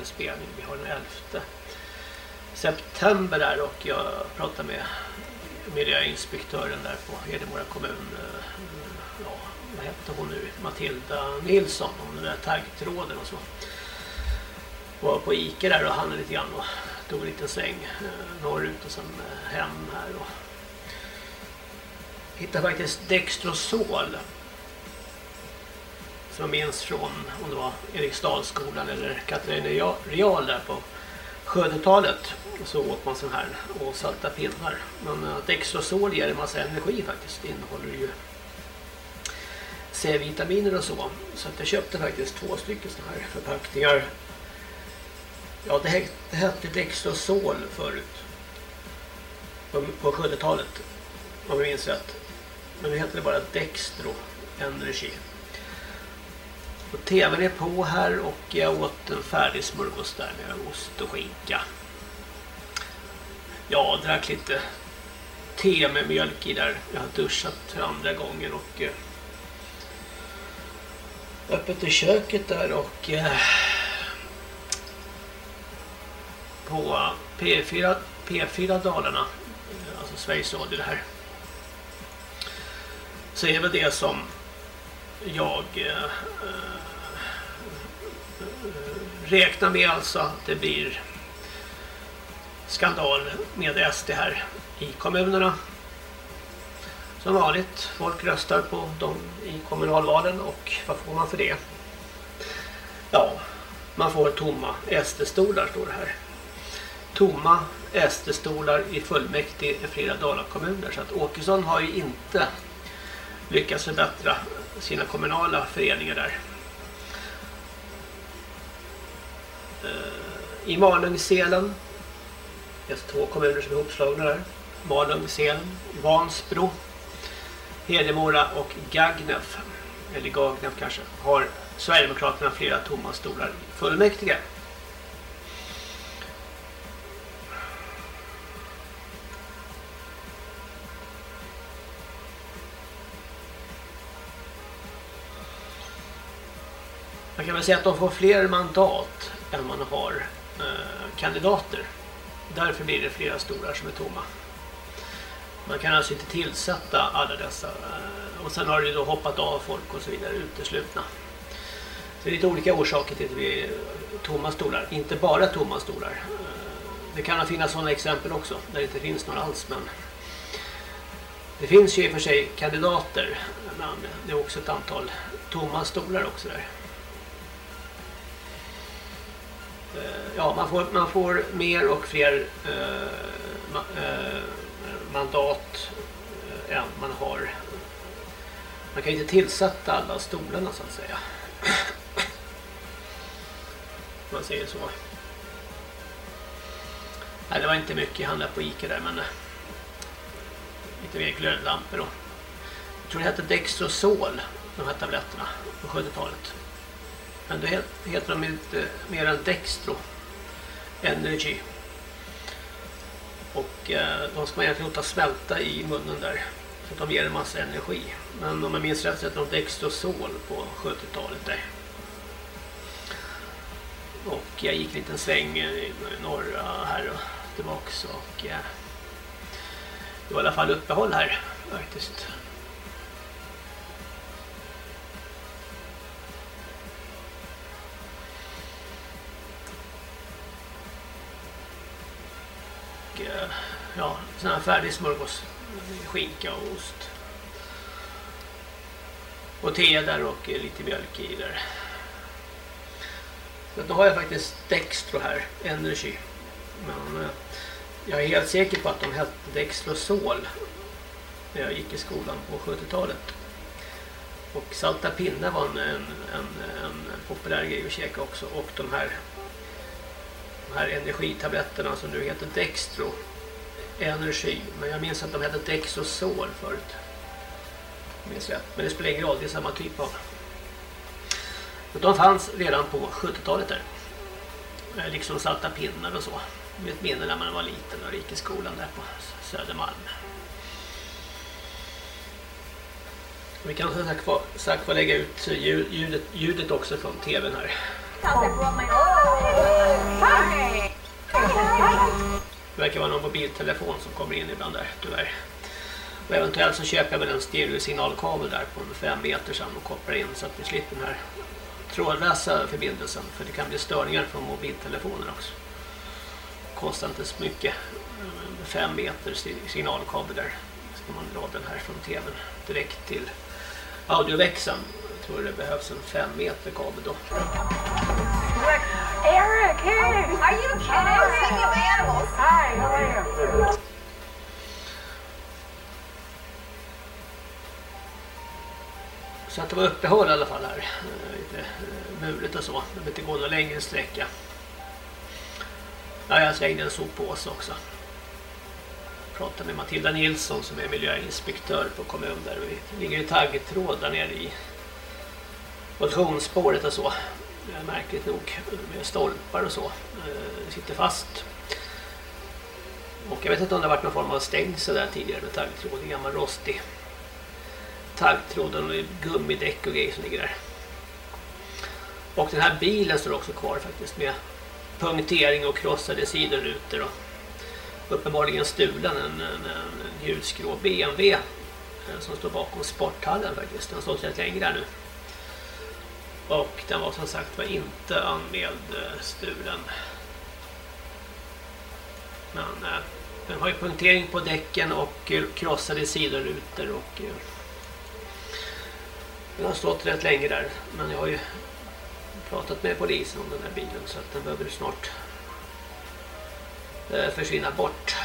och eh. Vi har den 11 september där och jag pratar med miljöinspektören där på Hedemora kommun. Eh, ja, vad hette hon nu? Matilda Nilsson hon är där taggtråden och så. Var på Ica där och handlade lite grann och tog en liten sväng eh, norrut och sen eh, hem här och hittade faktiskt Dextrosol som jag minns från om det var Eriksdalsskolan eller Katarina Real där på 70-talet så åt man sån här och salta pinnar. Men eh, att eh, Dextrosol ger en massa energi faktiskt. Det innehåller ju C-vitaminer och så. Så att jag köpte faktiskt två stycken såna här förpackningar. Ja, det, hette typ Dextrosol förut. På, på 70-talet. Om jag minns rätt. Men nu heter det bara Dextro Energy. Och tvn är på här och jag åt en färdig smörgås där med ost och skinka. Jag drack lite te med mjölk i där. Jag har duschat för andra gången och eh, öppet i köket där och eh, på P4, P4 Dalarna alltså Sveriges Radio det här så är väl det som jag eh, eh, räknar med alltså att det blir skandal med SD här i kommunerna. Som vanligt, folk röstar på dem i kommunalvalen och vad får man för det? Ja, man får tomma SD-stolar står det här. Tomma SD-stolar i fullmäktige i flera Dalakommuner så att Åkesson har ju inte lyckats förbättra sina kommunala föreningar där. Eh, I Malungselen. det är alltså två kommuner som är ihopslagna där. Malungselen, Vansbro, Hedemora och Gagnef eller Gagnef kanske har Sverigedemokraterna flera tomma stolar i fullmäktige. Man kan väl säga att de får fler mandat än man har eh, kandidater. Därför blir det flera stolar som är tomma. Man kan alltså inte tillsätta alla dessa. Eh, och sen har det då hoppat av folk och så vidare uteslutna. Så det är lite olika orsaker till att det blir tomma stolar. Inte bara tomma stolar. Eh, det kan finnas sådana exempel också där det inte finns några alls. Men det finns ju i och för sig kandidater. Men det är också ett antal tomma stolar också där. Ja, man får, man får mer och fler eh, eh, mandat eh, än man har. Man kan inte tillsätta alla stolarna så att säga. man säger så. Nej, det var inte mycket jag handlade på Ica där men eh, lite mer glödlampor och jag tror det hette Dextrosol de här tabletterna på 70-talet. Men då heter de inte mer än Dextro Energy. Och eh, de ska man egentligen låta smälta i munnen där. Så att de ger en massa energi. Men om jag minns rätt så heter de Dextrosol på 70-talet där. Och jag gick en liten sväng i norra här och tillbaks och eh, det var i alla fall uppehåll här faktiskt. Och eh, ja, sån här färdig smörgås. Skinka och ost. Och te där och eh, lite mjölk i där. Så då har jag faktiskt Dextro här, Energy. Men eh, jag är helt säker på att de hette Dextrosol när jag gick i skolan på 70-talet. Och salta pinnar var en, en, en, en populär grej att käka också. Och de här de här energitabletterna som nu heter Dextro Energy. Men jag minns att de hette Dextrosol förut. Minns rätt. Men det spelar ingen roll, det är samma typ av. De fanns redan på 70-talet där. Eh, liksom salta pinnar och så. Mitt ett minne när man var liten och gick i skolan där på Södermalm. Vi kan sagt få lägga ut ljudet, ljudet också från tvn här. Det verkar vara någon mobiltelefon som kommer in ibland där, tyvärr. Och eventuellt så köper jag väl en stereosignalkabel där på en meter sen och kopplar in så att vi slipper den här trådlösa förbindelsen. För det kan bli störningar från mobiltelefoner också. Kostar inte så mycket. 5 meter signalkabel där. Ska man dra den här från tvn direkt till audioväxeln. Tror det behövs en fem meter kabel då. Eric, hey! Are you kidding? Speaking of animals. Hi, how are you? Så att det var uppehåll i alla fall här. Eh, lite eh, muligt och så. Det behöver inte gå någon längre sträcka. Ja, jag slängde en soppåse också. Pratade med Matilda Nilsson som är miljöinspektör på kommun där. Vi ligger i taggtråd där nere i motionsspåret och så. Eh, märkligt nog eh, med stolpar och så. Det sitter fast. Och jag vet inte om det har varit någon form av stängsel där tidigare med taggtråd. En gammal rostig taggtråd och gummidäck och grejer som ligger där. Och den här bilen står också kvar faktiskt med punktering och krossade sidorutor och uppenbarligen stulen en, en, en ljusgrå BMW som står bakom sporthallen faktiskt. Den står rätt länge där nu. Och den var som sagt var inte anmäld eh, stulen. Men eh, den har ju punktering på däcken och eh, krossade sidorutor och eh, den har stått rätt länge där. Men jag har ju pratat med polisen om den här bilen så att den behöver snart eh, försvinna bort.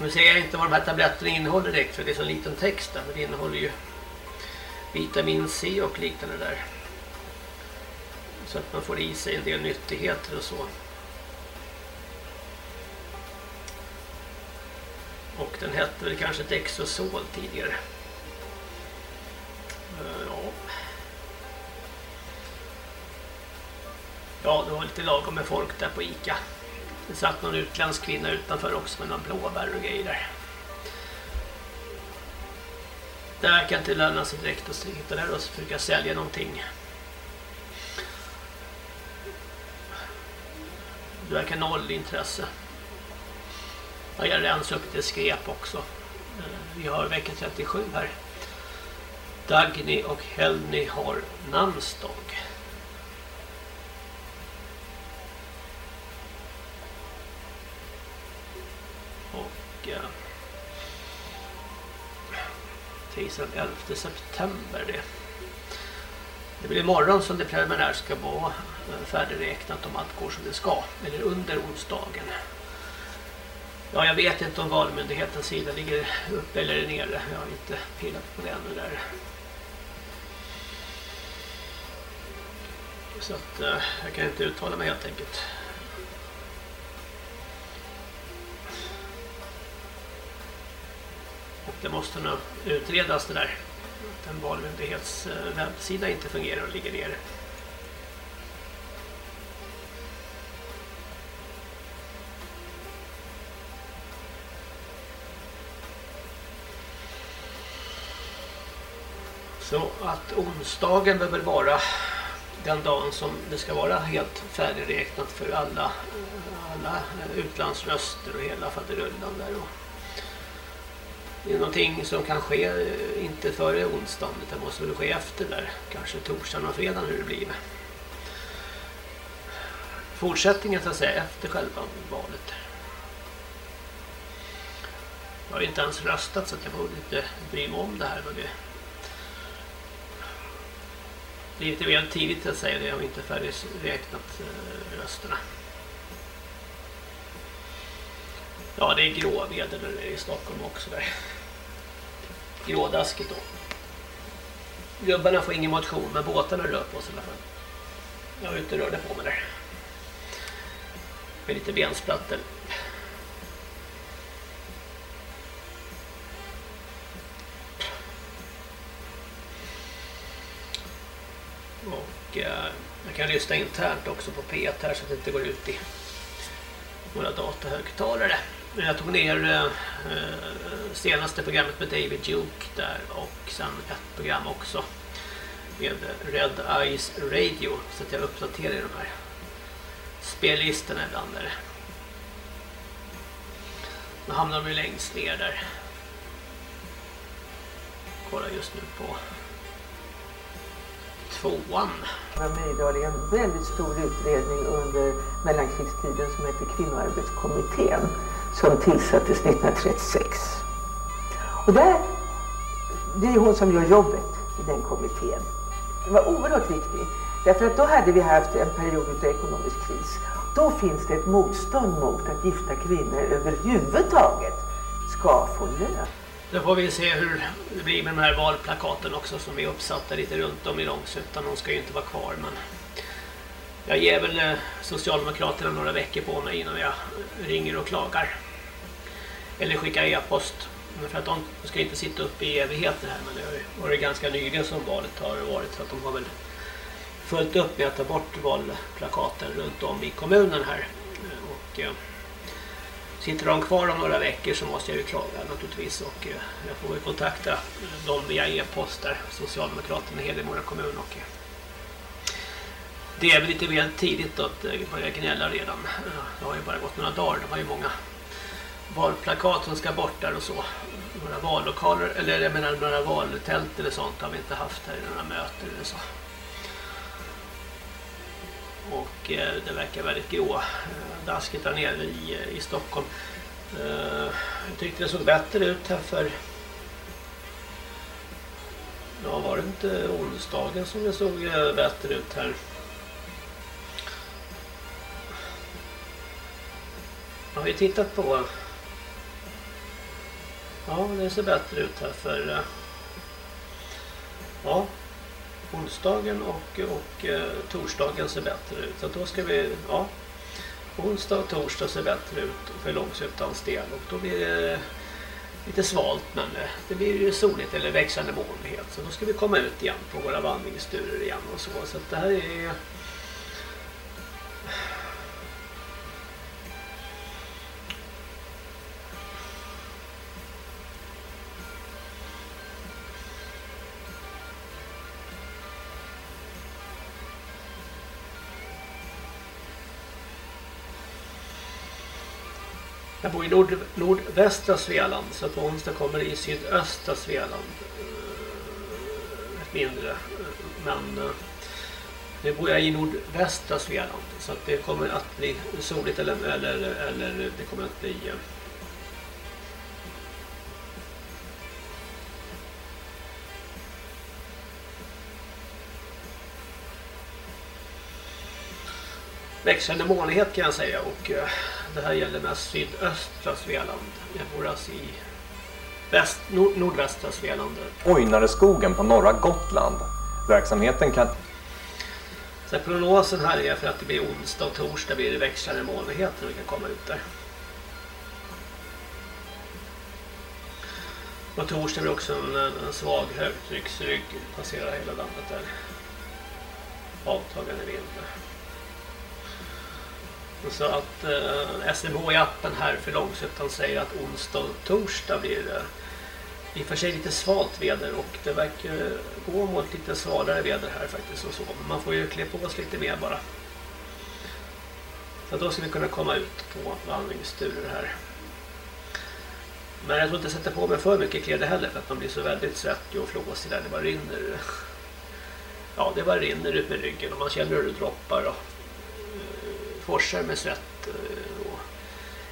Nu ser jag inte vad de här tabletterna innehåller direkt för det är så liten text där. Men det innehåller ju vitamin C och liknande där. Så att man får i sig en del nyttigheter och så. Och den hette väl kanske Dexosol tidigare. Eh, ja. Ja, det var lite lagom med folk där på Ica. Det satt någon utländsk kvinna utanför också med någon blåbär och grejer där. Det verkar inte löna sig direkt att sitta där och försöka sälja någonting. Det verkar noll intresse. Jag jag rensar upp lite skräp också. Eh, Vi har vecka 37 här. Dagny och Helny har namnsdag. Och eh, tisdag 11 september det. Det blir imorgon som det preliminärt ska vara eh, färdigräknat om allt går som det ska. Eller under onsdagen. Ja, jag vet inte om valmyndighetens sida ligger uppe eller nere. Jag har inte pillat på det ännu där. Så att eh, jag kan inte uttala mig helt enkelt. Det måste nog utredas det där. Att en valmyndighets eh, webbsida inte fungerar och ligger nere. Så att onsdagen behöver vara den dagen som det ska vara helt färdigräknat för alla, alla utlandsröster och hela faderullan där. Och det är någonting som kan ske eh, inte före onsdagen utan måste väl ske efter där. Kanske torsdagen och fredagen hur det blir. Fortsättningen så att säga efter själva valet. Jag har inte ens röstat så att jag borde inte bry mig om det här. Men det det är lite väl tidigt att säga det, jag har inte färdigräknat eh, rösterna. Ja, det är gråväder i Stockholm också där. Grådaskigt då. Gubbarna får ingen motion, men båtarna rör på sig i alla fall. Jag var ute och rörde på mig där. Med lite bensplattor. Och eh, jag kan lyssna internt också på P1 här så att det inte går ut i några datahögtalare. Jag tog ner eh, senaste programmet med David Duke där och sen ett program också med Red Eyes Radio så att jag uppdaterar de här spellistorna ibland där. Nu hamnar de ju längst ner där. Kollar just nu på tvåan. Det var en väldigt stor utredning under mellankrigstiden som heter Kvinnoarbetskommittén som tillsattes 1936. Och där, det är hon som gör jobbet i den kommittén. Det var oerhört viktigt. Därför att då hade vi haft en period av ekonomisk kris. Då finns det ett motstånd mot att gifta kvinnor överhuvudtaget ska få lön. Då får vi se hur det blir med de här valplakaten också som är uppsatta lite runt om i Långsuttan. De ska ju inte vara kvar men jag ger väl eh, Socialdemokraterna några veckor på mig innan jag ringer och klagar. Eller skickar e-post. För att de ska inte sitta upp i evigheter här men det har varit ganska nyligen som valet har varit så att de har väl fullt upp med att ta bort valplakaten runt om i kommunen här. Och eh, sitter de kvar om några veckor så måste jag ju klaga naturligtvis och eh, jag får väl kontakta dem via e-post där, Socialdemokraterna i Hedemora kommun och eh, det är väl lite väl tidigt att eh, börja gnälla redan. Eh, det har ju bara gått några dagar, de har ju många valplakat som ska bort där och så. Några vallokaler, eller jag menar några valtält eller sånt har vi inte haft här i några möten eller så. Och eh, det verkar väldigt grå eh, dasket daskigt där nere i, i Stockholm. Jag tyckte det såg bättre ut här för Ja, var det inte onsdagen som det såg bättre ut här? Jag har ju tittat på Ja, det ser bättre ut här för eh, Ja, onsdagen och, och eh, torsdagen ser bättre ut. Så då ska vi, ja, onsdag och torsdag ser bättre ut för Långsuttans del och då blir det lite svalt men eh, det blir ju soligt eller växande molnighet så då ska vi komma ut igen på våra vandringsturer igen och så så att det här är Jag bor i nord, nordvästra Svealand så att på onsdag kommer det i sydöstra Svealand. Eh, ett mindre. Eh, men eh, nu bor jag i nordvästra Svealand så att det kommer att bli soligt eller, eller, eller det kommer att bli växande molnighet kan jag säga och uh, det här gäller mest sydöstra Svealand. Jag bor alltså i väst, nord, nordvästra Svealand. Ojnareskogen på norra Gotland. Verksamheten kan... Så prognosen här är för att det blir onsdag och torsdag blir det växande molnighet när vi kan komma ut där. Och torsdag blir också en, en svag högtrycksrygg passerar hela landet där. Avtagande vind. Så att eh, SMH-appen här för Långsötan säger att onsdag och torsdag blir det i och för sig lite svalt väder och det verkar gå mot lite svalare väder här faktiskt och så. Men man får ju klä på oss lite mer bara. Så då ska vi kunna komma ut på vandringsturer här. Men jag tror inte jag sätter på mig för mycket kläder heller för att man blir så väldigt svettig och flåsig där det bara rinner. Ja, det bara rinner ut med ryggen och man känner hur det droppar och forsar med svett eh, och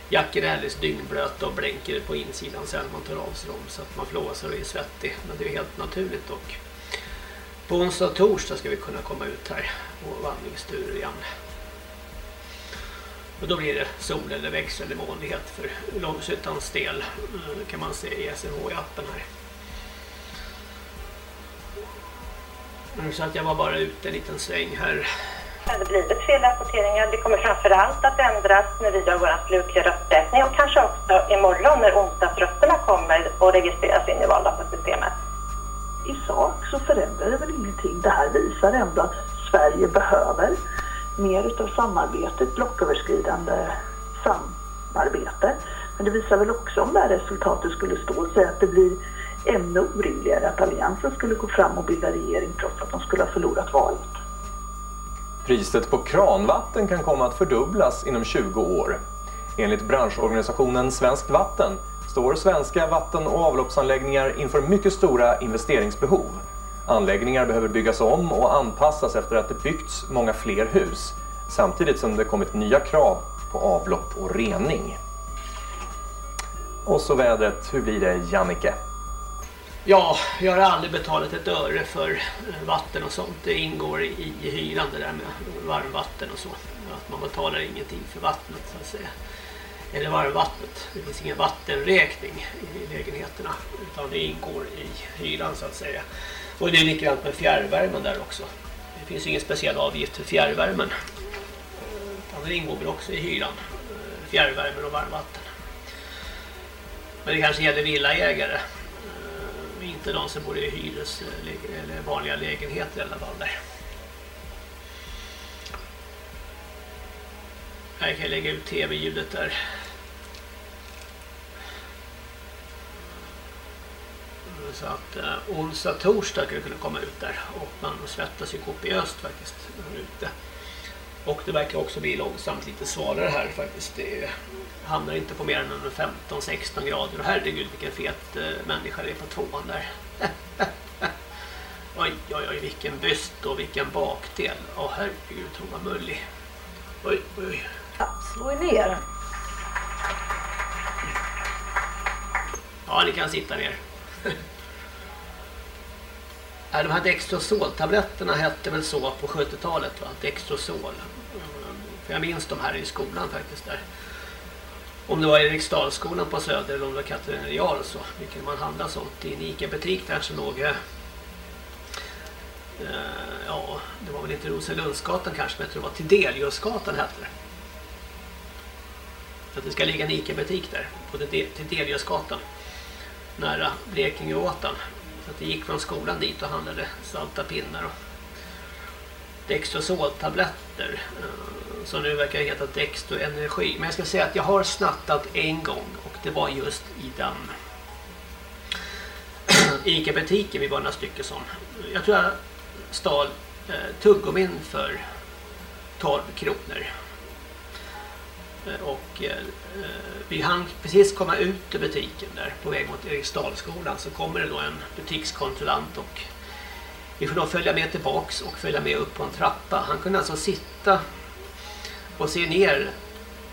jacken är alldeles dyngblöt och blänker på insidan sen man tar av sig dem så att man flåsar och är svettig. Men det är helt naturligt och på onsdag och torsdag ska vi kunna komma ut här och vandringsturer igen. Och då blir det sol eller växel eller molnighet för Långsuttans del eh, kan man se i SMH-appen här. Så att jag var bara ute en liten sväng här det det blivit felrapporteringar. Det kommer framför allt att ändras när vi gör vår slutliga rösträkning och kanske också imorgon när onsdagsrösterna kommer och registreras in i valdatasystemet. I sak så förändrar det väl ingenting. Det här visar ändå att Sverige behöver mer utav samarbete, blocköverskridande samarbete Men det visar väl också om det här resultatet skulle stå sig att det blir ännu orimligare att Alliansen skulle gå fram och bilda regering trots att de skulle ha förlorat valet. Priset på kranvatten kan komma att fördubblas inom 20 år. Enligt branschorganisationen Svenskt Vatten står svenska vatten- och avloppsanläggningar inför mycket stora investeringsbehov. Anläggningar behöver byggas om och anpassas efter att det byggts många fler hus samtidigt som det kommit nya krav på avlopp och rening. Och så vädret, hur blir det Jannike? Ja, jag har aldrig betalat ett öre för eh, vatten och sånt. Det ingår i, hyran det där med varmvatten och så. Att man betalar ingenting för vattnet så att säga. Eller varmvattnet. Det finns ingen vattenräkning i lägenheterna. Utan det ingår i hyran så att säga. Och det är likadant med fjärrvärmen där också. Det finns ingen speciell avgift för fjärrvärmen. Utan det ingår väl också i hyran. Eh, fjärrvärmen och varmvatten. Men det kanske gäller villaägare. Inte de som bor i hyres eh, eller vanliga lägenheter i alla fall där. Jag kan lägga ut tv-ljudet där. Så att eh, onsdag, torsdag skulle kunna komma ut där. Och man svettas ju kopiöst faktiskt där ute. Och det verkar också bli långsamt lite svalare här faktiskt. Det hamnar inte på mer än 15-16 grader. Och herregud vilken fet eh, människa det är på tvåan där. oj, oj, oj, vilken byst och vilken bakdel. Åh oh, herregud, hon var mullig. Oj, oj, oj. Slå er ner. Ja, ni kan sitta ner. De här Dextrosol-tabletterna hette väl så på 70-talet va? Dextrosol. För jag minns de här i skolan faktiskt där. Om det var Eriksdalsskolan på Söder eller om det var Katarina så. Vilken man handlade sånt i en Ica-butik där som låg eh, ja, det var väl inte Roselundsgatan kanske men jag tror det var Tideliusgatan hette det. Att det ska ligga en Ica-butik där på Tideliusgatan nära Blekingegatan så att det gick från skolan dit och handlade salta pinnar och Dextrosoltabletter eh, som nu verkar heta Dexto Energi. Men jag ska säga att jag har snattat en gång och det var just i den Ica-butiken vi var några stycken som. Jag tror jag stal eh, tuggummin för 12 kronor. Eh, och eh, eh, vi hann precis komma ut ur butiken där på väg mot Eriksdalsskolan så kommer det då en butikskontrollant och vi får då följa med tillbaks och följa med upp på en trappa. Han kunde alltså sitta och ser ner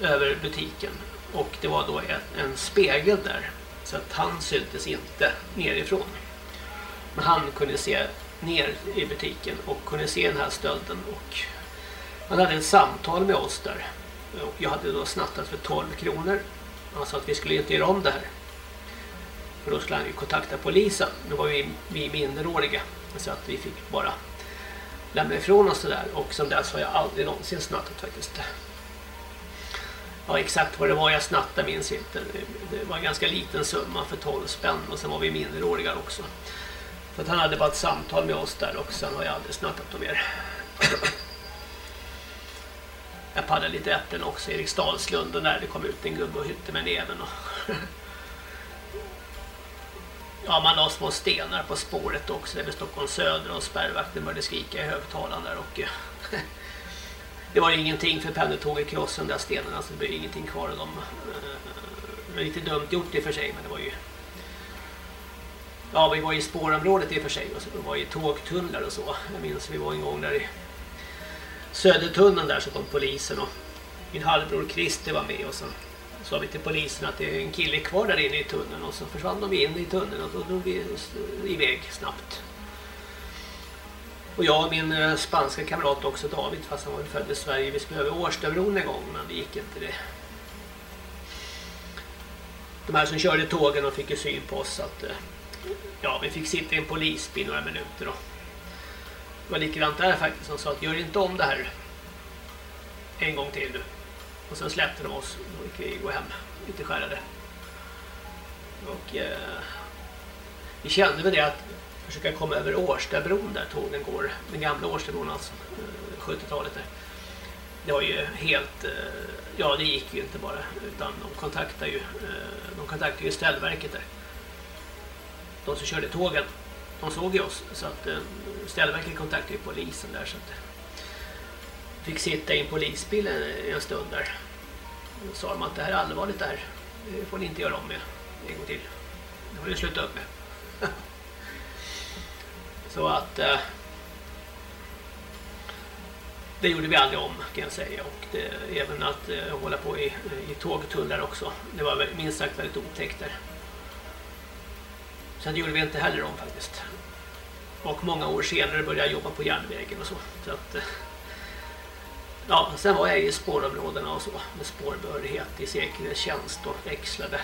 över butiken och det var då en, en spegel där så att han syntes inte nerifrån. Men han kunde se ner i butiken och kunde se den här stölden och han hade ett samtal med oss där och jag hade då snattat för 12 kronor. Han sa att vi skulle inte göra om det här. För då skulle han ju kontakta polisen. Nu var vi, vi minderåriga. Så att vi fick bara lämna ifrån oss det där. Och sen dess har jag aldrig någonsin snattat faktiskt. Ja, exakt vad det var jag snattade minns inte. Det var en ganska liten summa för 12 spänn. Och sen var vi minderåriga också. För att han hade bara ett samtal med oss där och sen har jag aldrig snattat dem mer. Jag paddade lite äpplen också i Eriksdalslund och när det kom ut en gubbe och hytte med näven. Och ja, man la små stenar på spåret också. Det Stockholm Söder och spärrvakten började skrika i högtalaren där. Och eh, det var ingenting för pendeltåget krossade de där stenarna så det blev ingenting kvar av dem. Eh, det var lite dumt gjort i och för sig men det var ju Ja, vi var i spårområdet i och för sig och så var i tågtunnlar och så. Jag minns vi var en gång där i Södertunneln där så kom polisen och min halvbror Christer var med och så sa vi till polisen att det är en kille kvar där inne i tunneln och så försvann de in i tunneln och då drog vi iväg snabbt. Och jag och min eh, spanska kamrat också David fast han var född i Sverige vi skulle över Årstabron en gång men det gick inte det. De här som körde tågen och fick ju syn på oss att eh, ja, vi fick sitta i en polisbil några minuter då. det var likadant där faktiskt. De sa att gör inte om det här en gång till du. Och sen släppte de oss. Då gick vi gå hem lite skärrade. Och eh, vi kände väl det att försöka komma över Årstabron där tågen går. Den gamla Årstabron alltså. Eh, 70-talet där. det var ju helt, eh, ja det gick ju inte bara utan de kontaktade ju, eh, de kontaktade ju ställverket där. De som körde tågen, de såg ju oss så att eh, ställverket kontaktade ju polisen där så att fick sitta i en polisbil en stund där. Då sa de att det här är allvarligt det här. Det får ni inte göra om med en gång till. Det får ni sluta upp med. Så att eh, det gjorde vi aldrig om kan jag säga och det, även att eh, hålla på i, i tågtullar också. Det var minst sagt väldigt otäckt där. Sen gjorde vi inte heller om faktiskt. Och många år senare började jag jobba på järnvägen och så. så att, eh, ja, sen var jag i spårområdena och så med spårbehörighet i säkerhetstjänst och växlade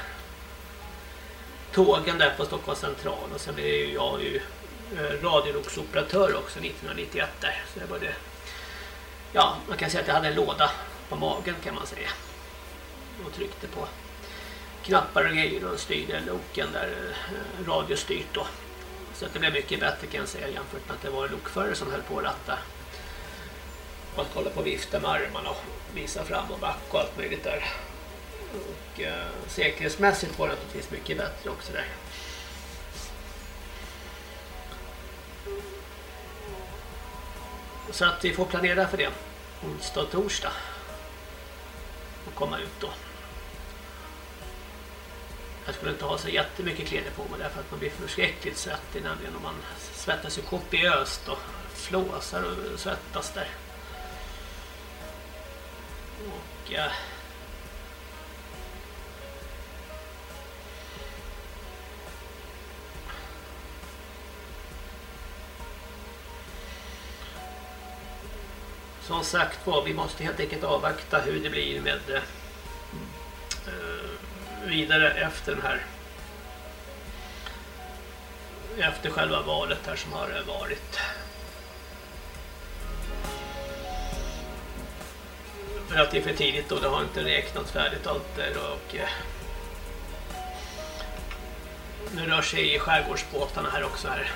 tågen där på Stockholms central. Och sen blev jag ju eh, radioloksoperatör också 1991 där. Så jag började ja, man kan säga att jag hade en låda på magen kan man säga. Och tryckte på knappar och grejer och styrde loken där eh, radiostyrt då. Så att det blev mycket bättre kan jag säga jämfört med att det var en lokförare som höll på att ratta. Man ska hålla på vifta med armarna och visa fram och back och allt möjligt där och eh, säkerhetsmässigt var det naturligtvis mycket bättre också där. Så att vi får planera för det. Onsdag och torsdag. Och komma ut då. Jag skulle inte ha så jättemycket kläder på mig därför att man blir förskräckligt svettig nämligen om man svettas ju kopiöst och flåsar och svettas där. Och som sagt var, vi måste helt enkelt avvakta hur det blir med eh, vidare efter den här efter själva valet här som har varit. För att det är för tidigt då, det har inte räknat färdigt allt där och eh, nu rör sig i skärgårdsbåtarna här också här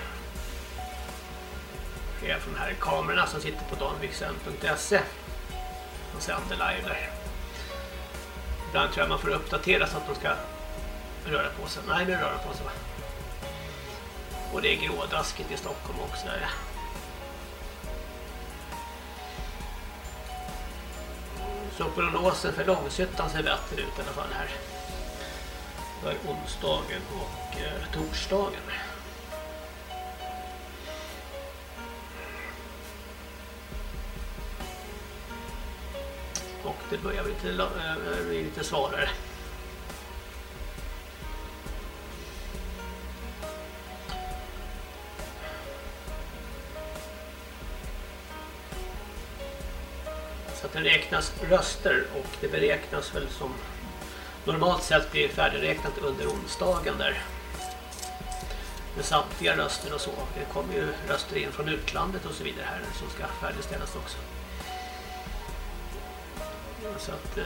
är från de här kamerorna som sitter på danviksen.se och sänder live där. Ibland tror jag man får uppdatera så att de ska röra på sig. Nej, nu rör de på sig va? Och det är grådaskigt i Stockholm också. Där. Så prognosen för Långshyttan ser bättre ut i alla fall här. För onsdagen och eh, torsdagen. och det börjar bli lite, äh, bli lite svalare. Det räknas röster och det beräknas väl som normalt sett blir färdigräknat under onsdagen där med samtliga röster och så. Det kommer ju röster in från utlandet och så vidare här som ska färdigställas också. Så att eh,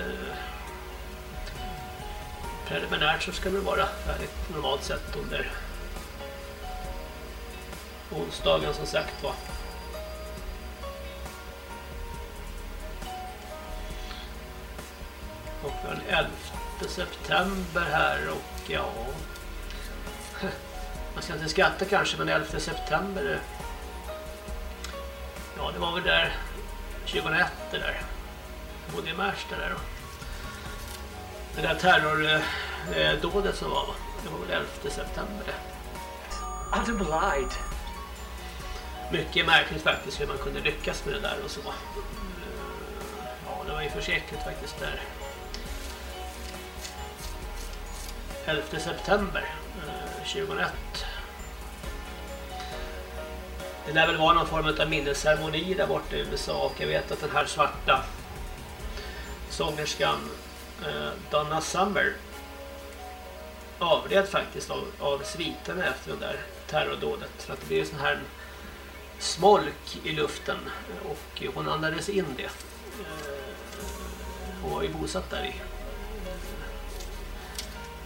preliminärt så ska det vara färdigt normalt sett under onsdagen som sagt var. Den 11 september här och ja man ska inte skatta kanske men 11 september ja det var väl där 2001 det där bodde i Märsta där då. Det där terrordådet som var, det var väl 11 september det. Mycket märkligt faktiskt hur man kunde lyckas med det där och så. Ja, det var ju försäkligt faktiskt där. 11 september eh, 2001. Det lär väl vara någon form av minnesceremoni där borta i USA och jag vet att den här svarta sångerskan eh, Donna Summer avled faktiskt av, av sviterna efter det där terrordådet. För att det blev sån här smolk i luften och hon andades in det. Eh, hon var ju bosatt där i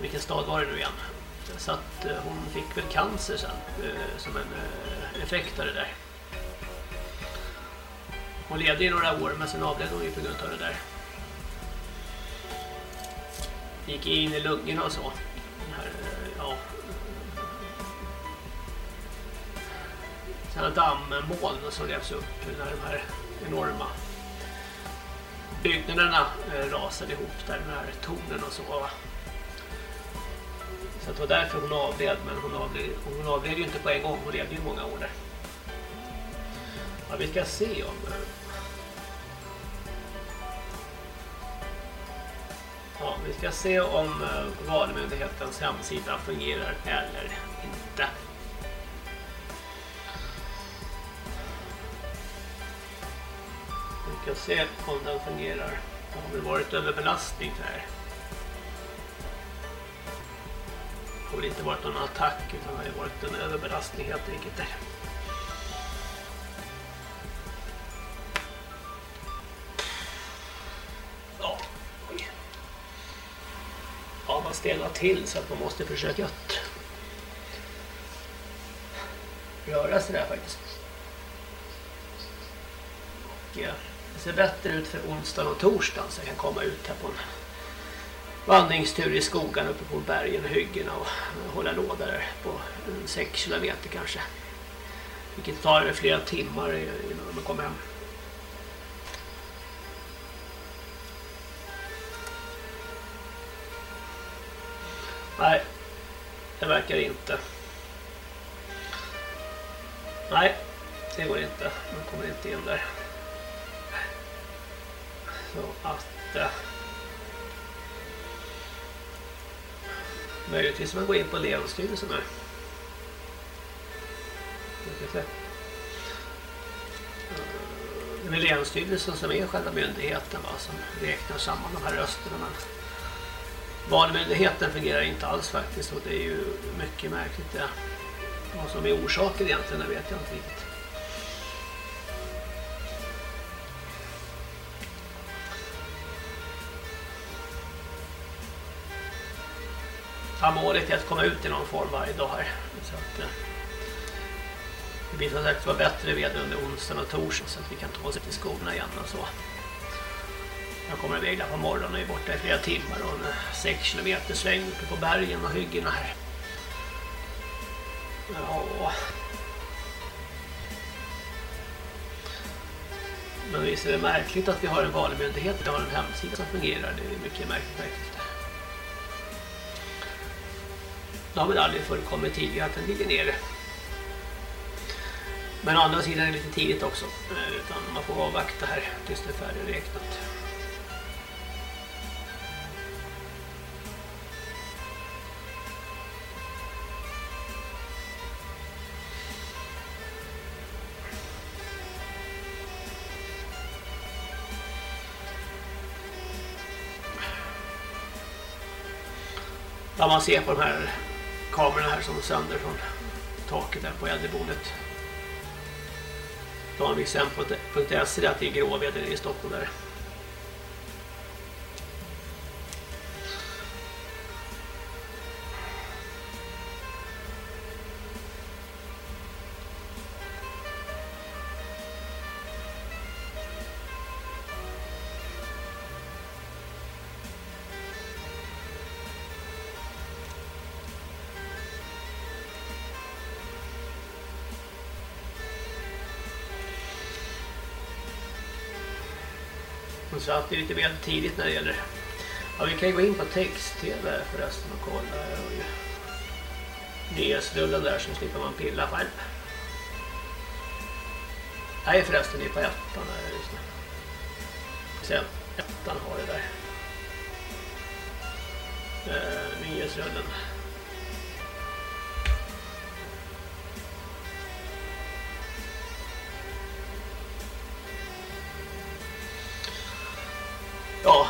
vilken stad var det nu igen? Så att eh, hon fick väl cancer sen eh, som en eh, effekt av det där. Hon levde i några år men sen avled hon ju på grund av det där. Gick in i lungorna och så. Här, ja. Sen dammmoln som revs upp när de här enorma byggnaderna rasade ihop där de här tornen och så. Så det var därför hon avled, men hon avled, hon avled ju inte på en gång, hon levde ju många år där. Ja, vi ska se om... Ja, vi ska se om eh, Valmyndighetens hemsida fungerar eller inte. Vi ska se om den fungerar. Det har väl varit överbelastning här. Har väl inte varit någon attack utan det har varit en överbelastning helt enkelt där. Ja. Ja, man stelnar till så att man måste försöka att röra sig där faktiskt. Och ja, det ser bättre ut för onsdag och torsdagen så jag kan komma ut här på en vandringstur i skogen uppe på bergen och hyggena och hålla låda där på 6 kilometer kanske. Vilket tar flera timmar innan man kommer hem. Nej, det verkar inte. Nej, det går inte. Man kommer inte in där. Så att... Eh, möjligtvis man går in på Länsstyrelsen här. Eh, det är Länsstyrelsen som är själva myndigheten va, som räknar samman de här rösterna. Men Valmyndigheten fungerar inte alls faktiskt och det är ju mycket märkligt det. Vad som är orsaken egentligen, det vet jag inte riktigt. Ja, målet är att komma ut i någon form varje dag här. Så att, eh, det blir som sagt vara bättre väder under onsdagen och torsdagen så att vi kan ta oss till skolorna igen och så. Jag kommer iväg där på morgonen och är borta i flera timmar och en 6 km sväng uppe på bergen och hyggena här. Ja. Men visst är det märkligt att vi har en valmyndighet, vi har en hemsida som fungerar, det är mycket märkligt faktiskt. Det har väl aldrig förekommit tidigare att den ligger nere. Men å andra sidan är det lite tidigt också. Eh, utan man får avvakta här tills det är färdigräknat. Vad man ser på de här kamerorna här som sänder sönder från taket där på äldreboendet. Danvixhem.se det är gråväder i Stockholm där. Så att det är lite väl tidigt när det gäller... Ja, vi kan ju gå in på text-tv förresten och kolla. Här har nyhetsrullen där så slipper man pilla själv. Nej förresten, det är på ettan här just nu. Sen ettan har det där. Eh, nyhetsrullen.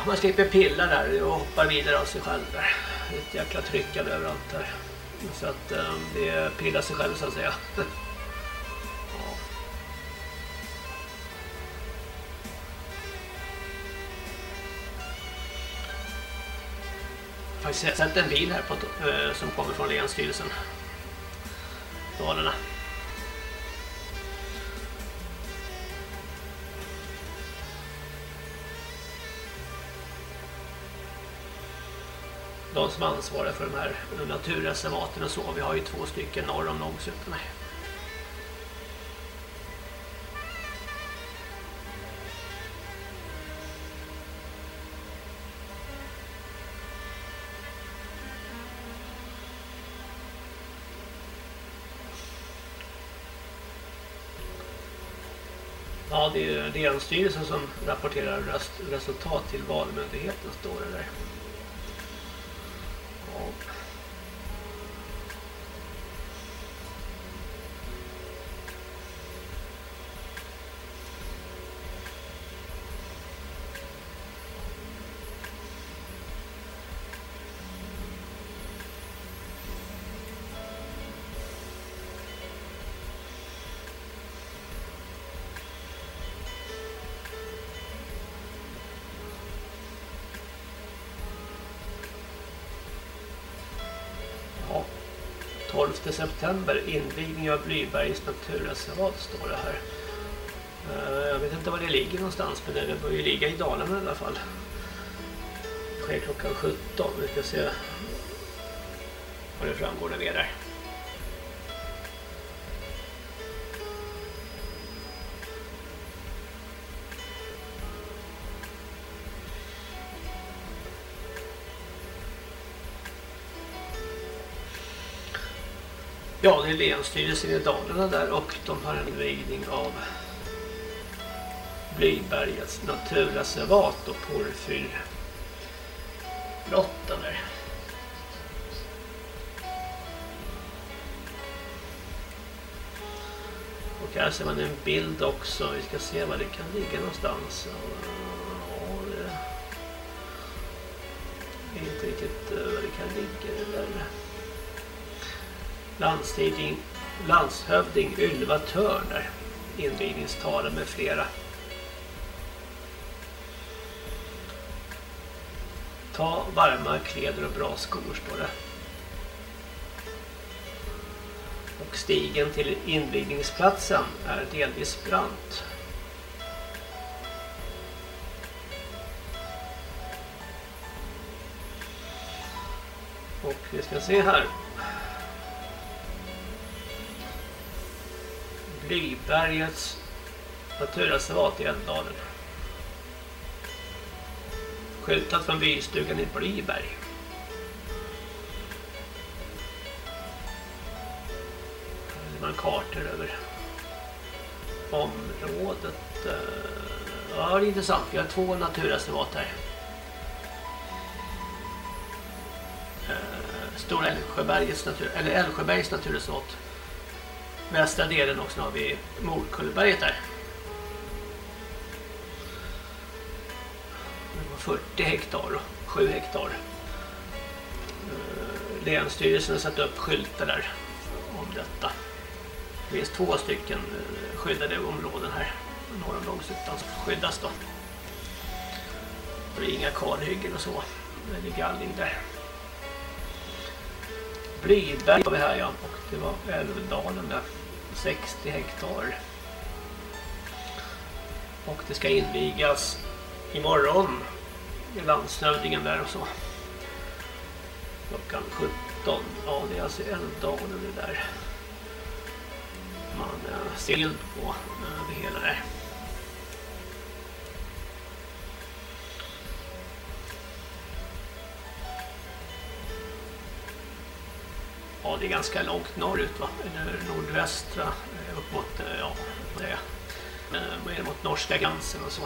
Man slipper pilla där och hoppar vidare av sig själv där. Det är ett jäkla tryckande överallt där. Så att um, det pillar sig själv så att säga. ja. Jag har sett en bil här på, eh, som kommer från Länsstyrelsen. Dalarna. De som ansvarar för de här naturreservaten och så. Vi har ju två stycken norr om Långsuttan. Ja, det är länsstyrelsen som rapporterar resultat till valmyndigheten står det där. September invigning av Blybergs naturreservat står det här. Eh, jag vet inte var det ligger någonstans men det bör ju ligga i Dalarna i alla fall. Det sker klockan 17. Vi ska se vad det framgår det mer där. Ja, det är Länsstyrelsen i Dalarna där och de har en invigning av Blybergets naturreservat och porrfyrbrottan där. Och här ser man en bild också. Vi ska se var det kan ligga någonstans. Ja, det är inte riktigt eh, var det kan ligga landstidning, landshövding, landshövding Ylva Törner invigningstalen med flera. Ta varma kläder och bra skor står det. Och stigen till invigningsplatsen är delvis brant. Och vi ska se här. Blybergets naturreservat i Älvdalen. Skyltat från bystugan i Blyberg. Här man kartor över området. Eh, ja, det är intressant. Vi har två naturreservat här. Eh, Stora Älvsjöbergets natur, eller Älvsjöbergs naturreservat västra delen också har vi Morkullberget där. Det var 40 hektar och 7 hektar. Eh, Länsstyrelsen har satt upp skyltar där om detta. Det finns två stycken eh, skyddade områden här norr om Långsuttan som skyddas då. Det är inga kalhyggen och så. Det är gallring där. Blyberg var vi här ja. Och det var Älvdalen där. 60 hektar. Och det ska invigas imorgon i landshövdingen där och så. Klockan 17. Ja, det är alltså Älvdalen det där. Man eh, ser bild på eh, det hela där. Det är ganska långt norrut va? Eller nordvästra eh, upp mot, eh, ja, det eh, är mot norska gränsen och så.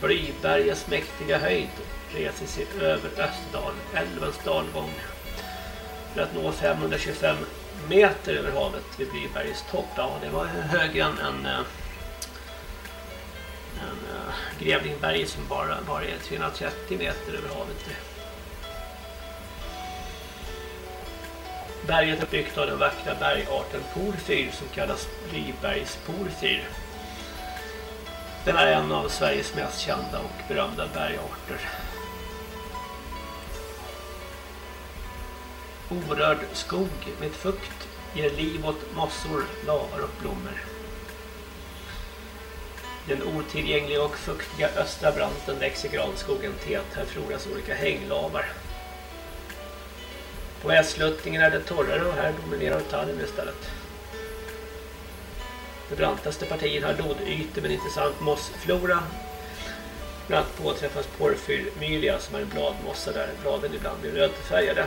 Blybergets mäktiga höjd reser sig över Österdal, älvens dalgång för att nå 525 meter över havet vid Blybergets topp. Ja, det var högre än, än, än Grävlingberget som bara, bara är 330 meter över havet. Berget är byggt av den vackra bergarten porfyr som kallas Rybergs porfyr. Den är en av Sveriges mest kända och berömda bergarter. Orörd skog med fukt ger liv åt mossor, lavar och blommor. Den otillgängliga och fuktiga östra branten växer granskogen tät. Här frodas olika hänglavar. På västluttningen är det torrare och här dominerar tallen istället. De brantaste partierna har lodytor med intressant mossflora. Bland annat påträffas porfyrmylia som är en bladmossa där bladen ibland blir rödfärgade.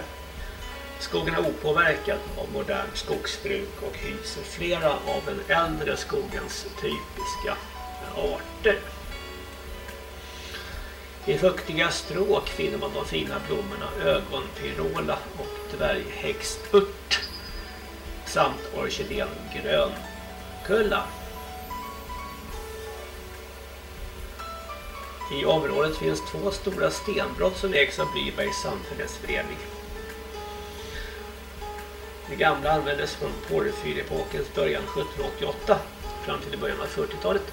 Skogen är opåverkad av modernt skogsbruk och hyser flera av den äldre skogens typiska arter. I fuktiga stråk finner man de fina blommorna ögonpyrola och dvärghäxört samt orkidén grönkulla. I området finns två stora stenbrott som ägs av Blybergs samfällighetsförening. Det gamla användes från porrfyrepokens början 1788 fram till början av 40-talet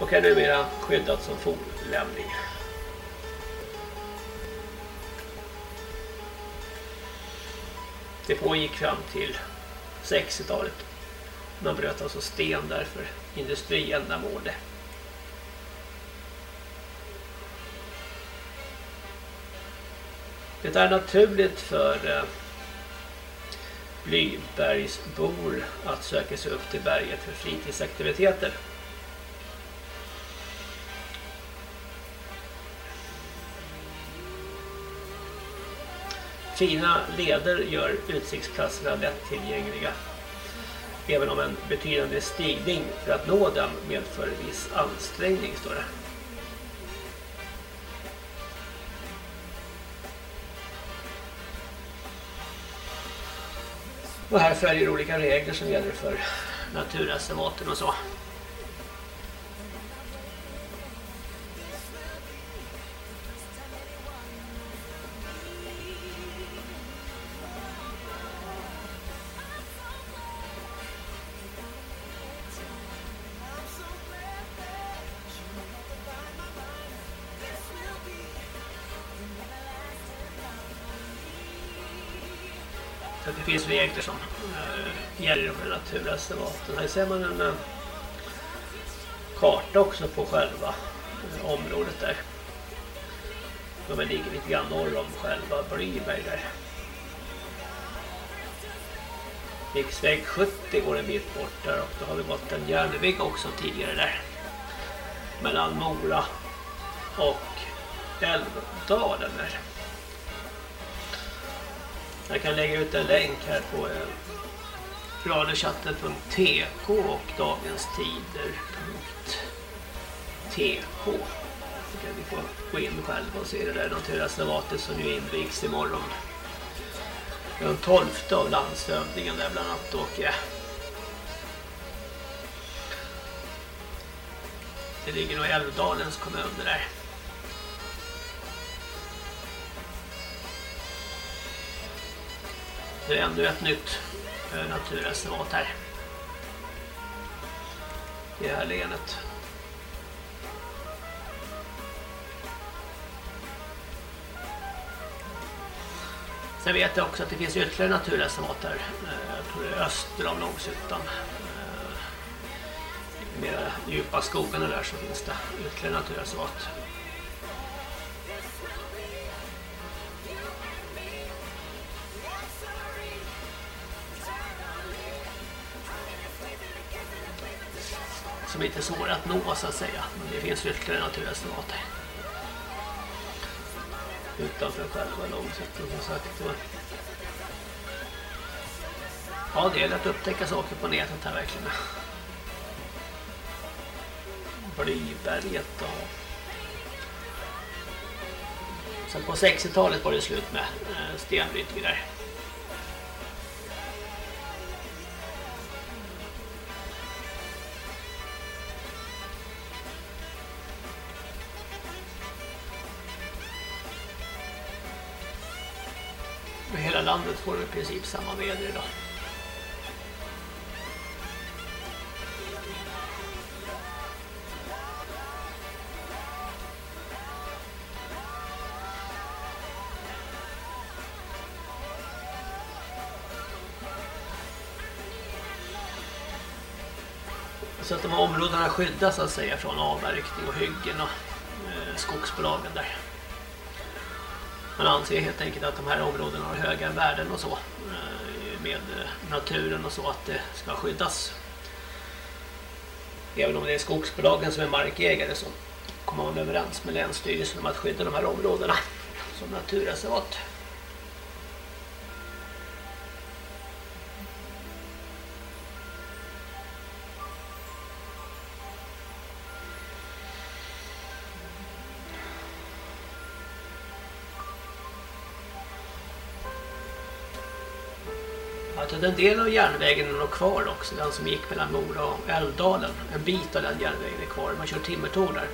och är numera skyddat som fornlämning. Det pågick fram till 60-talet. Man bröt alltså sten där för industriändamål. Det är naturligt för eh, Blybergsbor att söka sig upp till berget för fritidsaktiviteter. Fina leder gör utsiktsplatserna lättillgängliga. Även om en betydande stigning för att nå dem medför viss ansträngning, står det. Och här följer olika regler som gäller för naturreservaten och så. Så regler eh, som äh, gäller för naturreservaten. Här ser man en äh, karta också på själva äh, området där. De ligger lite grann norr om själva Blyberg där. Riksväg 70 går en bit bort där och då har vi gått en järnväg också tidigare där. Mellan Mora och Älvdalen där. Jag kan lägga ut en länk här på eh, radiochatten.tk och dagenstider.tk så kan vi få gå in själva och se det där naturreservatet som ju invigs imorgon. Den 12 av landshövdingen där bland annat och eh, det ligger nog i Älvdalens kommun det där. Det är ändå ett nytt eh, naturreservat här. I det här länet. Sen vet jag också att det finns ytterligare naturreservat här eh, öster om Långshyttan. Eh, I mer djupa skogarna där så finns det ytterligare naturreservat. Som inte är svåra att nå så att säga. Men det finns ytterligare naturreservat här. Utanför själva långsikten som sagt. Ja, det gäller att upptäcka saker på nätet här verkligen. Blyberget och... Sen på 60-talet var det slut med eh, stenbrytning där. Landet får i princip samma väder idag. Så att de här områdena skyddas så att säga från avverkning och hyggen och eh, skogsbolagen där. Man anser helt enkelt att de här områdena har höga värden och så eh, med eh, naturen och så att det ska skyddas. Även om det är skogsbolagen som är markägare så kommer man överens med Länsstyrelsen om att skydda de här områdena som naturreservat. Den en del av järnvägen är nog kvar också, den som gick mellan Mora och Älvdalen. En bit av den järnvägen är kvar, man kör timmertåg där.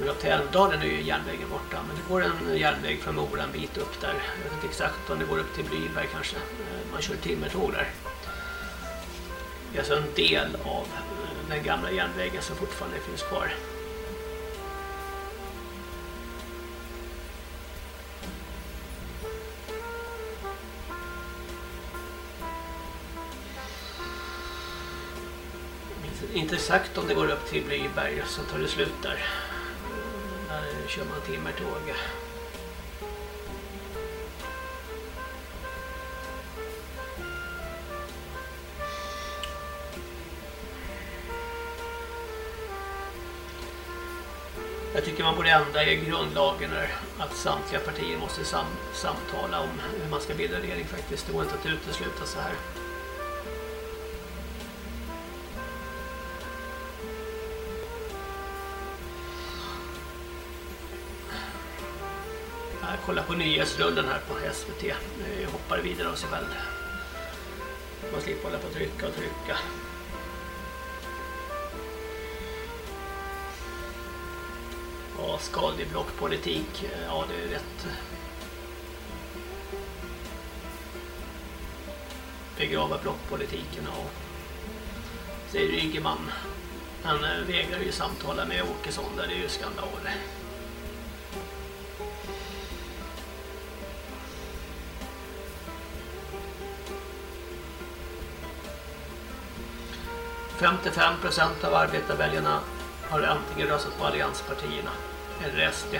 Men upp till Älvdalen är ju järnvägen borta. Men det går en järnväg från Mora en bit upp där. Jag vet inte exakt om det går upp till Blyberg kanske. Eh, man kör timmertåg där. Det är alltså en del av eh, den gamla järnvägen som fortfarande finns kvar. Inte sagt om det går upp till Blyberg och så tar det slut där. Där kör man timmertåg. Jag tycker man borde ändra i grundlagen att samtliga partier måste sam samtala om hur man ska bilda regering faktiskt. Det går inte att utesluta så här. Kolla på nyhetsrullen här på SVT. Nu hoppar vidare av sig själv. Man slipper hålla på att trycka och trycka. Ja, skadlig blockpolitik. Ja, det är rätt. Begrava blockpolitiken ja. säger Ygeman. Han vägrar ju samtala med Åkesson där det är ju skandaler. 55 procent av arbetarväljarna har antingen röstat på allianspartierna eller SD.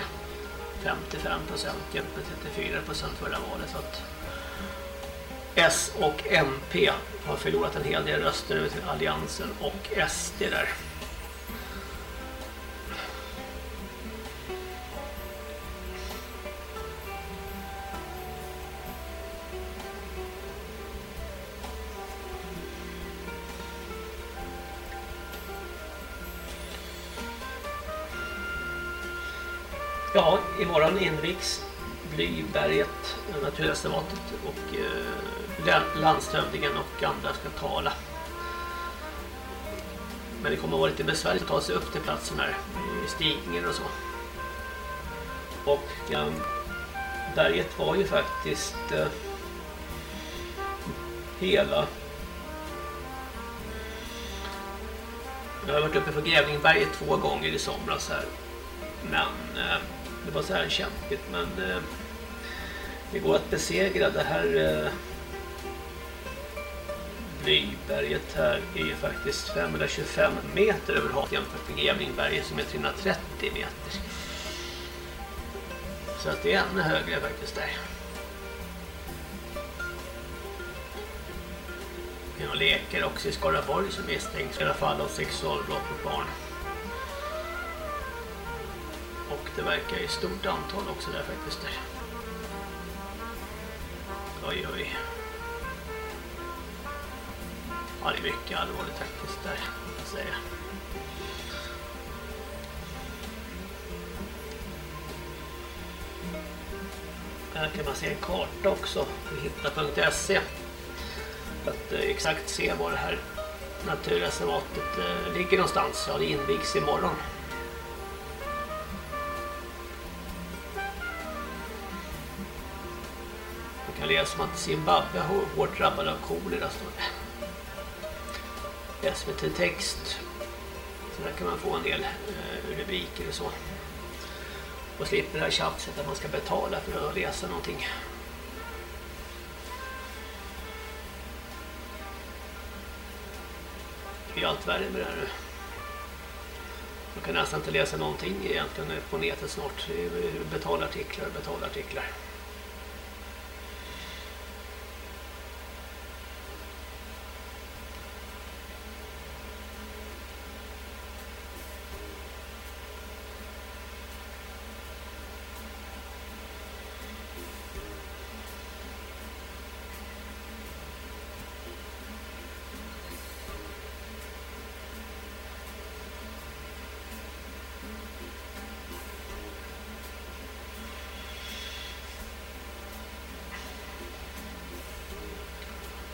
55 procent jämfört med 34 procent förra valet. Så att S och MP har förlorat en hel del röster över till alliansen och SD där. Imorgon invigs Blyberget, naturreservatet och eh, landstövdingen och andra ska tala. Men det kommer att vara lite besvärligt att ta sig upp till platsen här, stigningen och så. Och eh, berget var ju faktiskt eh, hela Jag har varit uppe på Grävlingberget två gånger i somras här. Men eh, det var så här kämpigt men eh, det går att besegra det här eh, Blyberget här är ju faktiskt 525 meter över havet jämfört med Gävlingberget som är 330 meter. Så att det är ännu högre faktiskt där. Jag leker också i Skaraborg som misstänks i alla fall av sexualbrott mot barn. Och det verkar i stort antal också där faktiskt. Där. Oj, oj. Ja, det är mycket allvarligt faktiskt där, jag säga. Här kan man se en karta också på hitta.se för att eh, exakt se var det här naturreservatet eh, ligger någonstans. Ja, det invigs imorgon. Kan läsa om att Zimbabwe har hårt drabbad av kolera står det. SVT text. Så där kan man få en del eh, rubriker och så. Och slipper det här tjafset att man ska betala för att läsa någonting. allt värre med det här nu. Man kan nästan inte läsa någonting egentligen på nätet snart. Betalartiklar betalartiklar artiklar.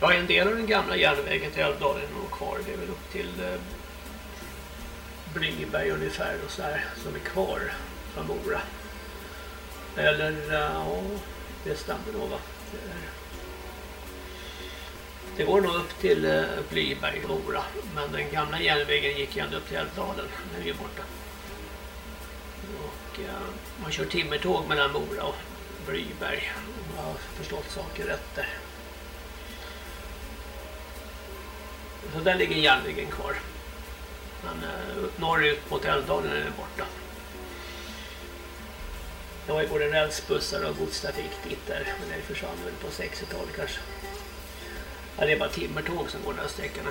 Ja, en del av den gamla järnvägen till Älvdalen är nog kvar. Det är väl upp till eh, Blyberg ungefär och så här, som är kvar från Mora. Eller, eh, ja, det stämmer nog va? Det, det går nog upp till eh, Blyberg och Mora. Men den gamla järnvägen gick ju ända upp till Älvdalen. Den är ju borta. Och eh, man kör timmertåg mellan Mora och Blyberg. Om jag har förstått saker rätt där. Så där ligger järnvägen kvar. Men eh, upp norrut mot Älvdalen är den borta. Det var ju både rälsbussar och godstrafik dit där. Men det försvann väl på 60-talet kanske. Ja, det är bara timmertåg som går den här sträckan.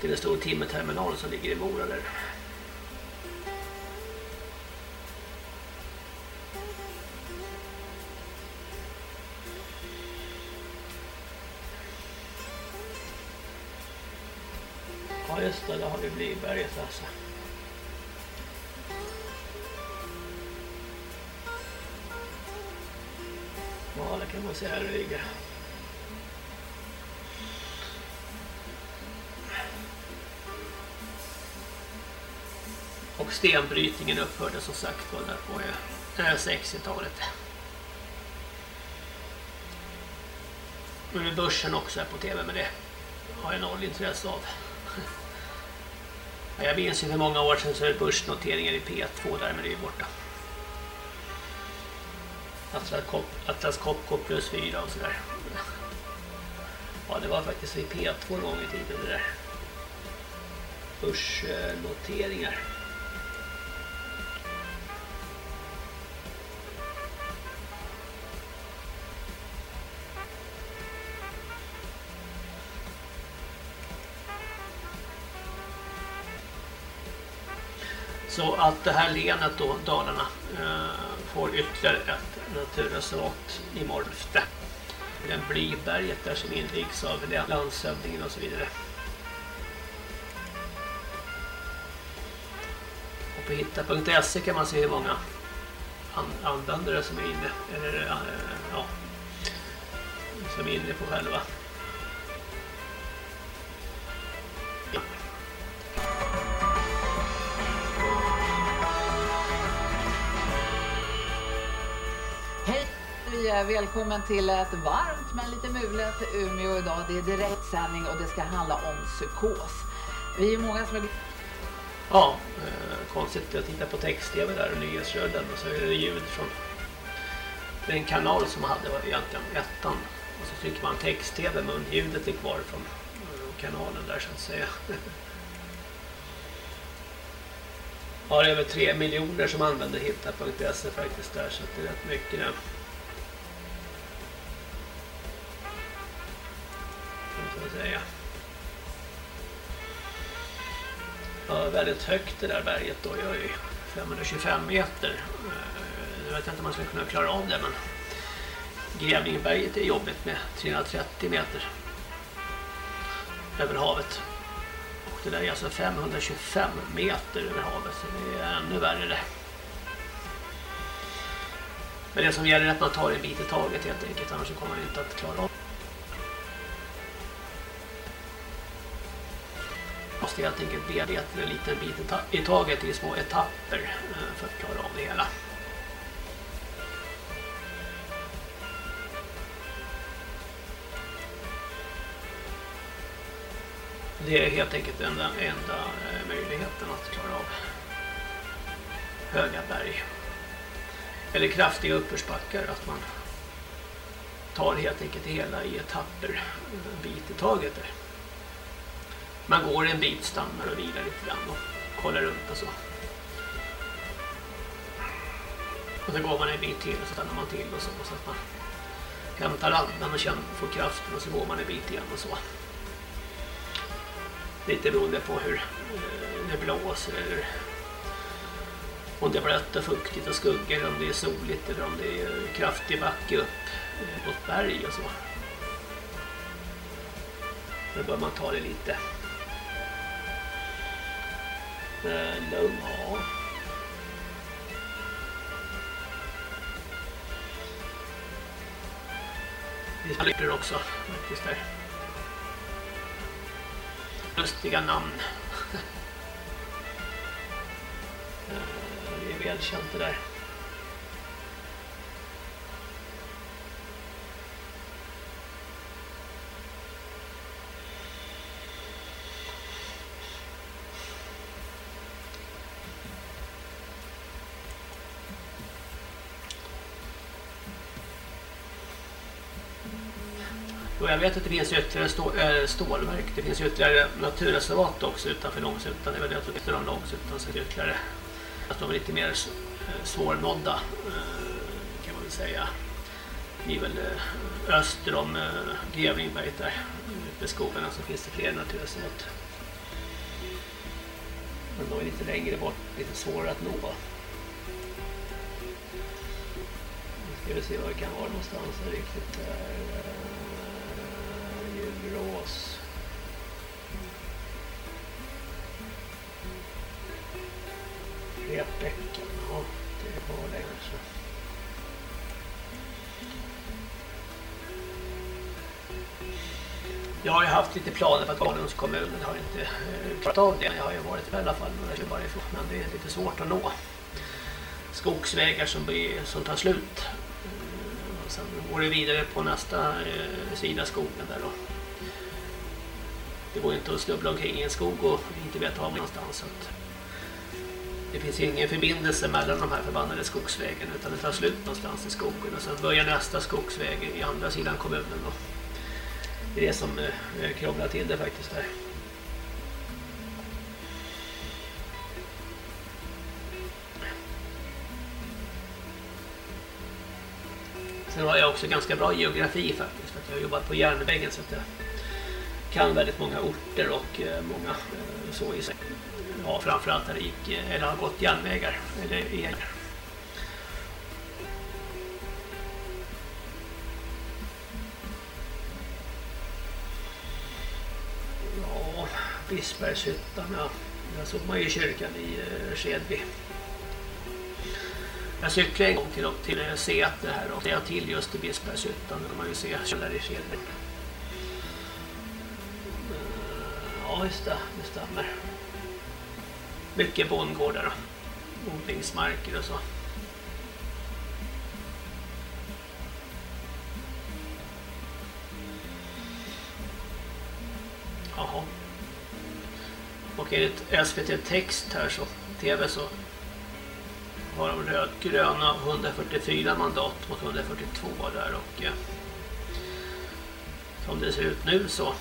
Till en stor timmerterminal som ligger i Mora där. Just det, där har vi Blyberget alltså. Ja, det kan man säga här ligger. Och stenbrytningen upphörde som sagt var där på 60-talet. Nu är börsen också här på tv med det har jag noll intresse av. Jag minns ju för många år sedan så är det börsnoteringar i P2 där men det är borta. Atlas, Atlas Copco plus 4 och sådär. Ja det var faktiskt i P2 en gång i tiden det där. Börsnoteringar. Så att det här länet då, Dalarna, eh, får ytterligare ett naturreservat i Morfte. Den Blyberget där som invigs av landshövdingen och så vidare. Och på hitta.se kan man se hur många användare som är inne, eller eh, ja, som är inne på själva Eh, välkommen till ett varmt men lite mulet Umeå idag. Det är direktsändning och det ska handla om psykos. Vi är många som är... Ja, eh, konstigt Jag tittar på text-tv där och nyhetsröden och så är det ljud från den kanal som hade var egentligen ettan. Och så trycker man text-tv men ljudet är kvar från eh, kanalen där så att säga. Ja, det är över tre miljoner som använder hitta.se faktiskt där så det är rätt mycket det. Säga. Ja, väldigt högt det där berget då. Jag är 525 meter. Eh, jag vet inte om man ska kunna klara av det men Grävlingberget är jobbigt med 330 meter över havet. Och det där är alltså 525 meter över havet så det är ännu värre det. Men det som gäller är att man tar en bit i taget helt enkelt annars kommer man inte att klara av måste helt enkelt bearbeta en liten bit i taget i små etapper eh, för att klara av det hela. Det är helt enkelt den enda, enda eh, möjligheten att klara av höga berg. Eller kraftiga uppförsbackar, att man tar helt enkelt hela i etapper, en bit i taget. Där. Man går en bit, stannar och vilar lite grann och kollar runt och så. Och så går man en bit till och så stannar man till och så. så att man hämtar andan och känner, får kraften och så går man en bit igen och så. Lite beroende på hur eh, det blåser eller om det är blött och fuktigt och skuggor, eller om det är soligt eller om det är kraftig backe upp eh, mot berg och så. Då bör man ta det lite eh, lugnt. Ja. Det är också faktiskt där. Lustiga namn. Eh, det är välkänt det där. Och jag vet att det finns ytterligare eh, stå, äh, stålverk. Det finns ytterligare naturreservat också utanför Långsuttan. Det är väl det jag tror om Långsuttan så är det ytterligare att de är lite mer eh, svårnådda kan man väl säga. Det är väl öster om Grevlingberget där ute i skogarna så finns det fler naturreservat. Men de är lite längre bort, lite svårare att nå. Nu ska vi se vad det kan vara någonstans riktigt där. Djurås. Repbäcken, ja det var det alltså. Jag har ju haft lite planer för att Malungs kommun har inte eh, klarat av det. Jag har ju varit i alla fall några klubbar ifrån, men det är lite svårt att nå. Skogsvägar som, blir, som tar slut. Eh, och sen går det vidare på nästa eh, sida skogen där då. Det går inte att snubbla omkring i en skog och inte veta var man någonstans. det finns ingen förbindelse mellan de här förbannade skogsvägen utan det tar slut någonstans i skogen och sen börjar nästa skogsväg i andra sidan kommunen. Då. det är det som eh, krånglar till det faktiskt där. Sen har jag också ganska bra geografi faktiskt för att jag har jobbat på järnvägen så att jag kan väldigt många orter och eh, många eh, så i sig. Ja, framförallt där det gick eh, eller har gått järnvägar eller el. Ja, Bispbergshyttan ja. Där såg man ju kyrkan i Skedby. Jag cyklade en gång till, till Säter här och det till just i Bisbergshyttan. Då kan man ju se källare i Skedby. Ja, just det. Det stämmer. Mycket bondgårdar och odlingsmarker och så. Jaha. Och enligt SVT Text här så, TV så har de rödgröna 144 mandat mot 142 där och eh, som det ser ut nu så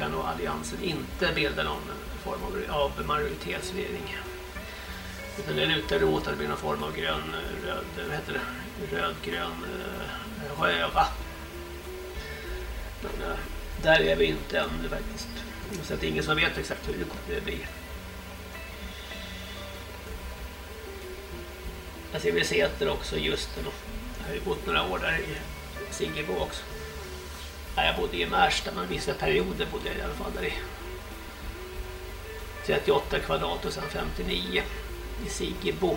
kan nog alliansen inte bilda någon form av majoritetsregering. Utan det lutar åt att det blir någon form av grön, röd, vad heter det? Rödgrön eh, röva. Men eh, där är vi inte än faktiskt. Så att det är ingen som vet exakt hur det blir. Jag ser vi Säter också just det. Jag har ju bott några år där i Siggebo också. Ja, jag bodde i Märsta men vissa perioder bodde jag i alla fall där i 38 kvadrat och sen 59 i Sigebo.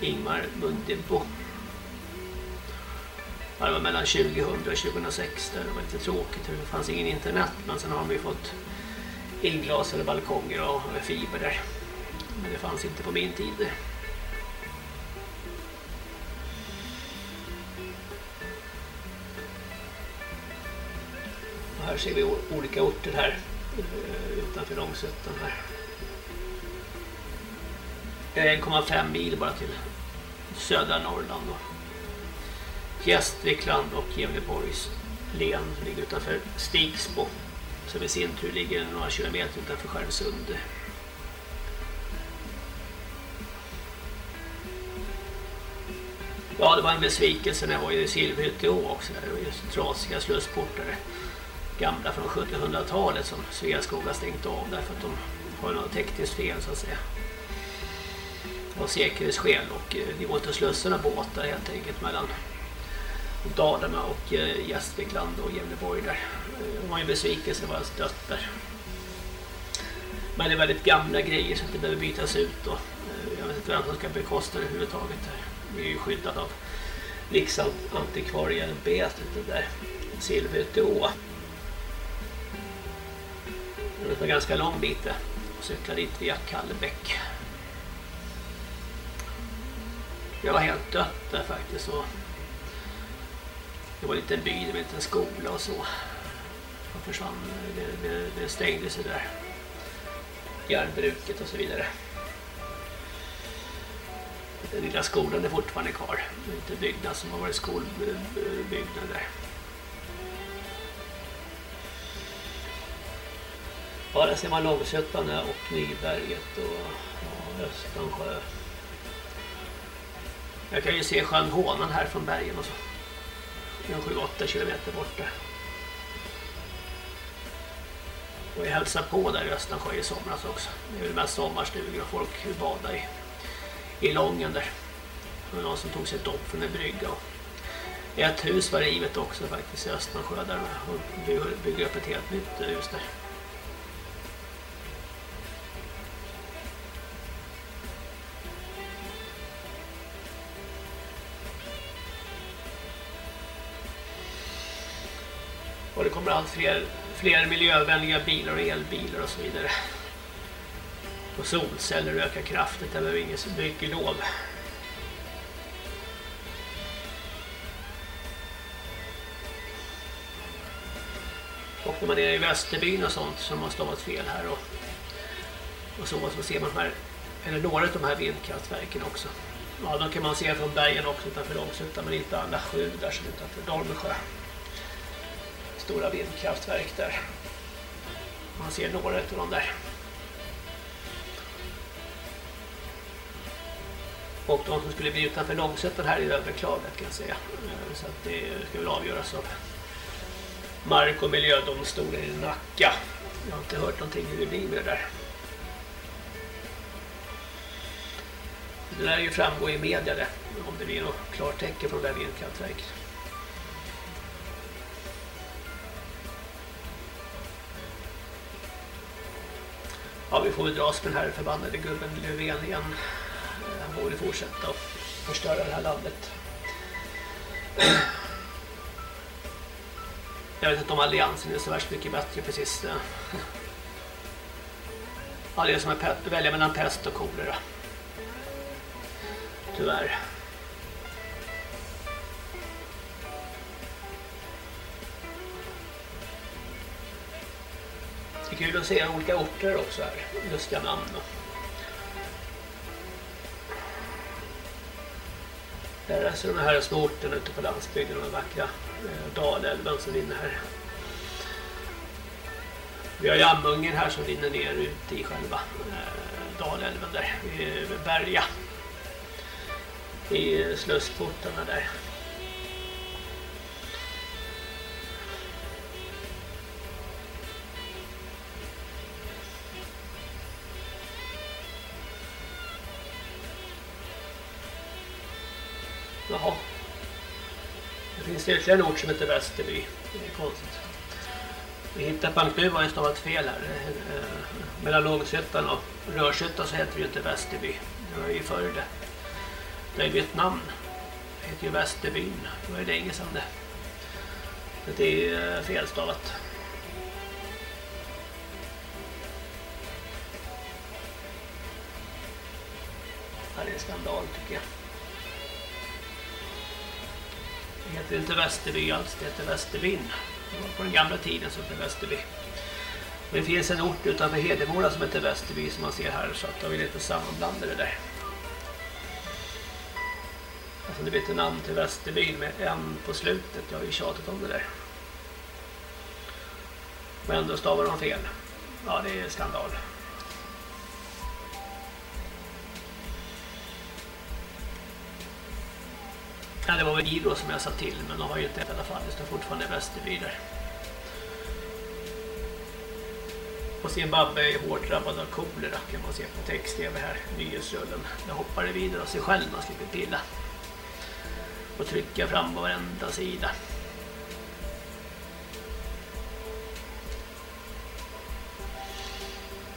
Ingmar Mundebo. det var mellan 2000 och 2006 där det var lite tråkigt. Det fanns ingen internet men sen har vi fått inglas eller balkonger och fiber där. Men det fanns inte på min tid. Här ser vi olika orter här eh, utanför Långsötan här. Det är 1,5 mil bara till södra Norrland då. Gästrikland och Gävleborgs län ligger utanför Stigsbo. som i sin tur ligger några kilometer utanför Skärmsund. Ja, det var en besvikelse när jag var i Silverhytte också. Det var just trasiga slussportar. Gamla från 1700-talet som Sveaskog har stängt av därför att de har något tekniskt fel så att säga. Av säkerhetsskäl och eh, det går inte att slussa några båtar helt enkelt mellan Dalarna och eh, Gästrikland och Gävleborg där. De det var en besvikelse var dött där. Men det är väldigt gamla grejer så att det behöver bytas ut och jag vet inte vem som ska bekosta det överhuvudtaget. Det är ju skyddat av Riksantikvarieämbetet det där Silvertå. Det är en ganska lång bit det. Cykla dit via Kallebäck. Jag var helt dött där faktiskt. Och det var en liten by, det var en liten skola och så. Och försvann, det, det, det stängde sig där. Järnbruket och så vidare. Den lilla skolan är fortfarande kvar. Det är inte byggnad som har varit skolbyggnad där. Ja, där ser man Långsötan och Nyberget och ja, Östansjö. Jag kan ju se sjön Hånan här från bergen och så. En 7-8 kilometer borta. Och jag hälsade på där i Östansjö i somras också. Det är väl mest sommarstugor och folk badar i, i Lången där. Det var någon som tog sig ett dopp från en brygga. Och ett hus var rivet också faktiskt i Östansjö där och bygger upp ett helt nytt hus där. Och det kommer allt fler, fler miljövänliga bilar och elbilar och så vidare. Och solceller ökar kraftigt, det behöver ingen bygglov. Och när man är i Västerbyn och sånt som har stavat fel här och, och så, så ser man här, eller några av de här vindkraftverken också. Ja, de kan man se från bergen också utanför Långsuttan men inte alla sju där som utanför Dalmesjö stora vindkraftverk där. Man ser några av dem där. Och de som skulle bli utanför Långsötan här är överklagat kan jag säga. Eh, så att det ska väl avgöras av Mark- och miljödomstolen i Nacka. Jag har inte hört någonting hur det blir med det där. Det lär ju framgå i media det, om det blir något klartecken från det där vindkraftverket. Ja, vi får väl dras med den här förbannade gubben Löfven igen. Han borde fortsätta och förstöra det här landet. Jag vet inte om alliansen är så värst mycket bättre precis. Ja, det är som att välja mellan pest och kolera. Tyvärr. Det är kul att se olika orter också här. Lustiga namn. Där är alltså de här små orterna ute på landsbygden och den vackra eh, Dalälven som rinner här. Vi har Jammungen här som rinner ner ut i själva eh, Dalälven där, i Berga. I slussportarna där. Jaha. Det finns ytterligare en ort som heter Västerby. Det är konstigt. Vi hittar Bank nu var det stavat fel här. Eh, mellan Långshyttan och Rörshyttan så heter det ju inte Västerby. Det var ju förr det. Det är ju ett namn. Det heter ju Västerbyn. Det var ju länge sedan det. Det är eh, felstavat. Det är en skandal tycker jag. Det heter inte Västerby alls, det heter Västerbyn. Det var på den gamla tiden som hette Västerby. Och det finns en ort utanför Hedemora som heter Västerby som man ser här så att de vill inte sammanblanda det där. Alltså det blir ett namn till Västerbyn med en på slutet. Jag har ju tjatat om det där. Men ändå stavar de fel. Ja, det är skandal. Ja, det var väl Giro som jag sa till, men de har ju inte i alla fall. Det står fortfarande Västerby där. Och Zimbabwe är hårt drabbad av kolera kan man se på text-tv här, nyhetsrullen. Den hoppade vidare av sig själv, man slipper pilla. Och trycka fram på varenda sida.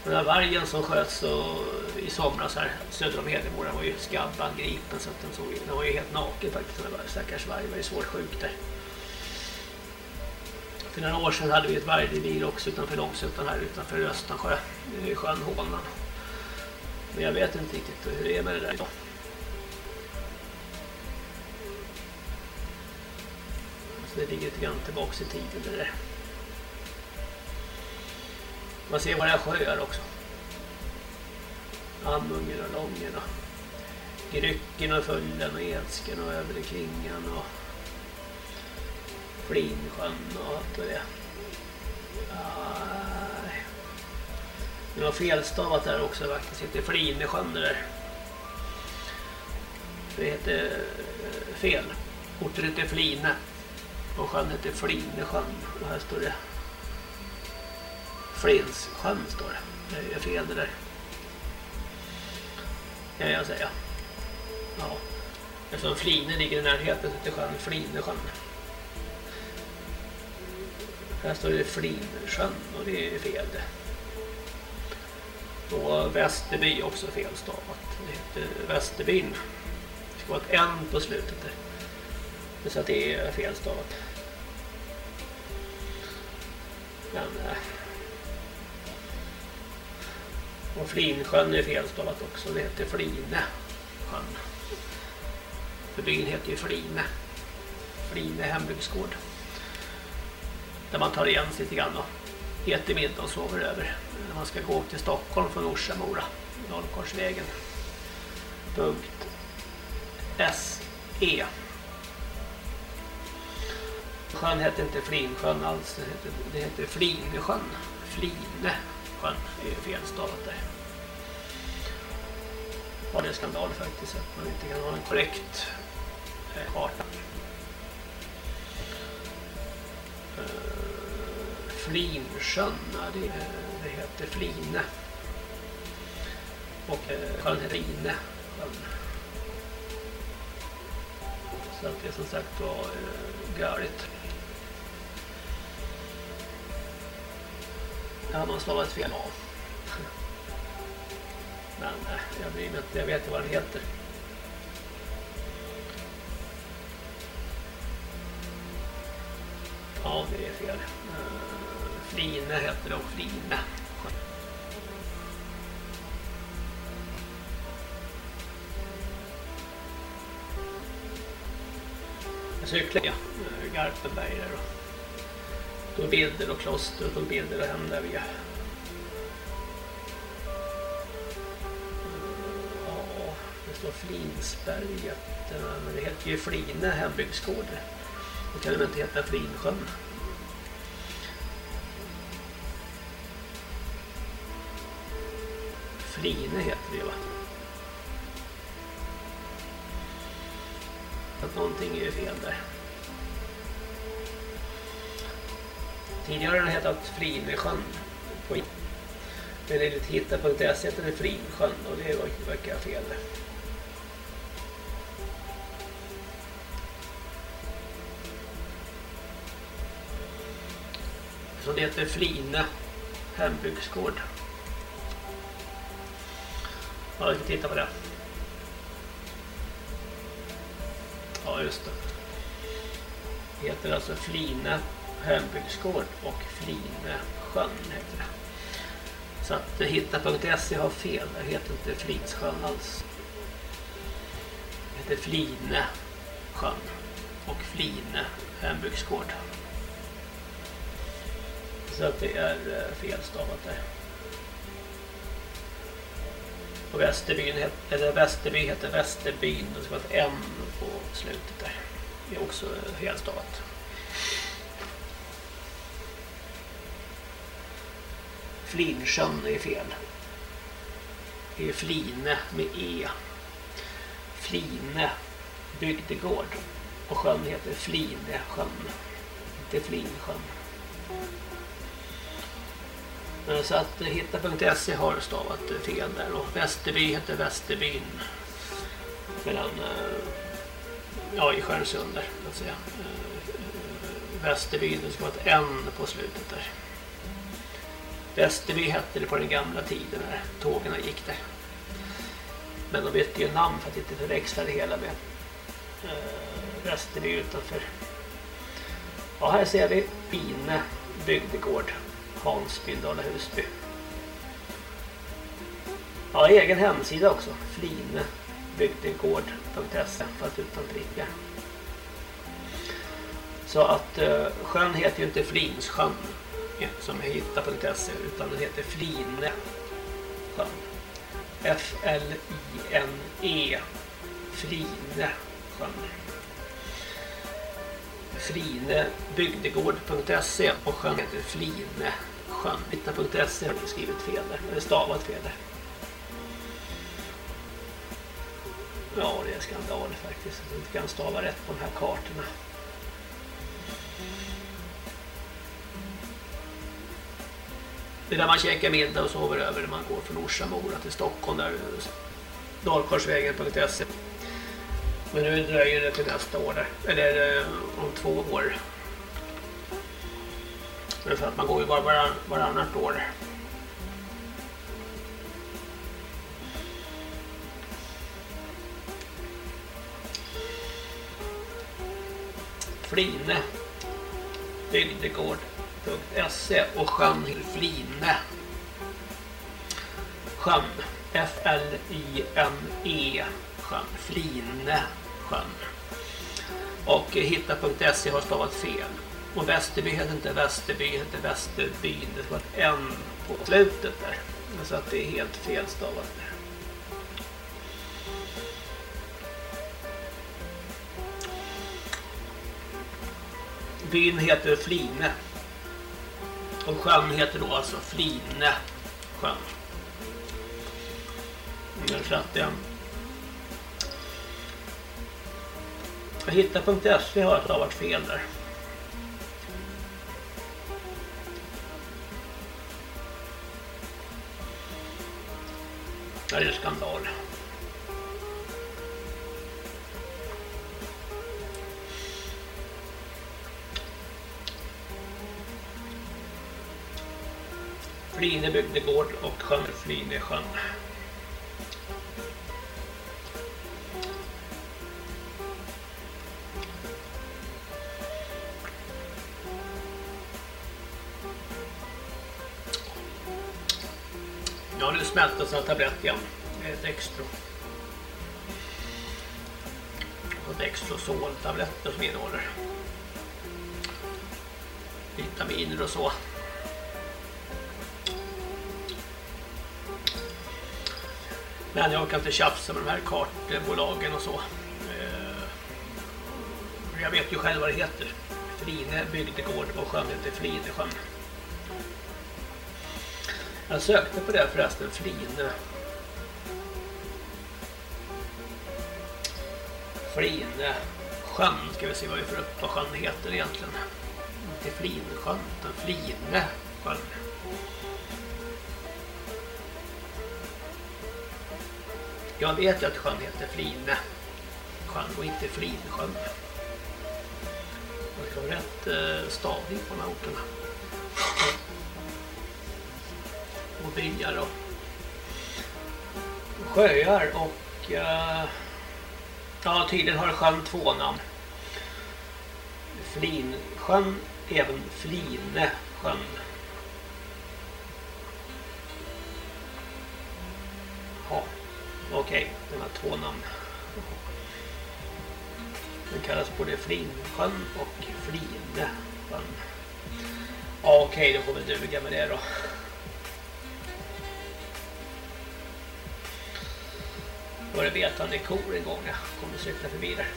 Den här vargen som sköts i somras här söder om Hedemora var ju skabbangripen så att den, såg, den var ju helt naken faktiskt. Den var, stackars varg var ju svårt sjuk där. För några år sedan hade vi ett vargrevir också utanför Långsötan här utanför Östansjö. i sjön Hånan. Men jag vet inte riktigt hur det är med det där idag. Så det ligger lite grann tillbaka i tiden det där. Man ser våra sjöar också. Amungen och Lången och Grycken och Fullen och Edsken och Övre Klingan och Flinsjön och allt vad det är. Det var felstavat där också faktiskt. Det heter Flinesjön det där. Det heter eh, fel. Orten heter Fline. Och sjön heter Flinesjön. Och här står det Flinssjön står det. Det är fel det där. Kan jag säga. Ja. Eftersom Fline ligger i närheten så heter sjön Flinesjön. Här står det Flinsjön och det är fel det. Och Västerby också felstavat. Det heter Västerbyn. Det ska vara ett N på slutet där. Så att det är felstavat. Men... Eh, och Flinsjön är felstavat också. Det heter Fline sjön. För byn heter ju Fline. Fline hembygdsgård. Där man tar igen sig lite grann och äter middag och sover över. När man ska gå till Stockholm från Orsamora, Norrkorsvägen. Punkt SE. Sjön heter inte Flinsjön alls. Det heter, det heter Flinesjön. Flinesjön är ju felstavat där. Ja, det är skandal faktiskt att man inte kan ha en korrekt eh, karta. Eh, Flinsjön, det, det heter Fline. Och eh, sjön heter Ine. Sjön. Så att det som sagt var görligt. galet. Det har man stavat fel av. Men eh, jag bryr mig inte, jag vet vad den heter. Ja, det är fel. Eh, Fline heter det och Fline. Jag cyklade ja. Eh, Garpenberg där då. tog bilder och kloster och bilder och hem där vi är. Det står Flinsberget men det heter ju Fline hembygdsgård det kan det inte heta Flinsjön Fline heter det va att någonting är ju fel där Tidigare har den hetat Flinesjön. Men enligt hitta.se heter det Frinsjön och det verkar fel. Det heter Fline hembygdsgård. Ja, vi ska titta på det. Ja, just det. Det heter alltså Fline hembygdsgård och Flinesjön heter det. Så att eh, hitta.se har fel, det heter inte Flinsjön alls. Det heter Flinesjön och Fline hembygdsgård. Så att det är eh, felstavat där. Och Västerbyn heter, eller Västerby heter Västerbyn, det ska vara ett M på slutet där. Det är också eh, felstavat. Flinsjön är fel. Det är Fline med E. Fline bygdegård. Och sjön heter Flinesjön. Inte Flinsjön. Eh, så att eh, hitta.se har stavat eh, fel där och Västerby heter Västerbyn. Mellan ja, i Stjärnsund där, att säga. Västerbyn, det ska vara ett N på slutet där. Västerby hette det på den gamla tiden när tågen gick där. Men de bytte ju namn för att inte förväxla det hela med Västerby utanför. Ja, här ser vi Bine bygdegård. Hansby, Dala Husby. Ja, egen hemsida också. Flinebygdegård.se fast utan prickar. Så att eh, sjön heter ju inte Flinsjön som är hitta.se utan den heter Fline sjön. F-L-I-N-E Fline sjön. Flinebygdegård.se och sjön heter Fline sjön. Har du skrivit fel där, eller stavat fel där. Ja, det är skandal faktiskt. Att inte kan stava rätt på de här kartorna. Det är där man käkar middag och sover över när man går från Orsa Mora till Stockholm där Dalkorsvägen.se Men nu dröjer det till nästa år där. Eller eh, om två år. Men för att man går ju bara varann, varannat år. Fline. Bygdegård.se och sjön. Fline sjön F-L-I-N-E sjön Fline sjön. Och hitta.se har stavat fel och Västerby heter inte Västerby, heter Västerbyn. Det var ett N på slutet där. Så att det är helt felstavat. Byn heter Fline. Och sjön heter då alltså Fline sjön. Så att det... Hitta.se har stavat fel där. Det är skandal. Flinebygdegård och sjön Flinesjön. Har nu smälter så tablett igen. Ett eh, extra. Och Dextrosol-tabletter som innehåller vitaminer och så. Men jag kan inte tjafsa med de här kartbolagen och så. Eh, jag vet ju själv vad det heter. Fline bygdegård och sjön heter Flinesjön. Jag sökte på det förresten, Flinö. Fline sjön, ska vi se vad vi får upp vad sjön heter egentligen. Inte Flinsjön, utan Fline sjön. Jag vet ju att sjön heter Fline sjön och inte Flinsjön. Det kan vara rätt eh, stavning på de här orterna och byar och sjöar och eh, ja tydligen har sjön två namn. Flinsjön, även Flinesjön. Ja, okej, okay, den har två namn. Den kallas både Flinsjön och Flinesjön. Ja, okej, okay, då får vi duga med det då. var det betande kor en gång när jag kom och cyklade förbi där.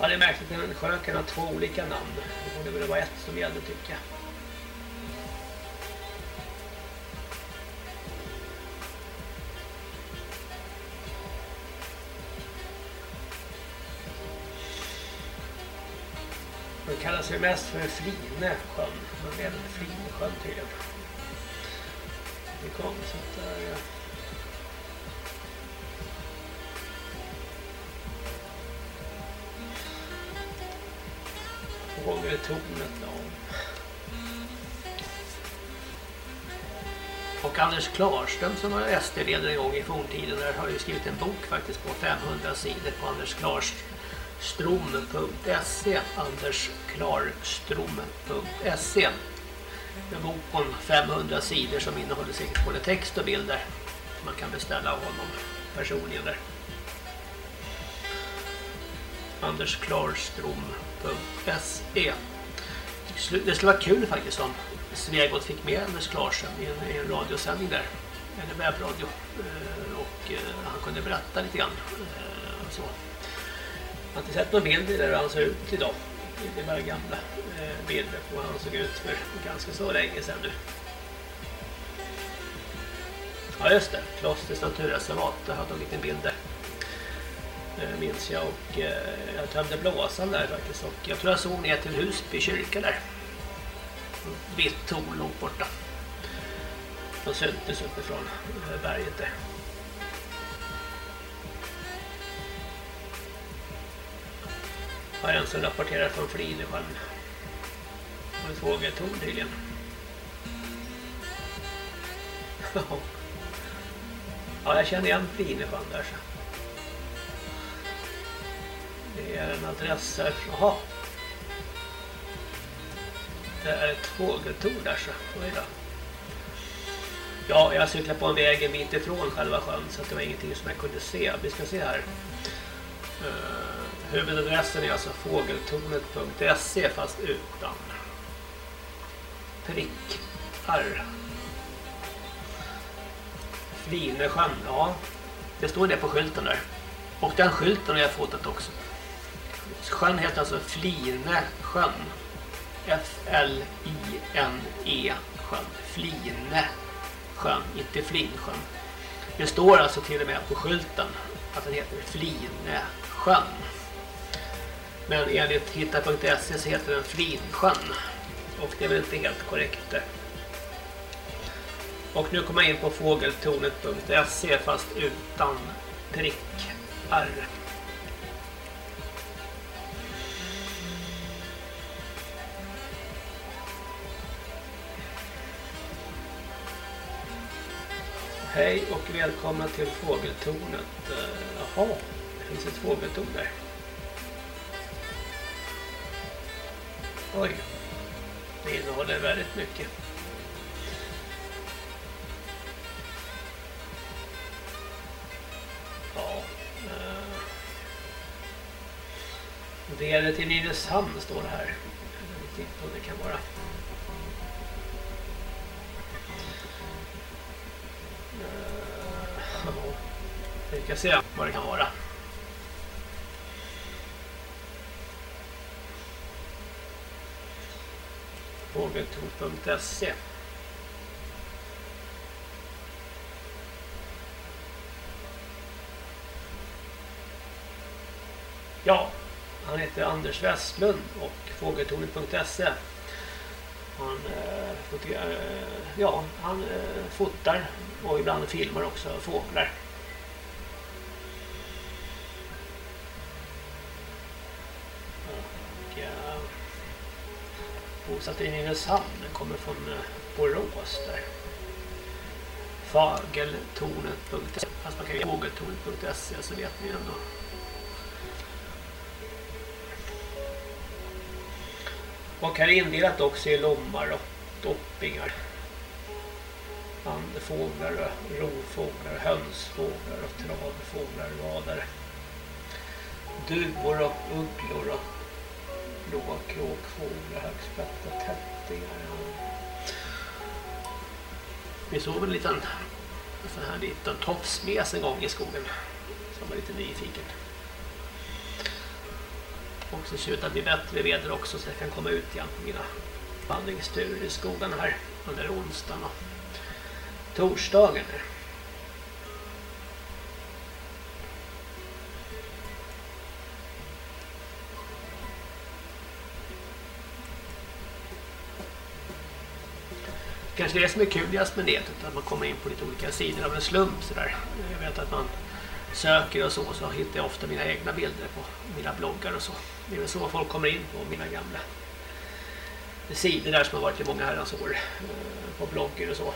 Ja, det är märkligt när en sjö kan ha två olika namn. Det borde väl vara ett som gällde tycker jag. Den kallas ju mest för Frinäsjön. Man vet inte Frinesjön tydligen. Det kom så att där... tornet ja. Och Anders Klarström som var SD-ledare en gång i forntiden där har ju skrivit en bok faktiskt på 500 sidor på Anders Klarstrom.se andersklarstrom.se en bok på 500 sidor som innehåller säkert både text och bilder man kan beställa av honom personligen där. andersklarstrom.se Det skulle vara kul faktiskt om Svegot fick med Anders Klarström i en, i en radiosändning där. Eller webbradio. Eh, och eh, han kunde berätta lite grann. Eh, så. Jag har inte sett någon bild där han ser ut idag. Det är bara gamla eh, bilder på hur han såg ut för ganska så länge sedan nu. Ja just det, Klosters naturreservat, där hade en liten bild där. Eh, minns jag och eh, jag tömde blåsan där faktiskt och jag tror jag såg ner till Husby kyrka där vitt torn långt borta. De syntes uppifrån berget där. Har en som rapporterar från Flinesjön. Och ett fågeltorn tydligen. ja, jag känner igen Flinesjön där så. Det är en adress här. Jaha, det är ett fågeltorn där så. Oj då. Ja, jag cyklar på en väg en bit ifrån själva sjön så det var ingenting som jag kunde se. Vi ska se här. Uh, huvudadressen är alltså fågeltornet.se fast utan prickar. Flinesjön, ja. Det står det på skylten där. Och den skylten har jag fotat också. Sjön heter alltså Flinesjön. F-L-I-N-E sjön. Fline sjön, inte Flinsjön. Det står alltså till och med på skylten att den heter Flinesjön. Men enligt hitta.se så heter den Flinsjön. Och det är väl inte helt korrekt. Och nu kommer jag in på fågeltornet.se fast utan prick R. Hej och välkomna till fågeltornet. Eh, jaha, det finns ett fågeltorn där. Oj, det innehåller väldigt mycket. Ja, eh. det är till Nynäshamn står det här. Jag vet inte om det kan vara. Eh, Vi ska se vad det kan vara. Fågeltorn.se Ja, han heter Anders Westlund och fågeltornet.se han, eh, ja, han eh, fotar och ibland filmar också fåglar. Bosatt i Nynäshamn. Den kommer från eh, Borås där. Fageltornet.se Fast man kan ju fågeltornet.se så vet ni ändå. Och här är indelat också i lommar och doppingar. Andefåglar, rovfåglar, hönsfåglar och travfåglar, vadare. Duvor och ugglor och blåa kråkfåglar, högsprätta tättingar. Vi såg en liten sån här liten tofsmes en gång i skogen som var lite nyfiken. Och så ser ut att bli bättre väder också så jag kan komma ut igen på mina vandringsturer i skogen här under onsdagen och torsdagen. Kanske det som är kuligast med nätet, att man kommer in på lite olika sidor av en slump sådär. Jag vet att man söker och så, så hittar jag ofta mina egna bilder på mina bloggar och så. Det är väl så folk kommer in på mina gamla sidor där som har varit i många herrans år eh, på bloggar och så.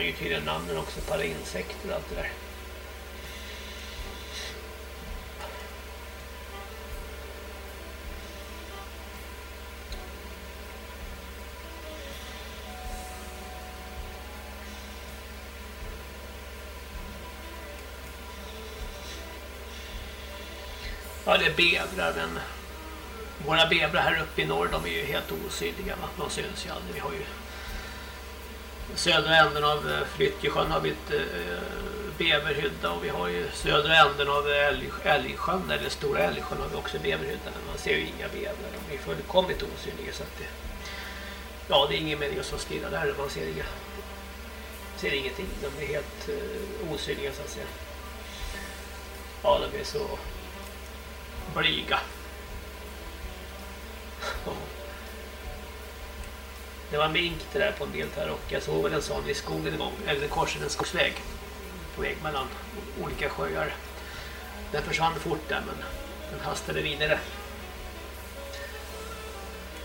Man ju tydligen namnen också på alla insekter och allt det där. Ja, det är bebrar, men våra bebrar här uppe i norr, de är ju helt osynliga. Va? De syns ju aldrig. Vi har ju södra änden av eh, Flyttjesjön har vi ett eh, beverhydda och vi har ju södra änden av Älgsjön, eller Stora Älgsjön har vi också beverhydda. Men man ser ju inga bever, de är fullkomligt osynliga. Så att det, ja, det är ingen mening att skriva där, man ser, inga, ser ingenting. De är helt eh, osynliga så att säga. Ja, de är så blyga. Det var mink det där på en bild här och jag såg väl en sån i skogen en gång, eller korsade en skogsväg på väg mellan olika sjöar. Den försvann fort där men den hastade vidare.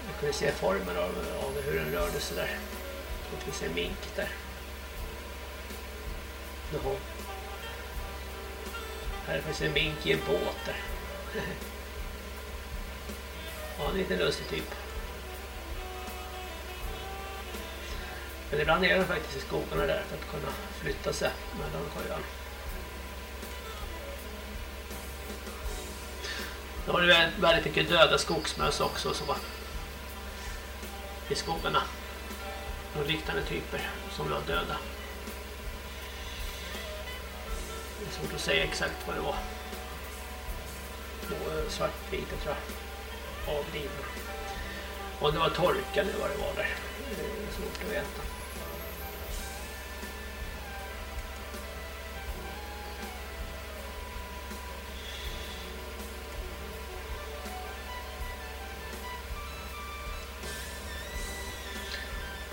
Jag kunde se formen av, av hur den rörde sig där. Jag kunde se mink där. Jaha. Här finns en mink i en båt där. ja, en liten lustig typ. Men ibland är de faktiskt i skogarna där för att kunna flytta sig mellan sjöarna. Då var det väldigt mycket döda skogsmöss också som var i skogarna. Och liknande typer som var döda. Det är svårt att säga exakt vad det var. På eh, svartvita tror jag. Avlidna. Och det var torka eller vad det var där. Det är svårt att veta.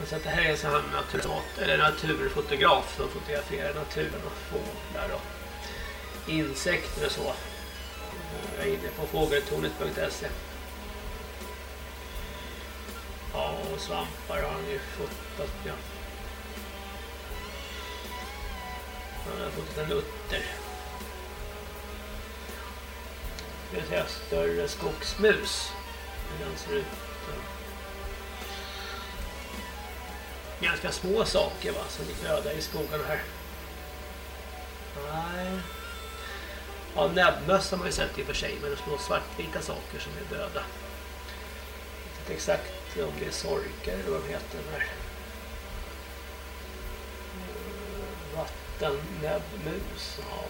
Så att det här är en sån här naturfot eller naturfotograf som fotograferar naturen och fåglar och insekter och så. Jag är inne på fågeltornet.se. Ja, och svampar har han ju fotat. Ja. Han har fotat en utter. Det vill säga större skogsmus. Hur den ser ut ganska små saker va, som ligger öda i skogen här. Nej. Ja, näbbmöss har man ju sett i och för sig, men det är små svartvita saker som är döda. Jag vet inte exakt om det är sorkar eller vad de heter de här. Vattennäbbmus. Ja.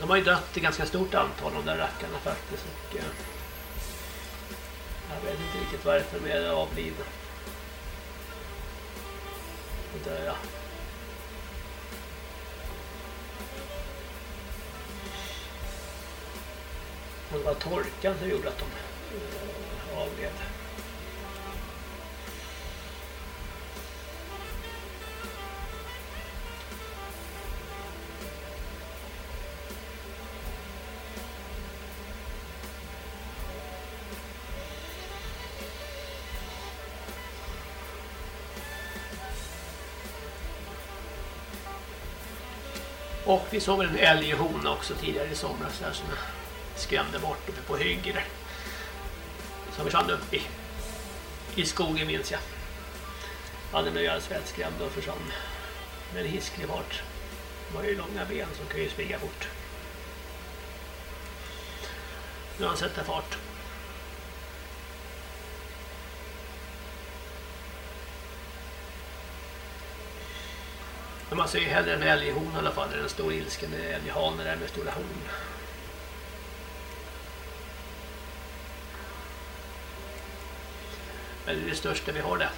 De har ju dött i ganska stort antal de där rackarna faktiskt. Och, eh, jag vet inte riktigt varför de är avlidna dö. Och det var torkan som gjorde att de eh, avled. Och vi såg en älg och hona också tidigare i somras där som skrämde bort uppe på hygge där. Som försvann upp i, i skogen minns jag. Hade nu alldeles vettskrämd och försvann med en hisklig fart. De har ju långa ben som kan ju springa fort. Nu har han sätter fart. Men man ser ju hellre en älghorn i alla fall, än en stor ilsken älghane där med stora horn. Men det är det största vi har det.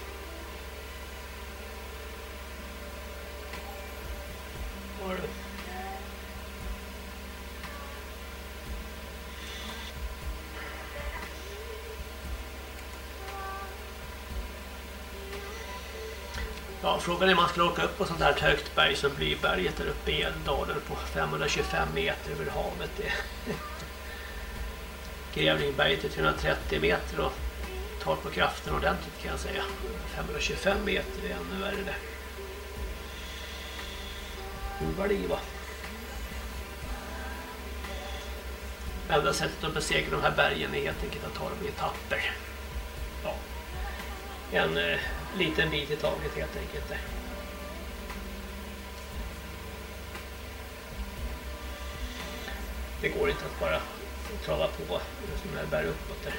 Frågan är om man skulle åka upp på sånt här högt berg som Blyberget där uppe i Älvdalen på 525 meter över havet. Det Grävlingberget är 330 meter och tar på kraften ordentligt kan jag säga. 525 meter är ännu värre det. Hur var det va? Enda sättet att besegra de här bergen är helt enkelt att ta dem i etapper. Ja. En eh, liten bit i taget helt enkelt. Det går inte att bara trava på som här bär uppåt där.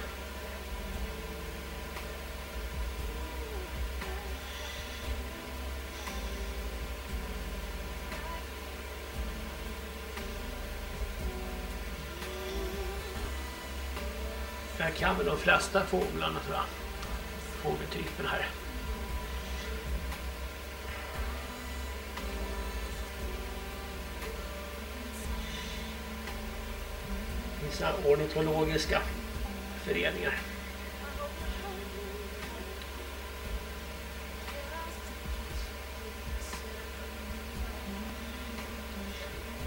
Jag kan väl de flesta fåglarna tror jag. Fågeltypen här. Vissa ornitologiska föreningar.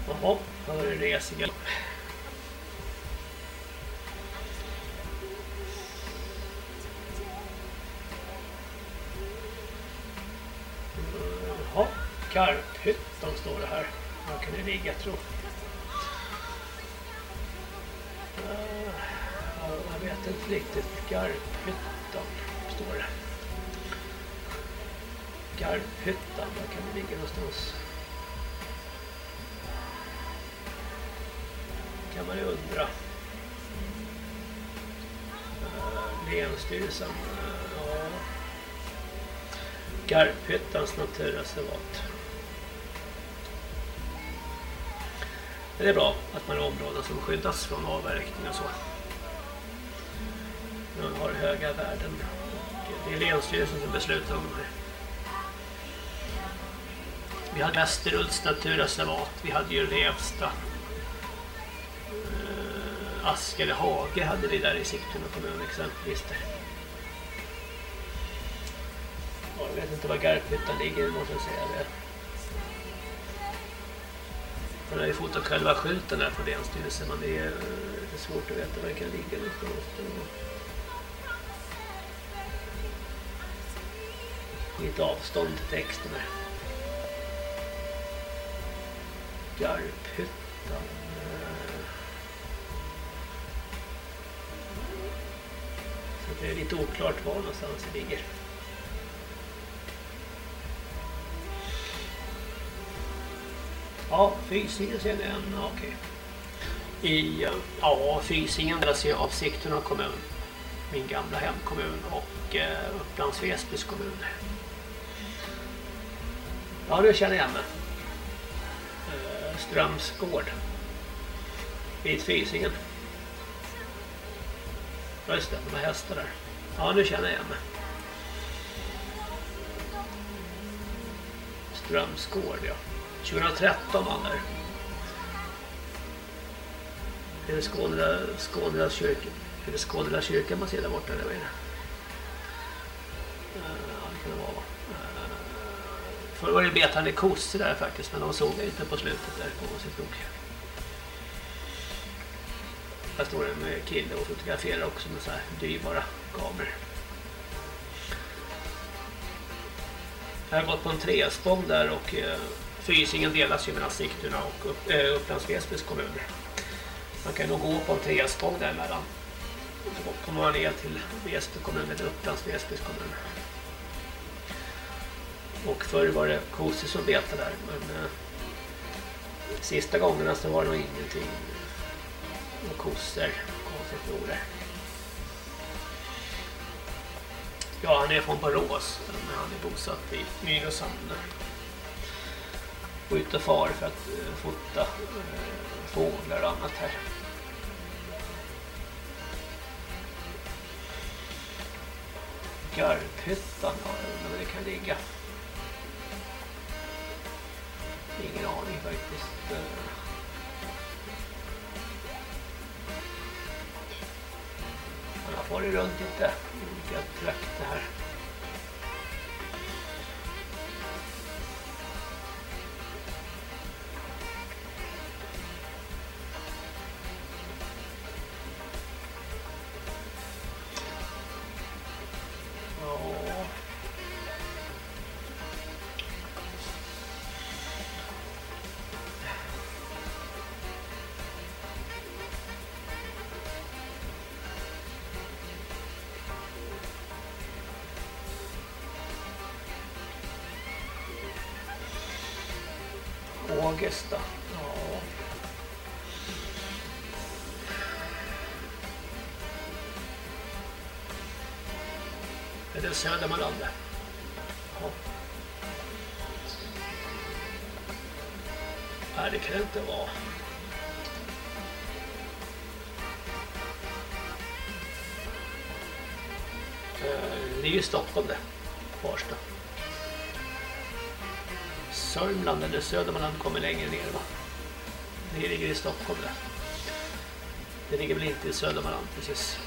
Jaha, här var det resiga. Jaha, Karphyttan står det här. Var kan det ligga tror jag. Inte riktigt. Garphyttan står det. Garphyttan, var kan det ligga någonstans? Kan man ju undra. Eh, Länsstyrelsen. Eh, ja. Garphyttans naturreservat. Det är bra att man har områden som skyddas från avverkning och så. Man har höga värden. Det är Länsstyrelsen som beslutar om det. Vi hade Västerults naturreservat. Vi hade ju Revsta. Uh, eh, Askele Hage hade vi där i Sigtuna kommun exempelvis. Där. Jag vet inte var Garphyttan ligger, måste jag säga det. Man har ju fotat själva skylten där på Länsstyrelsen, men det är eh, lite svårt att veta var den kan ligga någonstans. Lite avstånd till texten här. Garphyttan. Eh. Så det är lite oklart var någonstans det ligger. Ja, Fysingen ser ni en, okej. I, ja, Fysingen delas ju av Sigtuna kommun, min gamla hemkommun och eh, Upplands Väsbys kommun. Ja, nu känner jag mig. Eh, Strömsgård. Vid Fysingen. Just det, de här hästar där. Ja, nu känner jag mig. Strömsgård, ja. 2013 var han där. Är det Skånela, Skånela kyrka? Är det Skånela kyrka man ser där borta? Eller vad är det? Eh, Förr var det betande kossor där faktiskt, men de såg jag inte på slutet där på sitt nog. Här står en kille och fotograferar också med så här dyrbara kameror. Jag har gått på en träspång där och eh, Fysingen delas ju mellan Sigtuna och upp, eh, Upplands Väsbys kommuner. Man kan nog gå på en träspång däremellan. Så kommer man ner till Väsby kommun eller Upplands Väsbys kommun. Och förr var det kossor som betade där. Men eh, sista gångerna så var det nog ingenting. Och kossor, konstigt nog det. Ja, han är från Borås. Men han är bosatt i Nynäshamn och ute och far för att eh, fota eh, fåglar och annat här. Garphyttan, ja, men undrar var det kan ligga ingen aning faktiskt. Man har farit runt lite olika trakter här. Ågesta. Ja. Är det Södermanland? Ja. Nej, det kan det inte vara. Det är ju Stockholm det. Farsta. Sörmland eller Södermanland kommer längre ner va? Det ligger i Stockholm det. Det ligger väl inte i Södermanland precis.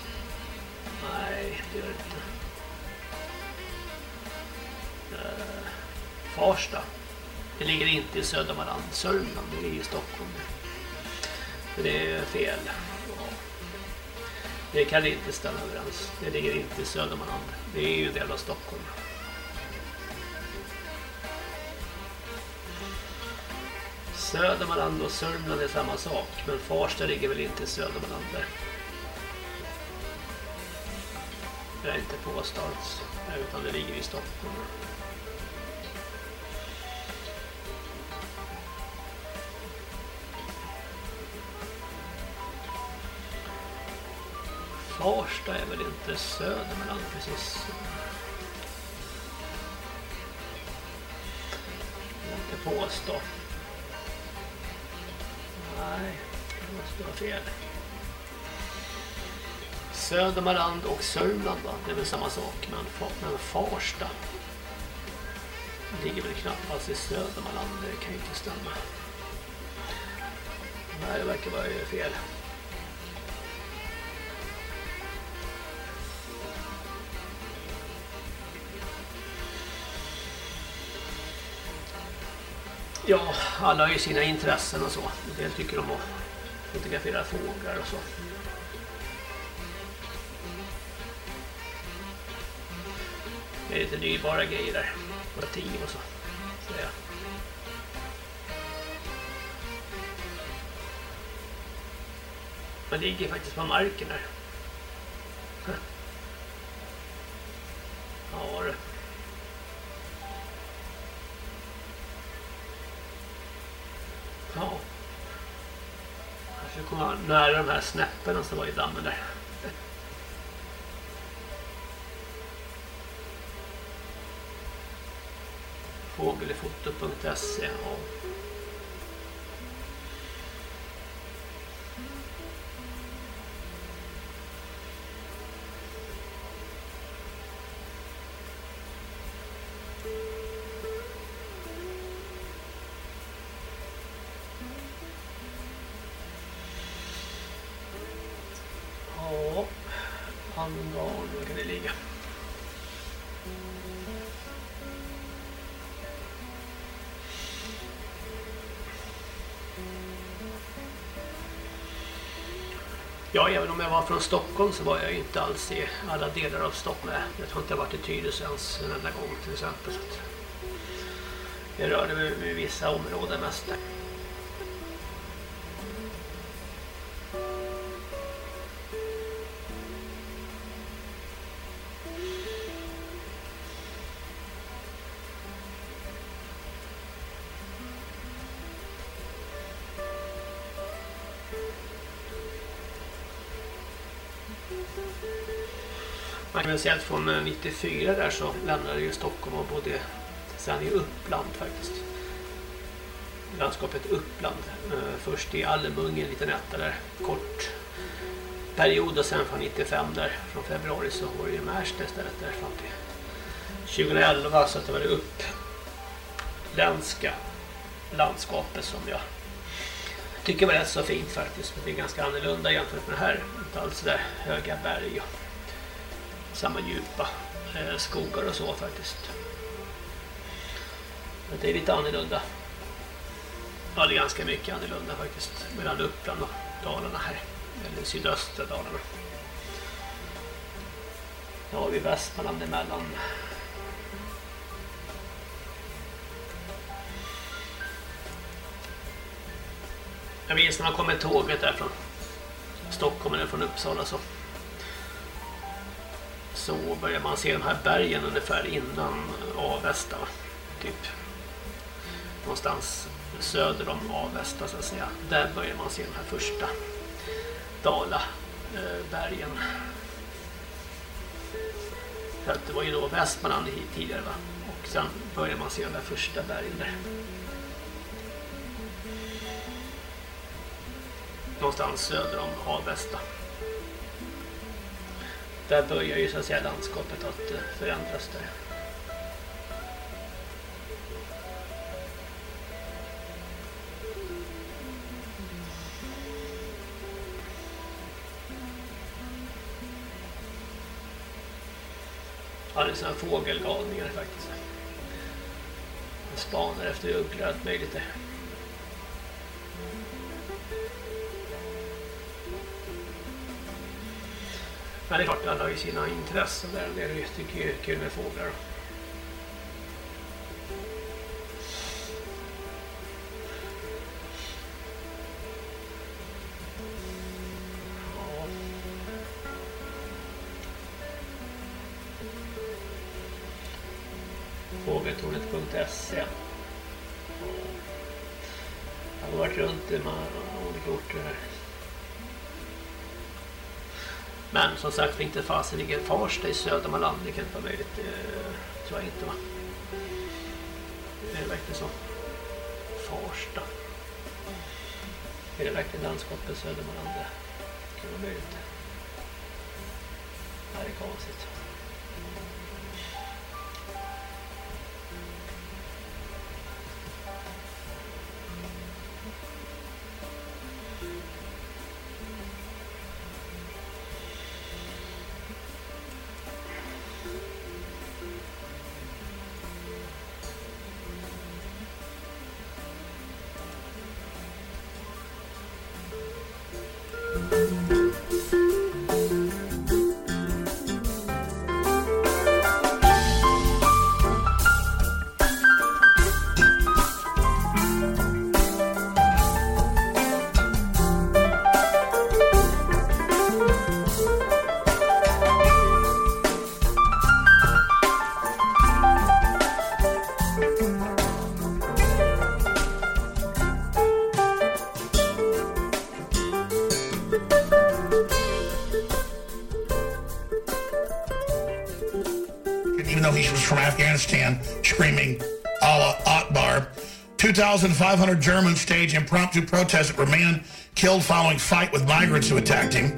Nej, det gör det inte. Uh, Farsta. Det ligger inte i Södermanland. Sörmland, det ligger i Stockholm. Det är fel. Det kan inte stämma överens. Det ligger inte i Södermanland. Det är ju en del av Stockholm. Södermanland och Sörmland är samma sak, men Farsta ligger väl inte i Södermanland där. Det är inte påstått, utan det ligger i Stockholm. Farsta är väl inte Södermanland precis. Jag inte påstå. Nej, det måste vara fel. Södermanland och Sörmland va? Det är väl samma sak, men, men Farsta ligger väl knappast i Södermanland, det kan ju inte stämma. Nej, det verkar vara fel. Ja, alla har ju sina intressen och så. En del tycker om att fotografera fåglar och så. Det är lite dyrbara grejer där. Motiv och så. så ja. Man ligger faktiskt på marken där. Ja, det. Ja. Jag ska komma nära de här snäpporna som var i dammen där. Fågelfoto.se. Ja, Ja, även om jag var från Stockholm så var jag ju inte alls i alla delar av Stockholm. Jag tror inte jag varit i Tyresö ens en enda gång till exempel. Så att jag rörde mig i vissa områden mest Speciellt från eh, 94 där så lämnade ju Stockholm och bodde sen i Uppland faktiskt. Landskapet Uppland. Eh, först i Allemungen, en liten etta där, kort period och sen från 95 där, från februari så var det ju Märsta istället där fram till 2011 så att det var det uppländska landskapet som jag tycker var rätt så fint faktiskt. Det är ganska annorlunda jämfört med det här. Inte alls där höga berg och samma djupa eh, skogar och så faktiskt. Men det är lite annorlunda. Ja, det är ganska mycket annorlunda faktiskt. Mellan Uppland och Dalarna här. Eller sydöstra Dalarna. Nu har vi Västmanland emellan. Jag minns när man kom med tåget där från Stockholm eller från Uppsala så så börjar man se de här bergen ungefär innan Avesta typ. Någonstans söder om Avesta så att säga. Där börjar man se de här första Dala eh, bergen för att det var ju då Västmanland tidigare va? Och sen börjar man se de här första bergen där. Någonstans söder om Avesta. Där börjar ju så att säga landskapet att eh, förändras där. Ja, det är sådana fågelgalningar faktiskt. Jag spanar efter ugglor allt möjligt där. Men det är klart, alla har ju sina intressen där. Det är ju tycker jag kul med fåglar. Fågeltornet.se Jag har varit runt i olika orter här. Men som sagt, inte fasen ligger Farsta i Södermanland. Det kan inte vara möjligt. Det eh, tror jag inte va. Är det verkligen så? Farsta. Är det verkligen landskapet Södermanland? Det kan vara möjligt. Det här är konstigt. Afghanistan, screaming Allah Akbar. 2,500 Germans stage impromptu protests where men killed following fight with migrants who attacked him.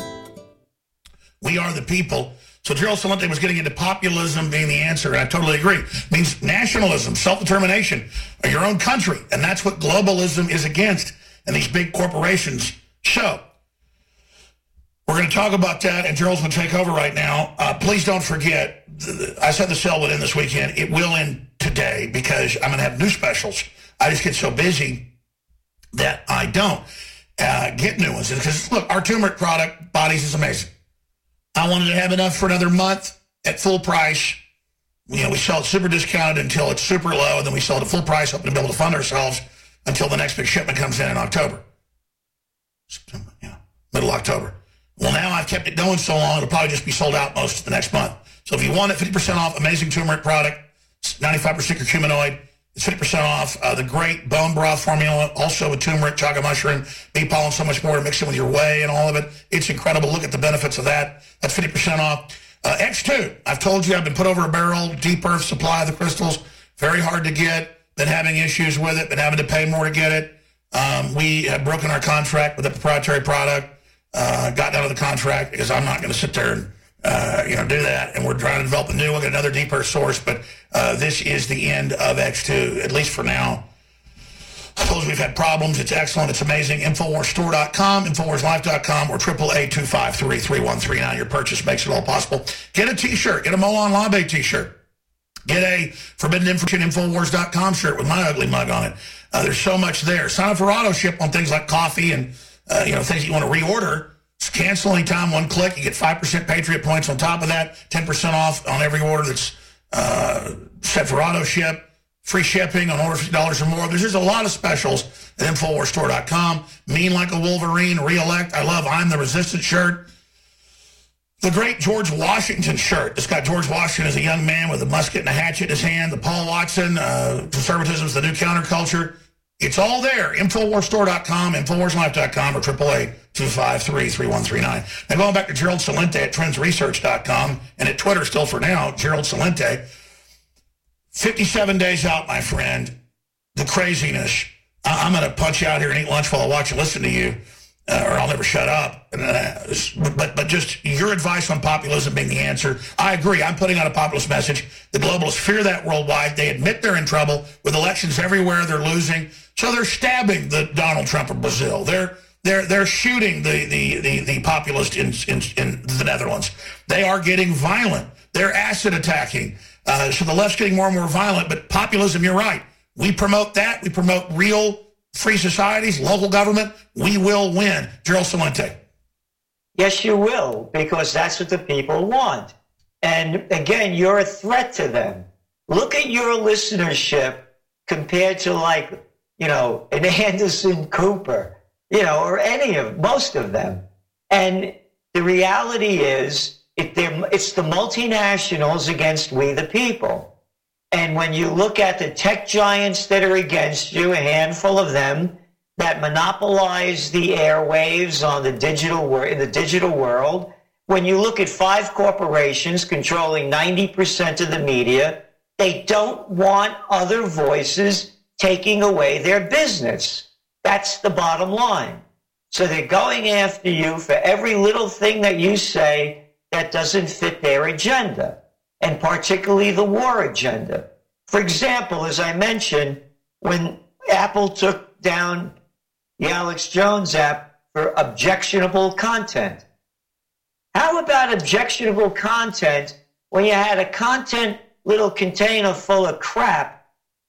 We are the people. So Gerald Salente was getting into populism being the answer, and I totally agree. It means nationalism, self-determination, your own country, and that's what globalism is against, and these big corporations show. We're going to talk about that, and Gerald's going to take over right now. Uh, please don't forget, I said the sale would end this weekend. It will end today because I'm going to have new specials. I just get so busy that I don't uh, get new ones. Because, look, our turmeric product, Bodies, is amazing. I wanted to have enough for another month at full price. You know, we sell it super discounted until it's super low, and then we sell it at full price, hoping to be able to fund ourselves until the next big shipment comes in in October. September, yeah, middle October. Well, now I've kept it going so long, it'll probably just be sold out most of the next month. So if you want it, 50% off, amazing turmeric product, 95% curcuminoid, it's 50% off. Uh, the great bone broth formula, also with turmeric, chaga mushroom, bee pollen, so much more to mix in with your whey and all of it. It's incredible. Look at the benefits of that. That's 50% off. Uh, X2, I've told you I've been put over a barrel, deep earth supply of the crystals, very hard to get, been having issues with it, been having to pay more to get it. Um, we have broken our contract with the proprietary product, uh, got out of the contract because I'm not going to sit there and uh, you know, do that. And we're trying to develop a new one, another deeper source. But uh, this is the end of X2, at least for now. I Suppose we've had problems. It's excellent. It's amazing. Infowarsstore.com, InfoWarsLife.com, or 888-253-3139. Your purchase makes it all possible. Get a t-shirt. Get a Molon Labe t-shirt. Get a Forbidden Information Infowars.com shirt with my ugly mug on it. Uh, there's so much there. Sign up for auto ship on things like coffee and uh, you know things you want to reorder. Just cancel anytime, one click. You get 5% Patriot points on top of that, 10% off on every order that's uh, set for auto ship, free shipping on orders $50 or more. There's just a lot of specials at InfoWarsStore.com. Mean like a Wolverine, re-elect. I love I'm the Resistance shirt. The great George Washington shirt. It's got George Washington as a young man with a musket and a hatchet in his hand. The Paul Watson, uh, Conservatism is the New Counterculture. It's all there. Infowarsstore.com, Infowarslife.com, or 888-253-3139. Now going back to Gerald Celente at trendsresearch.com and at Twitter still for now, Gerald Celente. 57 days out, my friend. The craziness. I- I'm going to punch you out here and eat lunch while I watch and listen to you uh, or I'll never shut up. Uh, but but just your advice on populism being the answer. I agree. I'm putting out a populist message. The globalists fear that worldwide. They admit they're in trouble with elections everywhere. They're losing, so they're stabbing the Donald Trump of Brazil. They're they're they're shooting the the the, the populist in, in in the Netherlands. They are getting violent. They're acid attacking. Uh, so the left's getting more and more violent. But populism, you're right. We promote that. We promote real free societies, local government, we will win. Gerald Celente. Yes, you will, because that's what the people want. And again, you're a threat to them. Look at your listenership compared to like, you know, an Anderson Cooper, you know, or any of most of them. And the reality is if it's the multinationals against we the people. And when you look at the tech giants that are against you, a handful of them that monopolize the airwaves on the digital in the digital world, when you look at five corporations controlling 90% of the media, they don't want other voices taking away their business. That's the bottom line. So they're going after you for every little thing that you say that doesn't fit their agenda and particularly the war agenda. For example, as I mentioned, when Apple took down the Alex Jones app for objectionable content. How about objectionable content when you had a content little container full of crap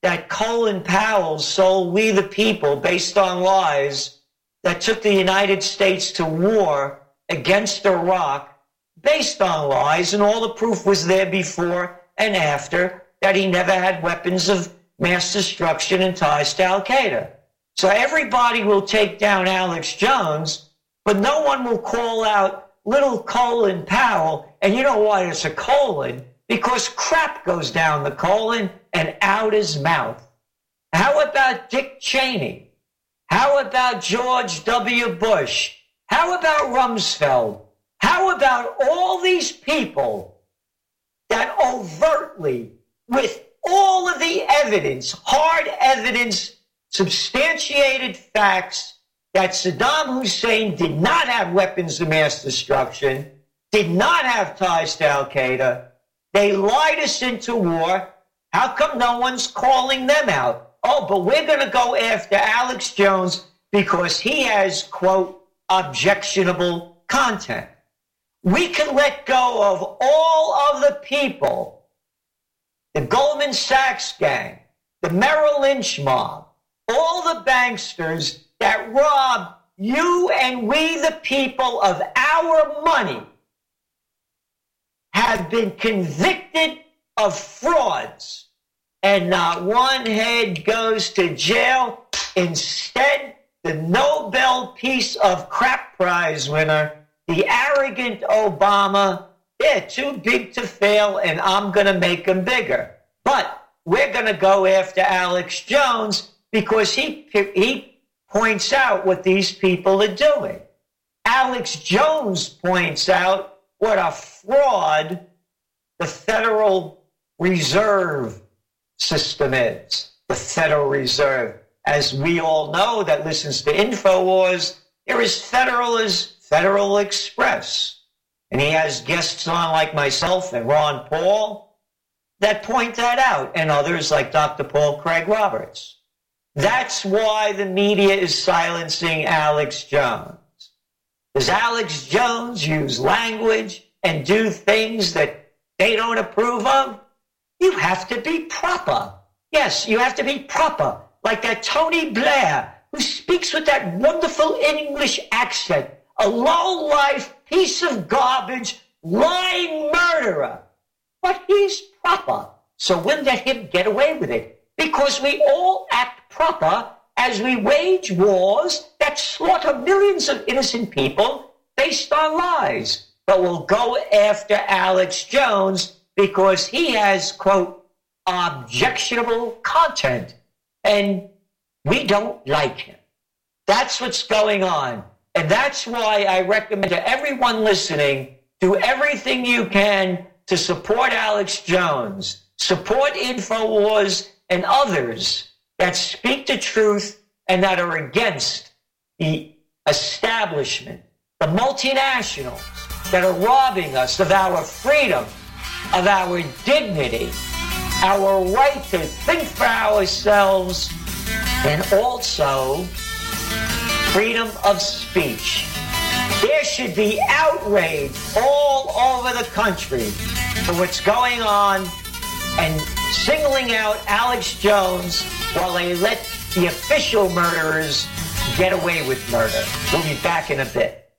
that Colin Powell sold we the people based on lies that took the United States to war against Iraq based on lies, and all the proof was there before and after that he never had weapons of mass destruction and ties to Al Qaeda. So everybody will take down Alex Jones, but no one will call out little Colin Powell. And you know why it's a colon? Because crap goes down the colon and out his mouth. How about Dick Cheney? How about George W. Bush? How about Rumsfeld? How about all these people that overtly, with all of the evidence, hard evidence, substantiated facts, that Saddam Hussein did not have weapons of mass destruction, did not have ties to Al Qaeda. They lied us into war. How come no one's calling them out? Oh, but we're going to go after Alex Jones because he has, quote, objectionable content we can let go of all of the people, the Goldman Sachs gang, the Merrill Lynch mob, all the banksters that rob you and we, the people, of our money, have been convicted of frauds. And not one head goes to jail. Instead, the Nobel Peace of Crap Prize winner the arrogant Obama, they're too big to fail and I'm going to make them bigger. But we're going to go after Alex Jones because he, he points out what these people are doing. Alex Jones points out what a fraud the Federal Reserve System is. The Federal Reserve. As we all know that listens to InfoWars, they're as federal as Federal Express. And he has guests on like myself and Ron Paul that point that out, and others like Dr. Paul Craig Roberts. That's why the media is silencing Alex Jones. Does Alex Jones use language and do things that they don't approve of? You have to be proper. Yes, you have to be proper. Like that Tony Blair, who speaks with that wonderful English accent. A low-life piece of garbage, lying murderer. But he's proper. So we'll let him get away with it. Because we all act proper as we wage wars that slaughter millions of innocent people based on lies. But we'll go after Alex Jones because he has, quote, objectionable content. And we don't like him. That's what's going on. And that's why I recommend to everyone listening do everything you can to support Alex Jones, support InfoWars and others that speak the truth and that are against the establishment, the multinationals that are robbing us of our freedom, of our dignity, our right to think for ourselves, and also freedom of speech. There should be outrage all over the country for what's going on and singling out Alex Jones while they let the official murderers get away with murder. We'll be back in a bit.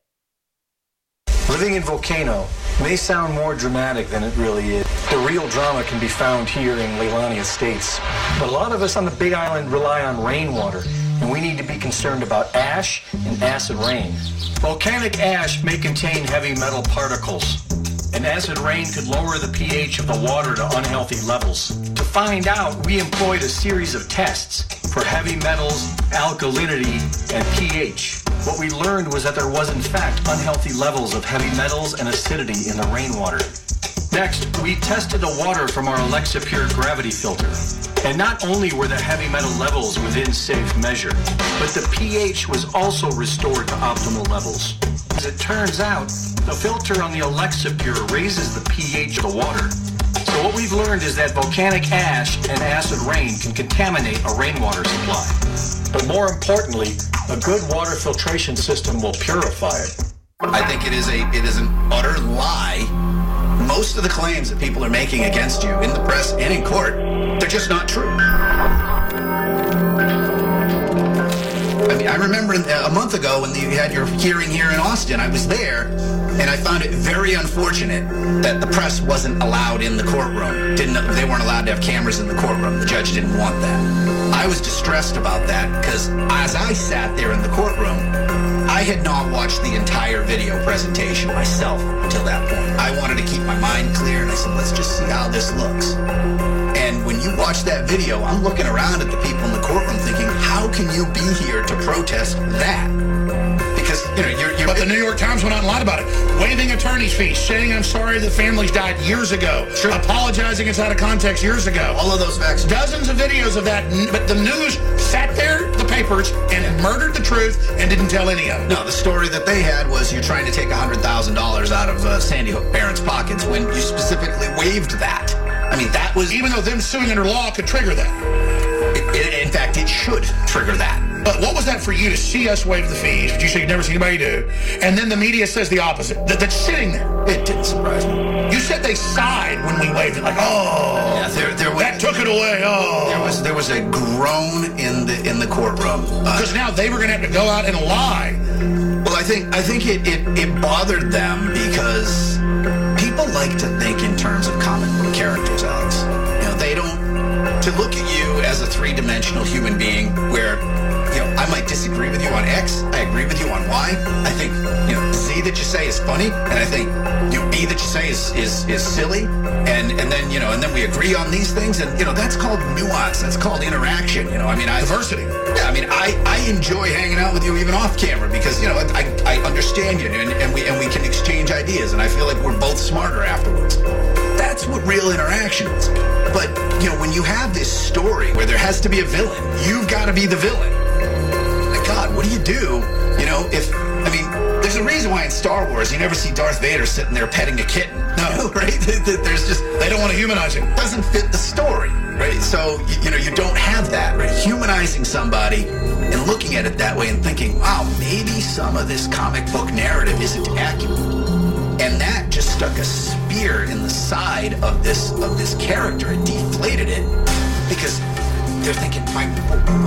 Living in Volcano may sound more dramatic than it really is. The real drama can be found here in Leilani Estates. But a lot of us on the Big Island rely on rainwater, and we need to be concerned about ash and acid rain. Volcanic ash may contain heavy metal particles, and acid rain could lower the pH of the water to unhealthy levels. To find out, we employed a series of tests for heavy metals, alkalinity, and pH. What we learned was that there was in fact unhealthy levels of heavy metals and acidity in the rainwater. Next, we tested the water from our Alexa Pure gravity filter. And not only were the heavy metal levels within safe measure, but the pH was also restored to optimal levels. As it turns out, the filter on the Alexa Pure raises the pH of the water. So what we've learned is that volcanic ash and acid rain can contaminate a rainwater supply. But more importantly, a good water filtration system will purify it. I think it is a it is an utter lie. Most of the claims that people are making against you in the press and in court, they're just not true. I mean, I remember uh, a month ago when you had your hearing here in Austin, I was there, and I found it very unfortunate that the press wasn't allowed in the courtroom. Didn't they weren't allowed to have cameras in the courtroom. The judge didn't want that. I was distressed about that because as I sat there in the courtroom, I had not watched the entire video presentation myself until that point. I wanted to keep my mind clear, and I said, let's just see how this looks. And when you watch that video, I'm looking around at the people in the courtroom thinking, how can you be here to protest that? Because, you know, you're... you're but the New York Times went out and lied about it. Waiving attorney's fees, saying I'm sorry the families died years ago, Sure. apologizing it's out of context years ago. all of those facts. Dozens of videos of that, but the news sat there, the papers, and murdered the truth and didn't tell any of it. No, the story that they had was you're trying to take $100,000 out of uh, Sandy Hook parents' pockets when you specifically waived that. I mean, that was... Even though them suing under law could trigger that. It, it, in fact, it should trigger that. But what was that for you to see us waive the fees, which you you've never seen anybody do, and then the media says the opposite, that, that's sitting there? It didn't surprise me. You said they sighed when we waived it, like, oh, Yeah, there, there was, that took it away, oh. There was there was a groan in the in the courtroom. Uh, Because now they were going to have to go out and lie. well, I think I think it, it it bothered them because people like to think in terms of comic book characters, Alex. To look at you as a three-dimensional human being where you know I might disagree with you on X, I agree with you on Y. I think you know Z that you say is funny, and I think you know, B that you say is is is silly, and and then you know and then we agree on these things, and you know that's called nuance. That's called interaction. You know, I mean, I Diversity. yeah, I mean, I, I enjoy hanging out with you even off camera because you know I, I understand you and, and we and we can exchange ideas and I feel like we're both smarter afterwards. That's what real interaction is. But you know, when you have this story where there has to be a villain, you've got to be the villain. My God, what do you do? You know, if I mean, there's a reason why in Star Wars you never see Darth Vader sitting there petting a kitten. No, right? There's just They don't want to humanize him. doesn't fit the story, right? So you, you know you don't have that, right? Humanizing somebody and looking at it that way and thinking, wow, maybe some of this comic book narrative isn't accurate, and that just stuck a spear in the side of this of this character. It deflated it because they're thinking, "My-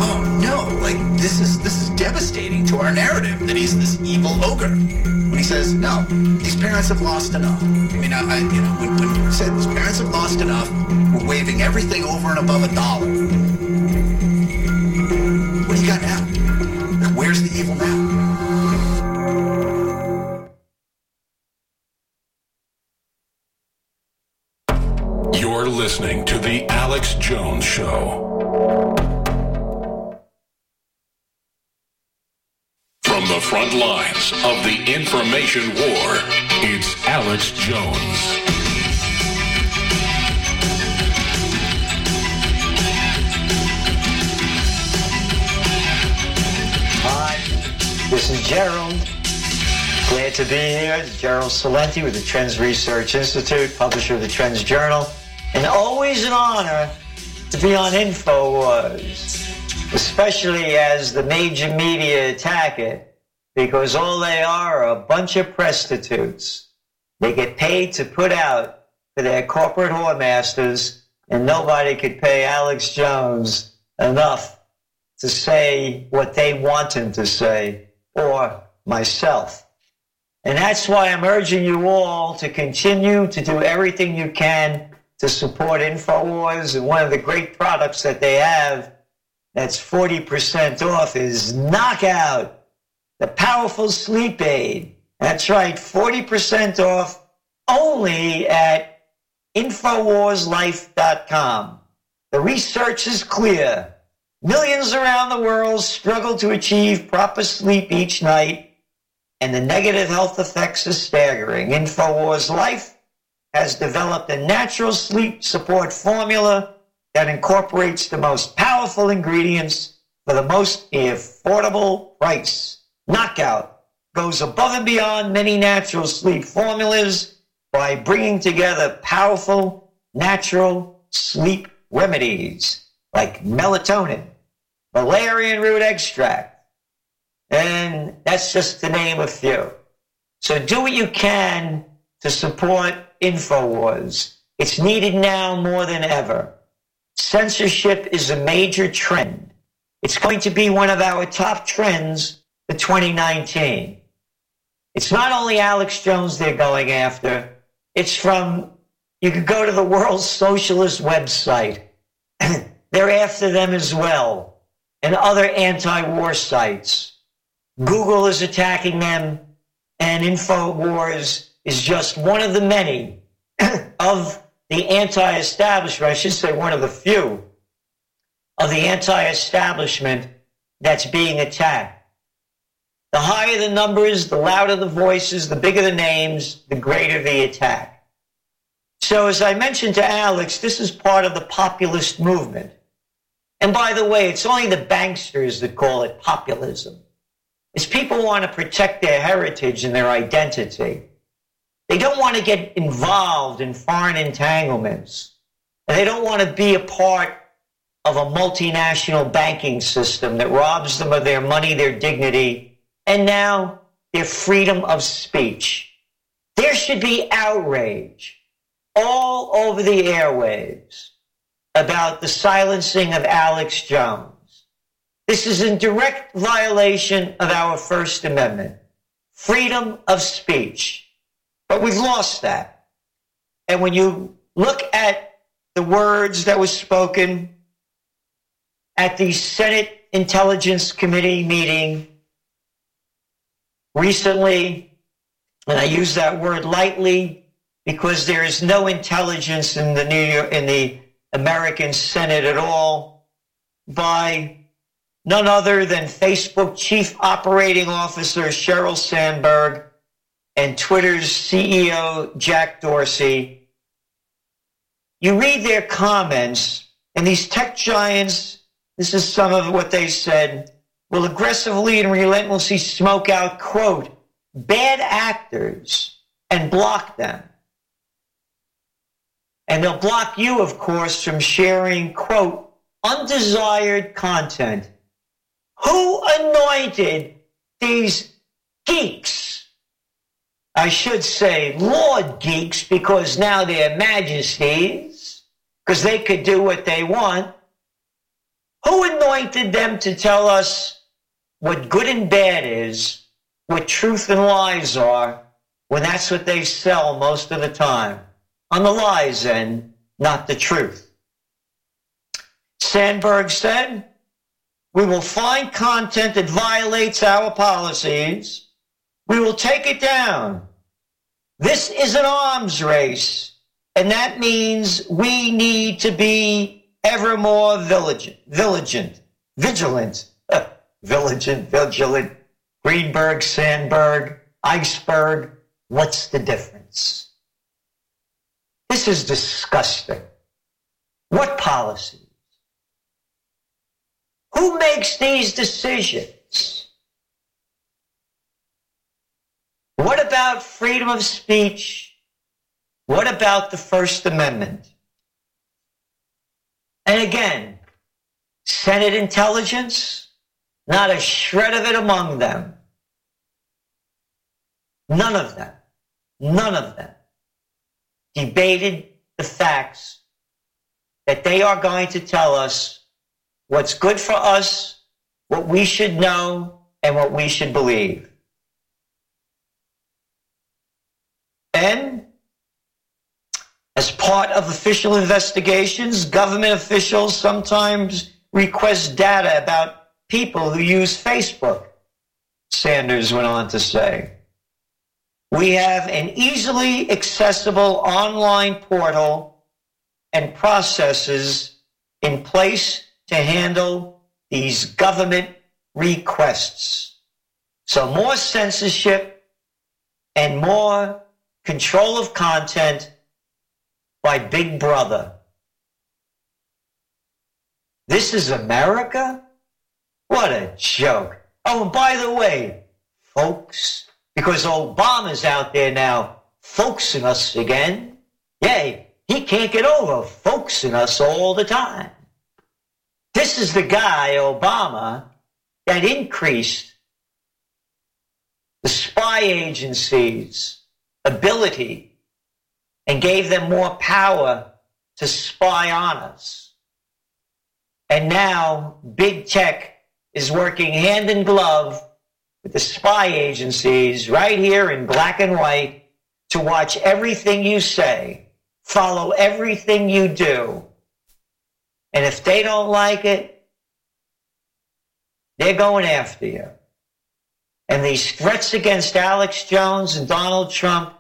oh no, like this is this is devastating to our narrative that he's this evil ogre. When he says, no, these parents have lost enough. I mean, I, I you know, when, when you said these parents have lost enough, we're waving everything over and above a dollar. What do you got now? Where's the evil now? You're listening to The Alex Jones Show. From the front lines of the information war, it's Alex Jones. Hi, this is Gerald. Glad to be here. Gerald Salenti with the Trends Research Institute, publisher of the Trends Journal, and always an honor to be on InfoWars, especially as the major media attack it, because all they are are a bunch of prostitutes. They get paid to put out for their corporate whoremasters, and nobody could pay Alex Jones enough to say what they want him to say, or myself. And that's why I'm urging you all to continue to do everything you can to support InfoWars. And one of the great products that they have that's 40% off is Knockout, the powerful sleep aid. That's right, 40% off only at InfoWarsLife.com. The research is clear. Millions around the world struggle to achieve proper sleep each night, and the negative health effects are staggering. InfoWars Life has developed a natural sleep support formula that incorporates the most powerful ingredients for the most affordable price. Knockout goes above and beyond many natural sleep formulas by bringing together powerful natural sleep remedies like melatonin, valerian root extract, and that's just to name a few. So do what you can to support InfoWars. It's needed now more than ever. Censorship is a major trend. It's going to be one of our top trends for 2019. It's not only Alex Jones they're going after, it's from, you could go to the World Socialist website. they're after them as well, and other anti war sites. Google is attacking them, and InfoWars is just one of the many of the anti establishment, I should say one of the few of the anti establishment that's being attacked. The higher the numbers, the louder the voices, the bigger the names, the greater the attack. So, as I mentioned to Alex, this is part of the populist movement. And by the way, it's only the banksters that call it populism. It's people want to protect their heritage and their identity. They don't want to get involved in foreign entanglements. And they don't want to be a part of a multinational banking system that robs them of their money, their dignity, and now their freedom of speech. There should be outrage all over the airwaves about the silencing of Alex Jones. This is in direct violation of our First Amendment, freedom of speech. But we've lost that. And when you look at the words that were spoken at the Senate Intelligence Committee meeting recently, and I use that word lightly because there is no intelligence in the New York, in the American Senate at all by none other than Facebook Chief Operating Officer Sheryl Sandberg and Twitter's CEO Jack Dorsey. You read their comments, and these tech giants, this is some of what they said, will aggressively and relentlessly smoke out, quote, bad actors and block them. And they'll block you, of course, from sharing, quote, undesired content. Who anointed these geeks? I should say Lord geeks because now they're majesties, because they could do what they want. Who anointed them to tell us what good and bad is, what truth and lies are, when that's what they sell most of the time? On the lies end, not the truth. Sandberg said, we will find content that violates our policies. We will take it down. This is an arms race, and that means we need to be ever more vigilant, vigilant, vigilant, vigilant, vigilant. Greenberg, Sandberg, Iceberg. What's the difference? This is disgusting. What policies? Who makes these decisions? What about freedom of speech? What about the First Amendment? And again, Senate intelligence, not a shred of it among them. None of them, none of them debated the facts that they are going to tell us what's good for us, what we should know, and what we should believe. And as part of official investigations, government officials sometimes request data about people who use Facebook, Sanders went on to say. We have an easily accessible online portal and processes in place to handle these government requests. So more censorship and more control of content by Big Brother. This is America? What a joke. Oh, and by the way, folks, because Obama's out there now folksing us again. Yay, he can't get over folksing us all the time. This is the guy, Obama, that increased the spy agencies' ability and gave them more power to spy on us. And now big tech is working hand in glove with the spy agencies right here in black and white to watch everything you say, follow everything you do. And if they don't like it, they're going after you. And these threats against Alex Jones and Donald Trump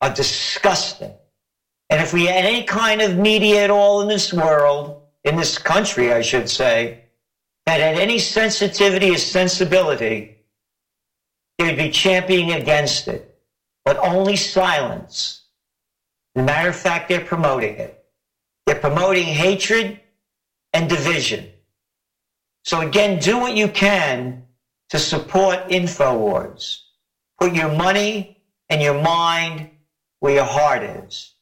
are disgusting. And if we had any kind of media at all in this world, in this country, I should say, that had any sensitivity or sensibility, they'd be championing against it. But only silence. As a matter of fact, they're promoting it. They're promoting hatred and division. So again, do what you can to support InfoWars. Put your money and your mind where your heart is.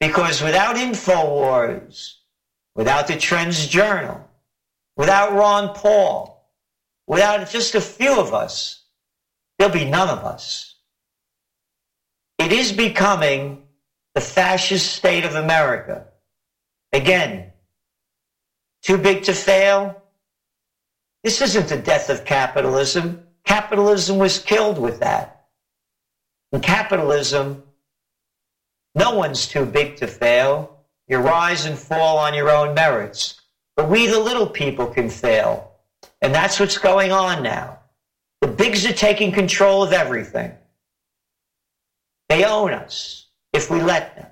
Because without InfoWars, without the Trends Journal, without Ron Paul, without just a few of us, there'll be none of us. It is becoming the fascist state of America. Again, too big to fail? This isn't the death of capitalism. Capitalism was killed with that. In capitalism, no one's too big to fail. You rise and fall on your own merits. But we, the little people, can fail. And that's what's going on now. The bigs are taking control of everything. They own us if we let them.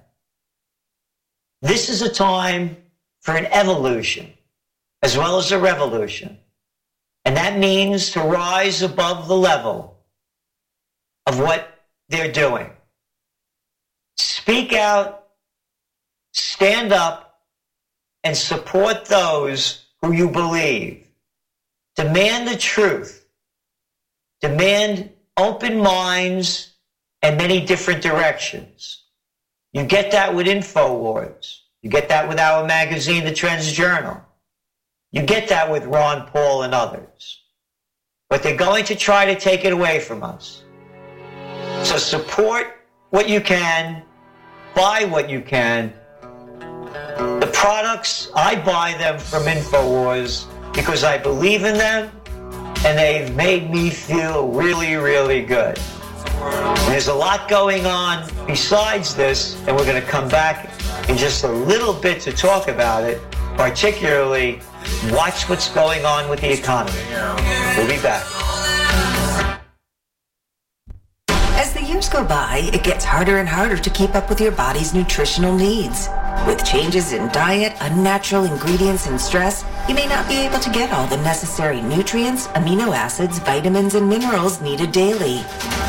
This is a time for an evolution as well as a revolution. And that means to rise above the level of what they're doing. Speak out, stand up, and support those who you believe. Demand the truth. demand open minds and many different directions. You get that with InfoWars. You get that with our magazine, The Trends Journal. You get that with Ron Paul and others. But they're going to try to take it away from us. So support what you can, buy what you can. The products, I buy them from InfoWars because I believe in them and they've made me feel really, really good. There's a lot going on besides this, and we're going to come back in just a little bit to talk about it, particularly watch what's going on with the economy. We'll be back. As the years go by, it gets harder and harder to keep up with your body's nutritional needs. With changes in diet, unnatural ingredients, and stress, you may not be able to get all the necessary nutrients, amino acids, vitamins, and minerals needed daily.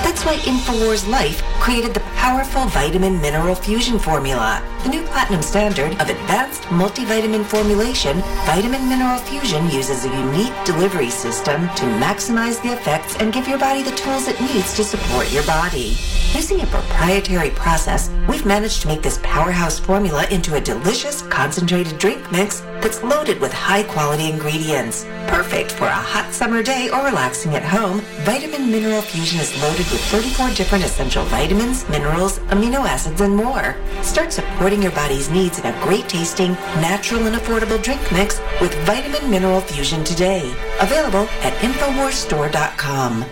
That's why InfoWars Life created the powerful vitamin mineral fusion formula. The new platinum standard of advanced multivitamin formulation, vitamin mineral fusion uses a unique delivery system to maximize the effects and give your body the tools it needs to support your body. Using a proprietary process, we've managed to make this powerhouse formula into a delicious concentrated drink mix that's loaded with high quality ingredients. Perfect for a hot summer day or relaxing at home, Vitamin Mineral Fusion is loaded with 34 different essential vitamins, minerals, amino acids, and more. Start supporting your body's needs in a great tasting, natural, and affordable drink mix with Vitamin Mineral Fusion today. Available at InfoWarsStore.com.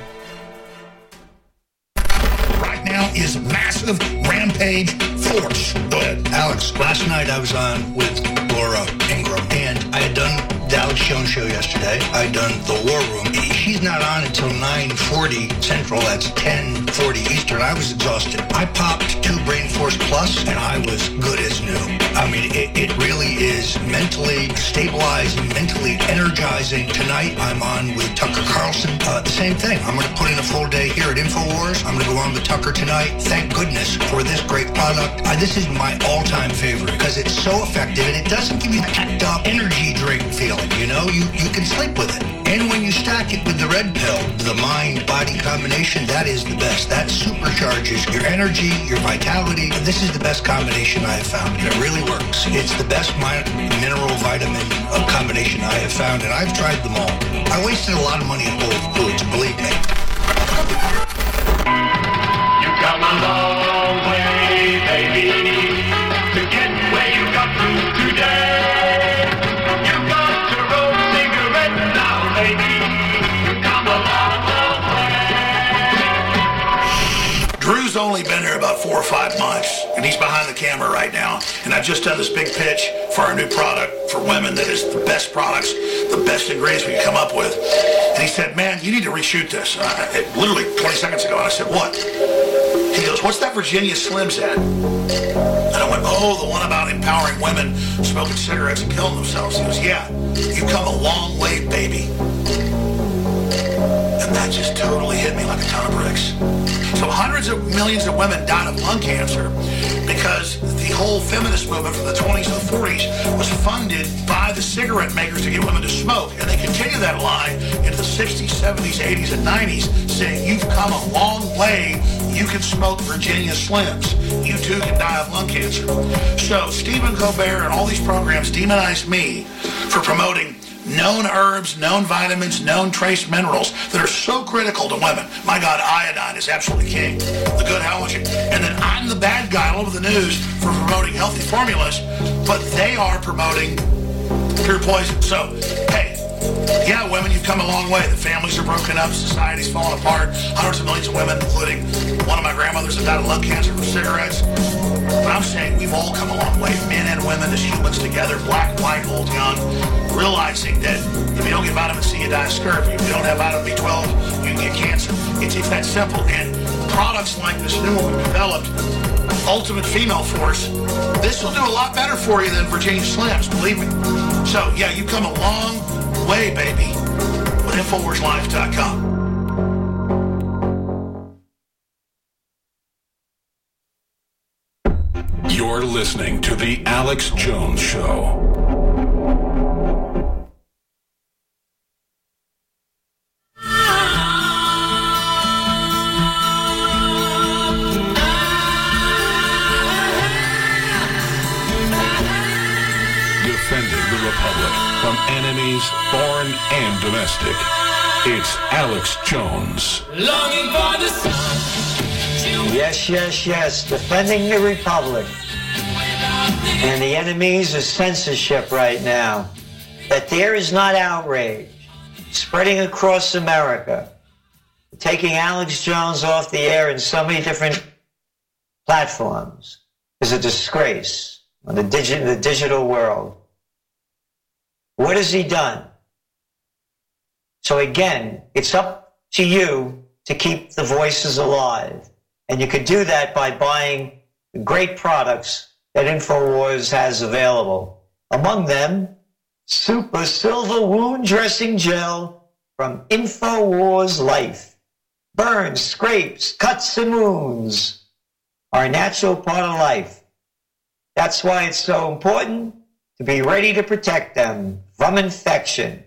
Right now is massive rampage force. Go ahead. Alex, last night I was on with Laura Ingram, and I had done the Alex Jones show yesterday. I had done the War Room. She's not on until 9.40 Central. That's 10.40 Eastern. I was exhausted. I popped two Brain Force Plus, and I was good as new. I mean, it, it really is mentally stabilizing, mentally energizing. Tonight, I'm on with Tucker Carlson. Uh, the same thing. I'm going to put in a full day here at InfoWars. I'm going to go on with Tucker tonight. Thank goodness for this great product. Uh, this is my all-time favorite because it's so effective, and it doesn't give you that up energy drink feeling. You know, you, you can sleep with it. And when you stack it with the red pill, the mind-body combination, that is the best. That supercharges your energy, your vitality. This is the best combination I have found, and it really works. It's the best mi- mineral vitamin combination I have found, and I've tried them all. I wasted a lot of money on old foods, believe me. You come a long only been here about four or five months, and he's behind the camera right now. And I've just done this big pitch for our new product for women that is the best products, the best ingredients we can come up with. And he said, man, you need to reshoot this. It- literally 20 seconds ago. And I said, what? He goes, what's that Virginia Slims ad? And I went, oh, the one about empowering women smoking cigarettes and killing themselves. He goes, yeah, you've come a long way, baby. And that just totally hit me like a ton of bricks. So hundreds of millions of women died of lung cancer because the whole feminist movement from the 20s to the 40s was funded by the cigarette makers to get women to smoke. And they continue that line into the 60s, 70s, 80s, and 90s, saying you've come a long way. You can smoke Virginia Slims. You too can die of lung cancer. So Stephen Colbert and all these programs demonize me for promoting known herbs, known vitamins, known trace minerals that are so critical to women. My God, iodine is absolutely king. The good halogen. And then I'm the bad guy all over the news for promoting healthy formulas, but they are promoting pure poison. So, hey, yeah, women, you've come a long way. The families are broken up, society's falling apart. Hundreds of millions of women, including one of my grandmothers that died of lung cancer from cigarettes. But I'm saying we've all come a long way, men and women as humans together, black, white, old, young, realizing that if you don't get vitamin C, you die of scurvy. If you don't have vitamin B12, you get cancer. It's, it's that simple. And products like this new one we developed, Ultimate Female Force, this will do a lot better for you than Virginia Slims, believe me. So, yeah, you've come a long way, baby, with InfoWarsLife.com. You're listening to The Alex Jones Show. Defending the Republic and domestic. It's Alex Jones. Longing for the sun. Yes, yes, yes. Defending the Republic. And the enemies of censorship right now. That there is not outrage spreading across America. Taking Alex Jones off the air in so many different platforms is a disgrace on the, digi- the digital world. What has he done? So again, it's up to you to keep the voices alive. And you could do that by buying great products that InfoWars has available. Among them, Super Silver Wound Dressing Gel from InfoWars Life. Burns, scrapes, cuts, and wounds are a natural part of life. That's why it's so important to be ready to protect them from infection.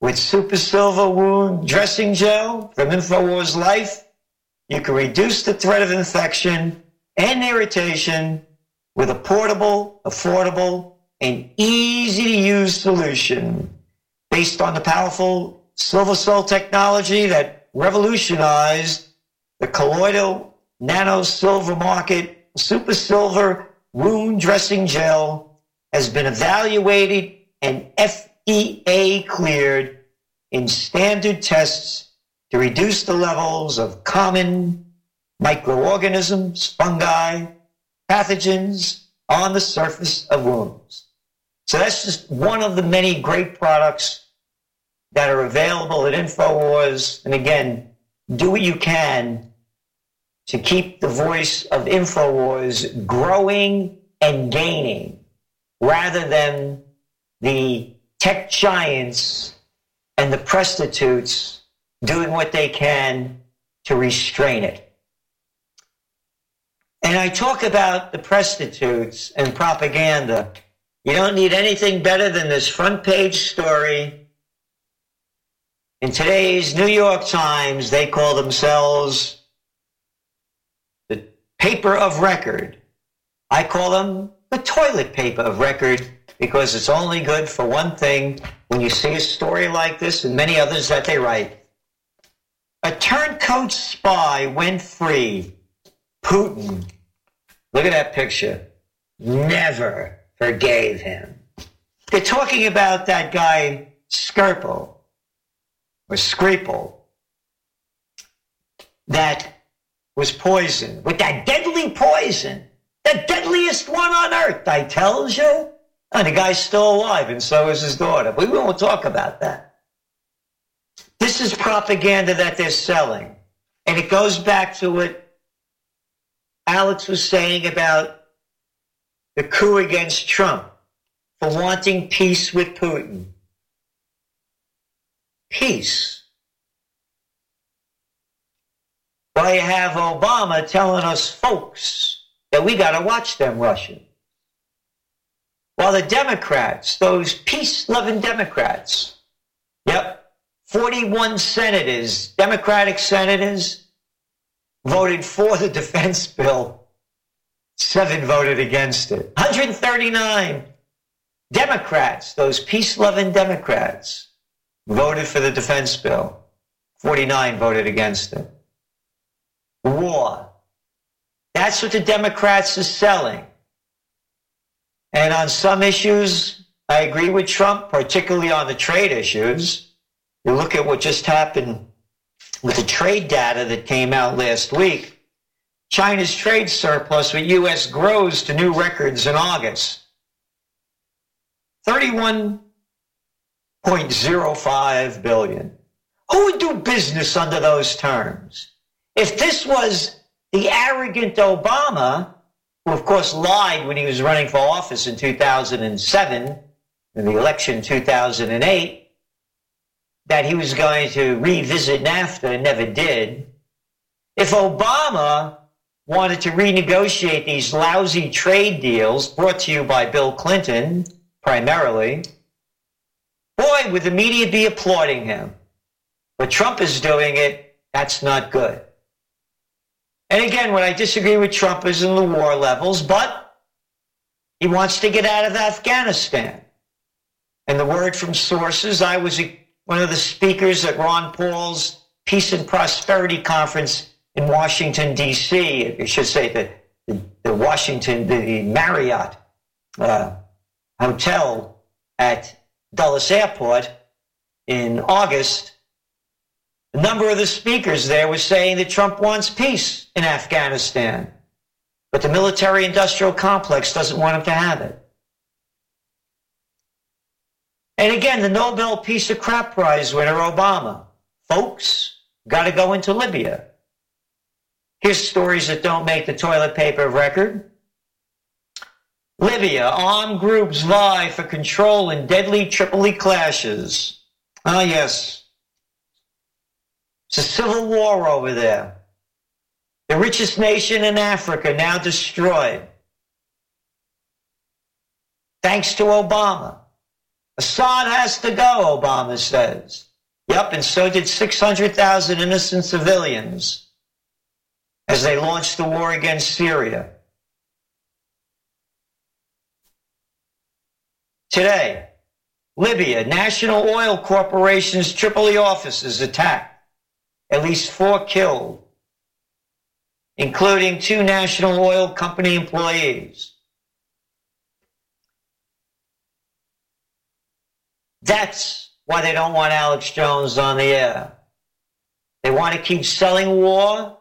With Super Silver Wound Dressing Gel from InfoWars Life, you can reduce the threat of infection and irritation with a portable, affordable, and easy to use solution based on the powerful Silver Sol technology that revolutionized the colloidal nano silver market. Super Silver Wound Dressing Gel has been evaluated and FDA cleared in standard tests to reduce the levels of common microorganisms, fungi, pathogens on the surface of wounds. So that's just one of the many great products that are available at InfoWars. And again, do what you can to keep the voice of InfoWars growing and gaining rather than the tech giants and the prostitutes doing what they can to restrain it. And I talk about the prostitutes and propaganda. You don't need anything better than this front page story. In today's New York Times, they call themselves the paper of record. I call them the toilet paper of record because it's only good for one thing when you see a story like this and many others that they write. A turncoat spy went free. Putin, look at that picture, never forgave him. They're talking about that guy Skirple or Skripal that was poisoned with that deadly poison, the deadliest one on earth, I tells you. And the guy's still alive, and so is his daughter. We won't talk about that. This is propaganda that they're selling. And it goes back to what Alex was saying about the coup against Trump for wanting peace with Putin. Peace. Well, you have Obama telling us folks that we got to watch them Russians. While the Democrats, those peace loving Democrats, yep, 41 senators, Democratic senators, voted for the defense bill. Seven voted against it. 139 Democrats, those peace loving Democrats, voted for the defense bill. 49 voted against it. War. That's what the Democrats are selling. And on some issues, I agree with Trump, particularly on the trade issues. You look at what just happened with the trade data that came out last week. China's trade surplus with U.S. grows to new records in August. 31.05 billion. Who would do business under those terms? If this was the arrogant Obama, who of course lied when he was running for office in 2007, in the election 2008, that he was going to revisit NAFTA and never did. If Obama wanted to renegotiate these lousy trade deals brought to you by Bill Clinton, primarily, boy, would the media be applauding him. But Trump is doing it, that's not good. And again, when I disagree with Trump is in the war levels, but he wants to get out of Afghanistan. And the word from sources I was one of the speakers at Ron Paul's Peace and Prosperity Conference in Washington, D.C., I should say the, the, the Washington, the Marriott uh, Hotel at Dulles Airport in August, a number of the speakers there were saying that Trump wants peace in Afghanistan, but the military industrial complex doesn't want him to have it. And again, the Nobel Peace of Crap Prize winner, Obama. Folks, got to go into Libya. Here's stories that don't make the toilet paper record. Libya, armed groups vie for control in deadly Tripoli clashes. Ah, yes. It's a civil war over there. The richest nation in Africa now destroyed. Thanks to Obama. Assad has to go, Obama says. Yep, and so did 600,000 innocent civilians as they launched the war against Syria. Today, Libya, National Oil Corporation's Tripoli offices attacked. At least four killed, including two National Oil Company employees. That's why they don't want Alex Jones on the air. They want to keep selling war,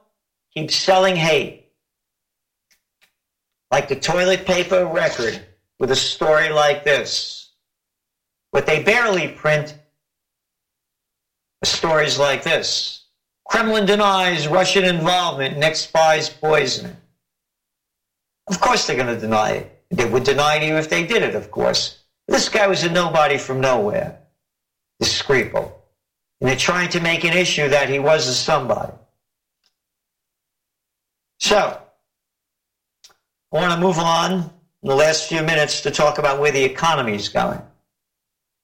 keep selling hate. Like the toilet paper record with a story like this. What they barely print are stories like this. Kremlin denies Russian involvement in ex-spy's poisoning. Of course they're going to deny it. They would deny it even if they did it, of course. This guy was a nobody from nowhere. This Skripal. And they're trying to make an issue that he was a somebody. So, I want to move on in the last few minutes to talk about where the economy is going.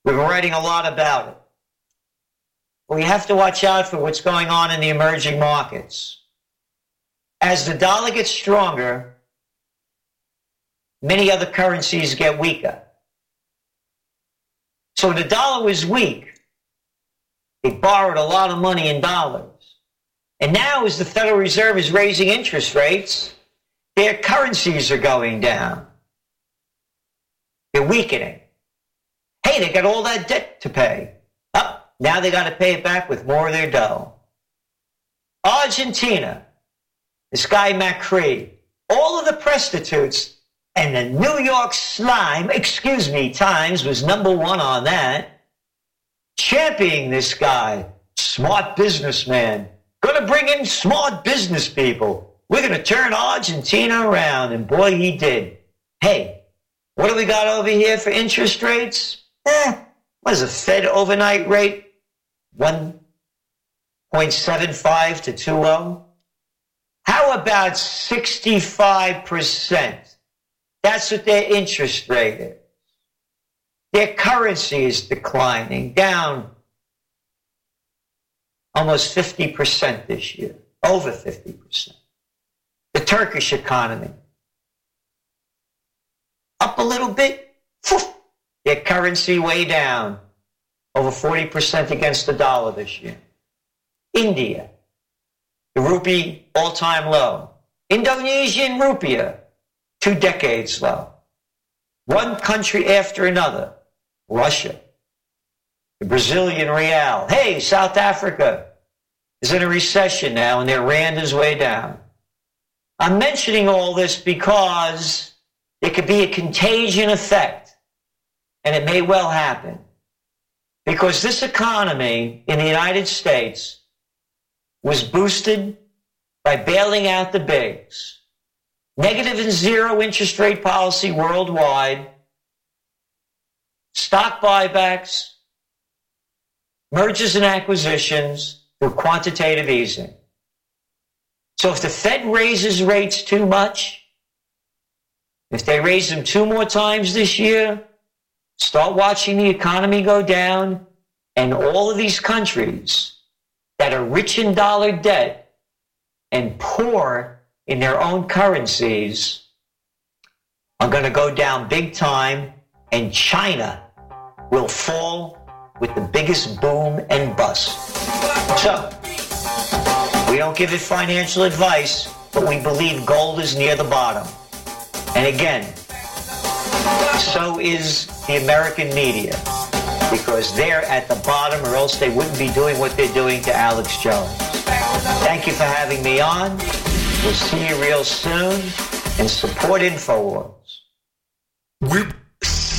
We've been writing a lot about it. We have to watch out for what's going on in the emerging markets. As the dollar gets stronger, many other currencies get weaker. So the dollar was weak, they borrowed a lot of money in dollars. And now as the Federal Reserve is raising interest rates, their currencies are going down. They're weakening. Hey, they got all that debt to pay. Now they got to pay it back with more of their dough. Argentina, this guy Macri, all of the prostitutes and the New York Slime, excuse me, Times was number one on that. Championing this guy, smart businessman. Gonna bring in smart business people. We're gonna turn Argentina around, and boy, he did. Hey, what do we got over here for interest rates? Eh, what is a Fed overnight rate? 1.75 to 2.0? How about 65%? That's what their interest rate is. Their currency is declining, down almost 50% this year, over 50%. The Turkish economy, up a little bit, their currency way down, over 40% against the dollar this year. India, the rupee all-time low. Indonesian rupiah, two decades low. One country after another. Russia, the Brazilian real. Hey, South Africa is in a recession now and their rand is way down. I'm mentioning all this because it could be a contagion effect and it may well happen. Because this economy in the United States was boosted by bailing out the bigs. Negative and zero interest rate policy worldwide, stock buybacks, mergers and acquisitions through quantitative easing. So if the Fed raises rates too much, if they raise them two more times this year, start watching the economy go down, and all of these countries that are rich in dollar debt and poor in their own currencies are going to go down big time, and China will fall with the biggest boom and bust. So, we don't give it financial advice, but we believe gold is near the bottom. And again, so is the American media, because they're at the bottom or else they wouldn't be doing what they're doing to Alex Jones. Thank you for having me on. We'll see you real soon and support InfoWars. We're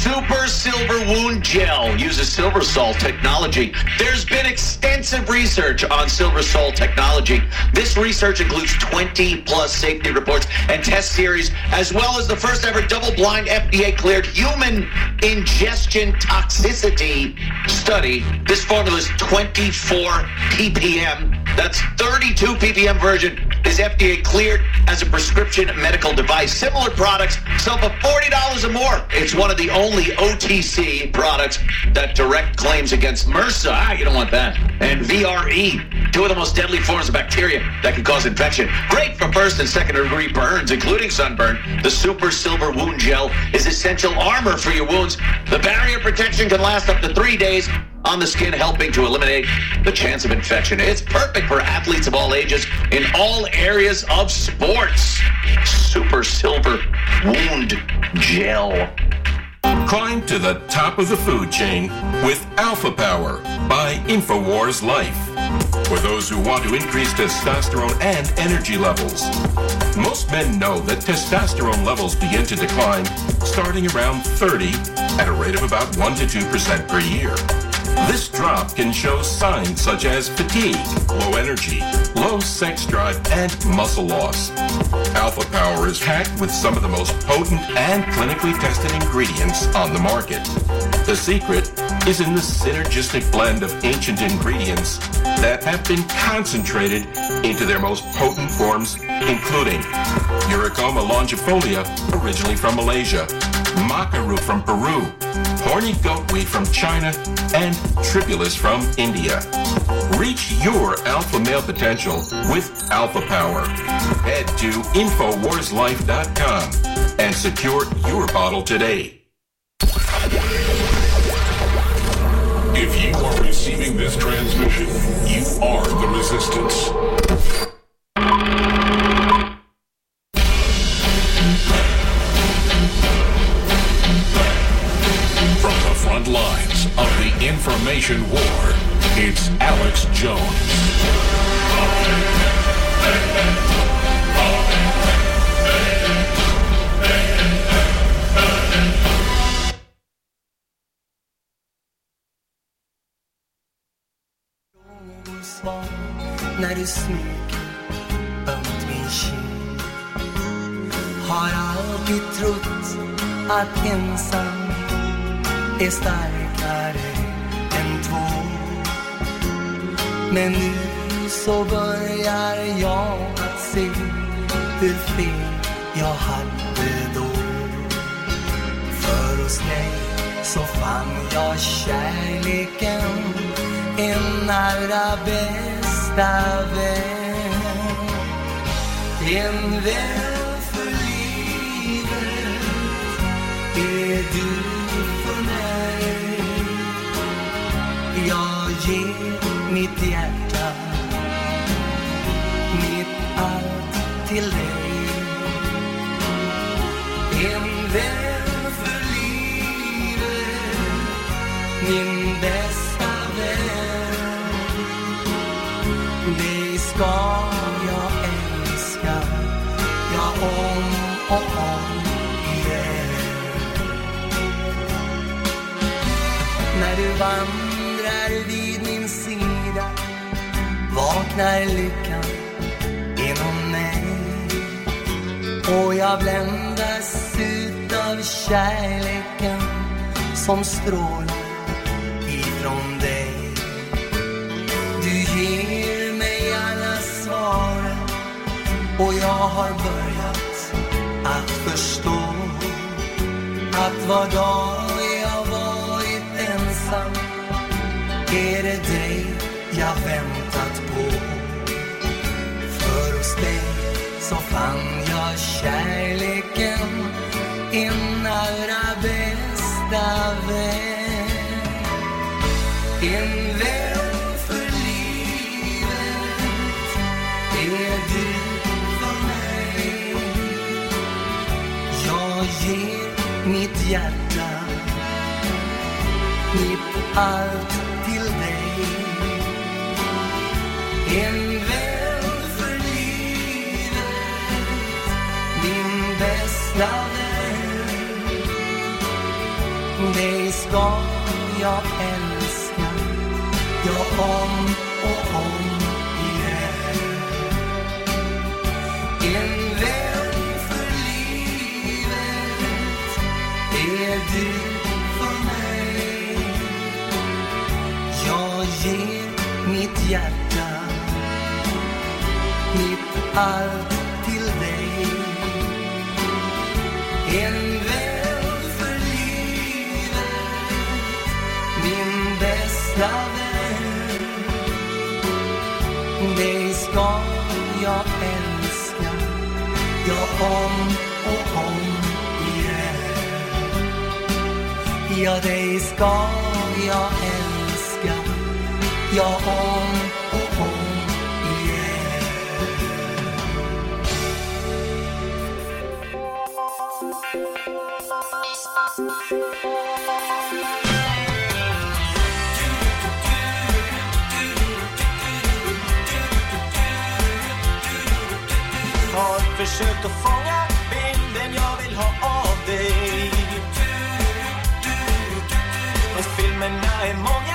Super Silver Wound Gel uses Silver Salt technology. There's been extensive research on Silver Salt technology. This research includes 20 plus safety reports and test series, as well as the first ever double blind FDA cleared human ingestion toxicity study. This formula is 24 ppm. That's 32 ppm version is FDA cleared as a prescription medical device. Similar products sell for $40 or more. It's one of the only OTC products that direct claims against MRSA. Ah, you don't want that. And VRE, two of the most deadly forms of bacteria that can cause infection. Great for first and second degree burns, including sunburn. The Super Silver Wound Gel is essential armor for your wounds. The barrier protection can last up to three days on the skin, helping to eliminate the chance of infection. It's perfect for athletes of all ages in all areas of sports. Super Silver Wound Gel. Climb to the top of the food chain with Alpha Power by InfoWars Life. For those who want to increase testosterone and energy levels. Most men know that testosterone levels begin to decline starting around 30 at a rate of about 1 to 2% per year. This drop can show signs such as fatigue, low energy, low sex drive, and muscle loss. Alpha Power is packed with some of the most potent and clinically tested ingredients on the market. The secret is in the synergistic blend of ancient ingredients that have been concentrated into their most potent forms, including Uricoma longifolia, originally from Malaysia, maca from Peru, horny goatweed from China, and tribulus from India. Reach your alpha male potential with Alpha Power. Head to InfoWarsLife.com and secure your bottle today. If you are receiving this transmission, you are the resistance. Information war, it's Alex Jones. Har alltid trott att ensam är starkare två. Men nu så börjar jag att se hur fel jag hade då. För hos dig så fann jag kärleken en allra bästa vän. En vän för livet är du mitt hjärta, mitt allt till dig. En vän för livet, min bästa vän. Dig ska jag älska, ja om och om igen. När du vandrar vaknar lyckan inom mig. Och jag bländas utav kärleken som strålar ifrån dig. Du ger mig alla svaren och jag har börjat att förstå att var dag jag varit ensam är det dig jag väntar. så fann jag kärleken, en allra bästa vän. En vän för livet, är du för mig. Jag ger mitt hjärta, mitt allt till dig. En planer. Dig ska jag älska. Ja, om och om igen. En vän för livet är du för mig. Jag ger mitt hjärta mitt allt. Dig ska jag älska. Ja, om och om igen. Ja, dig ska jag älska. Ja, om och om igen. Försökt att fånga bilden jag vill ha av dig. Fast filmerna är många,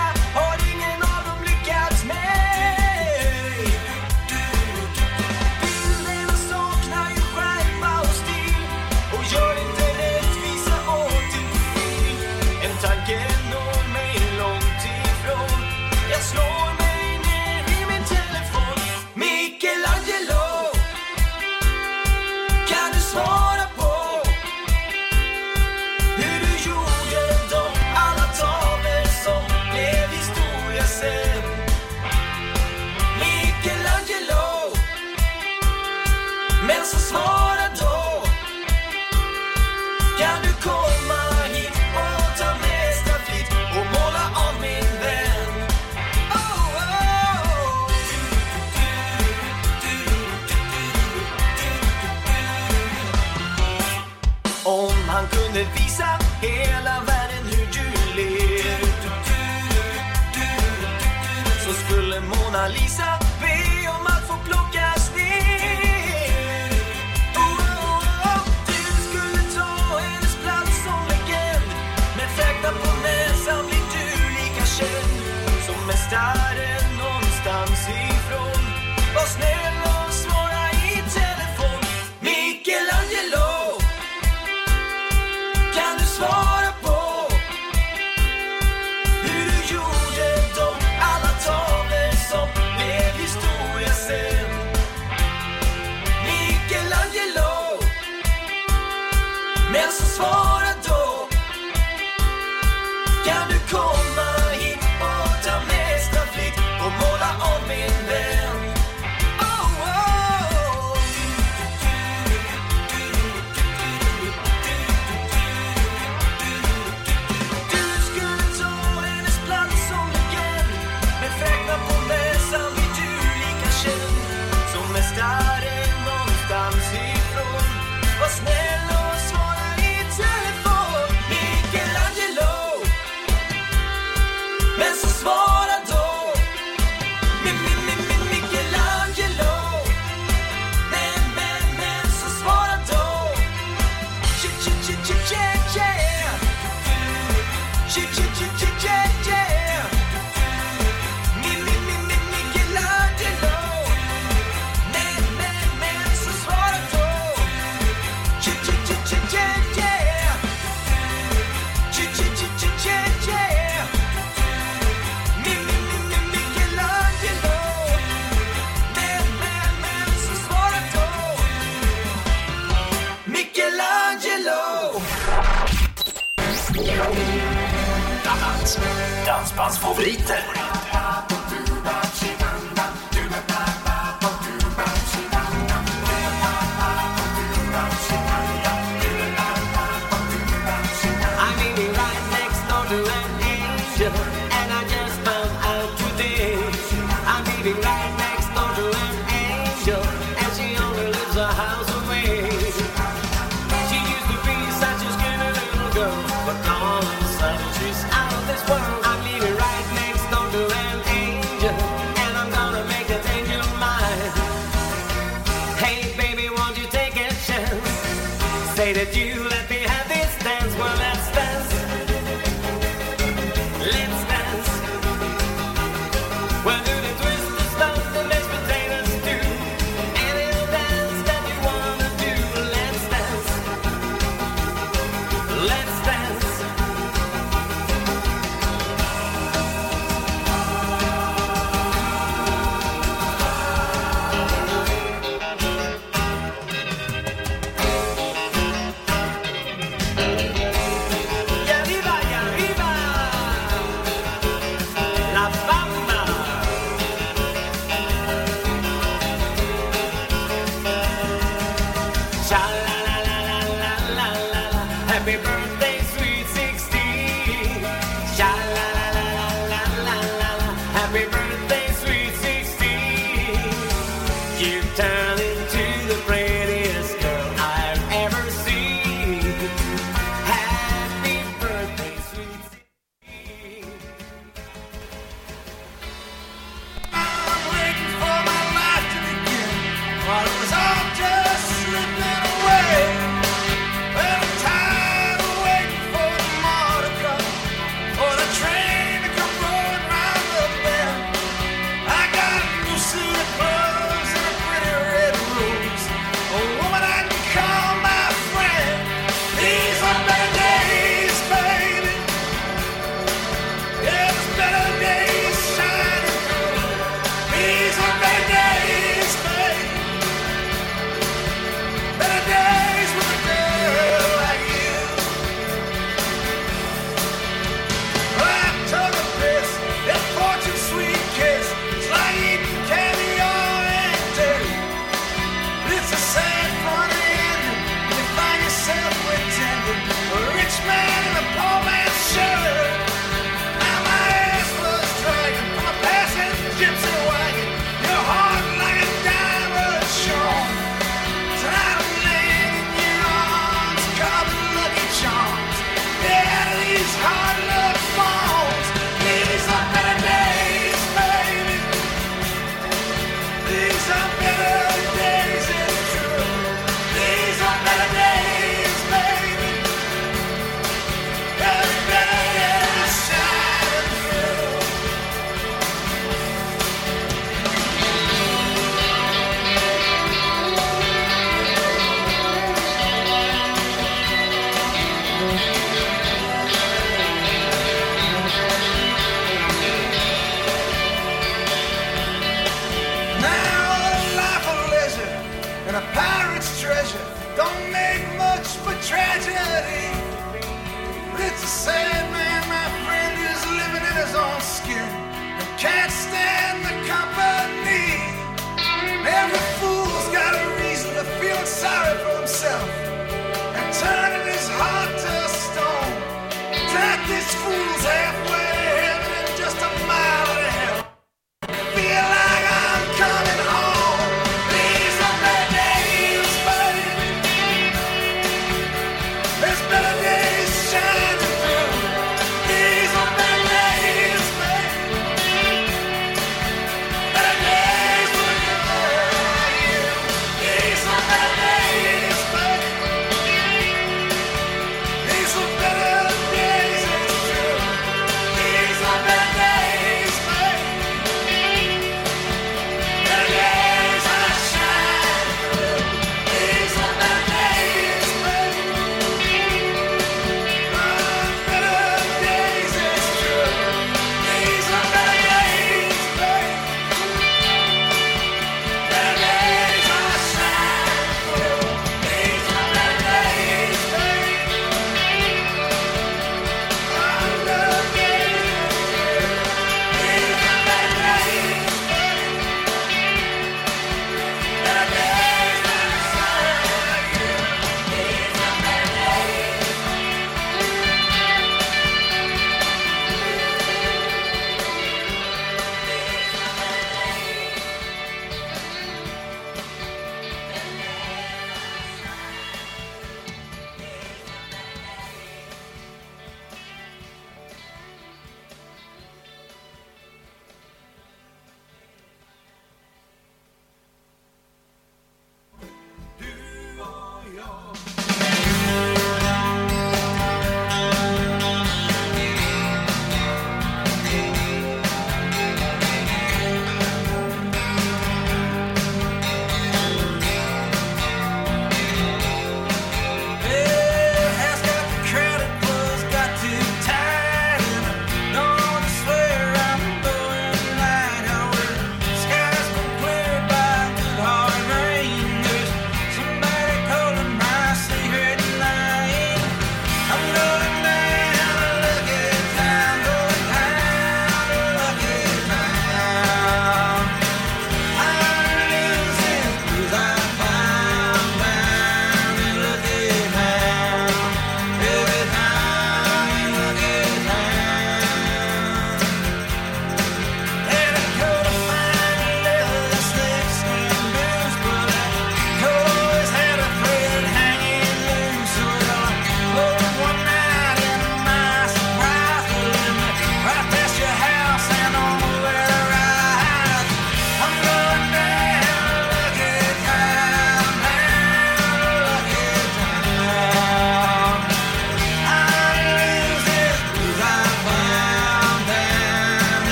han kunde visa hela världen hur du ler. Så skulle Mona Lisa be om att få plockas ner. Oh, oh, oh. Du skulle ta hennes plats som legend. Men fräkta på näsan blir du lika känd Som mästaren någonstans ifrån. Var snäll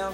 Jag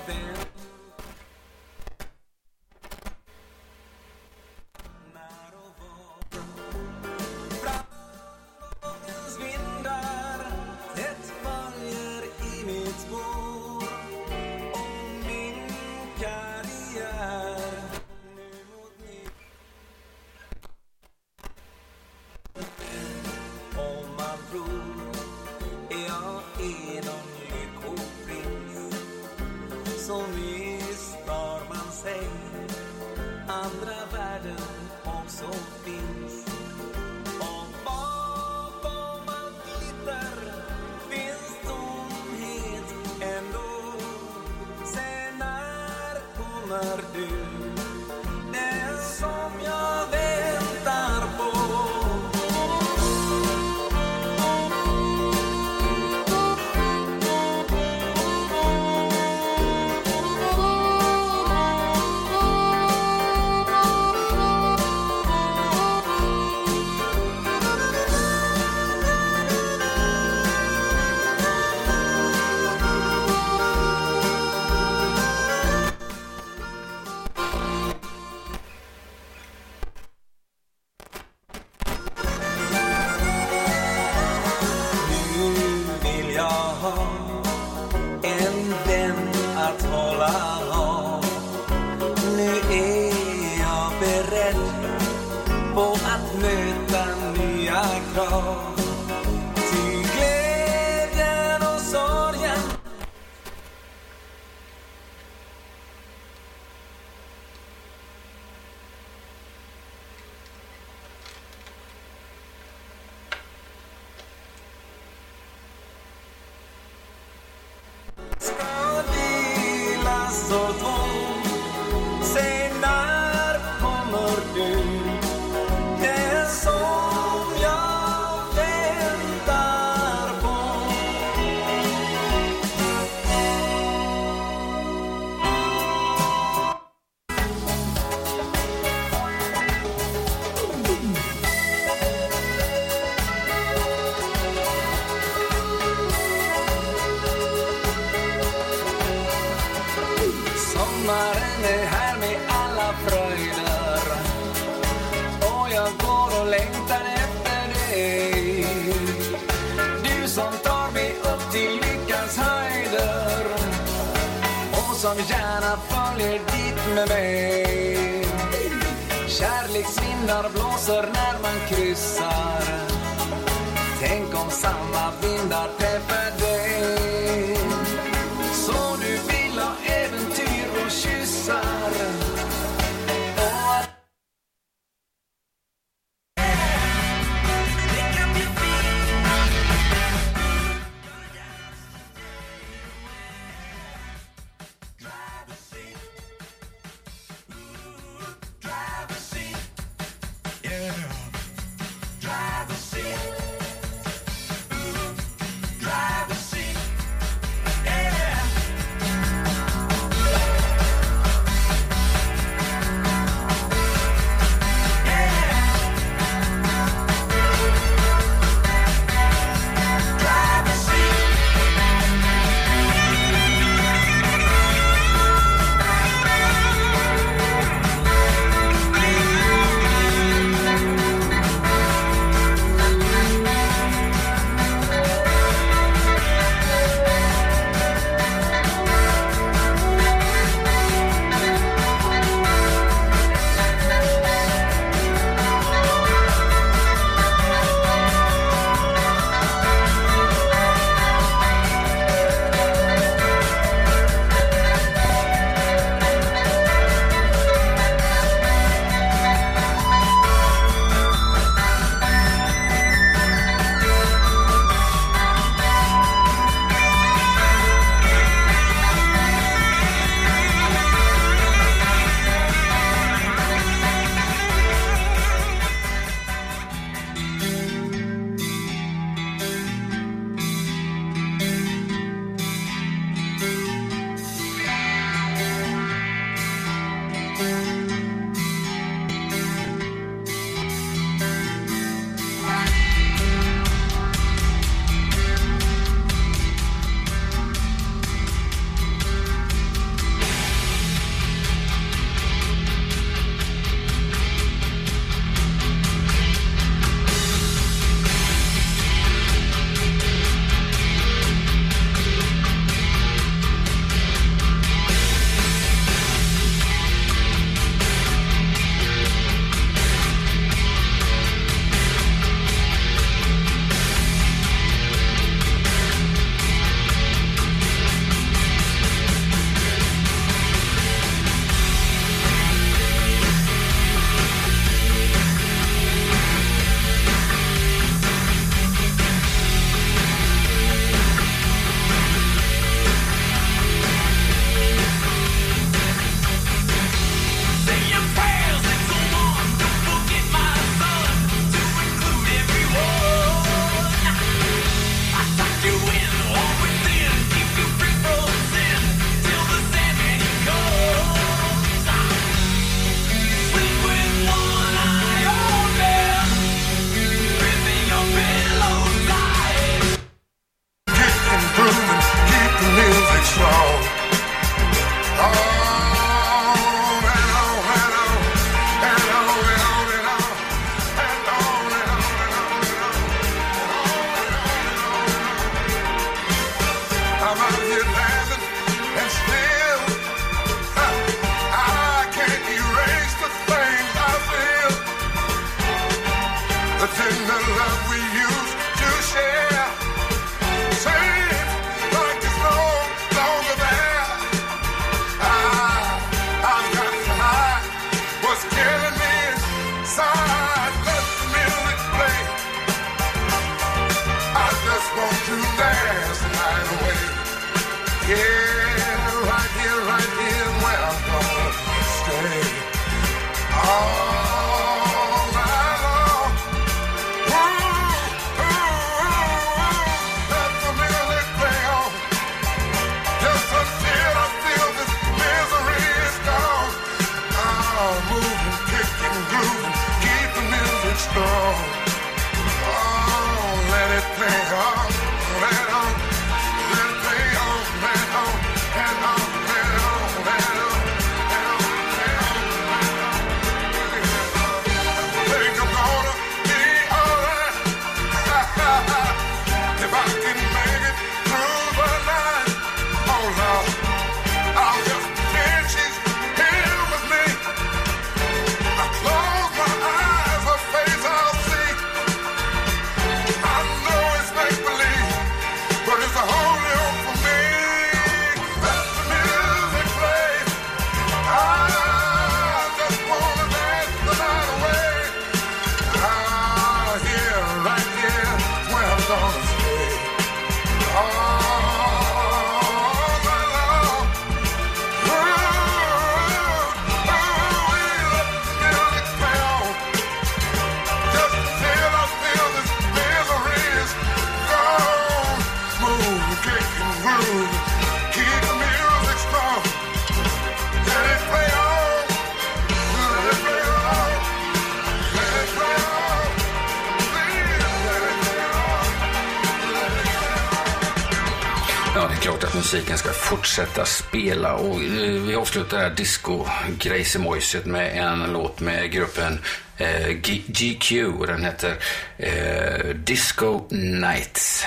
fortsätta spela. Och eh, vi avslutar det här disco-grejsimojset med en låt med gruppen eh, GQ och den heter eh, Disco Nights.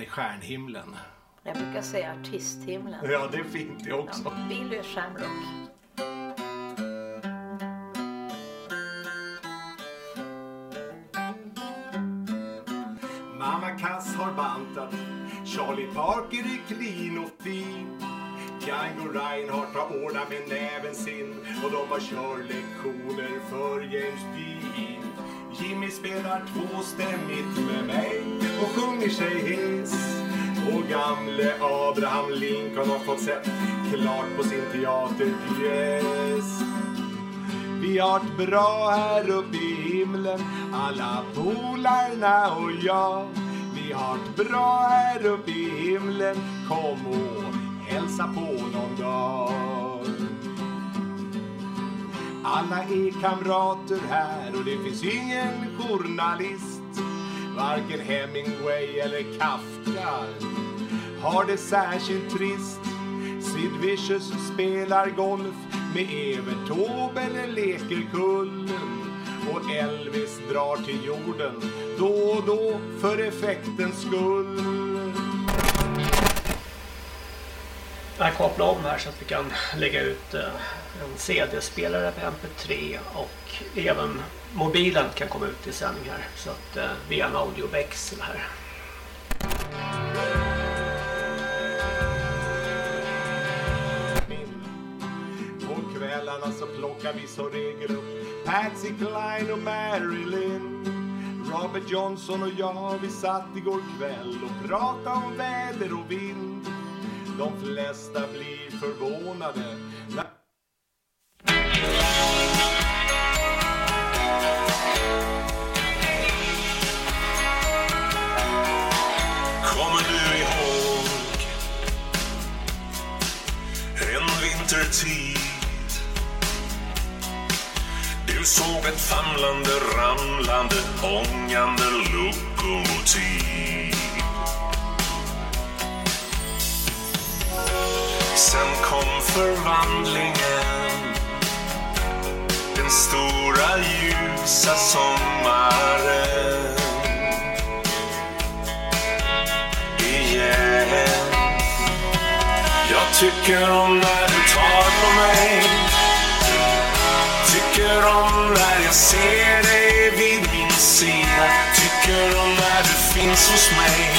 i stjärnhimlen. Jag brukar säga artisthimlen. Ja, det är fint det också. Billy Shamrock. Mamma Kass har bantat, Charlie Parker är clean och fin. Django Reinhardt har ordnat med näven sin och de har körlektioner för James Dean. Jimmy spelar tvåstämmigt med mig och sjunger sig hes. Och gamle Abraham Lincoln har fått sett klart på sin teaterpjäs. Vi har ett bra här uppe i himlen, alla polarna och jag. Vi har ett bra här uppe i himlen, kom och hälsa på någon dag. Alla är kamrater här och det finns ingen journalist. Varken Hemingway eller Kafka har det särskilt trist. Sid Vicious spelar golf med Evert Taube eller leker kullen. Och Elvis drar till jorden då och då för effektens skull. Jag kopplar om här så att vi kan lägga ut eh, en CD-spelare på MP3 och även mobilen kan komma ut i sändning här så att eh, via en audioväxel här. På kvällarna så plockar vi så regel upp Patsy Cline och Marilyn. Robert Johnson och jag, vi satt igår kväll och pratade om väder och vind. De flesta blir förvånade när tid. Du såg ett famlande, ramlande, ångande lokomotiv. Sen kom förvandlingen. Den stora ljusa sommaren. Igen tycker om när du tar på mig. Tycker om när jag ser dig vid min sida. Tycker om när du finns hos mig.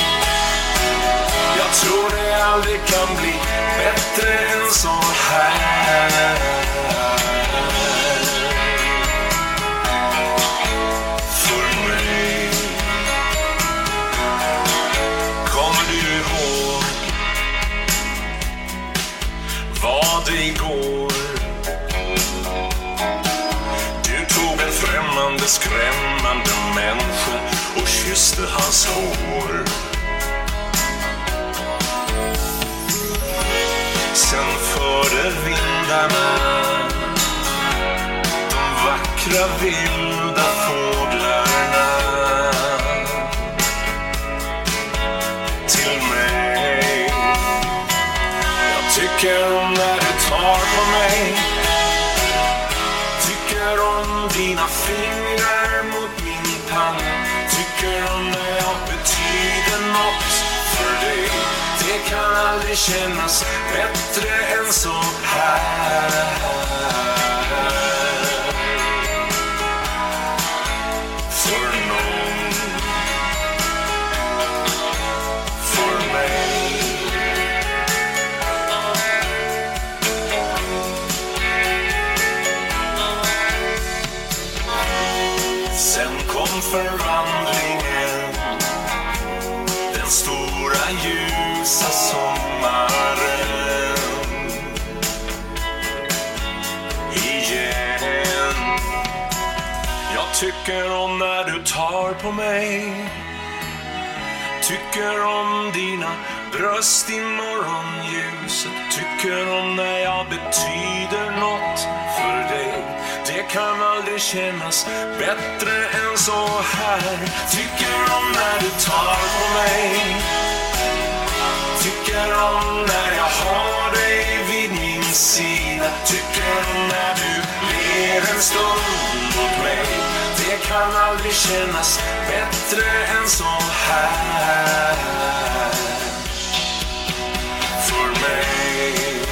Jag tror det aldrig kan bli bättre än så här. Efter hans hår Sen förde vindarna de vackra vilda fåglarna till mig. Jag tycker kan aldrig kännas bättre än så här. För någon. För mig. Sen kom förvandlingen sommaren Igen. Jag tycker om när du tar på mig. Tycker om dina bröst i morgonljuset. Tycker om när jag betyder något för dig. Det kan aldrig kännas bättre än så här. Tycker om när du tar på mig. Tycker om när jag har dig vid min sida. Tycker när du ler en stund mot mig. Det kan aldrig kännas bättre än så här. För mig.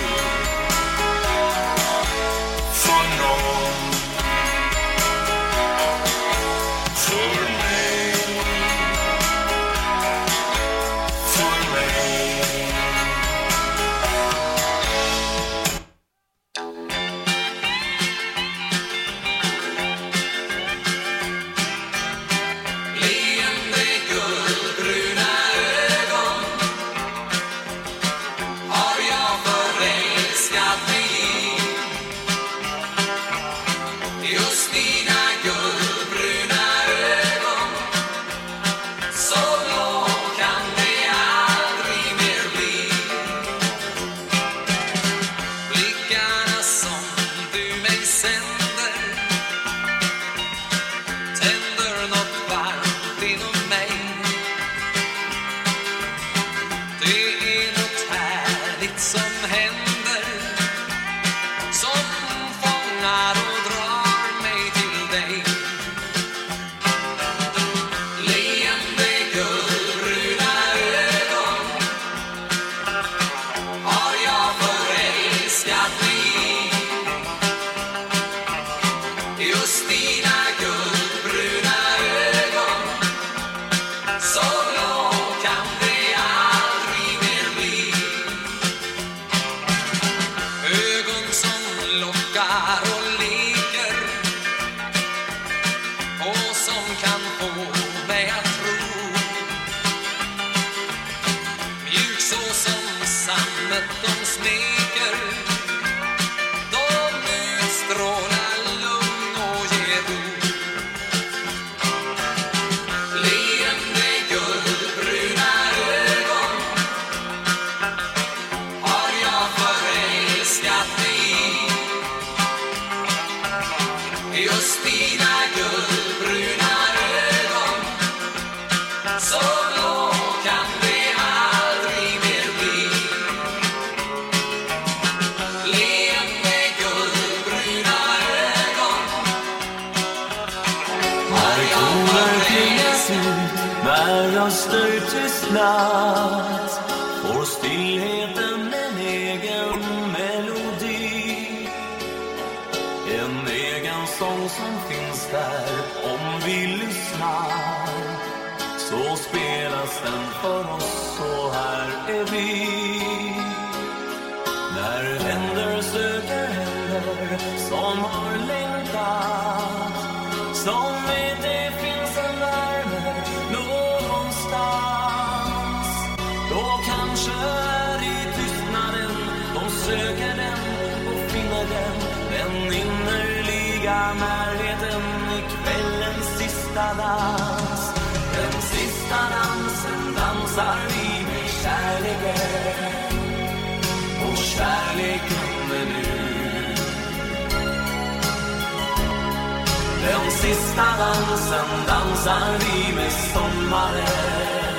Dansar vi med sommaren.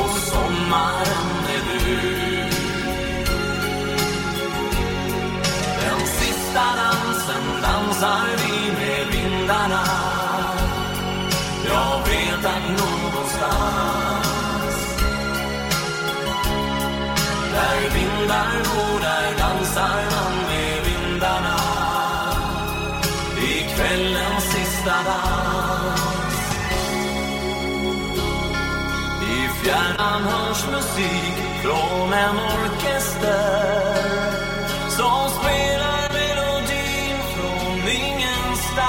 Och sommaren är du Den sista dansen dansar vi med vindarna. Jag vet att någonstans där vindar går, där dansar man med vindarna i kvällens sista dans. Fjärran hörs musik från en orkester som spelar melodin från ingenstans.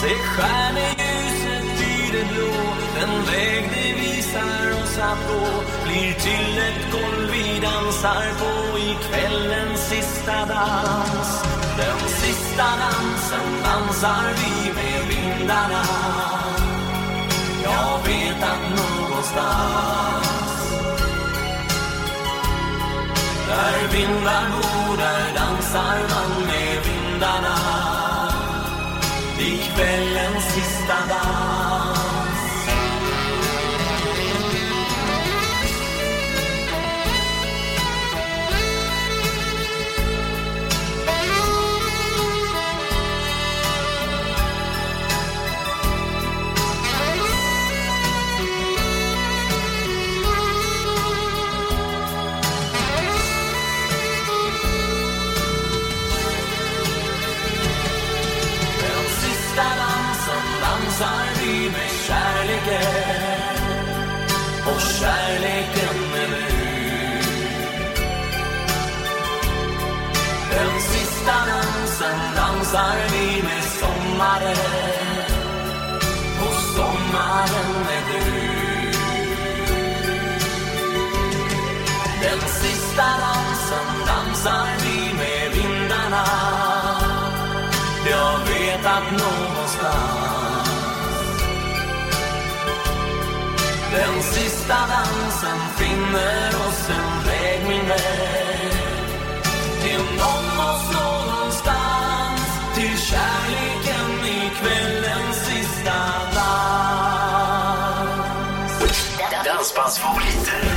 Se stjärneljuset i det blå, den väg det visar oss att gå blir till ett golv vi dansar på i kvällens sista dans. Den sista dansen dansar vi med vindarna. Jag vet att någonstans där vindar går, där dansar man med vindarna i kvällens sista dans. Kärleken är nu. Den sista dansen dansar vi med sommaren och sommaren är du. Den sista dansen dansar vi med vindarna jag vet att någonstans Den sista dansen finner oss en väg min vän Inom oss någonstans Till kärleken i kvällens sista dans Dansbandsfavoriter.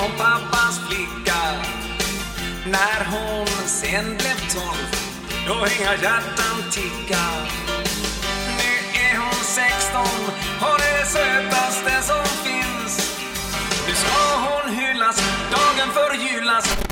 Var pappas flicka. När hon sen blev tolv Då inga hjärtan ticka Nu är hon 16 och det är det sötaste som finns. Nu ska hon hyllas, dagen förgyllas.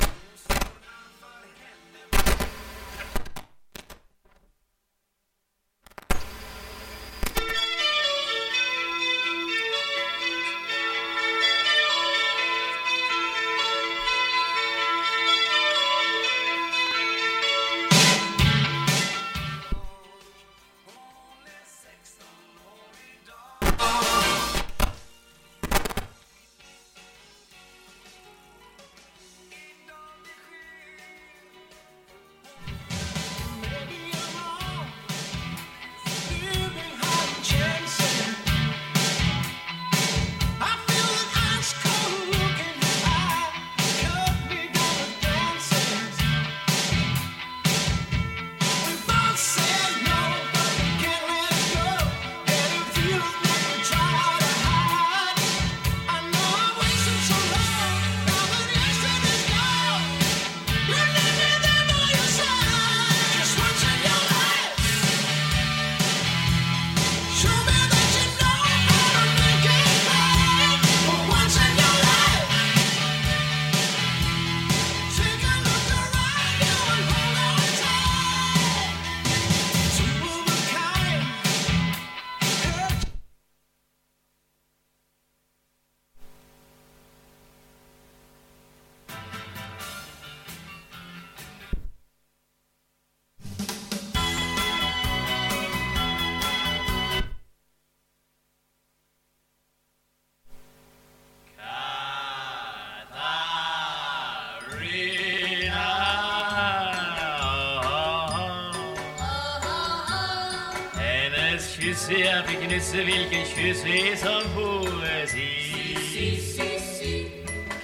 Kyss, vilken kyss är som poesi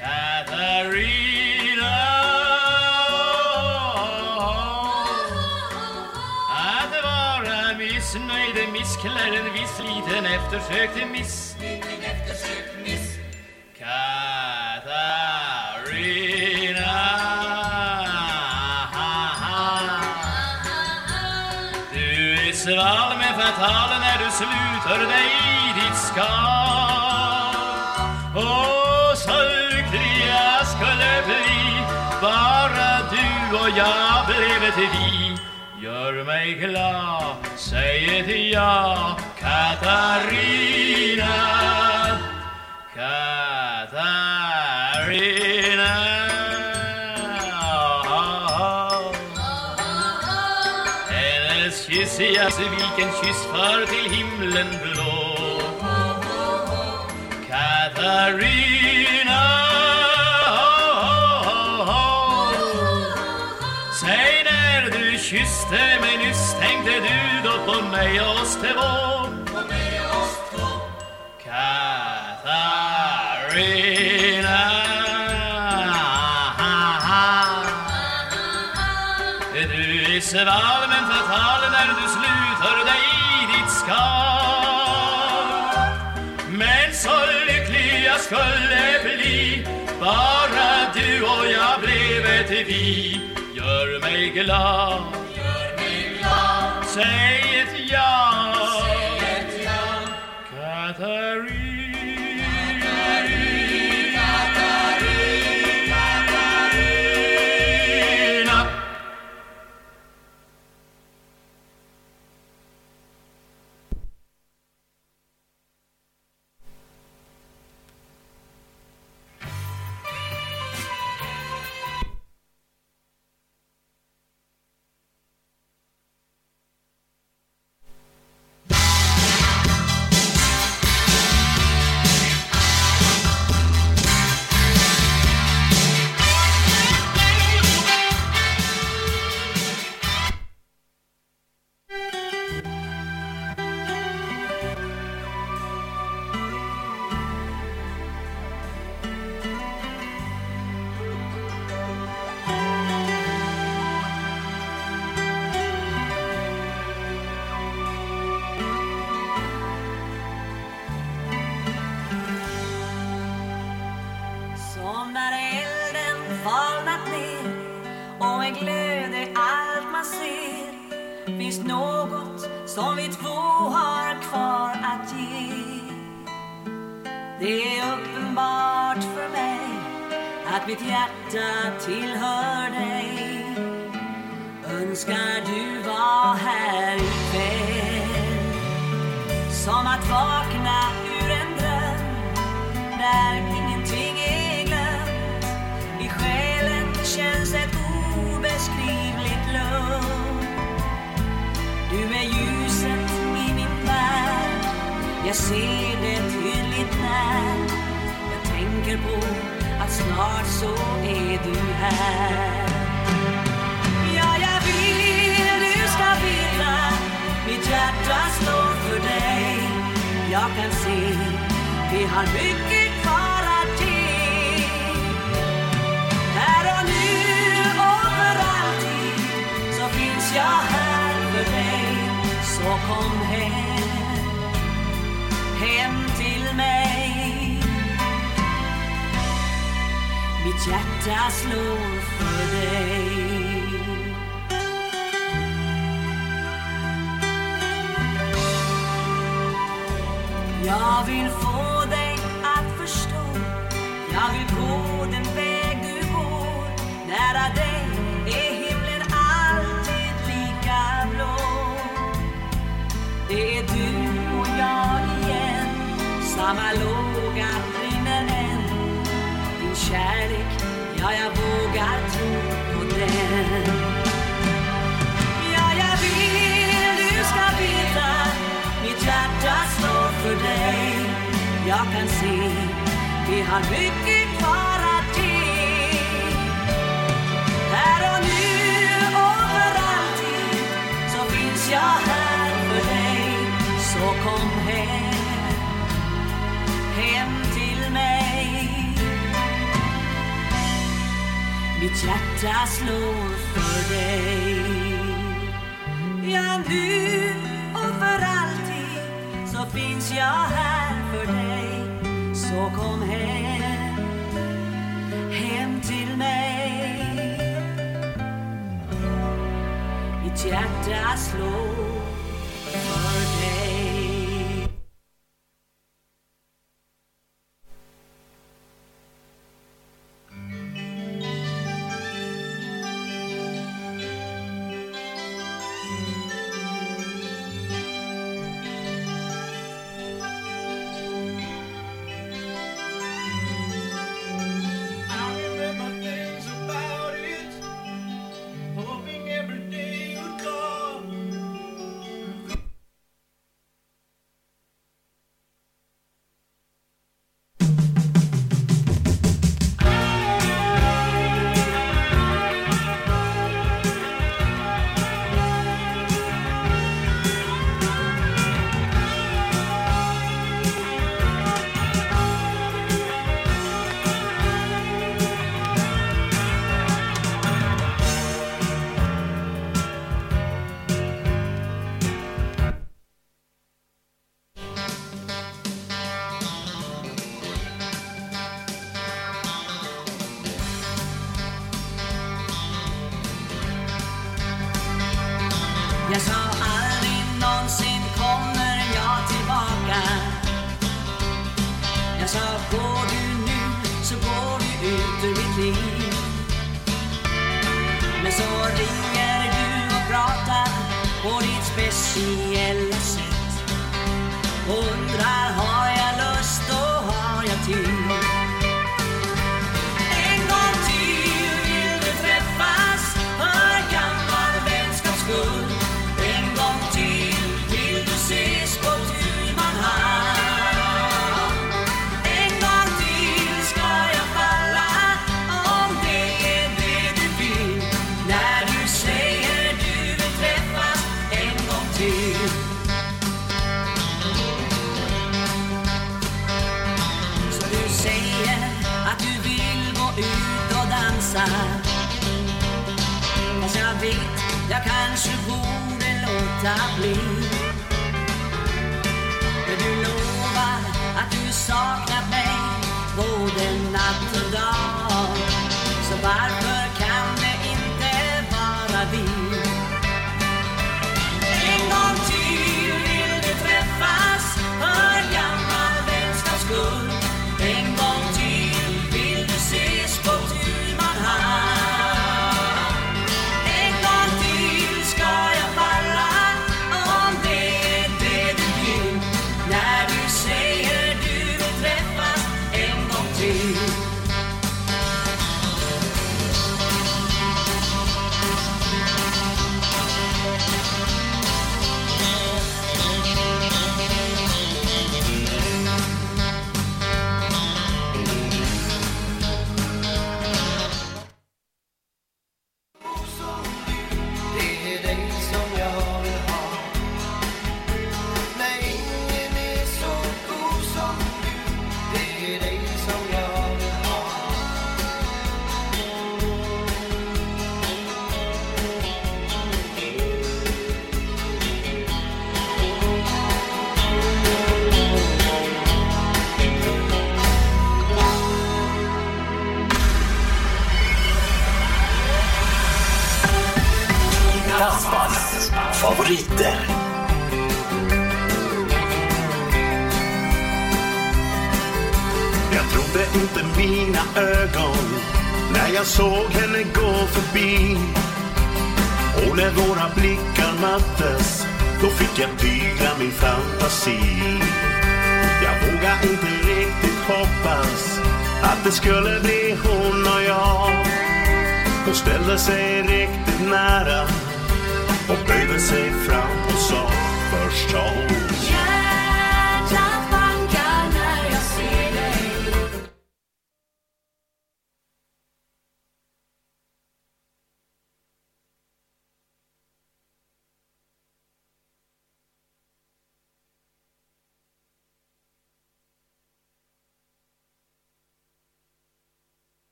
Katarina. Att vara missnöjd missklär en viss liten eftersökt miss. Sval när du sluter dig i ditt skal. Och så lycklig jag skulle bli Bara du och jag blev ett vi. Gör mig glad, säg ett ja Katarina. Hennes kyss, vilken kyss för till himlen blå. Katarina Säg när du kysste mig nyss Tänkte du då på mig och oss två? Katarina Du är sval men fatal ett vi Gör mig glad. Säg ett ja. Katarina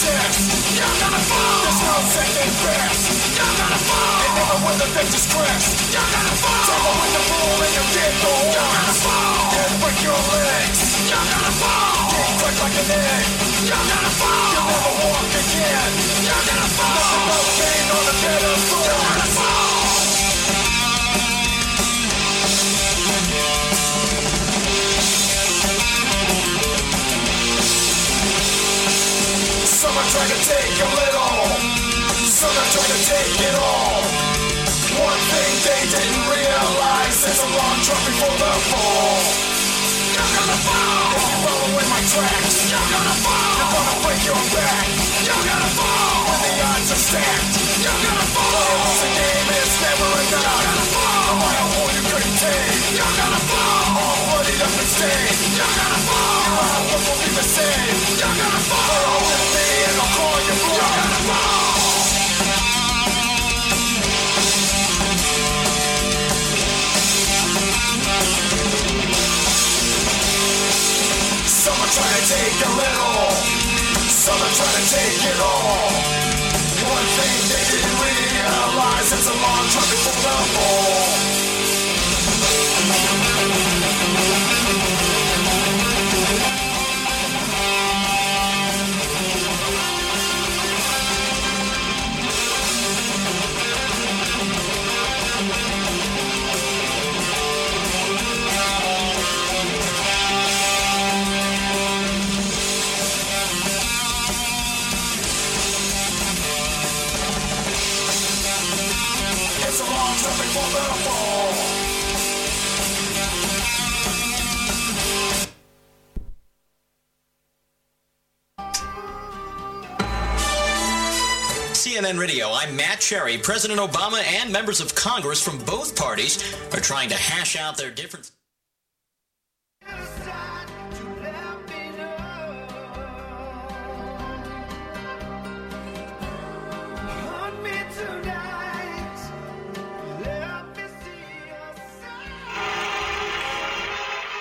test. You're gonna fall. There's no second best. You're gonna fall. And never when the bitch is crest. You're gonna fall. Table with the bull and you get the horn. You're gonna fall. And break your legs. You're gonna fall. Get cracked like an egg. You're gonna fall. You'll never walk again. You're gonna fall. Nothing but pain on a of. You're gonna fall. Some are trying to take a little, some are trying to take it all. One thing they didn't realize there's a long drop before the fall. Gonna fall if you follow in my tracks. You're gonna fall. You're gonna break your back. You're gonna fall when the odds are stacked. You're gonna fall. Well, the game is never enough. You're gonna fall. No matter who you couldn't take. You're gonna fall. All bloodied up and stained. You're gonna fall. Your outlook will be the same. You're gonna fall. Follow with me and I'll call you bluff. You're gonna fall. Trying to take a little, some are trying to take it all. One thing they didn't realize it's a long time before the fall. CNN Radio, I'm Matt Cherry. President Obama and members of Congress from both parties are trying to hash out their differences.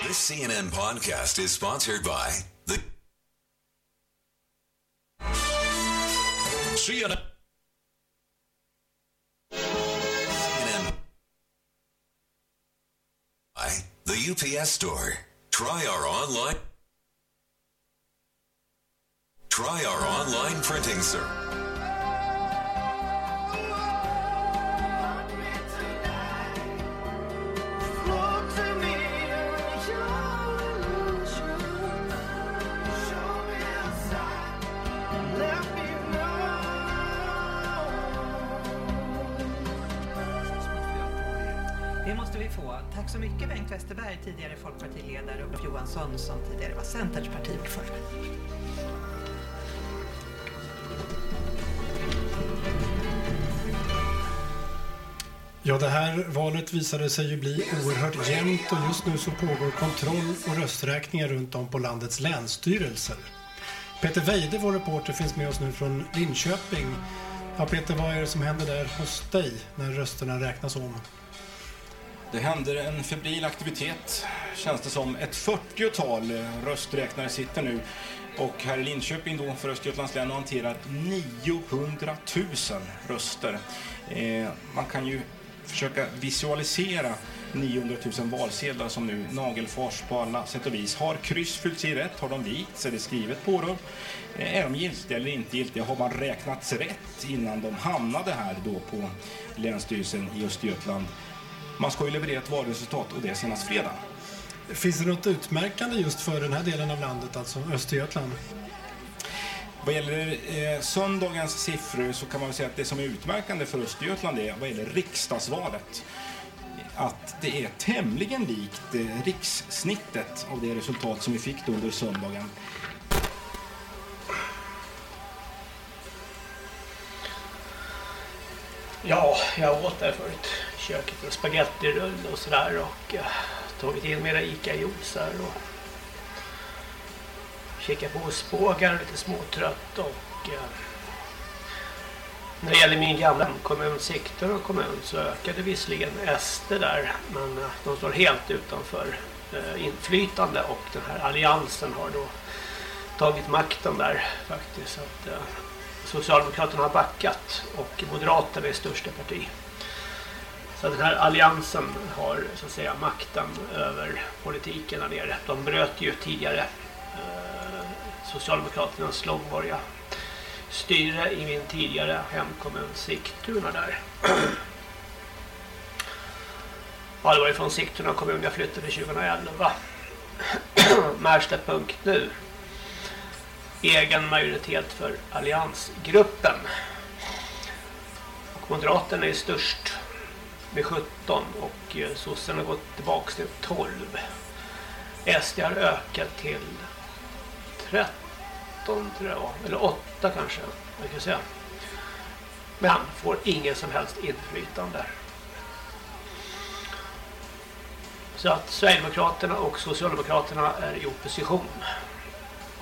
This CNN podcast is sponsored by the CNN. By the UPS store. Try our online Try our online printing service. Mycket Bengt Westerberg, tidigare folkpartiledare, och Olof Johansson som tidigare var Centerns partiordförande. Ja, det här valet visade sig ju bli oerhört jämnt och just nu så pågår kontroll och rösträkningar runt om på landets länsstyrelser. Peter Weide, vår reporter, finns med oss nu från Linköping. Ja, Peter, vad är det som händer där hos dig när rösterna räknas om? Det händer en febril aktivitet, känns det som. Ett 40-tal eh, rösträknare sitter nu och här i Linköping då för Östergötlands län och hanterar 900 000 röster. Eh, man kan ju försöka visualisera 900 000 valsedlar som nu nagelfars på alla sätt och vis. Har kryss fyllts i rätt? Har de vikts? Är det skrivet på dem? Eh, Är de giltiga eller inte giltiga? Har man räknats rätt innan de hamnade här då på Länsstyrelsen i Östergötland? Man ska ju leverera ett valresultat och det senast fredag. Finns det något utmärkande just för den här delen av landet, alltså Östergötland? Vad gäller eh, söndagens siffror så kan man väl säga att det som är utmärkande för Östergötland är vad gäller riksdagsvalet att det är tämligen likt eh, rikssnittet av det resultat som vi fick då under söndagen. Ja, jag åt där förut. Köket och spagettirull och sådär och eh, tagit in mera Ica-juicer och kikat på spågar lite småtrött och eh, när det gäller min gamla kommun Sigtuna kommun så ökade visserligen SD där men eh, de står helt utanför inflytande och den här alliansen har då tagit makten där faktiskt. Så att, Socialdemokraterna har backat och Moderaterna är största parti. Så den här alliansen har så att säga makten över politiken där nere. De bröt ju tidigare eh, Socialdemokraternas långvariga styre i min tidigare hemkommun Sigtuna där. Ja, det var ju från Sigtuna kommun jag flyttade 2011. Märsta.nu egen majoritet för alliansgruppen. Och Moderaterna är störst med 17 och eh, sossen sossarna har gått tillbaka till 12. SD har ökat till 13 tror jag var, eller 8 kanske, jag kan säga. Men får ingen som helst inflytande. Så att Sverigedemokraterna och Socialdemokraterna är i opposition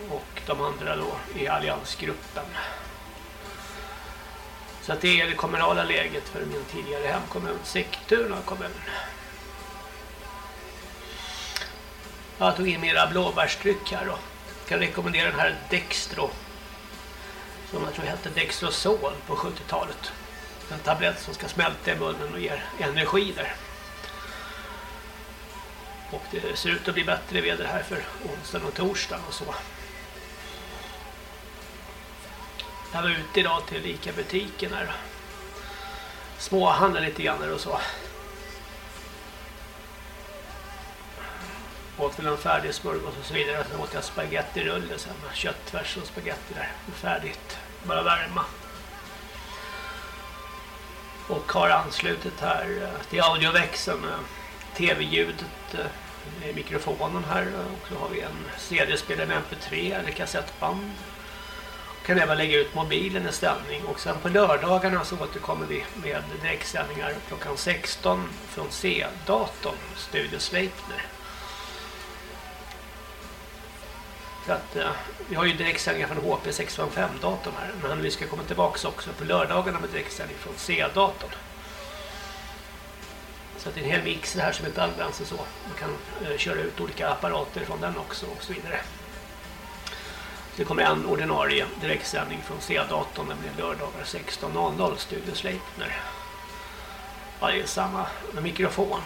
och de andra då i alliansgruppen. Så att det är det kommunala läget för min tidigare hemkommun Sigtuna kommun. Jag tog in mera blåbärsdryck här då. Kan rekommendera den här Dextro som jag tror hette Dextrosol på 70-talet. En tablett som ska smälta i munnen och ger energi där. Och det ser ut att bli bättre väder här för onsdag och torsdag och så. Jag var ute idag till Ica-butiken här. Småhandla lite grann och så. Åt väl en färdig smörgås och så vidare. Sen åt jag spagettirulle sen. Köttfärs och spagetti där. Färdigt. Bara värma. Och har anslutit här eh, till audioväxeln. Eh, Tv-ljudet eh, i mikrofonen här. Och så har vi en CD-spelare med MP3 eller kassettband kan även lägga ut mobilen i ställning och sen på lördagarna så återkommer vi med direktsändningar klockan 16 från C-datorn, Studio Sleipner. Så att eh, vi har ju direktsändningar från HP 655-datorn här men vi ska komma tillbaka också på lördagarna med direktsändning från C-datorn. Så att det är en hel mix det här som inte används och så. Man kan eh, köra ut olika apparater från den också och så vidare. Det kommer en ordinarie direktsändning från C-datorn, nämligen lördagar 16.00, Studio Sleipner. Ja, det är samma med mikrofon.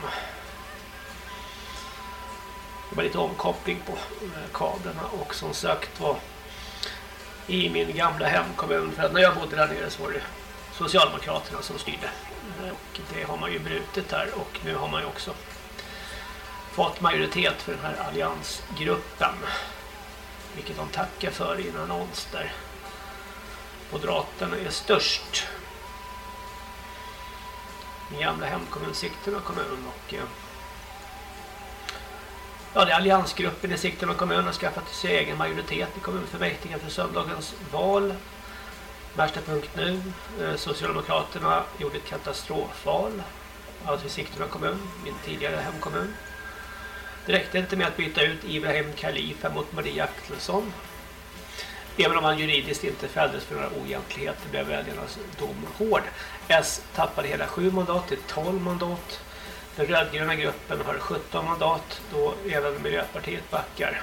Det var lite omkoppling på eh, kablarna och som sagt var i min gamla hemkommun, för att när jag bodde där nere så var det Socialdemokraterna som styrde. Och det har man ju brutit här och nu har man ju också fått majoritet för den här alliansgruppen vilket de tackar för i en annons där Moderaterna är störst min gamla hemkommun Sigtuna kommun och eh, ja, det är alliansgruppen i Sigtuna kommun har skaffat sig egen majoritet i kommunfullmäktige för söndagens val Värsta punkt nu. Eh, socialdemokraterna gjorde ett katastrofval alltså i Sigtuna kommun, min tidigare hemkommun det räckte inte med att byta ut Ibrahim Khalifa mot Maria Axelsson. Även om han juridiskt inte fälldes för några oegentligheter blev väljarnas dom hård. S tappade hela sju mandat till 12 mandat. Den rödgröna gruppen har 17 mandat då även Miljöpartiet backar.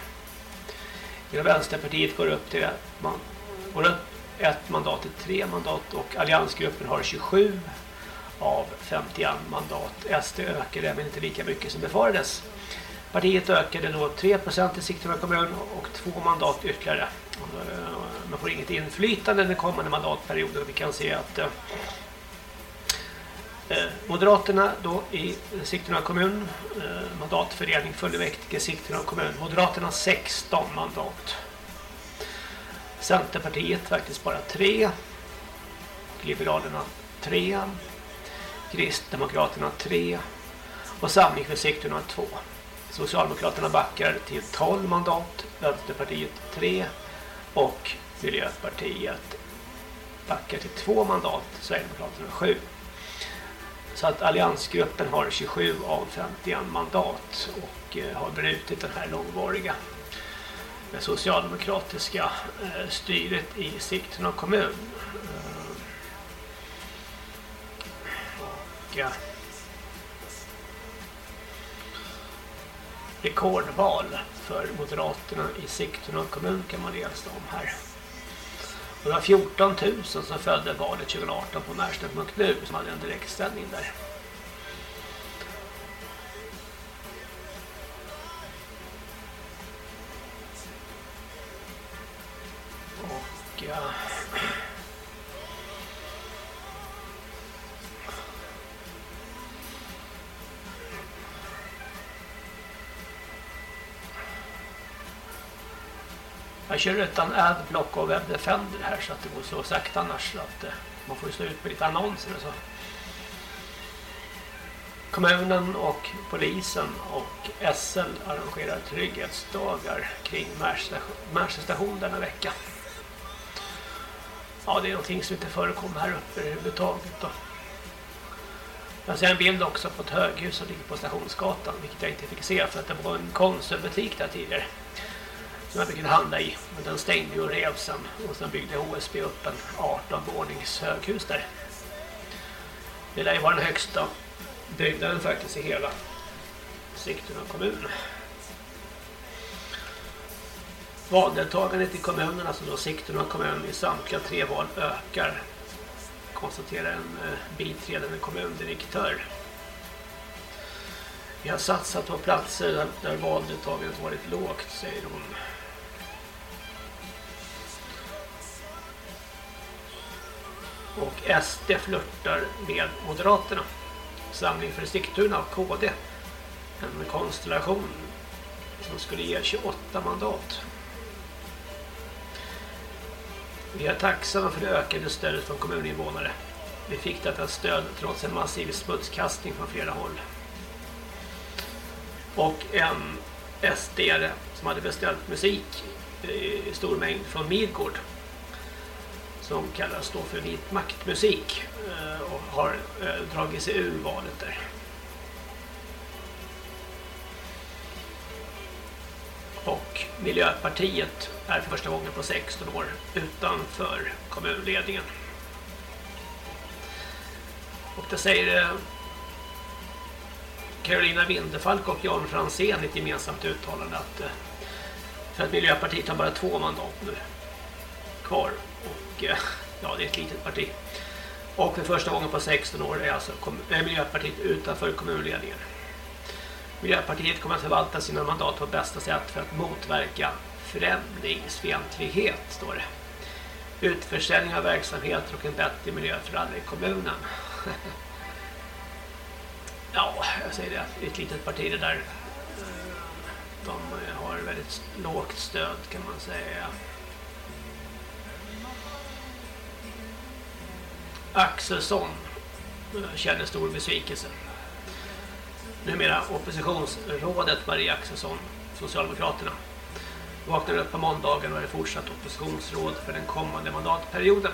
Inom Vänsterpartiet går upp till ett, man, går upp ett mandat till tre mandat och Alliansgruppen har 27 av 51 mandat. SD ökade men inte lika mycket som befarades. Partiet ökade då 3% i Sigtuna kommun och två mandat ytterligare. Man får inget inflytande den kommande mandatperioden. Vi kan se att eh, Moderaterna då i Sigtuna kommun, eh, mandatförening fullmäktige Sigtuna kommun. Moderaterna 16 mandat. Centerpartiet faktiskt bara tre. Liberalerna tre. Kristdemokraterna tre. Och Samling för Sigtuna två. Socialdemokraterna backar till 12 mandat. Vänsterpartiet 3. Och Miljöpartiet backar till 2 mandat. Sverigedemokraterna 7. Så att alliansgruppen har 27 av 51 mandat och eh, har brutit den här långvariga det socialdemokratiska eh, styret i Sigtuna kommun. Och rekordval för Moderaterna i Sigtuna kommun kan man läsa om här. Och det var 14 000 som följde valet 2018 på Märsta.nu som hade en direktsändning där. Och ja... Jag kör utan adblock och webbdefender här så att det går så sakta annars så att eh, man får ju slå ut med lite annonser och så. Kommunen och polisen och SL arrangerar trygghetsdagar kring Märsta station denna vecka. Ja, det är någonting som inte förekommer här uppe överhuvudtaget då. Jag ser en bild också på ett höghus som ligger på Stationsgatan, vilket jag inte fick se för att det var en konsumbutik där tidigare som jag brukade handla i. Men den stängde ju och rev sen. Och sen byggde HSB upp en 18-vånings höghus där. Det lär ju vara den högsta byggnaden faktiskt i hela Sigtuna kommun. Valdeltagandet i kommunen, alltså då Sigtuna kommun i samtliga tre val ökar konstaterar en eh, biträdande kommundirektör. Vi har satsat på platser där valdeltagandet varit lågt, säger hon. Och SD flörtar med Moderaterna. Samling för Sigtuna av KD. En konstellation som skulle ge 28 mandat. Vi är tacksamma för det ökade stödet från kommuninvånare. Vi fick detta stöd trots en massiv smutskastning från flera håll. Och en SD som hade beställt musik i stor mängd från Midgård som kallas då för vit maktmusik eh, och har eh, dragit sig ur valet där. Och Miljöpartiet är för första gången på 16 år utanför kommunledningen. Och det säger eh, Carolina Windefalk och Jan Franzén i ett gemensamt uttalande att för att Miljöpartiet har bara två mandat nu kvar och ja, det är ett litet parti. Och för första gången på 16 år är alltså är Miljöpartiet utanför kommunledningen. Miljöpartiet kommer att förvalta sina mandat på bästa sätt för att motverka främlingsfientlighet, står det. Utförsäljning av verksamheter och en bättre miljö för alla i kommunen. ja, jag säger det. Ett litet parti det där. De har väldigt lågt stöd kan man säga. Axelsson eh, känner stor besvikelse. Numera oppositionsrådet Maria Axelsson, Socialdemokraterna, vaknar upp på måndagen och är fortsatt oppositionsråd för den kommande mandatperioden.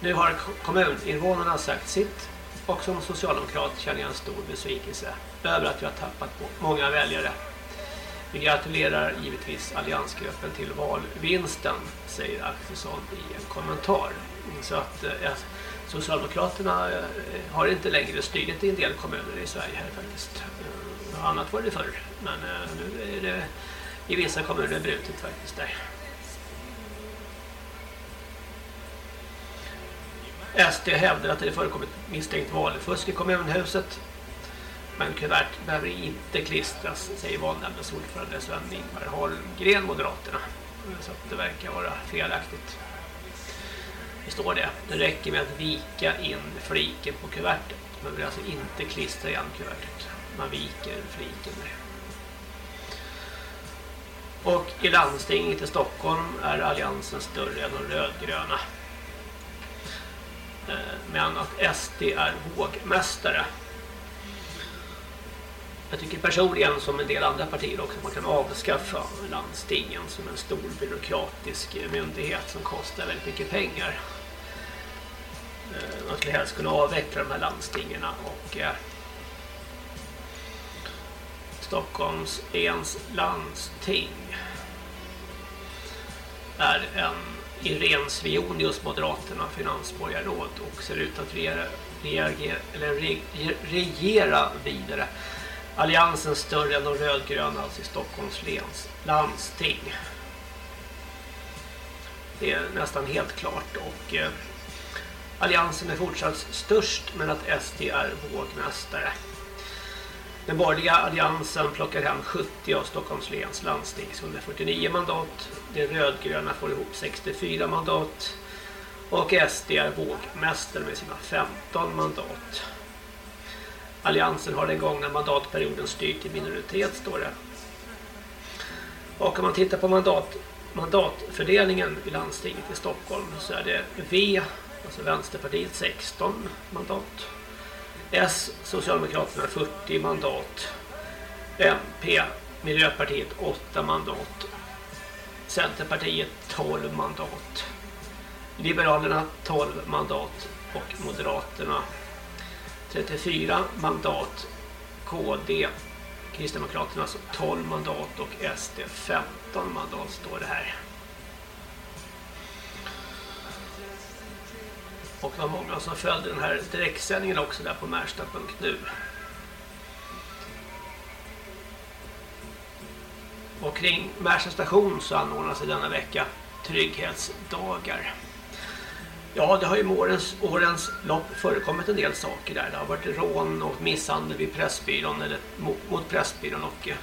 Nu har kommuninvånarna sagt sitt och som socialdemokrat känner jag en stor besvikelse över att vi har tappat på många väljare. Vi gratulerar givetvis alliansgruppen till valvinsten, säger Axelsson i en kommentar. Så att eh, Socialdemokraterna eh, har inte längre styret i en del kommuner i Sverige här faktiskt. Eh, annat var det förr, men nu är det i vissa kommuner brutet faktiskt där. SD hävdar att det förekommit misstänkt valfusk i kommunhuset. Men kuvert behöver inte klistras, säger valnämndens ordförande Sven-Ingvar Holmgren, Moderaterna. Så att det verkar vara felaktigt. Det står det. Det räcker med att vika in fliken på kuvertet. Man vill alltså inte klistra igen kuvertet. Man viker fliken med Och i landstinget i Stockholm är alliansen större än de rödgröna. Eh, men att SD är vågmästare. Jag tycker personligen som en del andra partier också att man kan avskaffa landstingen som en stor byråkratisk myndighet som kostar väldigt mycket pengar. Eh, man skulle helst kunna avveckla de här landstingen och eh, Stockholms läns landsting är en Irene Svionius Moderaterna finansborgarråd och ser ut att regera, regera, eller re- regera vidare. Alliansen större än de rödgröna alltså i Stockholms läns landsting. Det är nästan helt klart och eh, Alliansen är fortsatt störst men att SD är vågmästare. Den borgerliga alliansen plockar hem 70 av Stockholms läns landstings 149 mandat. De rödgröna får ihop 64 mandat. Och SD är vågmästare med sina 15 mandat. Alliansen har den gångna mandatperioden styrt i minoritet, står det. Och om man tittar på mandat, mandatfördelningen i landstinget i Stockholm så är det V, alltså Vänsterpartiet, 16 mandat. S, Socialdemokraterna 40 mandat. MP, Miljöpartiet 8 mandat. Centerpartiet 12 mandat. Liberalerna 12 mandat och Moderaterna 34 mandat. KD, Kristdemokraterna alltså 12 mandat och SD 15 mandat står det här. Och det var många som följde den här direktsändningen också där på Märsta.nu. Och kring Märsta station så anordnas i denna vecka trygghetsdagar. Ja, det har ju med årens, årens lopp förekommit en del saker där. Det har varit rån och misshandel vid Pressbyrån eller mot, mot Pressbyrån och eh,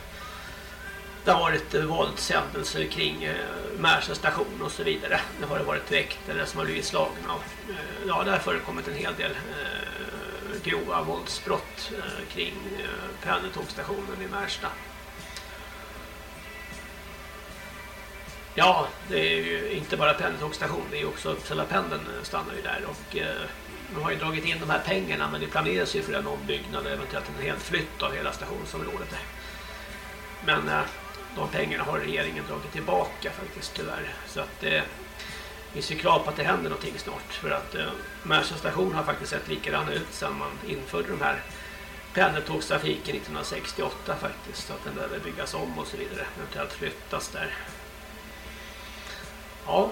det har varit eh, våldshändelser kring eh, Märsta station och så vidare. Det har varit väktare som har blivit slagna. Ja, det har förekommit en hel del grova våldsbrott kring pendeltågstationen i Märsta. Ja, det är ju inte bara pendeltågstation, det är ju också Uppsala pendeln eh, stannar ju där och eh, de har ju dragit in de här pengarna men det planeras ju för en ombyggnad och eventuellt en helt flytt av hela stationsområdet. där. Men eh, de pengarna har regeringen dragit tillbaka faktiskt tyvärr. Så att eh, det finns ju krav på att det händer någonting snart. För att eh, Märsta station har faktiskt sett likadan ut sedan man införde de här pendeltågstrafiken 1968 faktiskt. Så att den behöver byggas om och så vidare. Eventuellt flyttas där. Ja,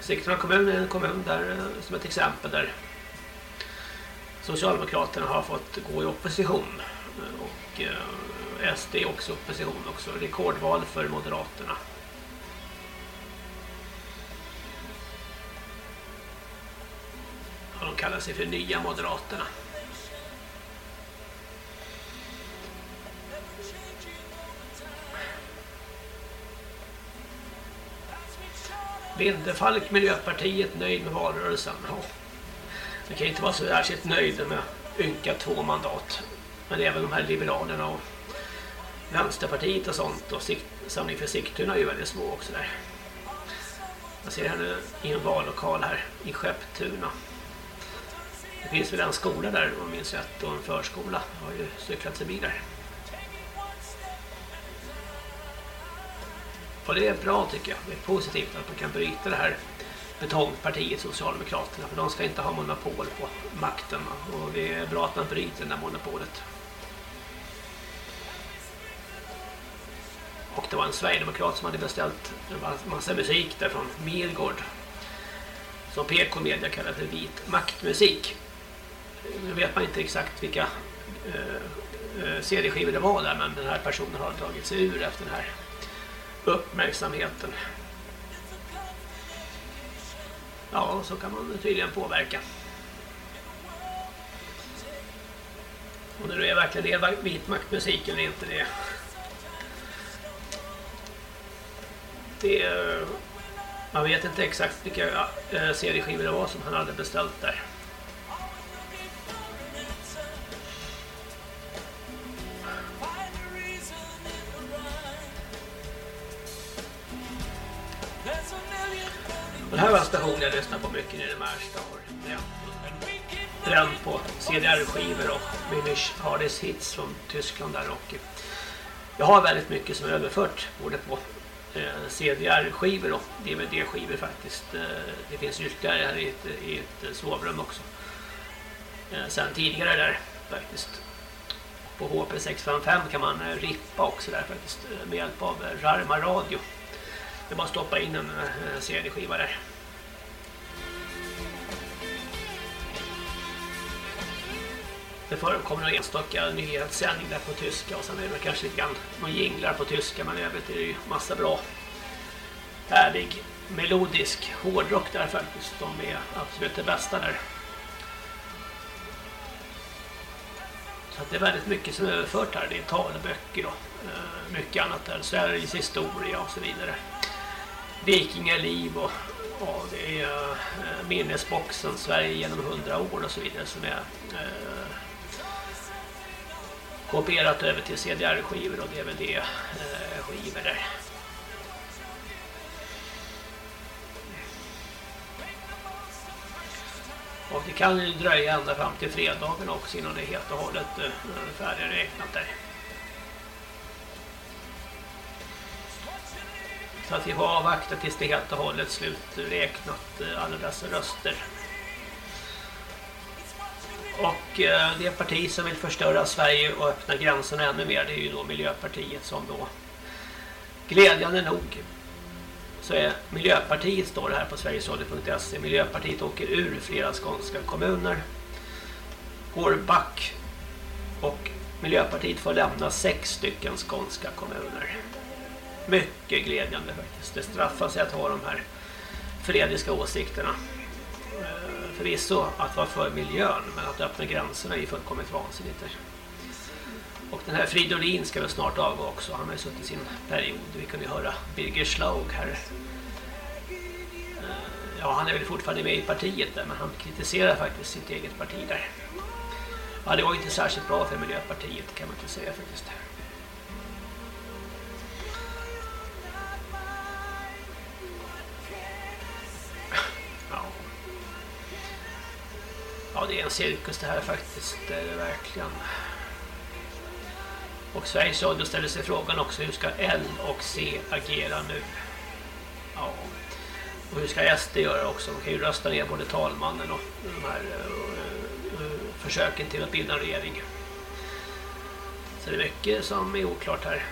Sigtuna kommun är en kommun där, eh, som ett exempel där Socialdemokraterna har fått gå i opposition eh, och eh, SD är också opposition också. Rekordval för Moderaterna. Ja, de kallar sig för Nya Moderaterna. Lindefalk, Miljöpartiet, nöjd med valrörelsen. Ja. Det kan inte vara så särskilt nöjda med ynka två mandat. Men även de här liberalerna och Vänsterpartiet och sånt och Samling för Sigtuna är ju väldigt små också där. Jag ser här nu i en vallokal här i Skepptuna. Det finns väl en skola där om jag minns rätt och en förskola. Jag har ju cyklat förbi där. Och det är bra tycker jag. Det är positivt att man kan bryta det här betongpartiet Socialdemokraterna. För de ska inte ha monopol på makten. Och det är bra att man bryter det här monopolet. Och det var en Sverigedemokrat som hade beställt en massa musik där från Midgård Som PK-media kallar för vit maktmusik. Nu vet man inte exakt vilka eh, eh, CD-skivor det var där. Men den här personen har dragit sig ur efter den här uppmärksamheten. Ja, så kan man tydligen påverka. Och det är verkligen det vitmaktmusik eller inte det. Det är, man vet inte exakt vilka eh, CD-skivor det var som han hade beställt där. Den här var en station jag lyssnar på mycket nere i Märsta. Har bränt, på CDR-skivor och Mimish Hardest Hits från Tyskland där. Och jag har väldigt mycket som är överfört både på eh, CDR-skivor och DVD-skivor faktiskt. Eh, det finns ytterligare här i ett, i ett eh, sovrum också. Sen tidigare där faktiskt. På HP655 kan man rippa också där faktiskt med hjälp av Rarma Radio. Det är bara att stoppa in en eh, CD-skiva där. Det förekommer några enstaka nyhetssändning där på tyska och sen är det kanske lite grann någon jinglar på tyska men i övrigt är det ju massa bra härlig melodisk hårdrock där faktiskt. De är absolut det bästa där. Så att det är väldigt mycket som är överfört här. Det är talböcker och eh, mycket annat där. Sveriges historia och så vidare. Vikingaliv och ja, det är eh, minnesboxen Sverige genom hundra år och så vidare som är eh, kopierat över till CDR-skivor och DVD-skivor eh, där. Och det kan ju dröja ända fram till fredagen också innan det är helt och hållet eh, färdigräknat där. Så att vi får avvakta tills det är helt och hållet sluträknat eh, alla dessa röster. Och eh, det parti som vill förstöra Sverige och öppna gränserna ännu mer det är ju då Miljöpartiet som då glädjande nog så är Miljöpartiet står det här på sverigesradio.se Miljöpartiet åker ur flera skånska kommuner går back och Miljöpartiet får lämna sex stycken skånska kommuner mycket glädjande faktiskt det straffar sig att ha de här frediska åsikterna eh, förvisso att vara för miljön men att öppna gränserna är ju fullkomligt vansinnigt. Och den här Fridolin ska väl snart avgå också. Han har ju suttit sin period. Vi kunde ju höra Birger Schlaug här. Eh, ja, han är väl fortfarande med i partiet där, men han kritiserar faktiskt sitt eget parti där. Ja, det var inte särskilt bra för Miljöpartiet kan man inte säga faktiskt. Ja, det är en cirkus det här faktiskt. Det är det verkligen. Och Sveriges Radio ställer sig frågan också hur ska L och C agera nu? Ja. Och hur ska SD göra också? De kan ju rösta ner både talmannen och de här eh, eh, försöken till att bilda en regering. Så det är mycket som är oklart här.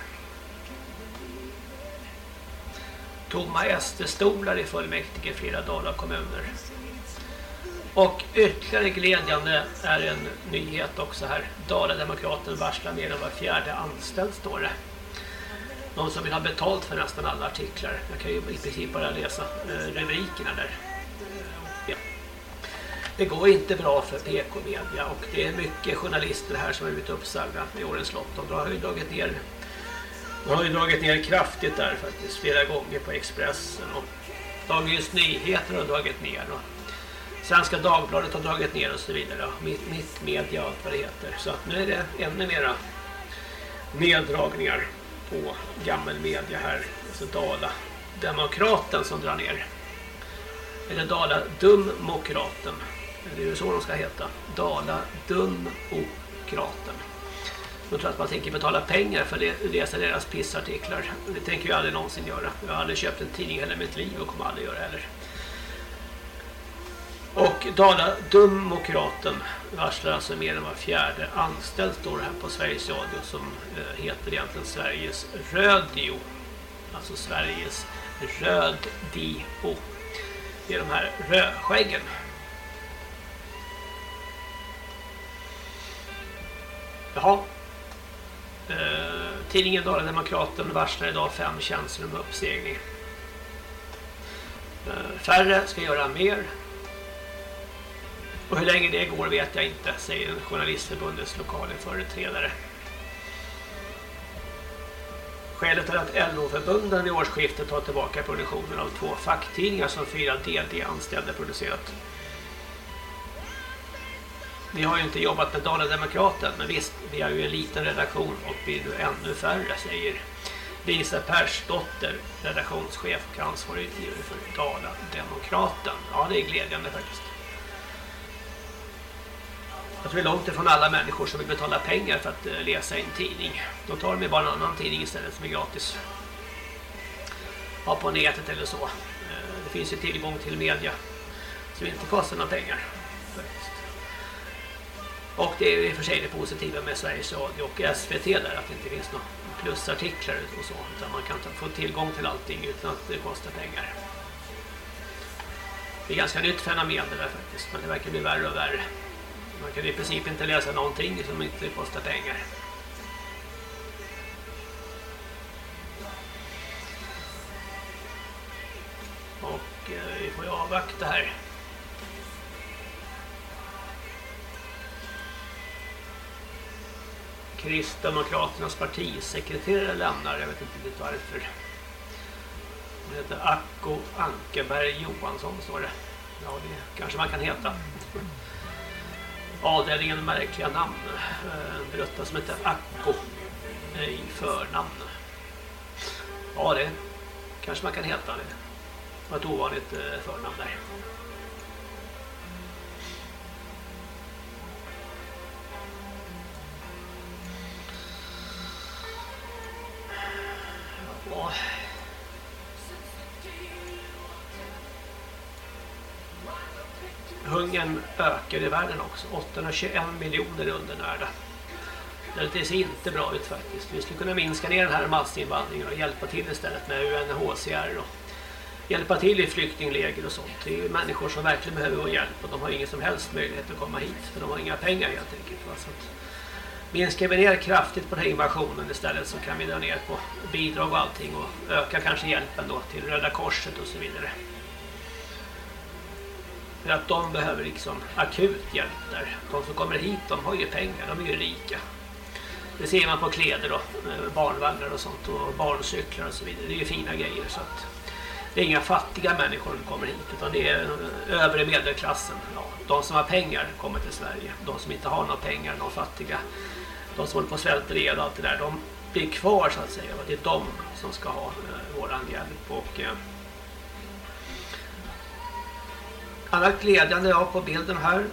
Tomma SD-stolar i fullmäktige i flera Dala kommuner. Och ytterligare glädjande är en nyhet också här. Dala-demokraten varslar mer än var fjärde anställd står det. Någon som vill ha betalt för nästan alla artiklar. Jag kan ju i princip bara läsa eh, rubrikerna där. Ja. Det går inte bra för PK-media och det är mycket journalister här som har blivit uppsagda i årens lopp. De har ju dragit ner de har ju dragit ner kraftigt där faktiskt flera gånger på Expressen och Dagens Nyheter har dragit ner och Svenska Dagbladet har dragit ner och så vidare. Mitt, mitt media och allt vad det heter. Så att nu är det ännu mera neddragningar på gammelmedia här. Alltså Dala Demokraten som drar ner. Eller Dala Dummokraten. Det är ju så de ska heta. Dala Dummokraten. De tror att man tänker betala pengar för att läsa deras pissartiklar. Det tänker jag aldrig någonsin göra. Jag har aldrig köpt en tidning hela mitt liv och kommer aldrig göra heller. Och Dala Demokraten varslar alltså mer än var fjärde anställd då här på Sveriges Radio som eh, heter egentligen Sveriges Rödio. Alltså Sveriges Rödio. Det är de här rödskäggen. Jaha. Eh, tidningen Dala Demokraten varslar idag fem tjänster om uppsägning. Eh, färre ska göra mer. Och hur länge det går vet jag inte, säger en journalistförbundets lokala företrädare. Skälet är att LO-förbunden vid årsskiftet tar tillbaka produktionen av två facktidningar som fyra DD-anställda producerat. Vi har ju inte jobbat med Dala-Demokraten, men visst, vi har ju en liten redaktion och blir nu ännu färre, säger Lisa Persdotter, redaktionschef och ansvarig utgivare för Dala Demokraten. Ja, det är glädjande faktiskt. Jag tror det är långt ifrån alla människor som vill betala pengar för att eh, läsa en tidning. Då tar de ju bara en annan tidning istället som är gratis. Ja, på nätet eller så. Eh, det finns ju tillgång till media som inte kostar några pengar. Och det är i och för sig det positiva med Sveriges Radio och SVT där att det inte finns några plusartiklar och så. Utan man kan få tillgång till allting utan att det kostar pengar. Det är ganska nytt fenomen det där faktiskt. Men det verkar bli värre och värre. Man kan i princip inte läsa någonting som inte kostar pengar. Och eh, vi får ju avvakta här. Kristdemokraternas partisekreterare lämnar, jag vet inte riktigt varför. Hon heter Acko Ankeberg Johansson står det. Ja, det kanske man kan heta. Avdelningen märkliga namn. Eh, en brutta som heter Acko eh, i förnamn. Ja, det kanske man kan heta. Det var ett ovanligt eh, förnamn där. Ja. Hungern ökar i världen också. 821 miljoner undernärda. Det ser inte bra ut faktiskt. Vi skulle kunna minska ner den här massinvandringen och hjälpa till istället med UNHCR och hjälpa till i flyktingläger och sånt. Det är ju människor som verkligen behöver vår hjälp och de har ingen som helst möjlighet att komma hit för de har inga pengar helt enkelt. va. Så att minskar vi ner kraftigt på den här invasionen istället så kan vi dra ner på bidrag och allting och öka kanske hjälpen då till Röda Korset och så vidare. För att de behöver liksom akut hjälp där. De som kommer hit, de har ju pengar, de är ju rika. Det ser man på kläder då, eh, barnvagnar och sånt och barncyklar och så vidare. Det är ju fina grejer så att det är inga fattiga människor som kommer hit utan det är övre medelklassen. Ja, de som har pengar kommer till Sverige. De som inte har några pengar, de fattiga, de som håller på att svälta ihjäl och allt det där, de blir kvar så att säga. Det är de som ska ha eh, våran hjälp och eh, alla Annat glädjande jag på bilden här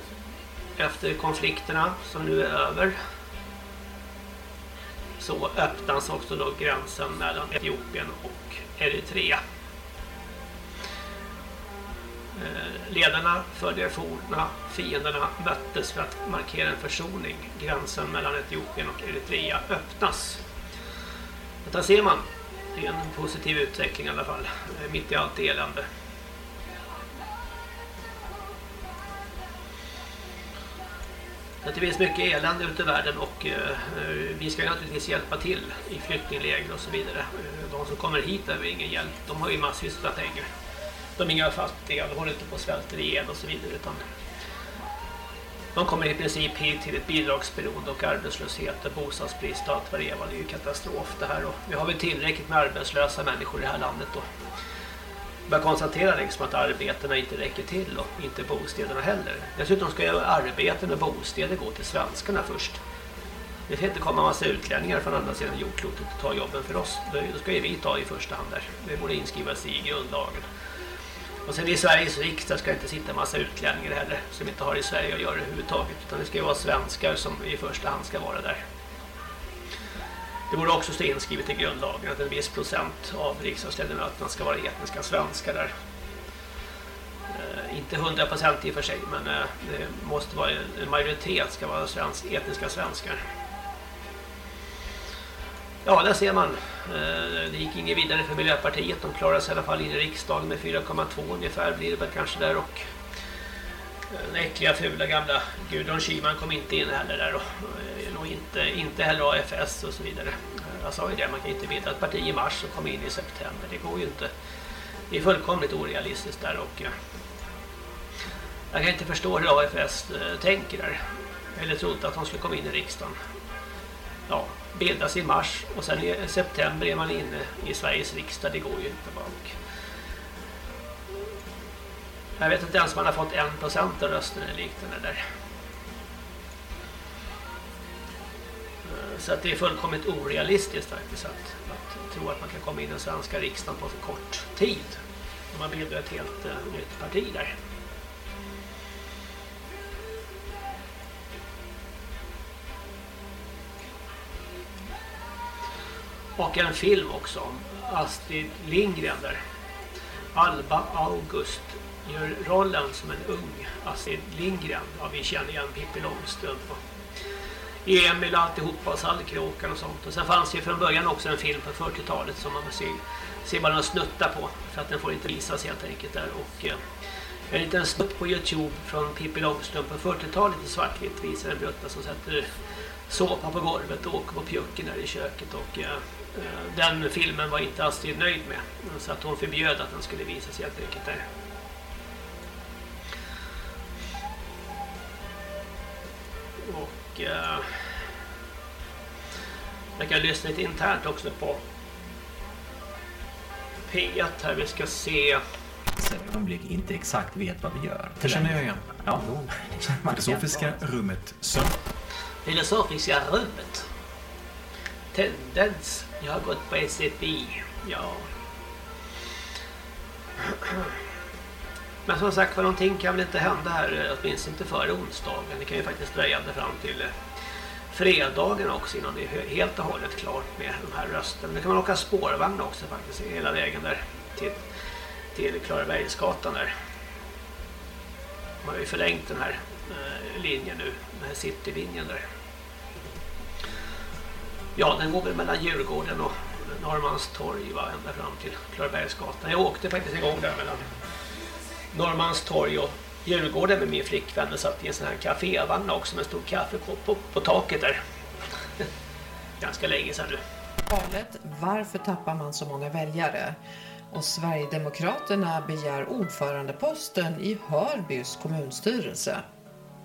efter konflikterna som nu är över så öppnas också då gränsen mellan Etiopien och Eritrea. Eh, ledarna för de forna fienderna möttes för att markera en försoning. Gränsen mellan Etiopien och Eritrea öppnas. Detta ser man. Det är en positiv utveckling i alla fall. Mitt i allt elände. Det finns mycket elände ute i världen och eh, vi ska naturligtvis hjälpa till i flyktingläger och så vidare. Eh, de som kommer hit behöver ingen hjälp. De har ju massvis av pengar. De är inga fattiga, de håller inte på att svälta ihjäl och så vidare utan de kommer i princip hit till ett bidragsberoende och arbetslöshet och bostadsbrist och allt vad det är. Det är ju katastrof det här och vi har väl tillräckligt med arbetslösa människor i det här landet då börjar konstatera liksom att arbetena inte räcker till och inte bostäderna heller. Dessutom ska ju arbeten och bostäder gå till svenskarna först. Det ska inte komma en massa utlänningar från andra sidan jordklotet och ta jobben för oss. Då ska ju vi ta i första hand där. Det borde inskrivas i grundlagen. Och sen i Sveriges riksdag ska inte sitta en massa utlänningar heller som inte har i Sverige att göra överhuvudtaget. Utan det ska ju vara svenskar som i första hand ska vara där. Det borde också stå inskrivet i grundlagen att en viss procent av riksdagsledamöterna ska vara etniska svenskar där. Eh, inte 100 procent i och för sig, men eh, det måste vara en majoritet ska vara svensk, etniska svenskar. Ja, där ser man. Eh, det gick inget vidare för Miljöpartiet. De klarade sig i alla fall in i riksdagen med 4,2 ungefär blir det väl kanske där och eh, den äckliga, fula gamla Gudrun Schyman kom inte in heller där och eh, och inte, inte heller AFS och så vidare. Jag sa ju det, man kan inte bilda ett parti i mars och komma in i september. Det går ju inte. Det är fullkomligt orealistiskt där och eh, jag kan inte förstå hur AFS eh, tänker där. Eller trodde att de skulle komma in i riksdagen. Ja, bildas i mars och sen i september är man inne i Sveriges riksdag. Det går ju inte. Och jag vet inte ens om man har fått en procent av rösterna eller liknande där. Eh, så att det är fullkomligt orealistiskt faktiskt att, att tro att man kan komma in i den svenska riksdagen på så kort tid. När man bildar ett helt uh, nytt parti där. Och en film också om Astrid Lindgren där. Alba August gör rollen som en ung Astrid Lindgren. Ja, vi känner igen Pippi Långstrump och Emil och alltihopa och Sallkråkan och sånt. Och sen fanns det från början också en film på 40-talet som man ser, ser bara några snuttar på. För att den får inte visas helt enkelt där. Och eh, en liten snutt på Youtube från Pippi Långstrump på 40-talet i svartvitt visar en brutta som sätter såpa på golvet och åker på pjucken där i köket. Och eh, eh, den filmen var inte Astrid nöjd med. Så att hon förbjöd att den skulle visas helt enkelt där. Och eh, jag kan lyssna lite internt också på P1 här. Vi ska se. ögonblick inte exakt vet vad vi gör. Det känner jag igen. Ja. Filosofiska rummet sömn. Filosofiska rummet. Tendens. Jag har gått på SFI. Ja. Men som sagt för någonting kan väl inte hända här, eh, åtminstone inte före onsdagen. Det kan ju faktiskt dröja ända fram till eh, fredagen också innan det är helt och hållet klart med de här rösterna. Nu kan man åka spårvagn också faktiskt hela vägen där till, till Klarabergsgatan där. Man har ju förlängt den här eh, linjen nu, den här citylinjen där. Ja, den går väl mellan Djurgården och Norrmalmstorg va, ända fram till Klarabergsgatan. Jag åkte faktiskt en gång där mellan Norrmalmstorg och Djurgården med min flickvän och satt i en sån här kafévagn också med en stor kaffekopp på, på taket där. Ganska länge sedan nu. Valet, varför tappar man så många väljare? Och Sverigedemokraterna begär ordförandeposten i Hörbys kommunstyrelse.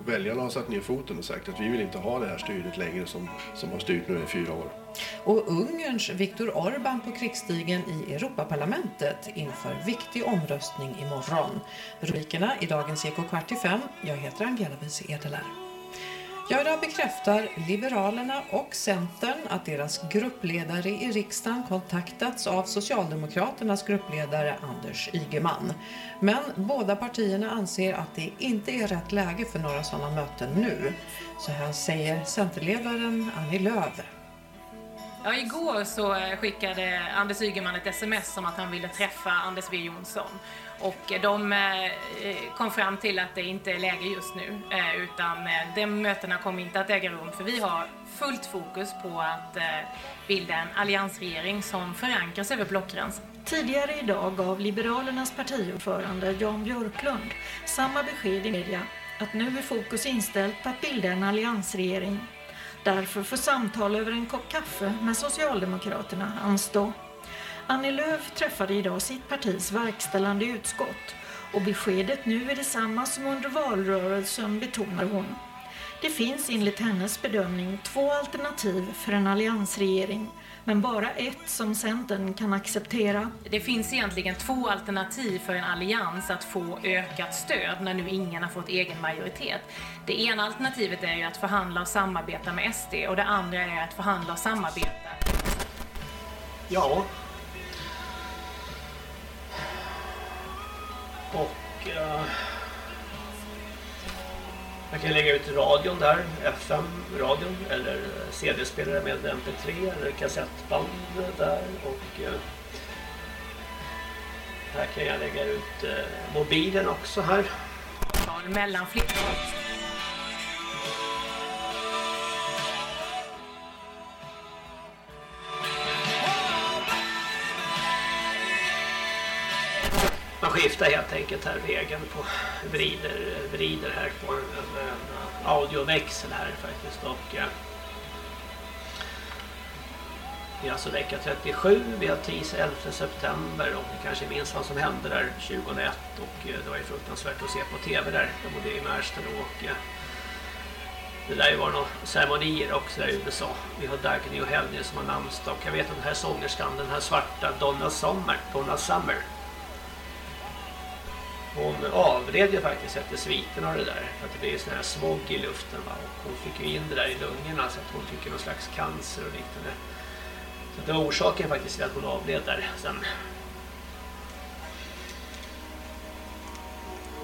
Väljarna har satt ner foten och sagt att vi vill inte ha det här styret längre som, som har styrt nu i fyra år. Och Ungerns Viktor Orbán på krigsstigen i Europaparlamentet inför viktig omröstning imorgon. Rubrikerna i dagens Eko kvart i fem. Jag heter Angela Wiese Edeler. Ja, idag bekräftar Liberalerna och Centern att deras gruppledare i riksdagen kontaktats av Socialdemokraternas gruppledare Anders Ygeman. Men båda partierna anser att det inte är rätt läge för några sådana möten nu. Så här säger Centerledaren Annie Lööf. Ja, igår så eh, skickade Anders Ygeman ett sms om att han ville träffa Anders W Jonsson. Och eh, de eh, kom fram till att det inte är läge just nu, utan de mötena kommer inte att äga rum för vi har fullt fokus på att bilda en alliansregering som förankras över blockgränsen. Tidigare idag gav Liberalernas partiordförande Jan Björklund samma besked i media att nu är fokus inställt på att bilda en alliansregering. Därför får samtal över en kopp kaffe med Socialdemokraterna anstå. Annie Lööf träffade idag sitt partis verkställande utskott och beskedet nu är detsamma som under valrörelsen betonar hon. Det finns enligt hennes bedömning två alternativ för en alliansregering men bara ett som Centern kan acceptera. Det finns egentligen två alternativ för en allians att få ökat stöd när nu ingen har fått egen majoritet. Det ena alternativet är ju att förhandla och samarbeta med SD och det andra är att förhandla och samarbeta. Ja. Och eh, jag kan lägga ut radion där, FM-radion eller CD-spelare med MP3 eller kassettband där och eh, här kan jag lägga ut eh, mobilen också här. Mellan flickor. Man skiftar helt enkelt här vägen på vrider, vrider här på en, en, audioväxel här faktiskt och eh, är alltså vecka 37, vi har tisdag 11 september och ni kanske minns vad som hände där 2001 och eh, det var ju fruktansvärt att se på tv där, jag bodde i Märsta då och eh, det där var några ceremonier också där i USA. Vi har Dagny och Helge som har namnsdag och jag vet att den här sångerskan, den här svarta Donna Summer, Donna Summer hon avled ju faktiskt efter sviten av det där. För att det blev sån här smog i luften va? och hon fick ju in det där i lungorna så att hon fick ju någon slags cancer och liknande. Så det var orsaken faktiskt till att hon avled där sen.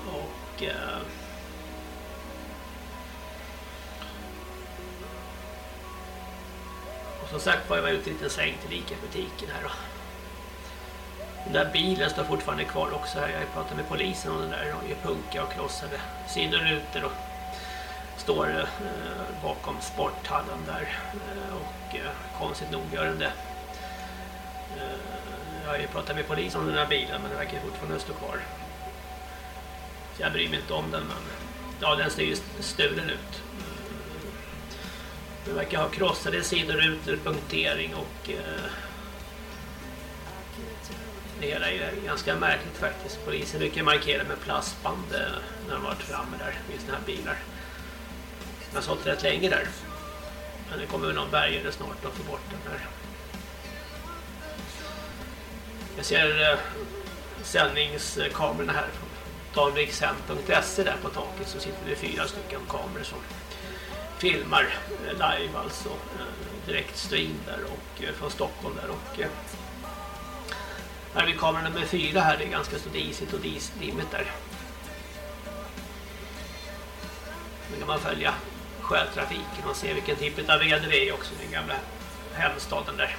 Och... Eh, och som sagt var jag ute i en liten sväng till Ica-butiken här då. Den där bilen står fortfarande kvar också här. Jag pratade med polisen om den där. De är punka och krossade sidorutor och står eh, bakom sporthallen där. Eh, och eh, konstigt nog gör den det. Eh, jag har ju pratat med polisen om den här bilen men den verkar fortfarande stå kvar. Så jag bryr mig inte om den men ja, den ser ju stulen ut. Mm. Den verkar ha krossade sidorutor, punktering och eh, det hela är ganska märkligt faktiskt. Polisen brukar markera med plastband eh, när de varit framme där. vid sådana här bilar. De har sålt rätt länge där. Men det kommer väl någon bärgare snart att få bort den här. Jag ser eh, sändningskamerorna här från danrikshem.se där på taket så sitter det fyra stycken kameror som filmar eh, live alltså direkt stream där och från Stockholm där och här vid kamera nummer fyra här det är ganska så disigt och dis, dimmigt där. Nu kan man följa sjötrafiken och se vilken typ av väder det är också den gamla hemstaden där.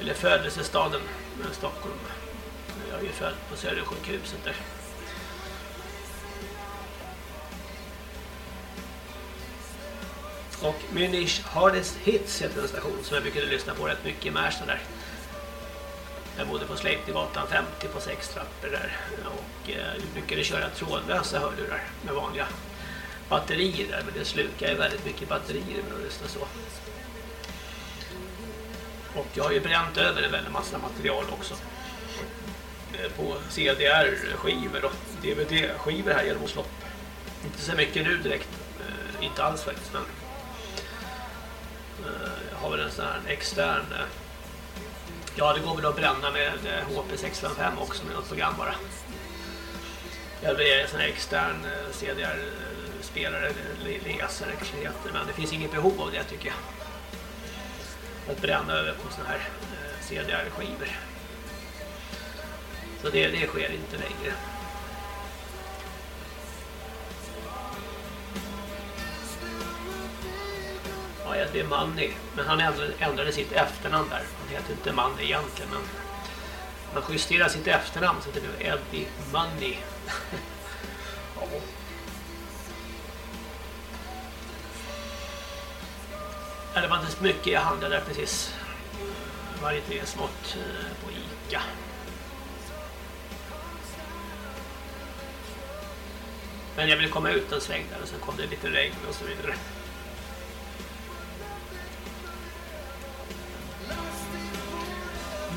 Eller födelsestaden med Stockholm. Jag är ju född på Södersjukhuset där. Och Munich Hardest Hits heter en station som jag brukade lyssna på rätt mycket i Märsta där. Jag bodde på Sleipninggatan 50 på sex trappor där. Och eh, brukade köra trådlösa hörlurar med vanliga batterier där. Men det slukar ju väldigt mycket batterier med att lyssna så. Och jag har ju bränt över en väldigt massa material också. Eh, på CDR-skivor och DVD-skivor här genom Oslo. Inte så mycket nu direkt. Eh, Inte alls faktiskt men Eh, Jag har väl en sån här extern eh, Ja det går väl att bränna med HP655 också med något program bara. Eller är det en sån här extern eh, CDR-spelare eh, eller läsare kanske det heter Men det finns inget behov av det tycker jag. Att bränna över på såna här eh, CDR-skivor Så det, det sker inte längre. Ja, Eddie Money. Men han ändrade, sitt efternamn där. Han heter inte Money egentligen, men man justerar sitt efternamn så det blev Eddie Money. ja. Det var inte så mycket jag handlade där precis. Varje tre smått eh, på Ica. Men jag ville komma ut en sväng där och sen kom det lite regn och så vidare.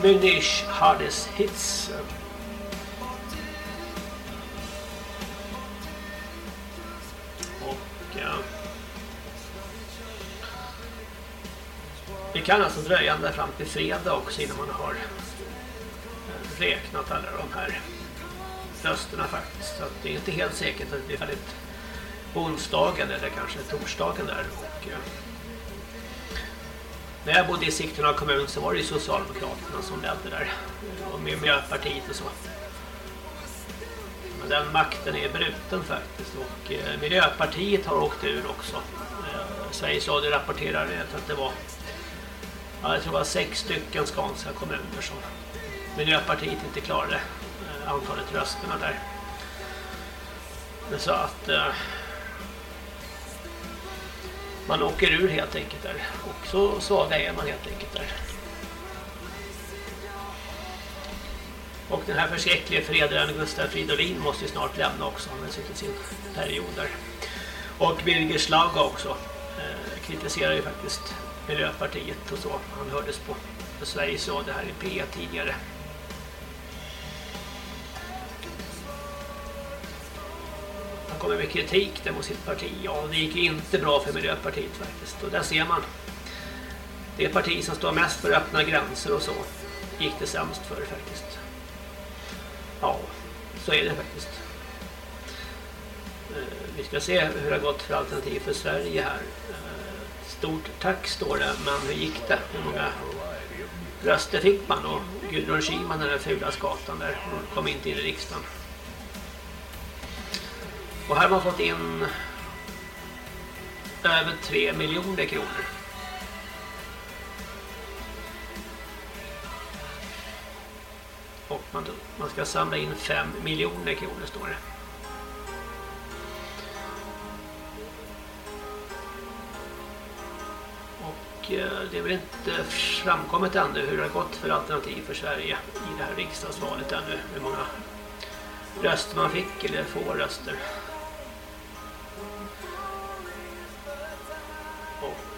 Munich Hardest Hits. Och ja. Det kan alltså dröja ända fram till fredag också innan man har eh, räknat alla de här rösterna faktiskt. Så att det är inte helt säkert att det blir färdigt på onsdagen eller kanske torsdagen där. Och, eh, när jag bodde i Sigtuna kommun så var det ju Socialdemokraterna som ledde där. Och med Miljöpartiet och så. Men den makten är bruten faktiskt. Och eh, Miljöpartiet har åkt ur också. Eh, Sveriges Radio rapporterar, att det var ja, jag tror det var sex stycken skånska kommuner som Miljöpartiet inte klarade eh, antalet rösterna där. Så att eh, man åker ur helt enkelt där. Och så svaga är man helt enkelt där. Och den här förskräckliga förrädaren Gustav Fridolin måste ju snart lämna också. Han har suttit sin period där. Och Birger Schlaug också eh, kritiserar ju faktiskt Miljöpartiet och så. Han hördes på, på Sveriges Radio här i P tidigare. Kommer med kritik där mot sitt parti. Ja, det gick inte bra för Miljöpartiet faktiskt. Och där ser man. Det parti som står mest för öppna gränser och så gick det sämst för faktiskt. Ja, Så är det faktiskt. Eh, vi ska se hur det har gått för Alternativ för Sverige här. Eh, stort tack står det, men hur gick det? Hur många röster fick man? Och Gudrun Schyman, den där fula skatan där, hon kom inte in i riksdagen. Och här har man fått in över 3 miljoner kronor. Och man, man ska samla in 5 miljoner kronor står det. Och eh, det är väl inte framkommit ännu hur det har gått för Alternativ för Sverige i det här riksdagsvalet ännu. Hur många röster man fick eller få röster.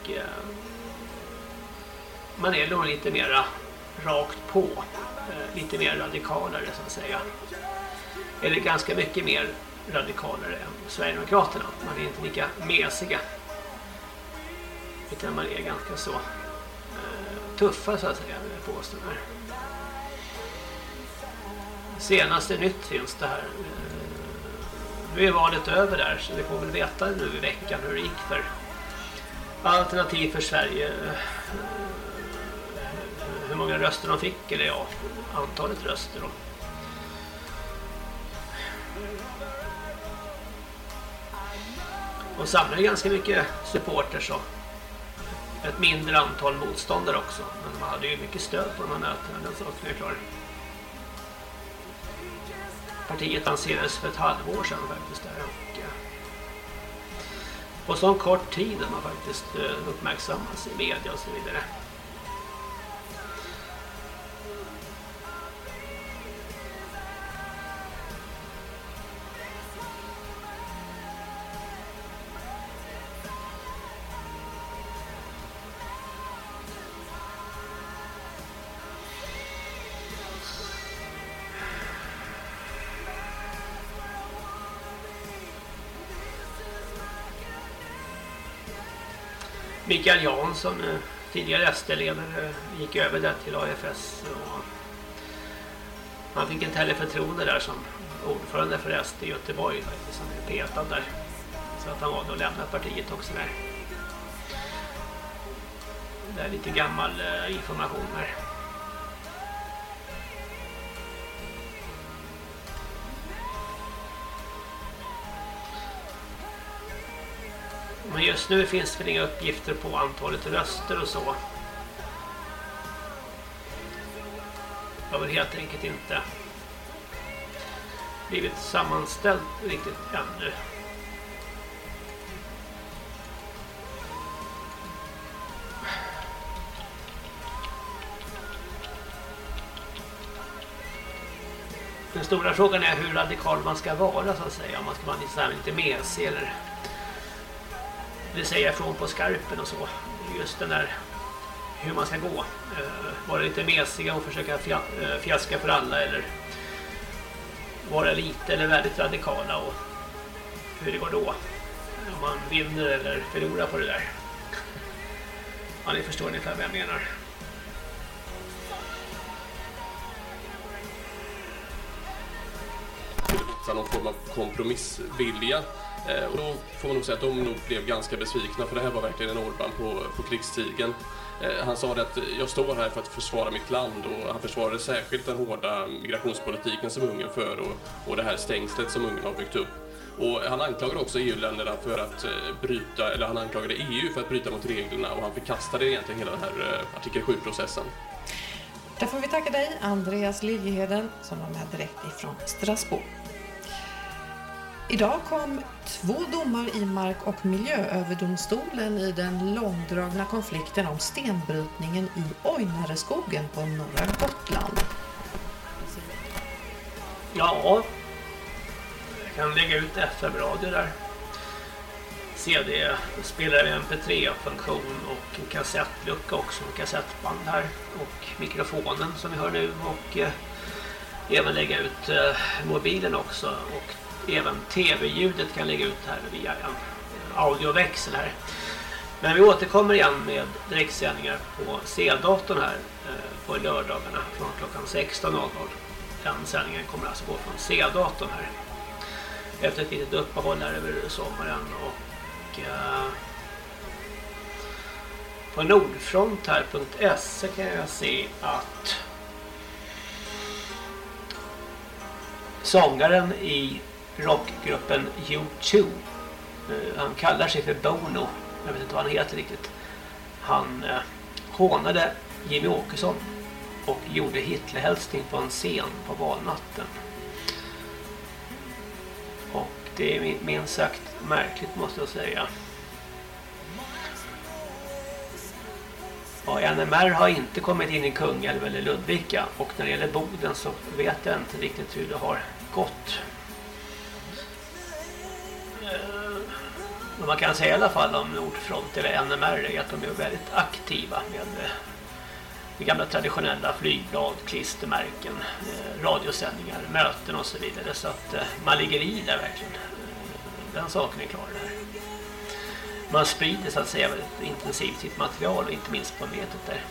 Eh, man är nog lite mera rakt på. Eh, lite mer radikalare så att säga. Eller ganska mycket mer radikalare än Sverigedemokraterna. Man är inte lika mesiga. Utan man är ganska så eh, tuffa så att säga påstår jag här. Senaste nytt finns det här. Nu är valet över där så vi får väl veta nu i veckan hur det gick för Alternativ för Sverige. Eh, hur många röster de fick eller ja, antalet röster då. De samlade ganska mycket supporters och ett mindre antal motståndare också. Men de hade ju mycket stöd på de här mötena, den saken är klar. Partiet lanserades för ett halvår sedan faktiskt. Där på sån kort tid när man faktiskt eh, uppmärksammas i media och så vidare. Mikael Jansson, eh, tidigare SD-ledare, gick över där till AFS. Och han fick inte heller förtroende där som ordförande för SD i Göteborg faktiskt. Han är petad där. Så att han valde att lämna partiet också där. Det är lite gammal eh, information här. Men just nu finns det väl inga uppgifter på antalet röster och så. Det har väl helt enkelt inte blivit sammanställt riktigt ännu. Den stora frågan är hur radikal man ska vara så att säga. Om man ska vara lite, så här, lite mesig eller det säga från på skarpen och så. Just den där hur man ska gå. Eh, vara lite mesiga och försöka eh, fjäska fiaska för alla eller vara lite eller väldigt radikala och hur det går då. Om man vinner eller förlorar på det där. Ja, ni förstår ungefär vad jag menar. någon form av kompromissvilja. Eh, och då får man nog säga att de nog blev ganska besvikna för det här var verkligen en Orban på, på krigstigen. Eh, han sa det att eh, jag står här för att försvara mitt land och han försvarade särskilt den hårda migrationspolitiken som Ungern för och, och det här stängslet som Ungern har byggt upp. Och han anklagade också EU-länderna för att bryta, eller han anklagade EU för att bryta mot reglerna och han förkastade egentligen hela den här artikel 7-processen. Där får vi tacka dig, Andreas Liljeheden, som var med direkt ifrån Strasbourg. Idag kom två domar i Mark- och miljööverdomstolen i den långdragna konflikten om stenbrytningen i Ojnareskogen på norra Gotland. Ja, jag kan lägga ut FM-radio där. CD, spelare MP3-funktion och en kassettlucka också, en kassettband här. Och mikrofonen som vi hör nu och eh, även lägga ut eh, mobilen också. Och även tv-ljudet kan lägga ut här via en eh, audioväxel här. Men vi återkommer igen med direktsändningar på C-datorn här eh, på lördagarna från klockan 16.00. Den sändningen kommer alltså gå från C-datorn här. Efter ett litet uppehåll här över sommaren och eh, på på nordfront.se kan jag se att sångaren i rockgruppen U2 eh, han kallar sig för Bono. Jag vet inte vad han heter riktigt. Han eh, hånade Jimmy Åkesson och gjorde Hitlerhälsning på en scen på valnatten. Och det är minst sagt märkligt måste jag säga. Ja, NMR har inte kommit in i Kungälv eller Ludvika. Och när det gäller Boden så vet jag inte riktigt hur det har gått. Vad Men man kan säga i alla fall om Nordfront eller NMR är att de är väldigt aktiva med eh, de gamla traditionella flygblad, klistermärken, eh, radiosändningar, möten och så vidare. Så att man ligger i där verkligen. Den saken är klar där. Man sprider så att säga väldigt intensivt sitt material och inte minst på nätet där.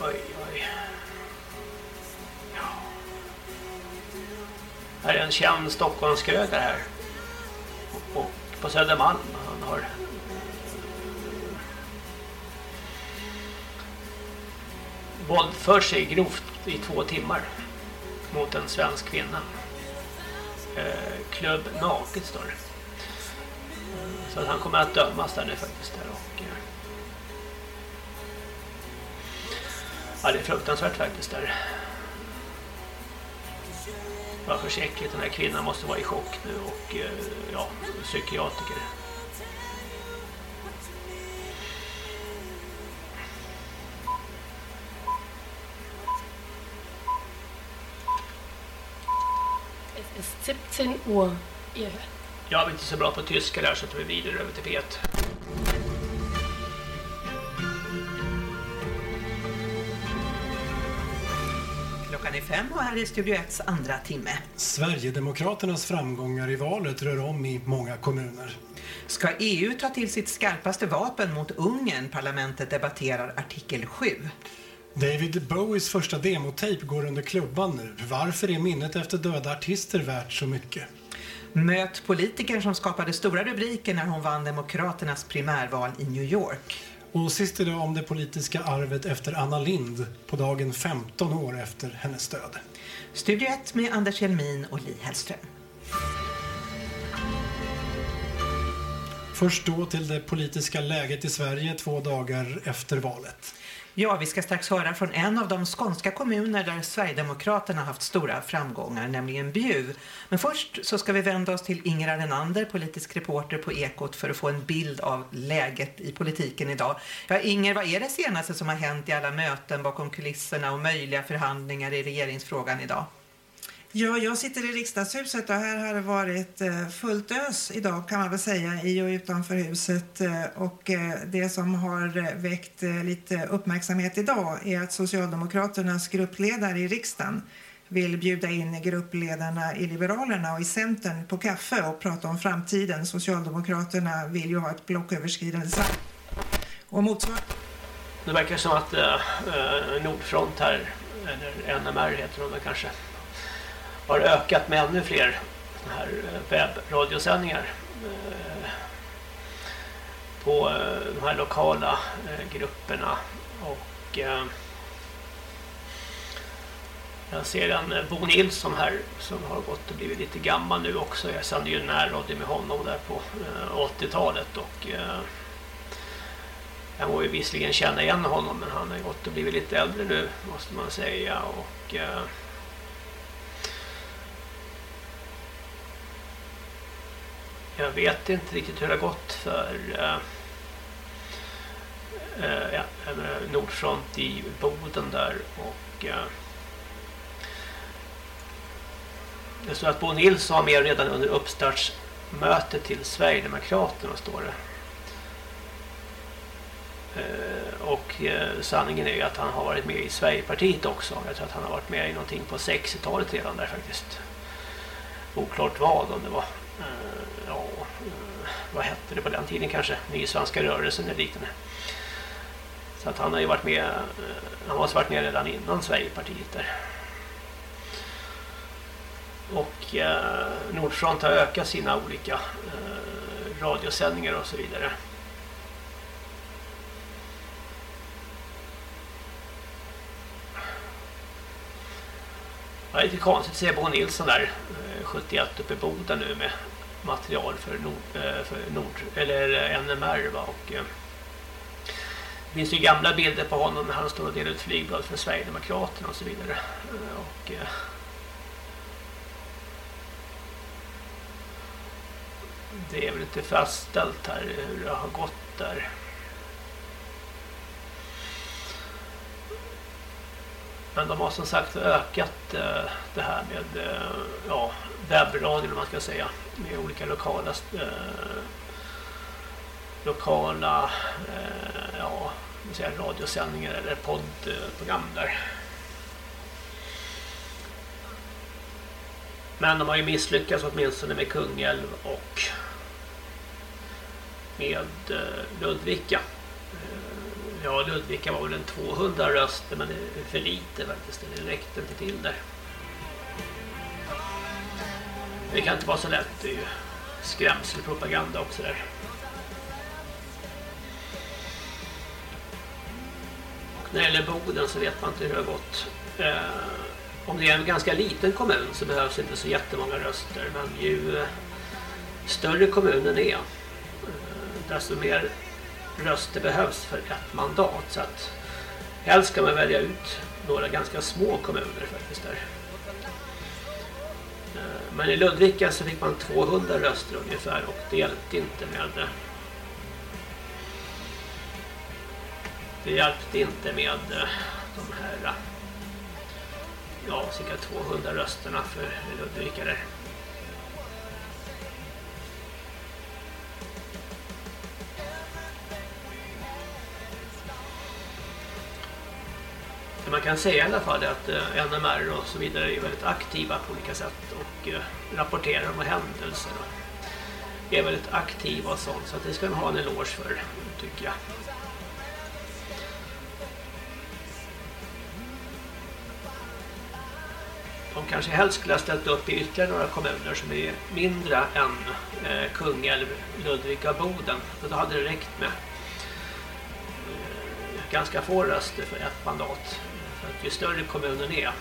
Oj, oj. Är en känd Stockholmskrögare här. Och, på Södermalm. Han har våldför sig grovt i två timmar mot en svensk kvinna. Eh, Klubb naket står det. Eh, så att han kommer att dömas där nu faktiskt. Där och, eh, ja, det är fruktansvärt faktiskt där. Vad för äckligt den här kvinnan måste vara i chock nu och eh, ja, psykiatriker. Es ist 17 Uhr. Ihr hört. Jag är inte så bra på tyska där så tar vi vidare över till P1. Klockan är fem och här är Studio 1 andra timme. Sverigedemokraternas framgångar i valet rör om i många kommuner. Ska EU ta till sitt skarpaste vapen mot Ungern? Parlamentet debatterar artikel 7. David Bowies första demotejp går under klubban nu. Varför är minnet efter döda artister värt så mycket? Möt politikern som skapade stora rubriker när hon vann Demokraternas primärval i New York. Och sist idag om det politiska arvet efter Anna Lind på dagen 15 år efter hennes död. Studio 1 med Anders Hjelmin och Li Hellström. Först då till det politiska läget i Sverige två dagar efter valet. Ja, vi ska strax höra från en av de skånska kommuner där Sverigedemokraterna haft stora framgångar, nämligen Bjuv. Men först så ska vi vända oss till Inger Arenander, politisk reporter på Ekot, för att få en bild av läget i politiken idag. Ja, Inger, vad är det senaste som har hänt i alla möten bakom kulisserna och möjliga förhandlingar i regeringsfrågan idag? Ja, jag sitter i riksdagshuset och här har det varit eh, fullt ös idag kan man väl säga i och utanför huset. Eh, och eh, det som har väckt lite uppmärksamhet idag är att Socialdemokraternas gruppledare i riksdagen vill bjuda in gruppledarna i Liberalerna och i Centern på kaffe och prata om framtiden. Socialdemokraterna vill ju ha ett blocköverskridande samtal. och motsvarande Det verkar som att eh, Nordfront här, eller NMR heter de kanske, har ökat med ännu fler här eh, webbradiosändningar eh, på eh, de här lokala grupperna och jag ser en Bo Nilsson här som har gått och blivit lite gammal nu också. Jag sände ju närradio med honom där på 80-talet och jag må ju visserligen känna igen honom men han har gått och blivit lite äldre nu måste man säga och jag vet inte riktigt hur det har gått för eh, eh ja, Nordfront i Boden där och eh, det står att Bo Nilsson var med redan under uppstartsmötet till Sverigedemokraterna står det. Eh, och eh, sanningen är ju att han har varit med i Sverigepartiet också. Jag tror att han har varit med i någonting på 60-talet redan där faktiskt. Oklart vad om det var. Eh, ja, mm, vad hette det på den tiden kanske? Ny svenska rörelsen eller liknande. Så att han har ju varit med, eh, han har varit med redan innan Sverigepartiet där. Och eh, Nordfront har ökat sina olika eh, radiosändningar och så vidare. Det är lite konstigt att se Bo Nilsson där, eh, 71 uppe i Boden nu med material för Nord, eh, för Nord eller eh, NMR va och eh, det finns ju gamla bilder på honom när han står och delar ut flygblad för Sverigedemokraterna och så vidare. Och det är väl inte fastställt här hur det har gått där. Men de har som sagt ökat det här med ja, webbradion om man ska säga. Med olika lokala eh, lokala eh, ja, säga radiosändningar eller poddprogram där. Men de har ju misslyckats åtminstone med Kungälv och med eh, Ludvika. Eh, ja, Ludvika var väl en 200 röster men det är för lite faktiskt. Det räckte inte till där. Det kan inte vara så lätt. Det är ju skrämselpropaganda också där. Och när det gäller Boden så vet man inte hur det har gått. Eh, om det är en ganska liten kommun så behövs inte så jättemånga röster. Men ju eh, större kommunen är, eh, desto mer röster behövs för ett mandat. Så att helst ska man välja ut några ganska små kommuner faktiskt där. Men i Ludvika så fick man 200 röster ungefär och det hjälpte inte med det hjälpte inte med eh, de här eh, ja, cirka 200 rösterna för Ludvika där. Man kan säga i alla fall är att eh, NMR och så vidare är väldigt aktiva på olika sätt och eh, rapporterar om händelser och är väldigt aktiva och sånt så att det ska de ha en eloge för tycker jag. De kanske helst skulle ha ställt upp i ytterligare några kommuner som är mindre än eh, Kungälv, Ludvika och Boden. För då hade det räckt med ganska få röster för ett mandat. Att ju större kommunen är,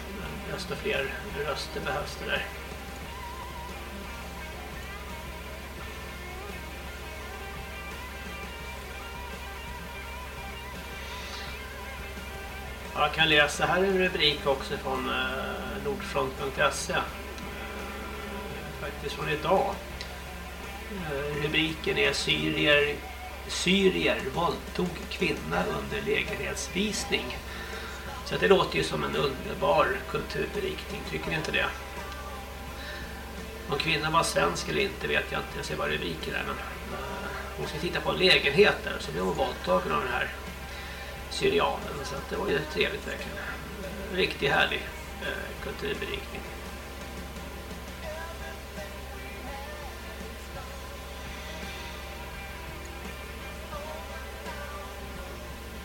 desto fler röster behövs det där. Jag kan läsa här en rubrik också från eh, nordfront.se. Eh, faktiskt från idag. Eh, rubriken är Syrier, Syrier våldtog kvinna under lägenhetsvisning. Så det låter ju som en underbar kulturberikning, tycker ni inte det? Om kvinnan var svensk eller inte vet jag inte, jag ser bara rubriker där. Men, eh, hon ska titta på en lägenhet där så blev hon våldtagen av den här syrianen. Så att det var ju trevligt verkligen. Riktigt härlig eh, kulturberikning.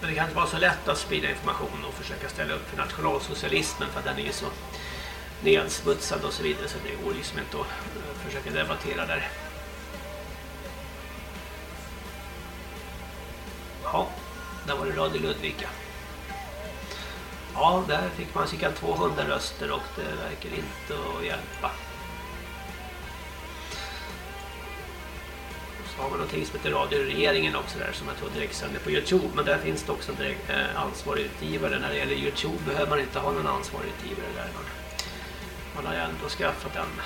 Men det kan inte vara så lätt att sprida information och försöka ställa upp för nationalsocialismen för att den är så nedsmutsad och så vidare så det går liksom inte att eh, försöka debattera där. Ja, där var det Radio Ludvika. Ja, där fick man cirka 200 röster och det verkar inte att hjälpa. Så har man någonting som heter Radio Regeringen också där som jag tror direkt sänder på Youtube. Men där finns det också en direkt eh, ansvarig utgivare. När det gäller Youtube behöver man inte ha någon ansvarig utgivare där. Man, man har ju ändå skaffat en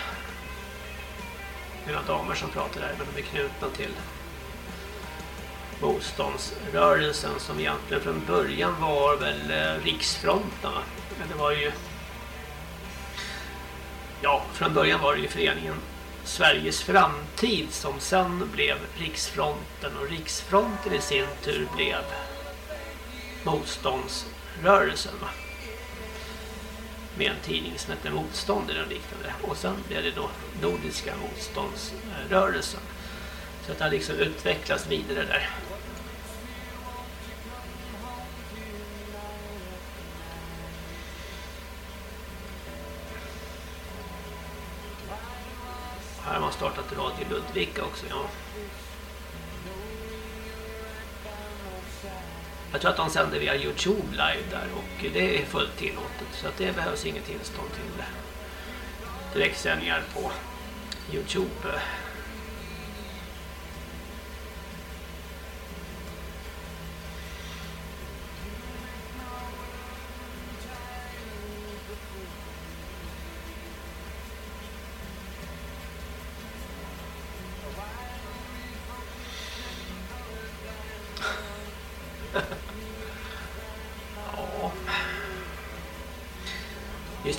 några damer som pratar där men de är knutna till motståndsrörelsen som egentligen från början var väl eh, riksfronten va? Men det var ju ja, från början var det ju föreningen Sveriges framtid som sen blev riksfronten och riksfronten i sin tur blev motståndsrörelsen. Va? med en tidning som hette Motstånd eller liknande och sen blev det då Nordiska motståndsrörelsen. Så att det har liksom utvecklats vidare där. Här har man startat Radio Ludvika också, ja. Jag tror att de sänder via Youtube live där och det är fullt tillåtet så att det behövs inget tillstånd till direktsändningar på Youtube.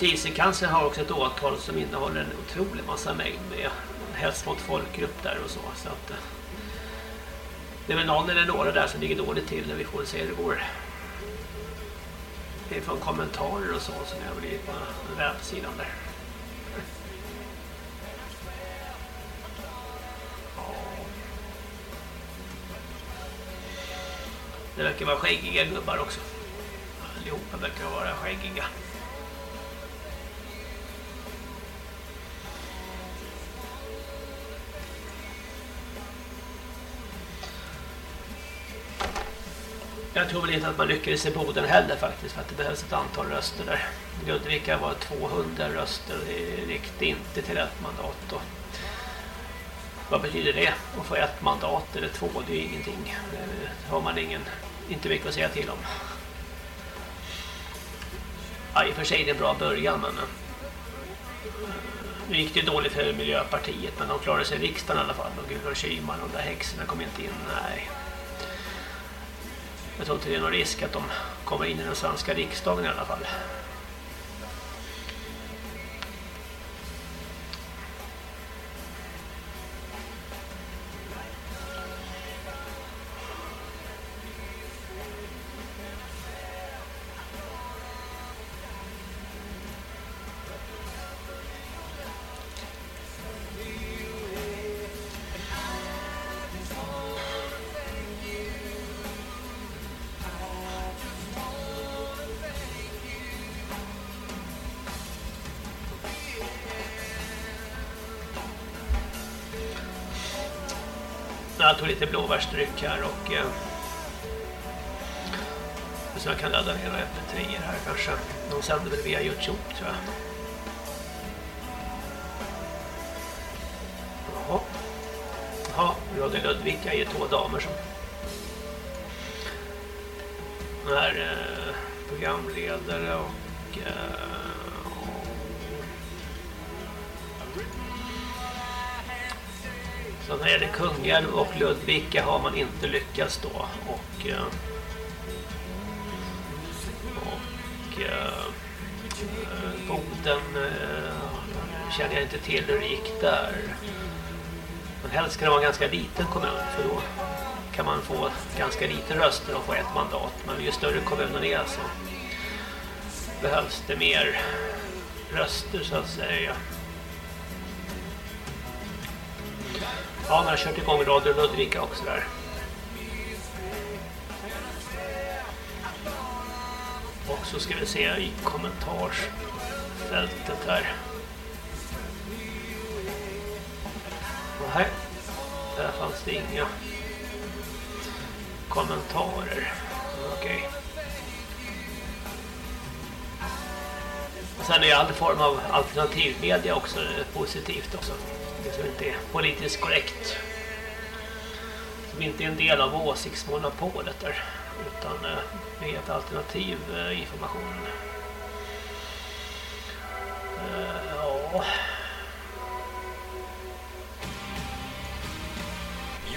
Justitiekanslern har också ett åtal som innehåller en otrolig massa mejl med hets mot folkgrupp där och så. så att, eh, det är väl någon eller några där som ligger dåligt till när vi får se hur det går. Det är från kommentarer och så som jag blir på webbsidan där. Det verkar vara skäggiga gubbar också. Allihopa verkar vara skäggiga. Jag tror väl inte att man lyckades i Boden heller faktiskt för att det behövs ett antal röster där. Ludvika var 200 röster och det räckte inte till ett mandat. då. vad betyder det? Att få ett mandat eller två, det är ju ingenting. Det har man ingen, inte mycket att säga till om. Ja, i och för sig är det en bra början men eh, nu gick det dåligt för Miljöpartiet men de klarade sig i riksdagen i alla fall och Gudrun Schyman och de där häxorna kom inte in, nej. Jag tror inte det är någon risk att de kommer in i den svenska riksdagen i alla fall. Lite blåbärsdryck här och eh, så jag kan ladda ner några mp3 här kanske. De sänder väl via Youtube tror jag. Jaha. Jaha, Radio Ludvika är ju två damer som är eh, programledare och eh, Så när det gäller Kungälv och Ludvika har man inte lyckats då. Och, eh, och eh, Boden eh, känner jag inte till hur det gick där. Men helst ska det vara en ganska liten kommun för då kan man få ganska lite röster och få ett mandat. Men ju större kommunen är så behövs det mer röster så att säga. Ja, man har kört igång Radio Ludvika också där. Och så ska vi se i kommentarsfältet här. Nej, där fanns det inga kommentarer. Okej. Och sen är ju all form av alternativmedia också positivt också. Som inte är politiskt korrekt. Som inte är en del av åsiktsmonopolet där. Utan eh, det är ett alternativ eh, information. Eh, ja.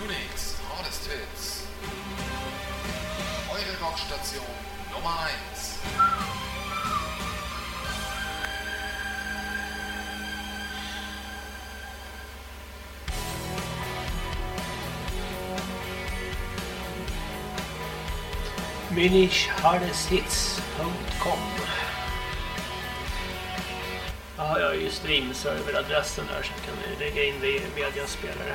Unix, hardest hits. Eure Rockstation Nummer 1. minishardesthits.com Ja, jag har ju streamserveradressen där så jag kan lägga in det i mediaspelare.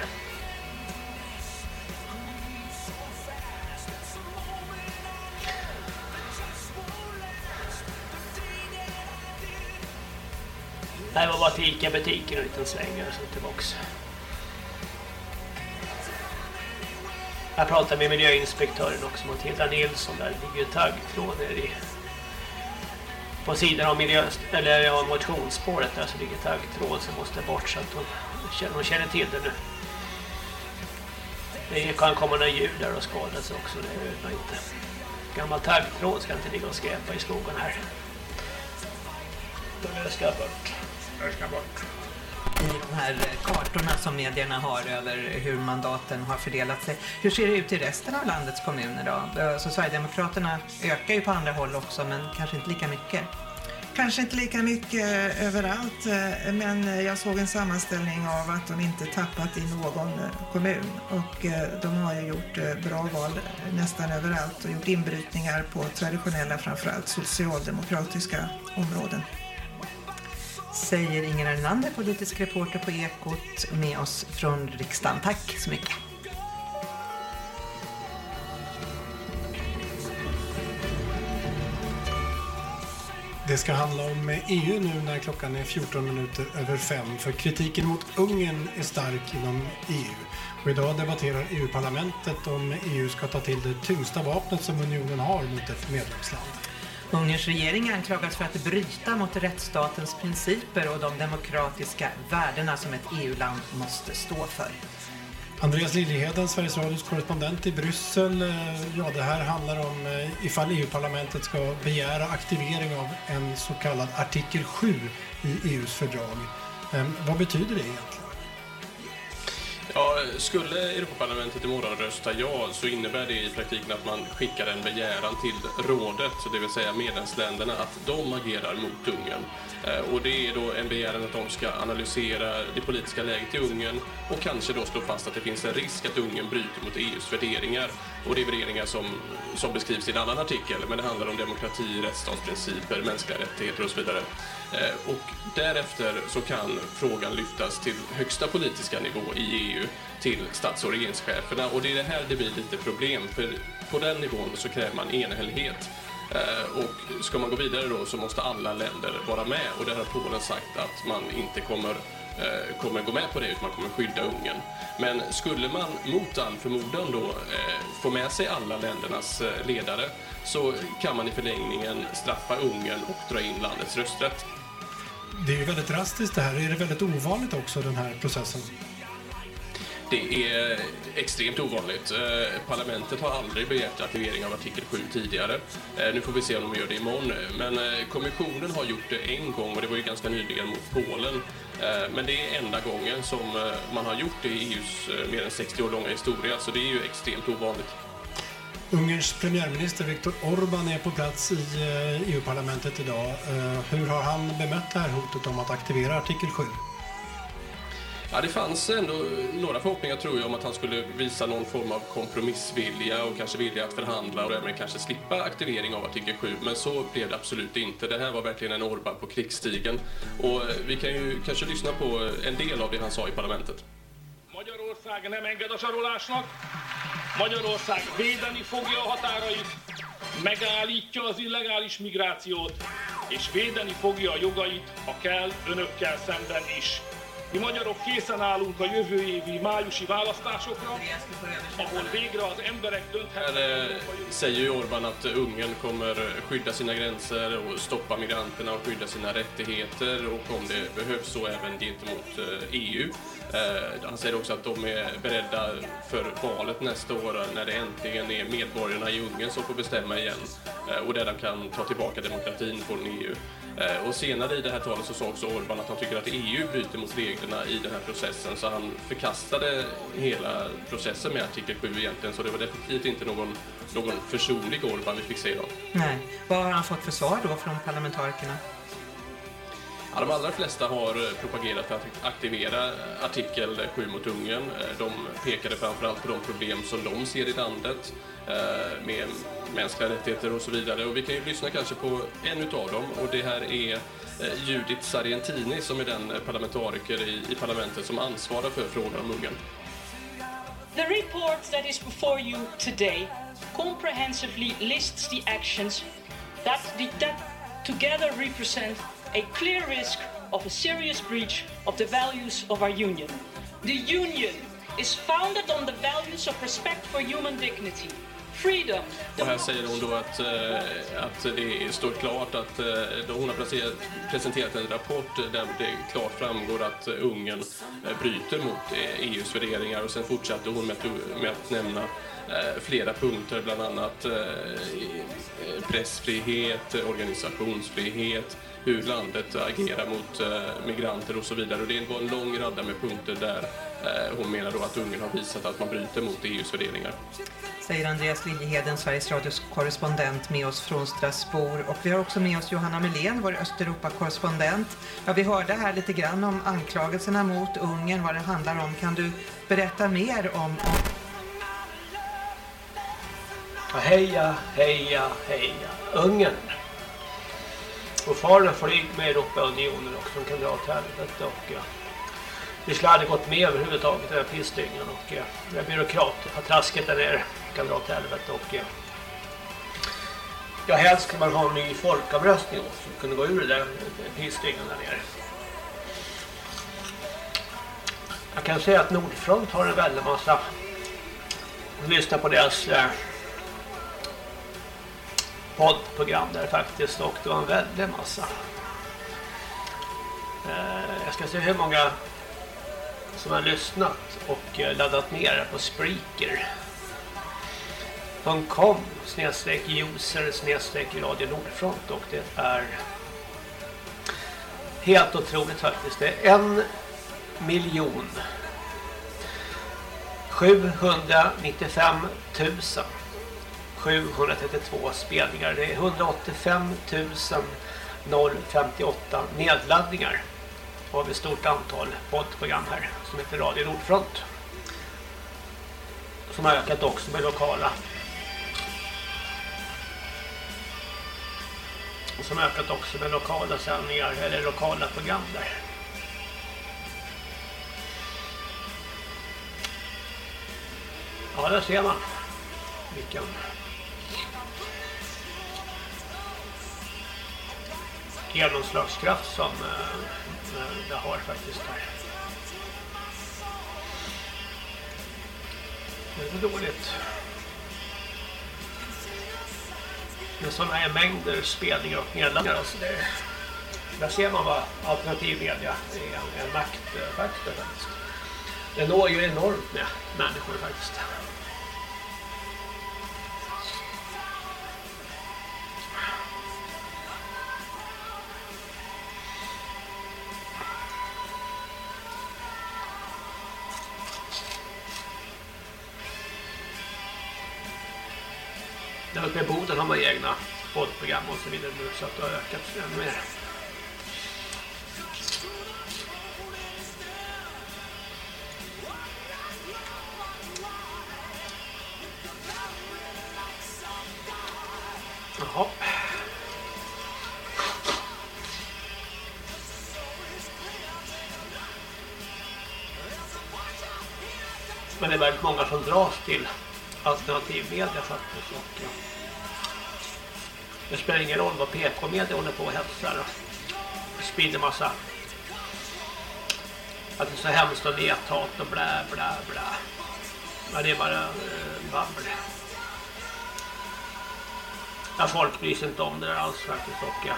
Det här var bara till Ica-butiken en liten sväng och så tillbaks. Jag pratade med miljöinspektören också, Matilda Nilsson. Där ligger taggtråd i på sidan av miljö, eller ja, motionsspåret där så ligger taggtråd som måste bort så att hon känner, hon känner till det nu. Det kan komma några djur där och skadas också, det vet man inte. Gammal taggtråd ska inte ligga och skräpa i skogen här. Det ska bort. Det ska bort i de här eh, kartorna som medierna har över hur mandaten har fördelat sig. Hur ser det ut i resten av landets kommuner då? Eh, så Sverigedemokraterna ökar ju på andra håll också men kanske inte lika mycket. Kanske inte lika mycket eh, överallt, men jag såg en sammanställning av att de inte tappat i någon kommun. Och de har ju gjort bra val nästan överallt och gjort inbrytningar på traditionella, framförallt socialdemokratiska områden. Säger Inger Erlander, politisk reporter på Ekot med oss från riksdagen. Tack så mycket. Det ska handla om EU nu när klockan är 14 minuter över fem. För kritiken mot Ungern är stark inom EU. Och idag debatterar EU-parlamentet om EU ska ta till det tyngsta vapnet som unionen har mot ett medlemsland. Ungerns regering anklagas för att bryta mot rättsstatens principer och de demokratiska värdena som ett EU-land måste stå för. Andreas Liljeheden, Sveriges Radios korrespondent i Bryssel. Eh, ja, det här handlar om eh, ifall EU-parlamentet ska begära aktivering av en så kallad artikel 7 i EUs fördrag. Ehm, vad betyder det egentligen? Ja, skulle Europaparlamentet imorgon rösta ja så innebär det i praktiken att man skickar en begäran till rådet, det vill säga medlemsländerna, att de agerar mot Ungern. Eh, och det är då en begäran att de ska analysera det politiska läget i Ungern och kanske då slå fast att det finns en risk att Ungern bryter mot EUs värderingar. Och det är värderingar som, som beskrivs i en annan artikel, men det handlar om demokrati, rättsstatsprinciper, mänskliga rättigheter och så vidare. Eh, och därefter så kan frågan lyftas till högsta politiska nivå i EU, till stats och regeringscheferna. Och det är det här det blir lite problem, för på den nivån så kräver man enhällighet. Eh, och ska man gå vidare då så måste alla länder vara med och där har Polen sagt att man inte kommer, eh, kommer gå med på det utan man kommer skydda Ungern. Men skulle man mot all förmodan då eh, få med sig alla ländernas eh, ledare så kan man i förlängningen straffa Ungern och dra in landets rösträtt. Det är väldigt drastiskt det här. Är det väldigt ovanligt också den här processen? Det är extremt ovanligt. Eh, Parlamentet har aldrig begärt aktivering av artikel 7 tidigare. Eh, Nu får vi se om de gör det imorgon. Men eh, kommissionen har gjort det en gång och det var ju ganska nyligen mot Polen. Eh, men det är enda gången som eh, man har gjort det i EUs eh, mer än 60 år långa historia, så det är ju extremt ovanligt. Ungerns premiärminister Viktor Orbán är på plats i eh, EU-parlamentet idag. Eh, Hur har han bemött det här hotet om att aktivera artikel 7? Ja, det fanns ändå några förhoppningar tror jag om att han skulle visa någon form av kompromissvilja och kanske vilja att förhandla och därmed kanske slippa aktivering av artikel 7. Men så blev det absolut inte. Det här var verkligen en Orban på krigsstigen. Och eh, vi kan ju kanske lyssna på en del av det han sa i parlamentet. Magyarország nem enged a zsarolásnak, Magyarország védeni fogja a határait, megállítja az illegális migrációt, és védeni fogja a jogait, ha kell, önökkel szemben is. Mi magyarok készen állunk a jövő évi májusi választásokra, ahol végre az emberek dönthetnek. Säger ju Orban att Ungern kommer skydda sina gränser och stoppa migranterna och skydda sina rättigheter och om det behövs så även gentemot eh, EU. Eh, Han säger också att de är beredda för valet nästa år när det äntligen är medborgarna i Ungern som får bestämma igen eh, och där de kan ta tillbaka demokratin från EU. Eh, Och senare i det här talet så sa också Orban att han tycker att EU bryter mot reglerna i den här processen så han förkastade hela processen med artikel 7 egentligen så det var definitivt inte någon, någon försonlig Orban vi fick se idag. Nej. Vad har han fått för svar då från parlamentarikerna? Ja, de allra flesta har eh, propagerat för att aktivera eh, artikel 7 mot Ungern. Eh, de pekade framförallt på de problem som de ser i landet med mänskliga rättigheter och så vidare. Och vi kan ju lyssna kanske på en utav dem och det här är Judith Sargentini som är den parlamentariker i, i parlamentet som ansvarar för frågan om Ungern. The report that is before you today comprehensively lists the actions that, the, that together represent a clear risk of a serious breach of the values of our union. The union is founded on the values of respect for human dignity, freedom, Och här säger hon då att, eh, att det står klart att eh, hon har presenterat, en rapport där det klart framgår att Ungern eh, bryter mot eh, EUs värderingar och sen fortsatte hon med att, med att nämna eh, flera punkter, bland annat eh, eh, pressfrihet, eh, organisationsfrihet, hur landet agerar mot eh, migranter och så vidare. Och det var en lång radda med punkter där eh, hon menar då att Ungern har visat att man bryter mot EUs värderingar. Säger Andreas Liljeheden, Sveriges Radios korrespondent med oss från Strasbourg. Och vi har också med oss Johanna Melén, vår Östeuropa-korrespondent. Ja, vi hörde här lite grann om anklagelserna mot Ungern, vad det handlar om. Kan du berätta mer om... om... Ja, Heja, heja, heja. Ungern. Och faren flyg med Europaunionen och som dra åt helvete och eh, ja, vi skulle aldrig gått med överhuvudtaget den här pissdyngan och ja, den är har trasket där nere kan dra åt helvete och ja, ja helst skulle man ha en ny folkomröstning också, som kunde gå ur den eh, där pissdyngan där nere. Jag kan säga att Nordfront har en väldig massa lyssna på deras eh, poddprogram där faktiskt och det var en väldig massa. Eh, jag ska se hur många som har lyssnat och eh, laddat ner på Spreaker.com snedstreck user snedstreck radio Nordfront och det är helt otroligt faktiskt. Det är en miljon 795 000 732 spelningar. Det är 185 058 nedladdningar av ett stort antal poddprogram här som heter Radio Nordfront. Som har ökat också med lokala som har ökat också med lokala sändningar eller lokala program där. Ja, där ser man vilken genomslagskraft som eh, det har faktiskt här. Det är inte dåligt. Med sådana här mängder spelningar och nedladdningar. Alltså det, där ser man vad alternativ media är en, en maktfaktor faktiskt. Det når ju enormt med människor faktiskt. Där uppe i Boden har man ju egna poddprogram och så vidare nu så att det har ökat ännu mer. Jaha. Men det är väldigt många som dras till alternativ media faktiskt. Och, ja. Det spelar ingen roll vad PK-media håller på och hetsar och sprider massa att det är så hemskt och näthat och blä blä blä. Men det är bara eh, babbel. Ja, folk bryr sig inte om det där alls faktiskt. Och, ja.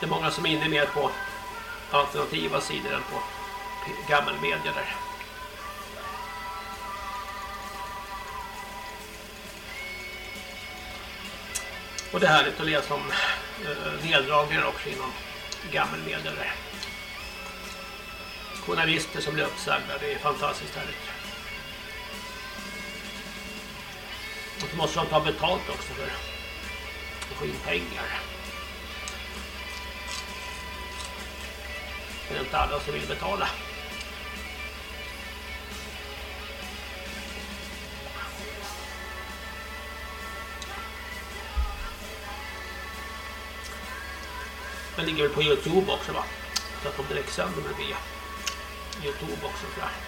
Det är många som är inne mer på alternativa sidor än på gammelmedia där. Och det är härligt att läsa om eh, neddragningar också inom gammelmedia där. Journalister som blir uppsagda, det är fantastiskt härligt. Och så måste de ta betalt också för att få in pengar. Det är inte alla som vill betala. Den ligger väl på Youtube också va? Så att de direkt sänder med via Youtube också sådär.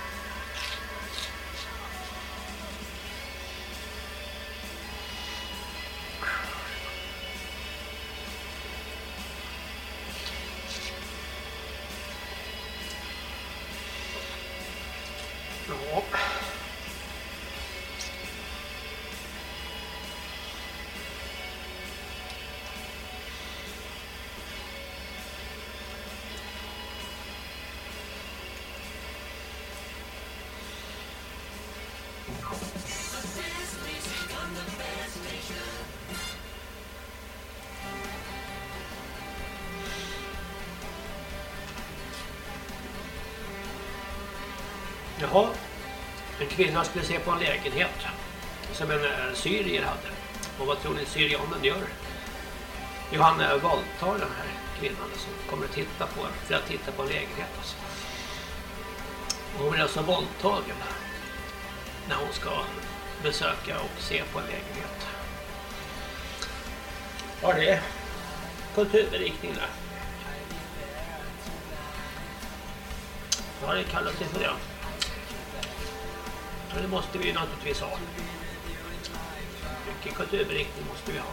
Jaha. En kvinna skulle se på en lägenhet som en eh, syrier hade. Och vad tror ni syrianen gör? Jo, han eh, våldtar den här kvinnan som kommer att titta på en, för att titta på en lägenhet. Alltså. Och Hon blir alltså våldtagen när hon ska besöka och se på en lägenhet. Ja, det är kulturberikning där. Ja, det kallas det för det. Men det måste vi ju naturligtvis ha. Mycket kulturberikning måste vi ha.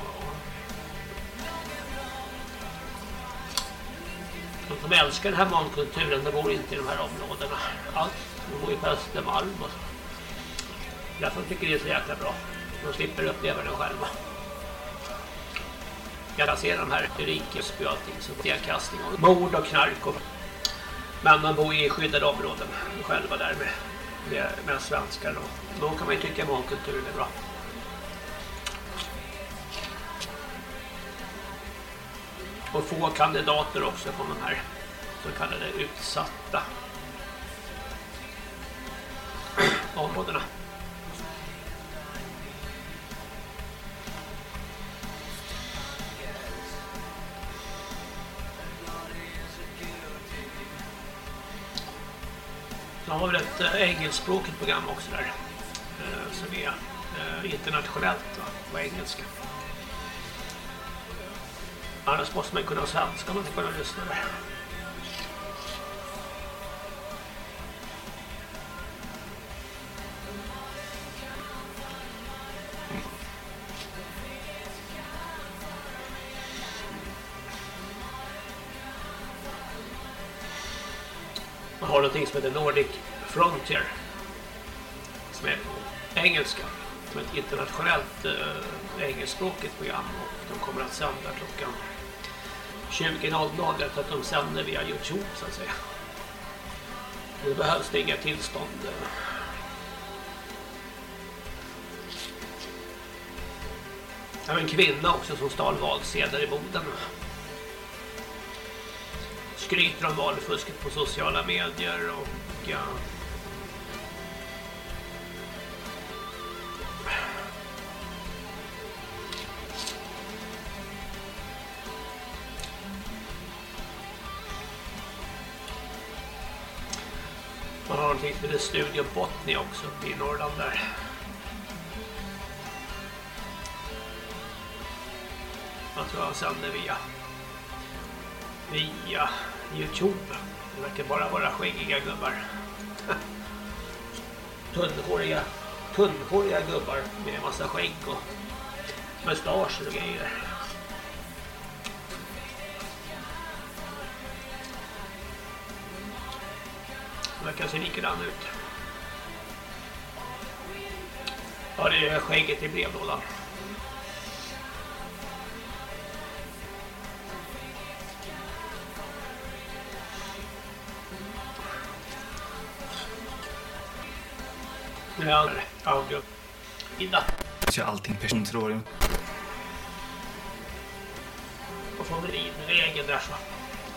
De som älskar den här mångkulturen, de bor inte i de här områdena. Allt. De bor ju på Östermalm och så. Därför tycker det är så jäkla bra. De slipper uppleva det själva. Jag ser de här rikesby och allting som nedkastning och mord och knark och men de bor i skyddade områden själva där med, svenskar då. Då kan man ju tycka att mångkulturen är bra. Och få kandidater också från de här så kallade utsatta områdena. De har väl ett eh, engelskspråkigt program också där. Eh, som är eh, internationellt på engelska. Annars måste man kunna svenska om man ska kunna lyssna där. Har någonting som heter Nordic Frontier. Som är på engelska. Som är ett internationellt eh, engelskspråkigt program. Och de kommer att sända klockan 20.00 därför att de sänder via Youtube så att säga. Och det behövs det inga tillstånd. Eh. Det var en kvinna också som stal valsedlar i Boden. Skryter om valfusket på sociala medier och ja, Man har någonting som heter Studio Botnia också uppe i Norrland där. Jag tror han sänder via via Youtube. Det verkar bara vara skäggiga gubbar. Tunnhåriga, tunnhåriga gubbar med massa skägg och mustascher och grejer. Det verkar se likadan ut. Ja, det är skägget i brevlådan. Ja, audio. Ida. Så allting persontråd. Och får väl in regeln där så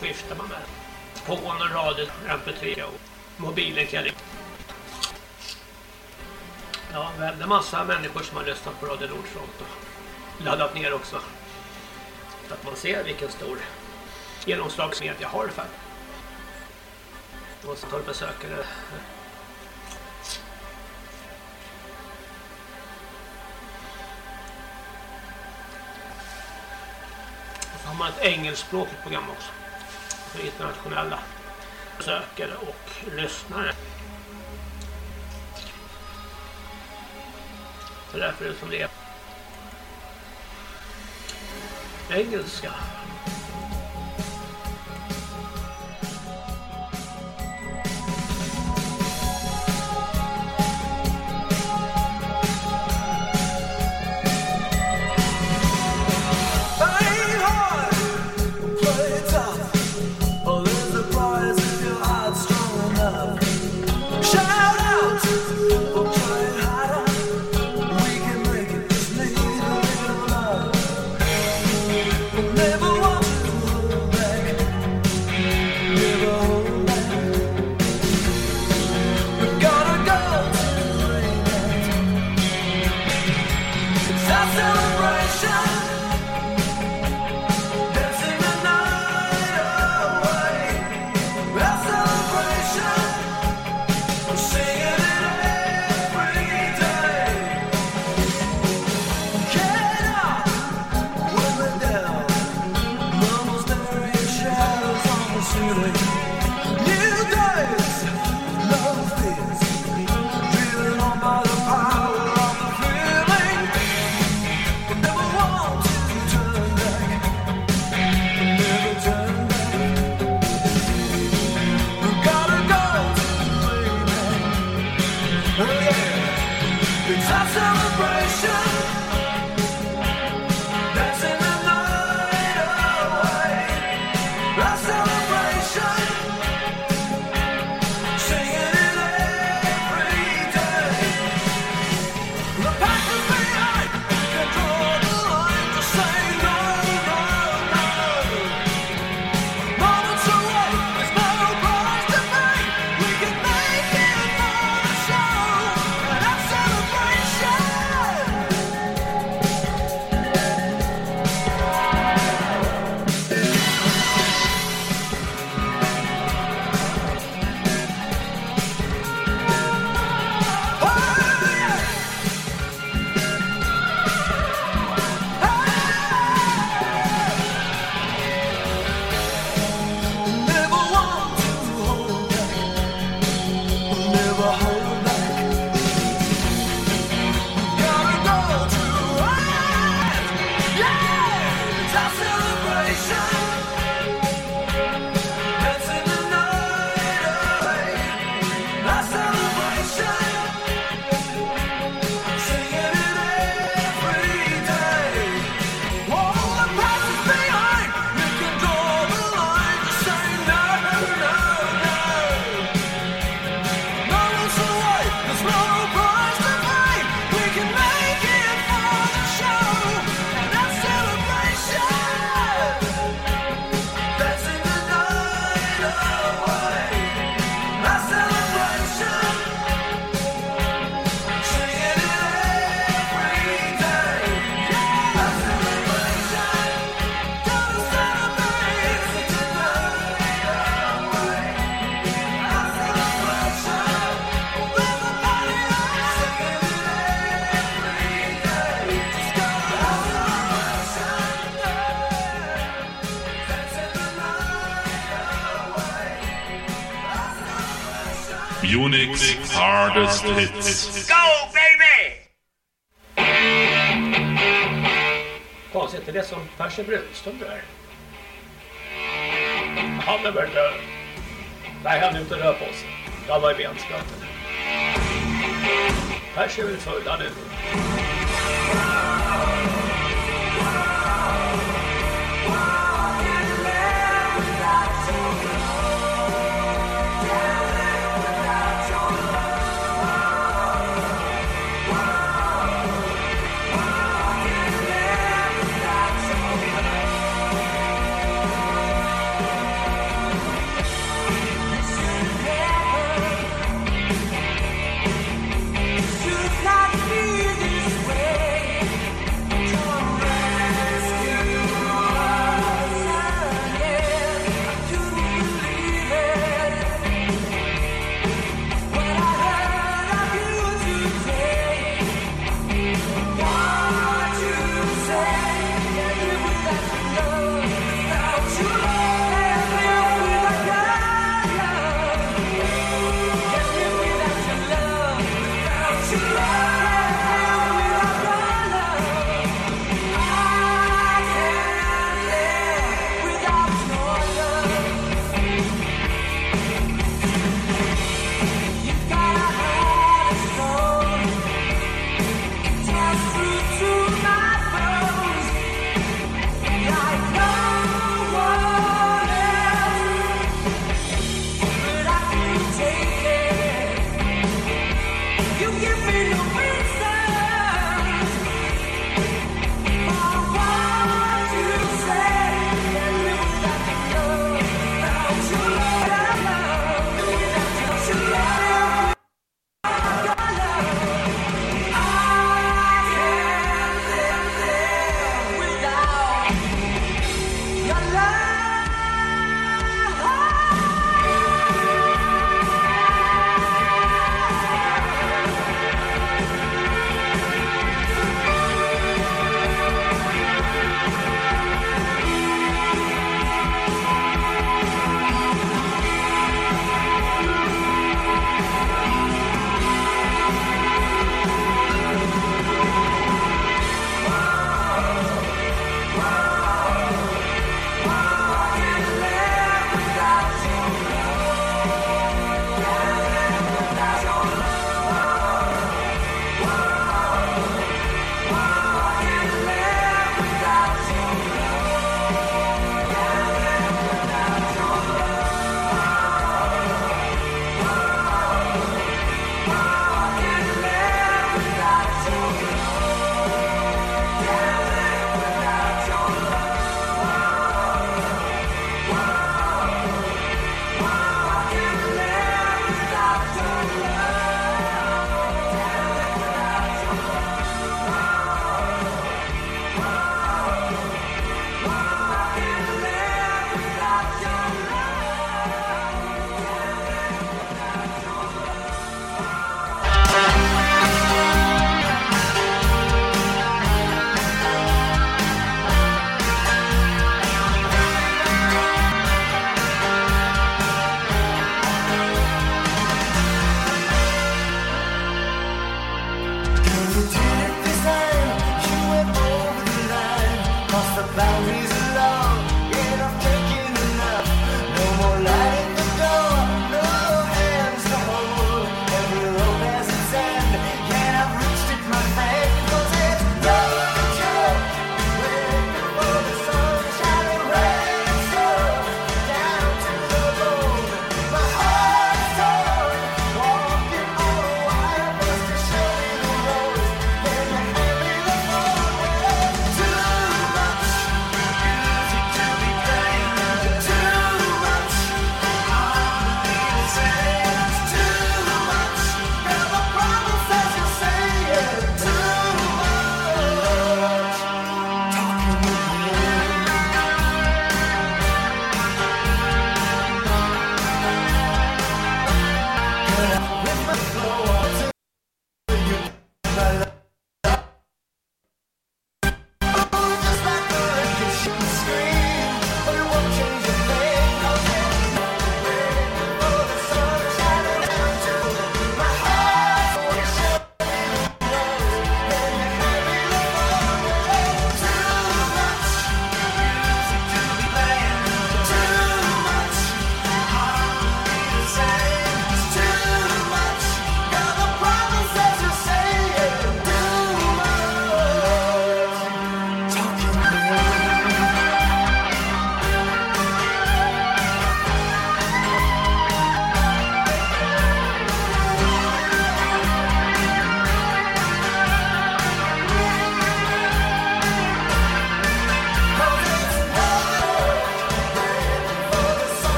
skiftar man med telefon och radio, mp3 och mobilen kan jag Ja, väldigt massa människor som har lyssnat på Radio Nordfront och laddat ner också. Så att man ser vilken stor genomslagsmedia har för. Och så tar besökare har man ett engelskspråkigt program också. För internationella besökare och lyssnare. Så därför är det som det är. Engelska. Hits. Go, baby! Konstigt, är det som Percy Brunström där? Han är väl död. Nej, han är inte rör på sig. Jag var i benspöten. Percy är väl full, han är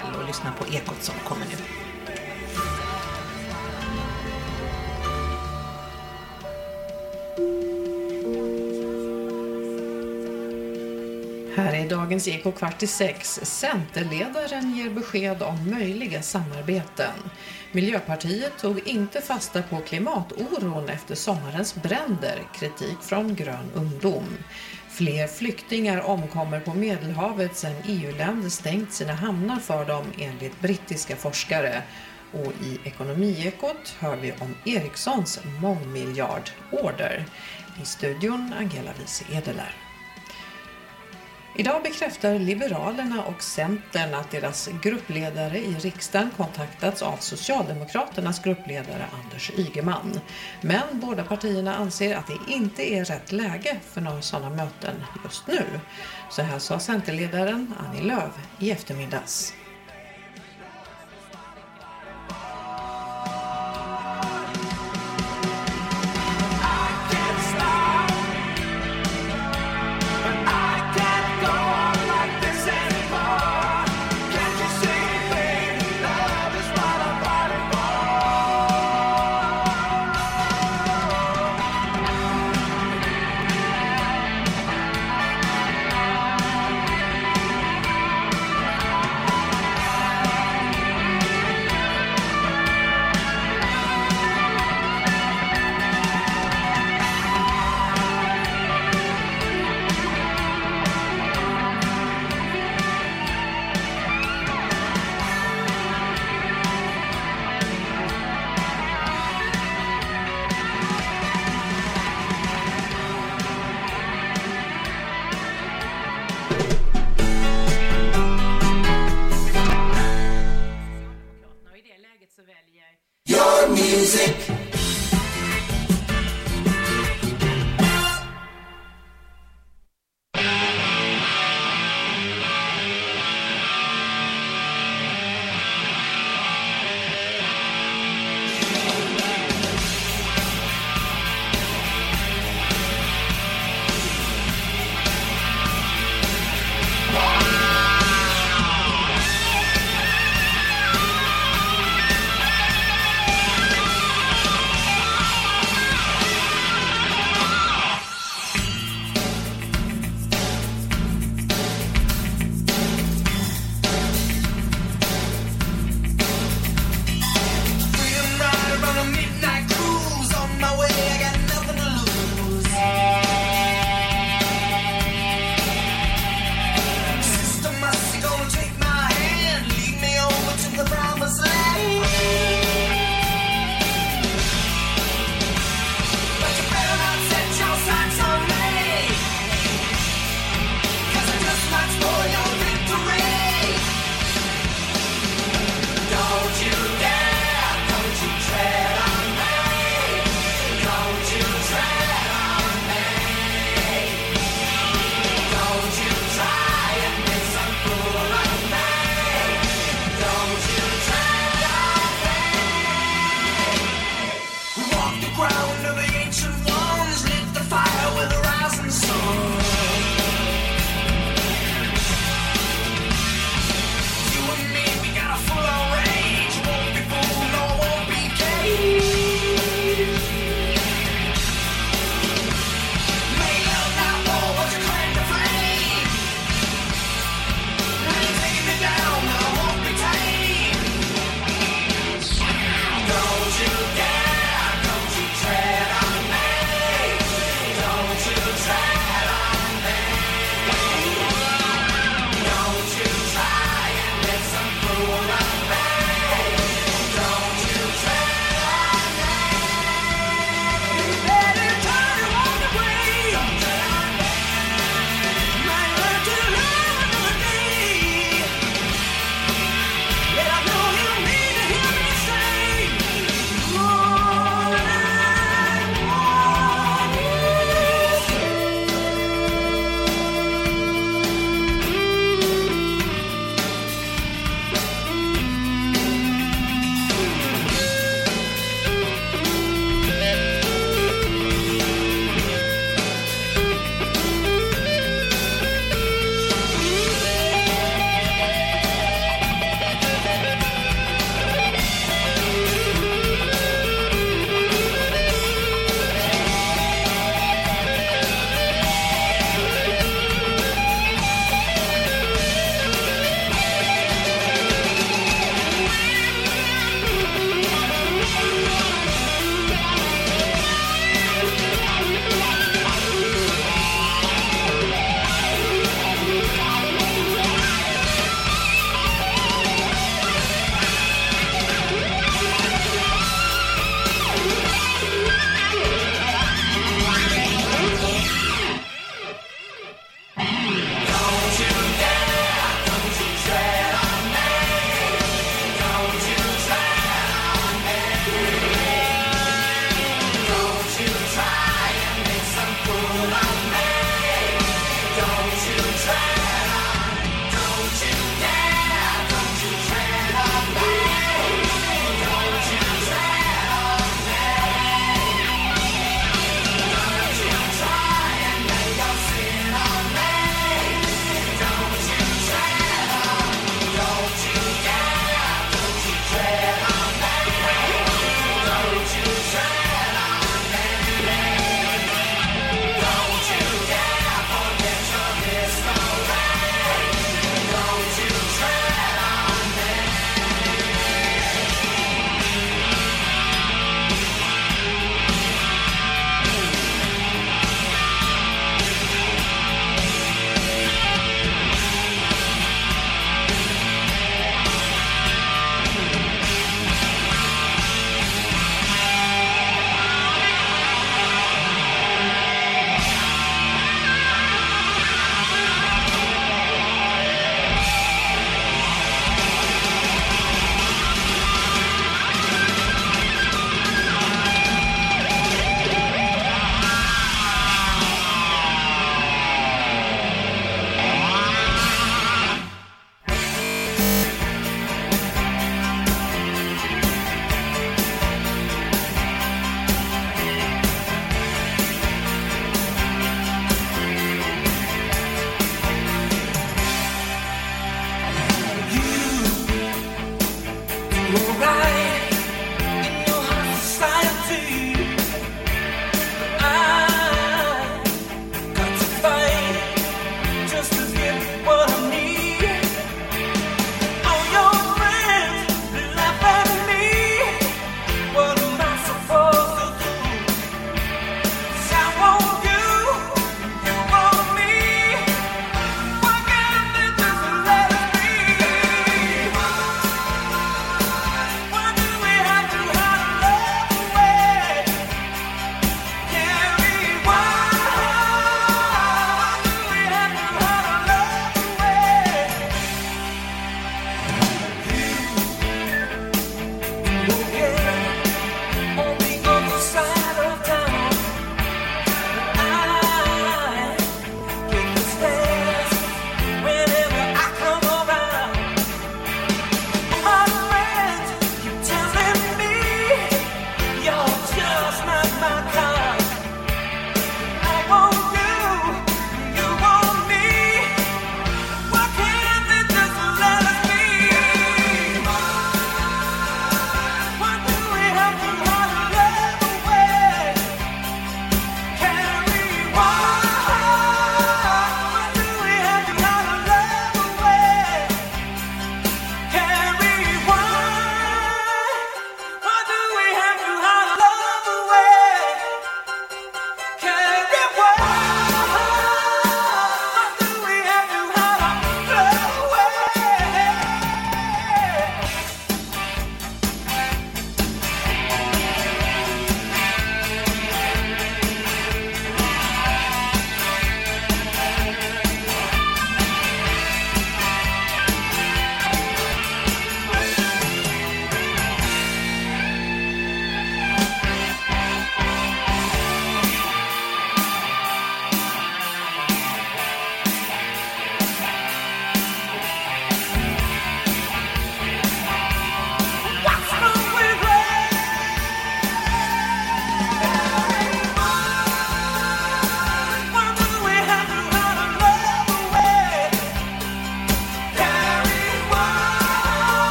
ikväll och lyssna på Ekot som kommer nu. Här är dagens Eko kvart i sex. Centerledaren ger besked om möjliga samarbeten. Miljöpartiet tog inte fasta på klimatoron efter sommarens bränder. Kritik från Grön ungdom. Fler flyktingar omkommer på Medelhavet sedan EU-länder stängt sina hamnar för dem enligt brittiska forskare. Och i Ekonomiekot hör vi om Ericssons mångmiljardorder. I studion Angela Wiese Edeler. Idag bekräftar Liberalerna och Centern att deras gruppledare i riksdagen kontaktats av Socialdemokraternas gruppledare Anders Ygeman. Men båda partierna anser att det inte är rätt läge för några sådana möten just nu. Så här sa Centerledaren Annie Lööf i eftermiddags.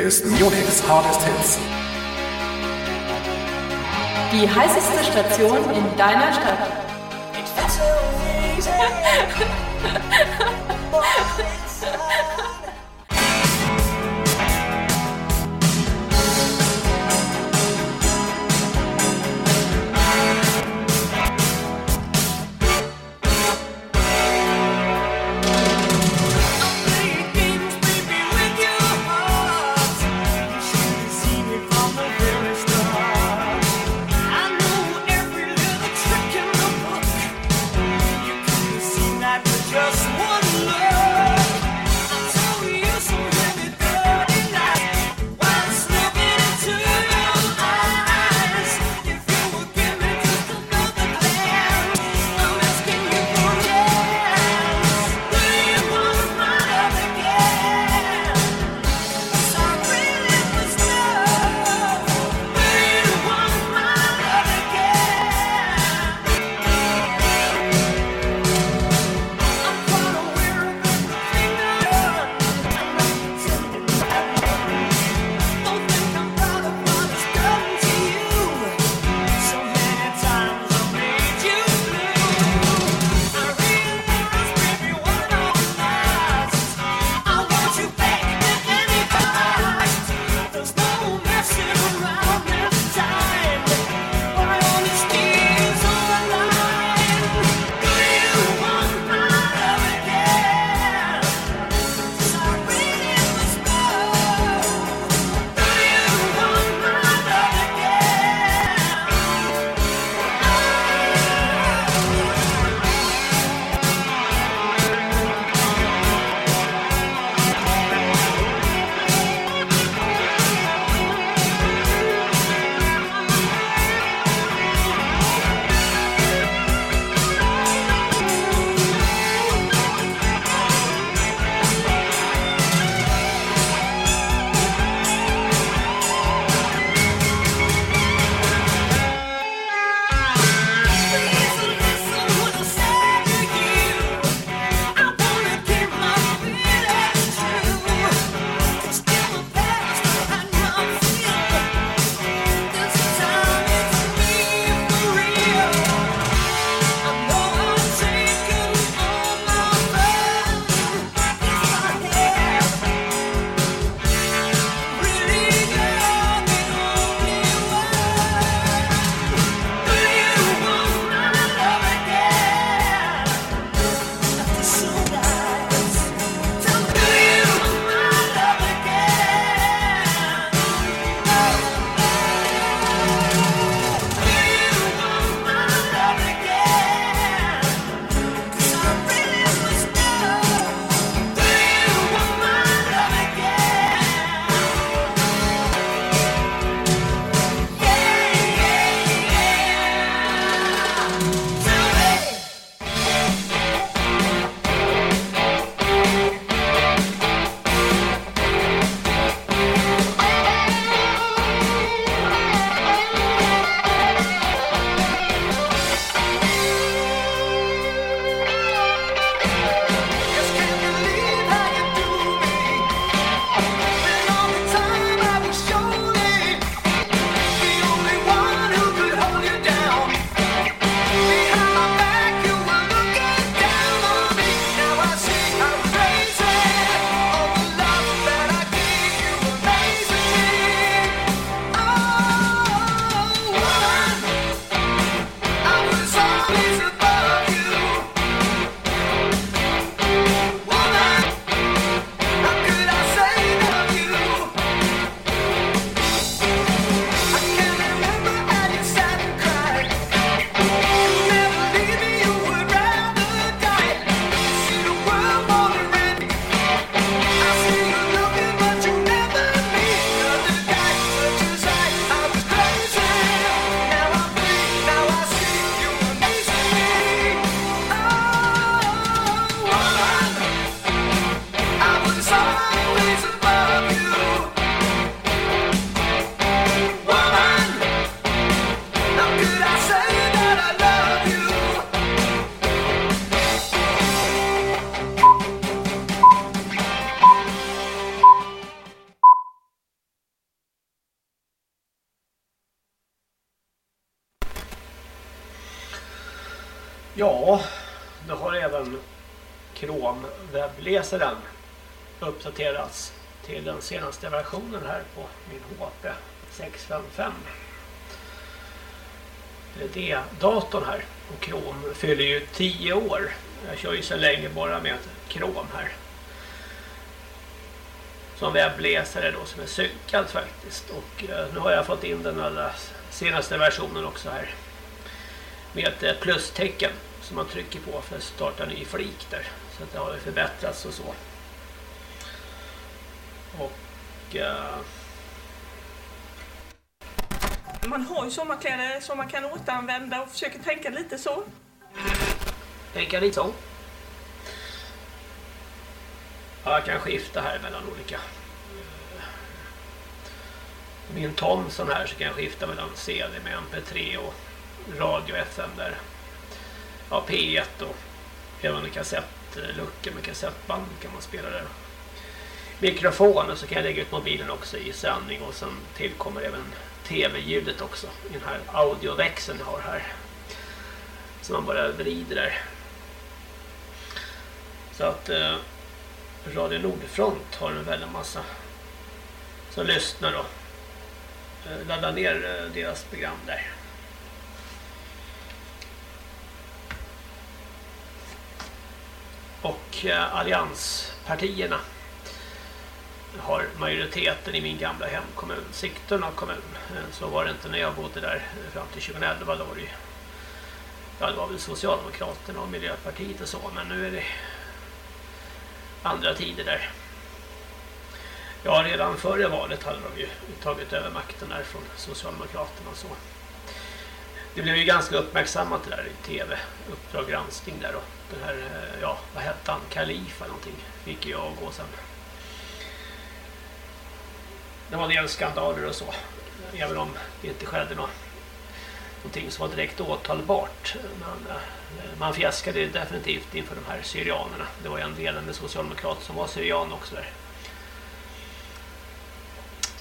Hier ist Munich's Hardest Hits. Die heißeste Station in deiner Stadt. Webbläsaren uppdaterats till den senaste versionen här på min HP 655. Det är datorn här och Chrome fyller ju 10 år. Jag kör ju så länge bara med Chrome här. Som webbläsare då som är synkad faktiskt och eh, nu har jag fått in den allra senaste versionen också här med ett eh, plustecken som man trycker på för att starta ny flik där. Så att det har förbättrats och så. Och eh, Man har ju sommarkläder som man kan återanvända och försöker tänka lite så. tänka lite så. Ja, jag kan skifta här mellan olika. Min Thomson här så kan jag skifta mellan CD med MP3 och radio FM där. Ja, P1 och även kassettluckor eh, med kassettband kan man spela där. Mikrofon och så kan jag lägga ut mobilen också i sändning och sen tillkommer även tv-ljudet också i den här audioväxeln jag har här. Så man bara vrider där. Så att eh, Radio Nordfront har en väldigt massa som lyssnar då. eh, laddar ner eh, deras program där. Och eh, allianspartierna har majoriteten i min gamla hemkommun, Sigtuna kommun. Eh, så var det inte när jag bodde där fram till 2011 då var det ju Ja, det var väl Socialdemokraterna och Miljöpartiet och så, men nu är det andra tider där. Ja, redan före valet hade de ju tagit över makten där från Socialdemokraterna och så. Det blev ju ganska uppmärksammat det där i tv, Uppdrag granskning där och den här, eh, ja, vad hette han, Khalifa någonting, fick ju avgå sen. Det var en del skandaler och så, även om det inte skedde något någonting som var direkt åtalbart. Men eh, man fjäskade definitivt inför de här syrianerna. Det var en ledande socialdemokrat som var syrian också där.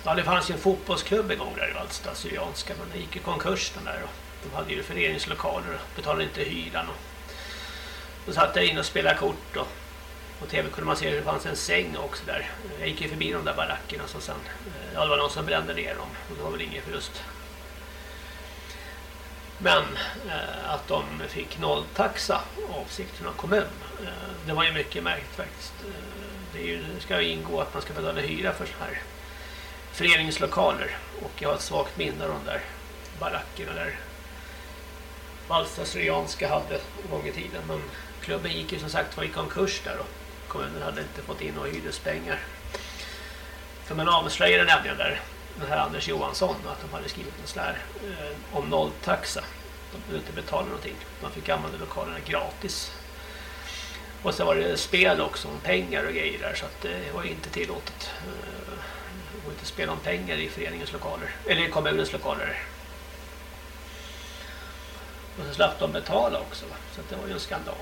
Ja, det fanns ju en fotbollsklubb en gång där i Vallsta, syrianska, men den gick i konkurs den där. Och de hade ju föreningslokaler och betalade inte hyran. Och då satt jag in och spelade kort och på tv kunde man se att det fanns en säng också där. Jag gick ju förbi de där barackerna så sen, eh, ja det var någon som brände ner dem och det var väl ingen förlust. Men eh, att de fick nolltaxa av kommun. Eh, det var ju mycket märkt faktiskt. Eh, det, ju, det ska ju ingå att man ska betala hyra för sådana här föreningslokaler. Och jag har ett svagt minne av de där barackerna där Valsta Syrianska hade en gång i tiden. Men klubben gick ju som sagt var i konkurs där och kommunen hade inte fått in några hyrespengar. För man avslöjade nämligen där den här Anders Johansson att de hade skrivit en sån här eh, om nolltaxa. De behövde inte betala någonting. De fick använda lokalerna gratis. Och så var det spel också om pengar och grejer där så att det var inte tillåtet. Eh, det var inte spel om pengar i föreningens lokaler. Eller i kommunens lokaler. Och så slapp de betala också. Så att det var ju en skandal.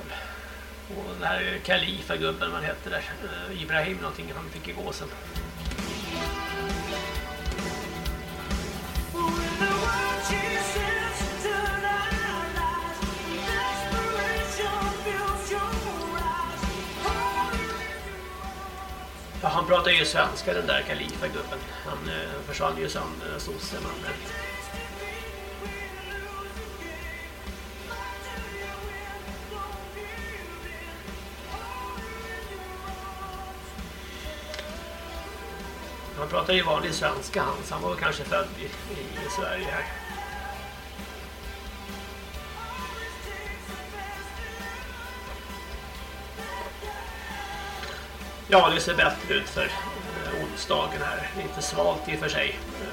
Och den här Khalifa-gubben man hette där. Eh, Ibrahim någonting. Han fick ju gå sen. Ja, han pratar ju svenska den där Khalifa-gubben. Han eh, försvann ju som eh, han pratar ju vanlig svenska han, så han var kanske född i, i Sverige här. Ja, det ser bättre ut för eh, onsdagen här. Lite svalt i och för sig. Eh,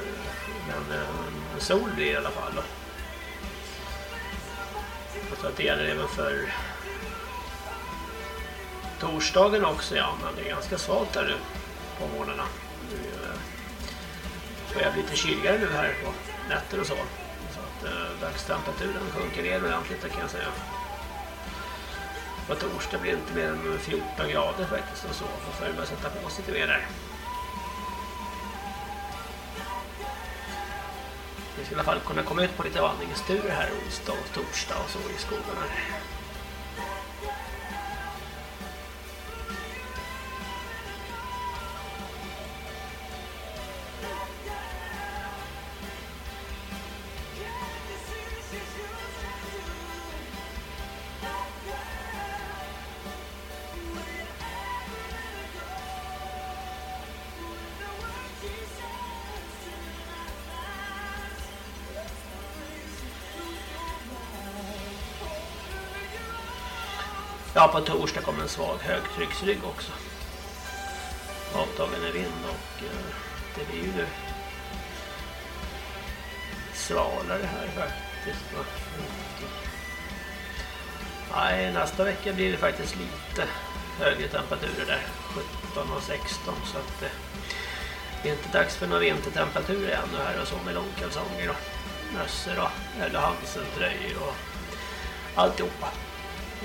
men eh, sol blir det i alla fall. Jag tror att det gäller även för torsdagen också, ja. Men det är ganska svalt där nu på morgnarna. Börjar bli lite kyligare nu här på nätter och så. Så att eh, dagstemperaturen sjunker ner ordentligt, kan jag säga. På torsdag blir det inte mer än 14 grader faktiskt och så. Då får jag börja sätta på sig lite mer där. Vi ska i alla fall kunna komma ut på lite vandringsturer här onsdag och torsdag och så i skogen här. Ja, på torsdag kommer en svag högtrycksrygg också. Avtagande vind och eh, det blir ju nu svalare här faktiskt. Nej, nästa vecka blir det faktiskt lite högre temperaturer där. 17 och 16 så att eh, det är inte dags för några vintertemperaturer ännu här och så med långkalsonger och mössor och eller Hansen-tröjor och alltihopa.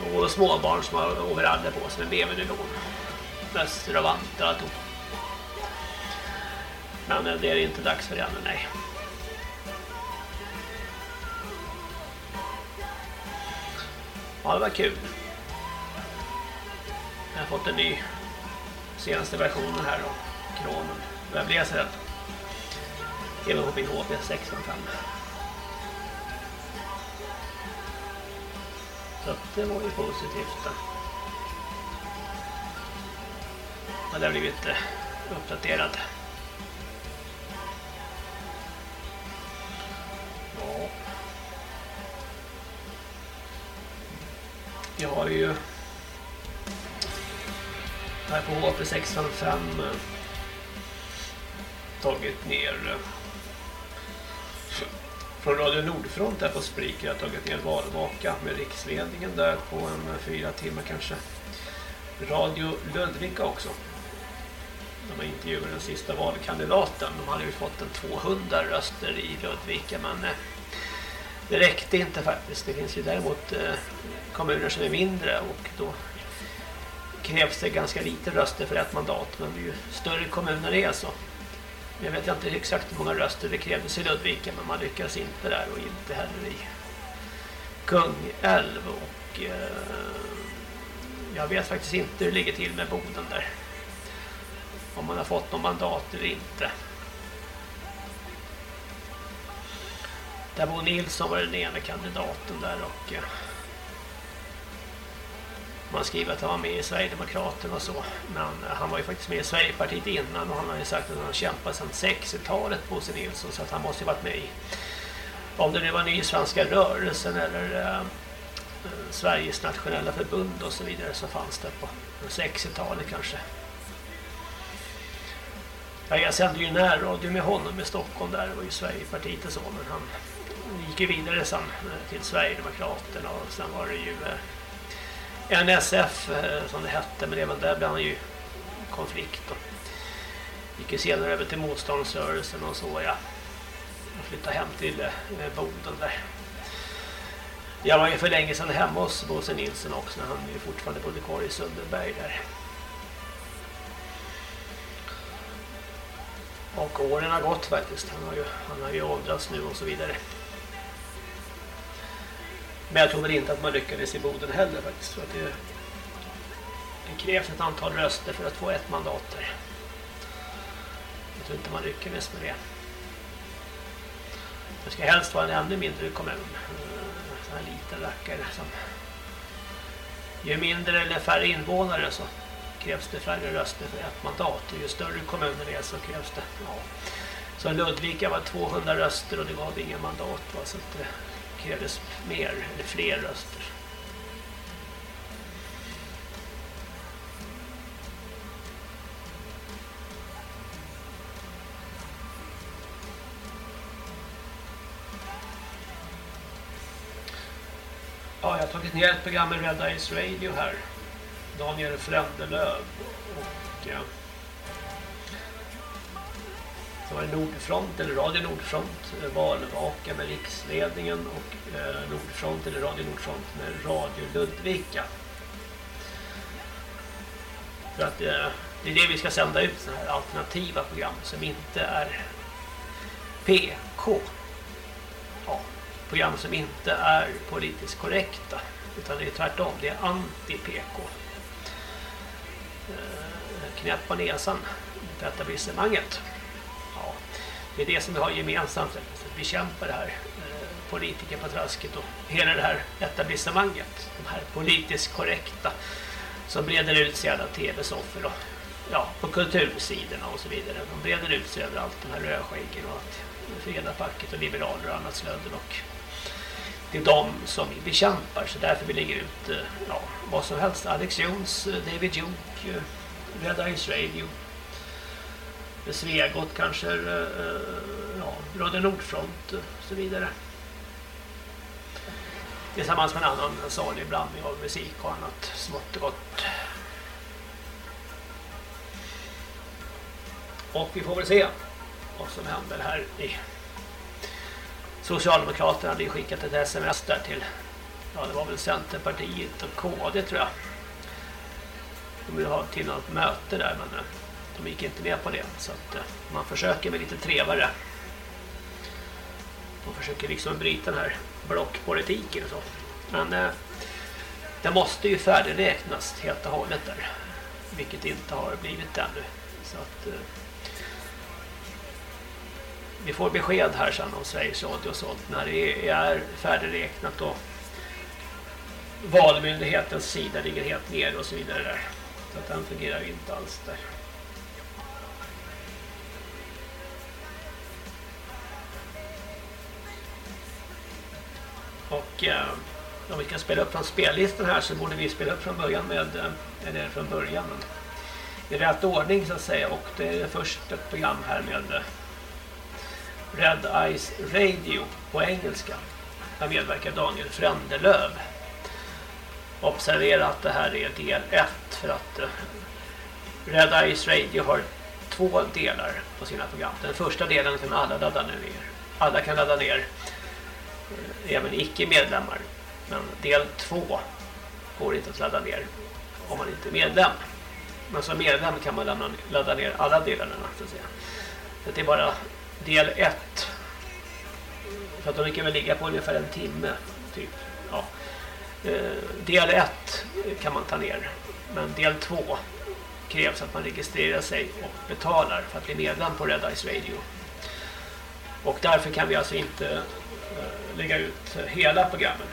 Och småbarn som har overaller på sig med BV-nylon. Mössor och vantar och alltihop. Men eh, det är inte dags för det ännu, nej. Ja, det var kul. Jag har fått en ny senaste versionen här av Kronen. Webbläsaren. Även på min HP 605. Så att det var ju positivt. Då. Ja, det har blivit eh, uppdaterad. Ja. Jag har ju här på HP 605 eh, tagit ner eh, från Radio Nordfront där på Spreaker jag har tagit ner valvaka med riksledningen där på en fyra timmar kanske. Radio Ludvika också. De har intervjuat den sista valkandidaten. De hade ju fått en 200 röster i Ludvika men eh, det räckte inte faktiskt. Det finns ju däremot eh, kommuner som är mindre och då krävs det ganska lite röster för ett mandat. Men ju större kommuner är så. Jag vet inte exakt hur många röster det krävdes i Ludvika men man lyckades inte där och inte heller i Kungälv och eh, jag vet faktiskt inte hur det ligger till med Boden där. Om man har fått någon mandat eller inte. Där bor Nilsson var den ena kandidaten där och eh, man skriver att han var med i Sverigedemokraterna och så. Men han var ju faktiskt med i Sverigepartiet innan och han har ju sagt att han har kämpat sedan 60-talet Bosse Nilsson så att han måste ju varit med i om det nu var ny svenska rörelsen eller eh, Sveriges nationella förbund och så vidare så fanns det på 60-talet kanske. Ja, jag sände ju närradio med honom i Stockholm där, det var ju Sverigepartiet och så, men han gick ju vidare sen eh, till Sverigedemokraterna och sen var det ju eh, NSF eh, som det hette, men även där blev han ju konflikt och gick ju senare över till motståndsrörelsen och så, ja. Och flyttade hem till eh, Boden där. Jag var ju för länge sedan hemma hos Bosse Nilsson också när han ju fortfarande bodde kvar i Sunderberg där. Och åren har gått faktiskt. Han har ju, han har ju åldrats nu och så vidare. Men jag tror väl inte att man lyckades i Boden heller faktiskt. För att det, det krävs ett antal röster för att få ett mandat där. Jag tror inte man lyckades med det. Det ska helst vara en ännu mindre kommun. En sån här liten rackare som... Ju mindre eller färre invånare så krävs det färre röster för ett mandat. Ju större kommunen är så krävs det... Ja. Så Ludvika var 200 röster och det gav inga mandat. Va? Så att eh, krävdes mer eller fler röster. Ja, jag har tagit ner ett program med Red Eyes Radio här. Daniel Frändelöv och Ja så var det Nordfront eller Radio Nordfront eh, valvaka med riksledningen och eh, Nordfront eller Radio Nordfront med Radio Ludvika. För att eh, det är det vi ska sända ut sådana här alternativa program som inte är PK. Ja, program som inte är politiskt korrekta utan det är tvärtom, det är anti-PK. Eh, knäpp på näsan detta etablissemanget det är det som vi har gemensamt, att bekämpa det här eh, politikerpatrasket och hela det här etablissemanget, de här politiskt korrekta som breder ut sig alla tv-soffor och ja, på kultursidorna och så vidare. De breder ut sig överallt, de här rödskäggen och allt. Fredagspacket och liberaler och annat slödder och det är de som vi bekämpar så därför vi lägger ut eh, ja, vad som helst. Alex Jones, eh, David Duke, Red Eyes Radio, Svegot kanske, eh, eh, ja, Radio Nordfront och så vidare. Tillsammans med en annan salig blandning av musik och annat smått och gott. Och vi får väl se vad som händer här i Socialdemokraterna hade ju skickat ett sms där till ja det var väl Centerpartiet och KD tror jag. De ville ha till något möte där men de gick inte med på det så att eh, man försöker med lite trevare. De försöker liksom bryta den här blockpolitiken och så. Men eh, det måste ju färdigräknas helt och hållet där. Vilket inte har blivit ännu. Så att eh, vi får besked här sen om Sveriges Radio och sånt när det är färdigräknat och valmyndighetens sida ligger helt ner och så vidare där. Så att den fungerar ju inte alls där. Och eh, om vi ska spela upp från spellistan här så borde vi spela upp från början med, eh, eller från början i rätt ordning så att säga och det är först ett program här med eh, Red Eyes Radio på engelska. Här medverkar Daniel Frändelöv. Observera att det här är del 1 för att eh, Red Eyes Radio har två delar på sina program. Den första delen kan alla ladda ner. Alla kan ladda ner, även icke-medlemmar. Men del 2 går inte att ladda ner om man inte är medlem. Men som medlem kan man ladda- ladda ner alla delarna. Så att säga. Så det är bara del 1. Så att de kan väl ligga på ungefär en timme. Typ. Ja. Eh, del 1 kan man ta ner. Men del 2 krävs att man registrerar sig och betalar för att bli medlem på Red Ice Radio. Och därför kan vi alltså inte lägga ut hela programmen.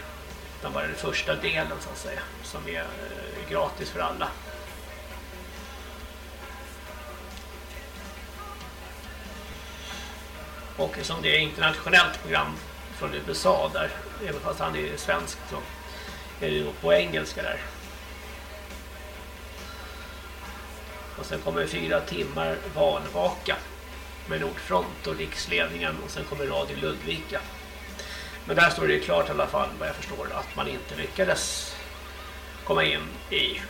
Utan bara den första delen så att säga. Som är eh, gratis för alla. Och som det är internationellt program från USA där, även fast han är svensk så är det på engelska där. Och sen kommer fyra timmar valvaka med Nordfront och riksledningen och sen kommer Radio Ludvika. Men där står det ju klart i alla fall vad jag förstår att man inte lyckades komma in i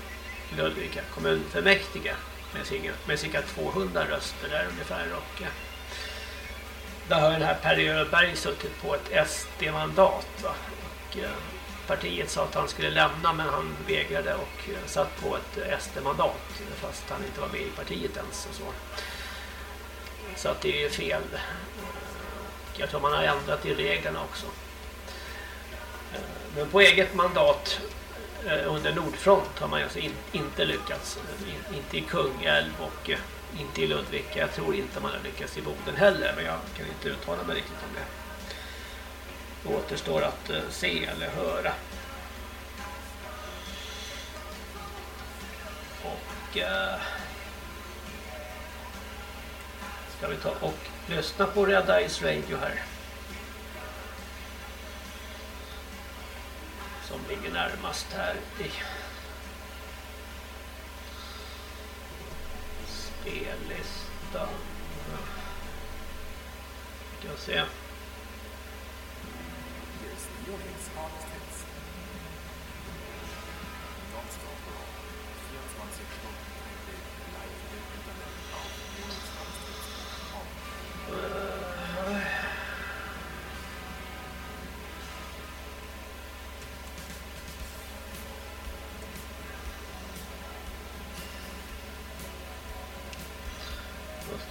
Ludvika kommunfullmäktige med, cirka- med cirka 200 röster där ungefär och eh, där har den här Per Öberg suttit på ett SD-mandat va? och eh, partiet sa att han skulle lämna men han vägrade och eh, satt på ett SD-mandat fast han inte var med i partiet ens och så. Så att det är ju fel. Jag tror man har ändrat i reglerna också. Men på eget mandat eh, under Nordfront har man alltså in, inte lyckats. Eh, in- Inte i Kungälv och eh, inte i Ludvika. Jag tror inte man har lyckats i Boden heller men jag kan inte uttala mig riktigt om det. Det återstår att se eller höra. Och eh, ska vi ta och lyssna på Red Eyes Radio här. Som ligger närmast här i spellistan. Ska se.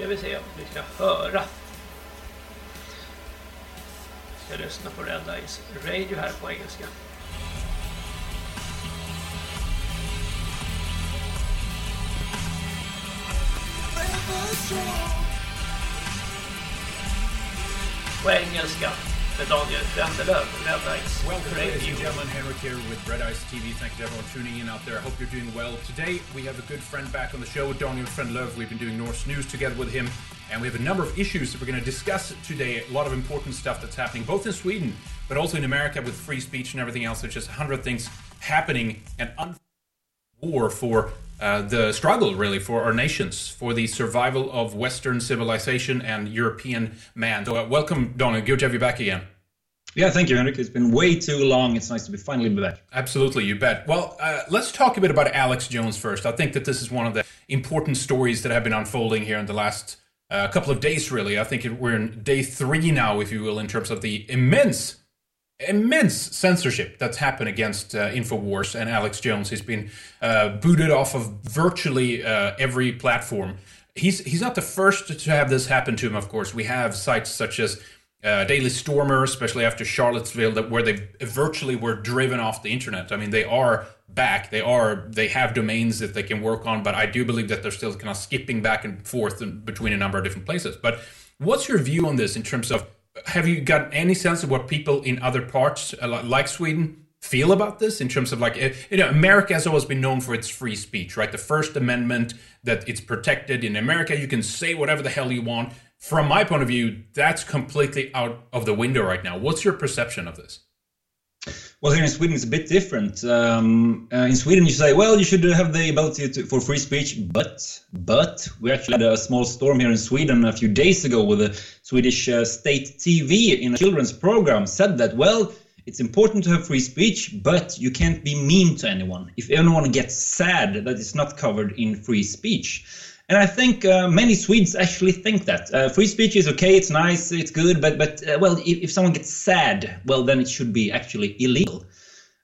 Ska vi se om vi ska höra. Vi ska lyssna på Red Eyes Radio här på engelska. På engelska. Med Daniel Frändelöv, Red Ice Welcome, ladies and gentlemen. Henrik here with Red Ice TV. Thank you to everyone tuning in out there. I hope you're doing well. Today, we have a good friend back on the show, Daniel Friendlove. We've been doing Norse News together with him, and we have a number of issues that we're going to discuss today. A lot of important stuff that's happening, both in Sweden, but also in America with free speech and everything else. There's just a hundred things happening, and un- war for uh, the struggle, really, for our nations, for the survival of Western civilization and European man. So, uh, welcome, Daniel. Good to have you back again. Yeah, thank you, Henrik. It's been way too long. It's nice to be finally back. Absolutely, you bet. Well, uh, let's talk a bit about Alex Jones first. I think that this is one of the important stories that have been unfolding here in the last uh, couple of days, really. I think it- we're in day three now, if you will, in terms of the immense, immense censorship that's happened against uh, InfoWars and Alex Jones. He's been uh, booted off of virtually uh, every platform. He's, he's not the first to have this happen to him, of course. We have sites such as uh, Daily Stormer, especially after Charlottesville, that where they virtually were driven off the internet. I mean, they are back. They are they have domains that they can work on, but I do believe that they're still kind of skipping back and forth between a number of different places. But what's your view on this in terms of have you got any sense of what people in other parts uh, like Sweden feel about this in terms of like eh, you know America has always been known for its free speech right? The first amendment that it's protected in America you can say whatever the hell you want. From my point of view that's completely out of the window right now. What's your perception of this Well, here in Sweden, it's a bit different. Um, uh, in Sweden, you say, well, you should have the ability to, for free speech, but but we actually had a small storm here in Sweden a few days ago with the Swedish uh, state TV in a children's program said that, well, it's important to have free speech, but you can't be mean to anyone. If anyone gets sad, that is not covered in free speech. And I think uh, many Swedes actually think that uh, free speech is okay, it's nice, it's good, but but uh, well, if, if someone gets sad, well, then it should be actually illegal.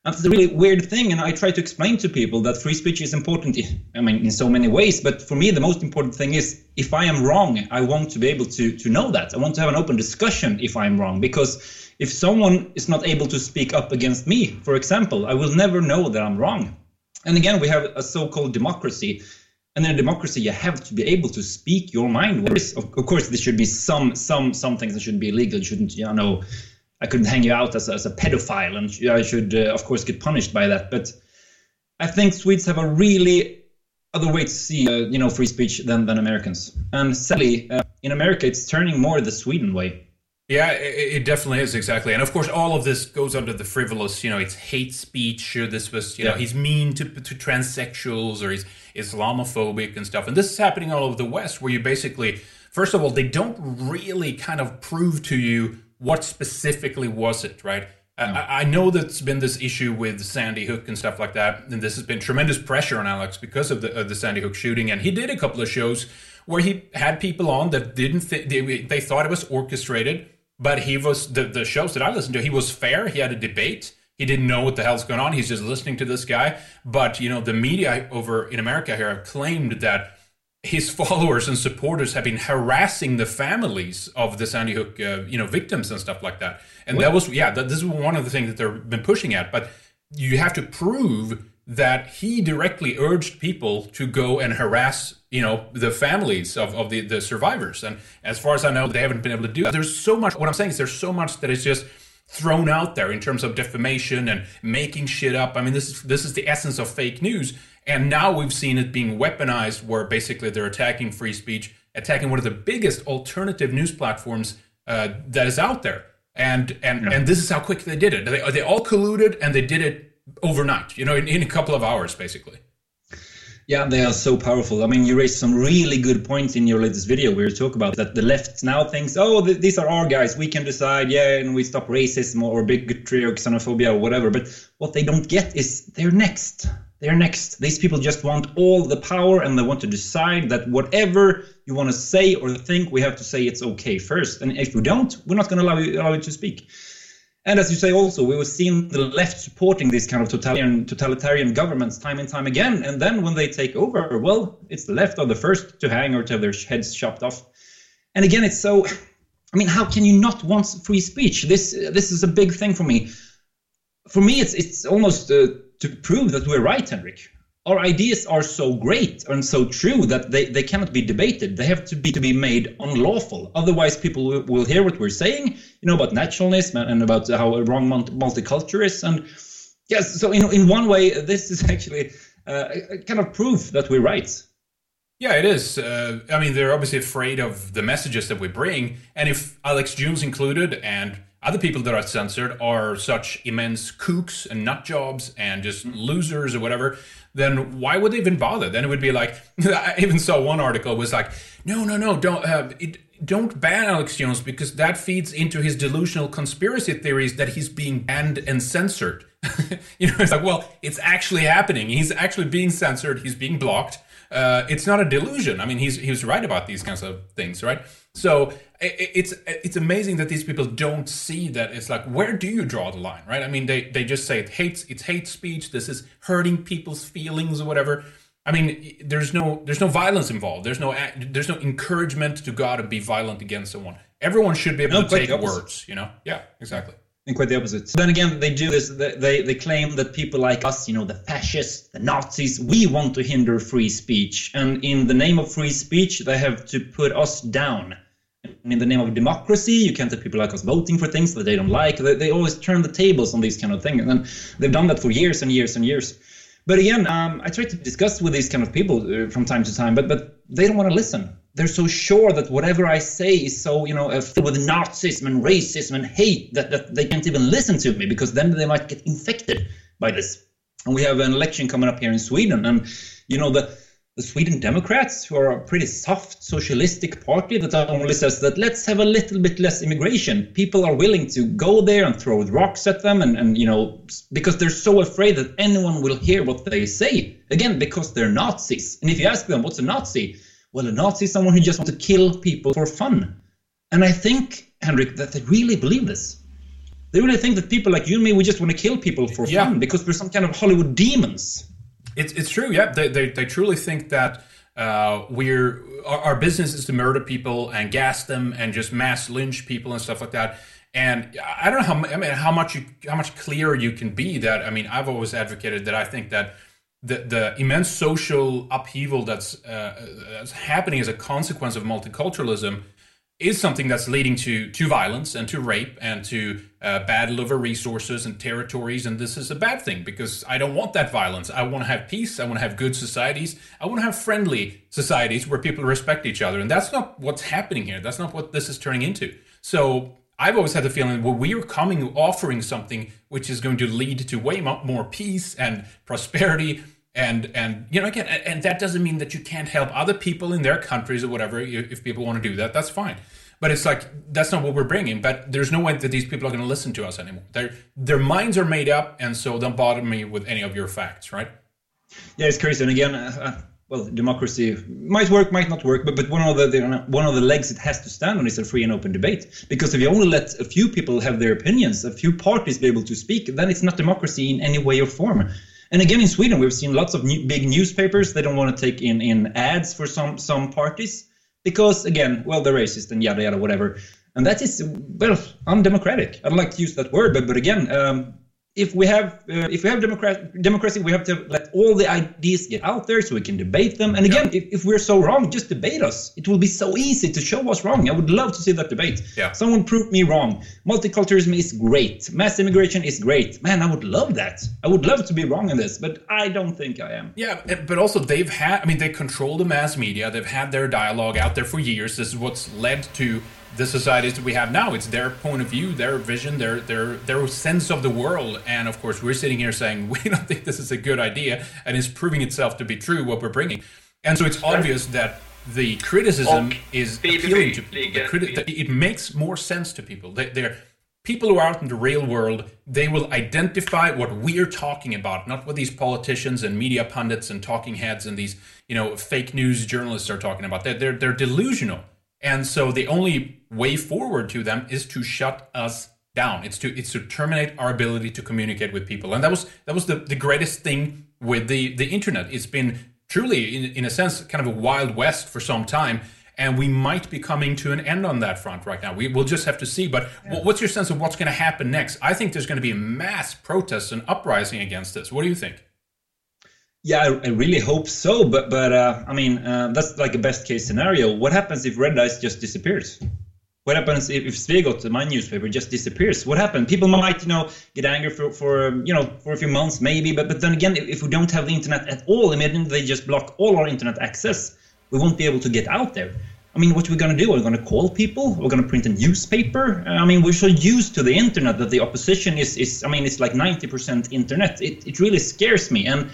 That's a really weird thing, and I try to explain to people that free speech is important. i- I mean, in so many ways, but for me, the most important thing is if I am wrong, I want to be able to to know that. I want to have an open discussion if I'm wrong, because if someone is not able to speak up against me, for example, I will never know that I'm wrong. And again, we have a so-called democracy. And in a democracy, you have to be able to speak your mind. Of, of course, there should be some some some things that shouldn't be illegal. You shouldn't, you know, I couldn't hang you out as a, as a pedophile, and I should, uh, of course, get punished by that. But I think Swedes have a really other way to see, uh, you know, free speech than than Americans. And sadly, uh, in America, it's turning more the Sweden way. Yeah, it, it definitely is exactly, and of course, all of this goes under the frivolous. You know, it's hate speech. Or this was, you know, he's mean to to transsexuals, or he's Islamophobic and stuff. And this is happening all over the West, where you basically, first of all, they don't really kind of prove to you what specifically was it, right? I- I, I know that's been this issue with Sandy Hook and stuff like that, and this has been tremendous pressure on Alex because of the, of the Sandy Hook shooting. And he did a couple of shows where he had people on that didn't th- they, they thought it was orchestrated, but he was the, the shows that I listened to. He was fair. He had a debate. He didn't know what the hell's going on. He's just listening to this guy. But you know, the media over in America here have claimed that his followers and supporters have been harassing the families of the Sandy Hook, uh, you know, victims and stuff like that. And that was, yeah, that, this is one of the things that they've been pushing at. But you have to prove that he directly urged people to go and harass, you know, the families of, of the, the survivors. And as far as I know, they haven't been able to do that. There's so much, what I'm saying is there's so much that is just thrown out there in terms of defamation and making shit up. I mean, this is this is the essence of fake news. And now we've seen it being weaponized, where basically they're attacking free speech, attacking one of the biggest alternative news platforms uh, that is out there. And and and this is how quick they did it. They they all colluded and they did it overnight. You know, in, in a couple of hours, basically. Yeah, they are so powerful. I mean, you raised some really good points in your latest video where you talk about that the left now thinks, oh, th- these are our guys. We can decide, yeah, and we stop racism or bigotry or xenophobia or whatever. But what they don't get is they're next. They're next. These people just want all the power and they want to decide that whatever you want to say or think, we have to say it's okay first. And if we don't, we're not going to allow you, allow you to speak. And as you say, also, we were seeing the left supporting these kind of totalitarian, totalitarian governments time and time again. And then when they take over, well, it's the left are the first to hang or to have their heads chopped off. And again, it's so. I mean, how can you not want free speech? This this is a big thing for me. For me, it's it's almost uh, to prove that we're right, Henrik. Our ideas are so great and so true that they, they cannot be debated. They have to be to be made unlawful. Otherwise, people will, will hear what we're saying, you know, about nationalism and, about how wrong multi- multiculture is. And yes, so in in one way, this is actually uh, kind of proof that we're right. Yeah, it is. Uh, I mean, they're obviously afraid of the messages that we bring, and if Alex Jones included and other people that are censored are such immense kooks and nut jobs and just losers or whatever, then why would they even bother? Then it would be like I even saw one article was like, no, no, no, don't uh, it, don't ban Alex Jones because that feeds into his delusional conspiracy theories that he's being banned and censored. you know, it's like, well, it's actually happening. He's actually being censored. He's being blocked. Uh, it's not a delusion. I mean, he's he was right about these kinds of things, right? So it's it's amazing that these people don't see that. It's like, where do you draw the line, right? I mean, they they just say it hates it's hate speech. This is hurting people's feelings or whatever. I mean, there's no there's no violence involved. There's no there's no encouragement to go out and be violent against someone. Everyone should be able No, to take words. You know? Yeah, exactly. And quite the opposite. Then again, they do this. They they claim that people like us, you know, the fascists, the Nazis, we want to hinder free speech, and in the name of free speech, they have to put us down. In the name of democracy, you can't have people like us voting for things that they don't like. They, they always turn the tables on these kind of things, and they've done that for years and years and years. But again, um, I try to discuss with these kind of people uh, from time to time, but but they don't want to listen. They're so sure that whatever I say is so you know uh, filled with Nazism and racism and hate that, that they can't even listen to me because then they might get infected by this. And we have an election coming up here in Sweden, and you know the the Sweden Democrats, who are a pretty soft socialistic party that only says that let's have a little bit less immigration. People are willing to go there and throw rocks at them, and, and you know, because they're so afraid that anyone will hear what they say. Again, because they're Nazis. And if you ask them, what's a Nazi? Well, a Nazi is someone who just wants to kill people for fun. And I think, Henrik, that they really believe this. They really think that people like you and me, we just want to kill people for fun because we're some kind of Hollywood demons. It's it's true. Yeah, they they, they truly think that uh, we're our, our business is to murder people and gas them and just mass lynch people and stuff like that. And I don't know how I mean how much you how much clearer you can be. That I mean I've always advocated that I think that the the immense social upheaval that's uh, that's happening as a consequence of multiculturalism is something that's leading to to violence and to rape and to uh, battle over resources and territories and this is a bad thing because i don't want that violence. I want to have peace. I want to have good societies. I want to have friendly societies where people respect each other and that's not what's happening here. That's not what this is turning into. So i've always had the feeling well we are coming offering something which is going to lead to way more peace and prosperity and and you know again and, that doesn't mean that you can't help other people in their countries or whatever if if people want to do that that's fine but it's like that's not what we're bringing but there's no way that these people are going to listen to us anymore their their minds are made up and so don't bother me with any of your facts right Yeah, it's crazy. And again, uh, uh, well, democracy might work, might not work, but but one of the, the one of the legs it has to stand on is a free and open debate. Because if you only let a few people have their opinions, a few parties be able to speak, then it's not democracy in any way or form. And again, in Sweden, we've seen lots of new, big newspapers. They don't want to take in in ads for some some parties because again, well, they're racist and yada yada whatever. And that is well undemocratic. I don't like to use that word, but but again. Um, if we have uh, if we have democrat- democracy, we have to let all the ideas get out there so we can debate them. And again, if, if we're so wrong, just debate us. It will be so easy to show us wrong. I would love to see that debate. Yeah. Someone prove me wrong. Multiculturalism is great. Mass immigration is great. Man, I would love that. I would love to be wrong in this, but I don't think I am. Yeah, eh, but also they've had, I mean, they control the mass media. They've had their dialogue out there for years. This is what's led to the societies that we have now. It's their point of view, their vision, their their their sense of the world. And of course, we're sitting here saying we don't think this is a good idea, and it's proving itself to be true what we're bringing. And so it's obvious that the criticism Och is appealing to the criti- it makes more sense to people. They, they're people who are out in the real world. They will identify what we're talking about, not what these politicians and media pundits and talking heads and these you know fake news journalists are talking about. They're they're, they're delusional, and so the only way forward to them is to shut us down. It's to it's to terminate our ability to communicate with people, and that was that was the, the greatest thing with the the internet. It's been truly, in, in a sense, kind of a wild west for some time, and we might be coming to an end on that front right now. We will just have to see. But wh- what's your sense of what's going to happen next? I think there's going to be a mass protest and uprising against this. What do you think? Yeah, I, I really hope so. But but uh, I mean, uh, that's like a best case scenario. What happens if Red Eyes just disappears? What happens if, if Svegot, my newspaper, just disappears? What happens? People might, you know, get angry for, for um, you know, for a few months maybe. But but then again, if, we don't have the internet at all, imagine they just block all our internet access. We won't be able to get out there. I mean, what are we going to do? Are we going to call people? We're going to print a newspaper? I mean, we're so used to the internet that the opposition is, is I mean, it's like 90% internet. It, it really scares me. And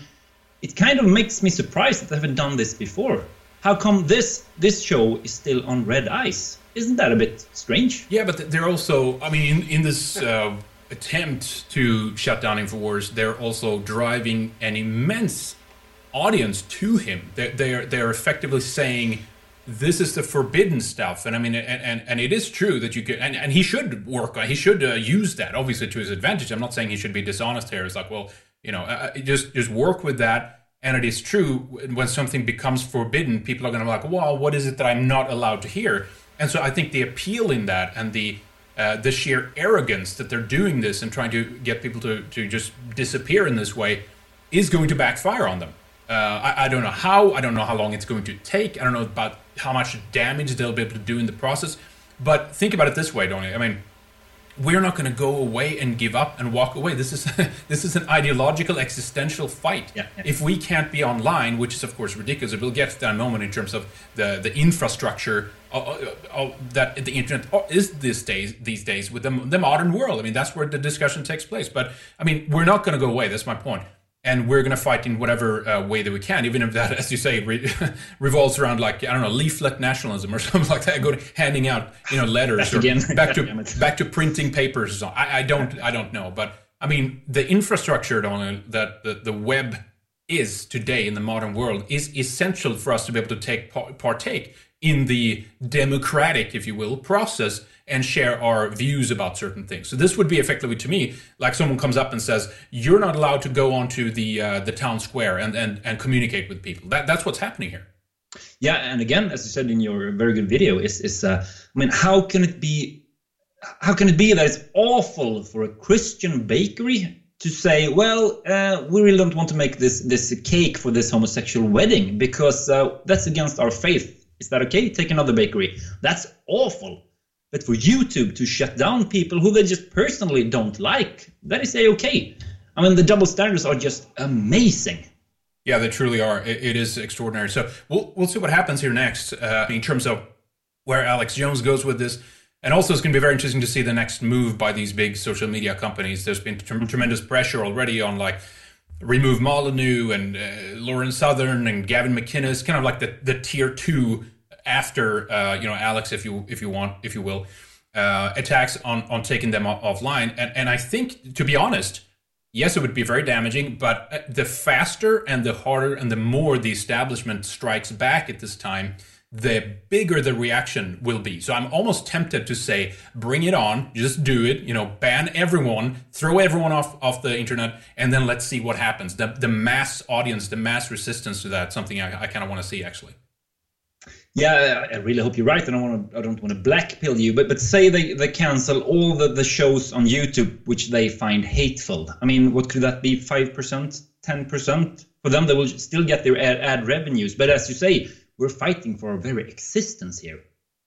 it kind of makes me surprised that they haven't done this before. How come this this show is still on red ice? Isn't that a bit strange? Yeah, but they're also, I mean, in, in this uh, attempt to shut down Infowars, they're also driving an immense audience to him. They're, they're, they're effectively saying, this is the forbidden stuff. And I mean, and, and, and it is true that you could, and, and he should work on, he should uh, use that obviously to his advantage. I'm not saying he should be dishonest here. It's like, well, you know, uh, just, just work with that. And it is true when something becomes forbidden, people are going to be like, well, what is it that I'm not allowed to hear? And so I think the appeal in that and the uh, the sheer arrogance that they're doing this and trying to get people to, to just disappear in this way is going to backfire on them. Uh, I, I don't know how, I don't know how long it's going to take, I don't know about how much damage they'll be able to do in the process. But think about it this way, don't you? I mean, we're not going to go away and give up and walk away. This is this is an ideological, existential fight. Yeah, yeah. If we can't be online, which is of course ridiculous, we'll get to that moment in terms of the the infrastructure uh, uh, uh, that the internet is these days these days with the, the modern world. I mean, that's where the discussion takes place. But I mean, we're not going to go away. That's my point. And we're going to fight in whatever uh, way that we can, even if that, as you say, re- revolves around like I don't know, leaflet nationalism or something like that. Go to handing out, you know, letters Back or again. back to back to printing papers. I, I don't, I don't know, but I mean, the infrastructure that the, the web is today in the modern world is essential for us to be able to take partake in the democratic, if you will, process and share our views about certain things. So this would be effectively to me like someone comes up and says, "You're not allowed to go onto the uh, the town square and, and and communicate with people." That that's what's happening here. Yeah, and again, as you said in your very good video, is is uh, I mean, how can it be? How can it be that it's awful for a Christian bakery to say, well, uh, we really don't want to make this this cake for this homosexual wedding because uh, that's against our faith. Is that okay? Take another bakery. That's awful. But for YouTube to shut down people who they just personally don't like, that is a okay. I mean, the double standards are just amazing. Yeah, they truly are. It, it is extraordinary. So we'll we'll see what happens here next uh, in terms of where Alex Jones goes with this. And also, it's going to be very interesting to see the next move by these big social media companies. There's been trem- tremendous pressure already on like remove Molyneux and uh, Lauren Southern and Gavin McInnes, kind of like the, the tier two after uh, you know Alex, if you if you want, if you will, uh, attacks on on taking them off- offline. And and I think to be honest, yes, it would be very damaging. But uh, the faster and the harder and the more the establishment strikes back at this time, the bigger the reaction will be. So I'm almost tempted to say, bring it on, just do it. You know, ban everyone, throw everyone off off the internet, and then let's see what happens. The the mass audience, the mass resistance to that, something I, I kind of want to see actually. Yeah, I really hope you're right. I don't want to. I don't want to blackpill you, but but say they they cancel all the, the shows on YouTube which they find hateful. I mean, what could that be? Five percent, ten percent for them? They will still get their ad, ad revenues. But as you say, we're fighting for our very existence here.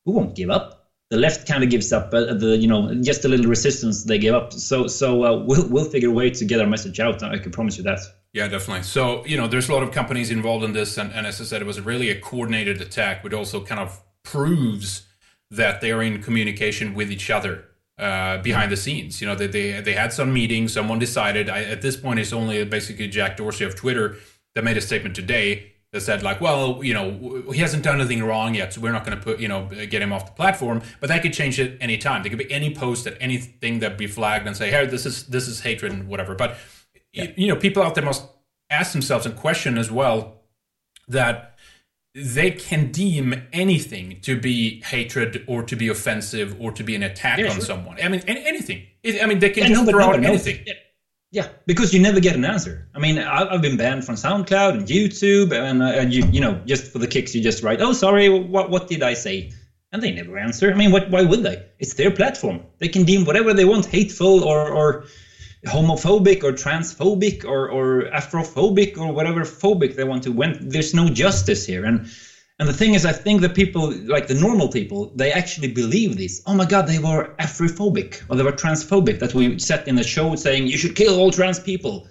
We won't give up. The left kind of gives up. Uh, the you know just a little resistance they give up. So so uh, we'll we'll figure a way to get our message out. I can promise you that. Yeah, definitely. So, you know, there's a lot of companies involved in this. And, and as I said, it was really a coordinated attack, which also kind of proves that they're in communication with each other uh, behind the scenes. You know, they, they, they had some meeting, someone decided. I, at this point, it's only basically Jack Dorsey of Twitter that made a statement today that said, like, well, you know, he hasn't done anything wrong yet, so we're not going to put, you know, get him off the platform. But that could change at any time. There could be any post at anything that be flagged and say, hey, this is this is hatred and whatever. But you, you know, people out there must ask themselves and question as well that they can deem anything to be hatred or to be offensive or to be an attack Yeah, on sure. someone. I mean, any, anything. It- I mean, they can Yeah, just no, throw out anything. Yeah, because you never get an answer. I mean, I've been banned from SoundCloud and YouTube, and, uh, and you, you know, just for the kicks, you just write, "Oh, sorry, what, what did I say?" And they never answer. I mean, what, why would they? It's their platform. They can deem whatever they want hateful or, or homophobic or transphobic or, or afrophobic or whatever phobic they want to When there's no justice here. And and the thing is i think the people like the normal people they actually believe this. Oh my god they were afrophobic or they were transphobic. That we sat in the show saying you should kill all trans people.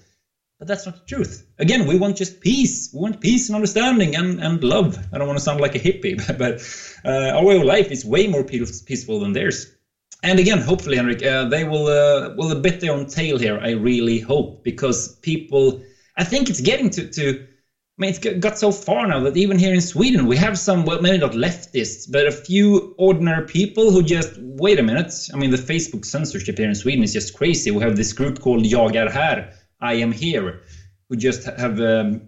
But that's not the truth. Again we want just peace. We want peace and understanding and, and love. I don't want to sound like a hippie but, but uh, our way of life is way more peace- peaceful than theirs and again, hopefully, Henrik, uh, they will uh, will bit their own tail here. I really hope because people, I think it's getting to to. I mean, it's got so far now that even here in Sweden, we have some, well, maybe not leftists, but a few ordinary people who just wait a minute. I mean, the Facebook censorship here in Sweden is just crazy. We have this group called Jag är här, I am here, who just have um,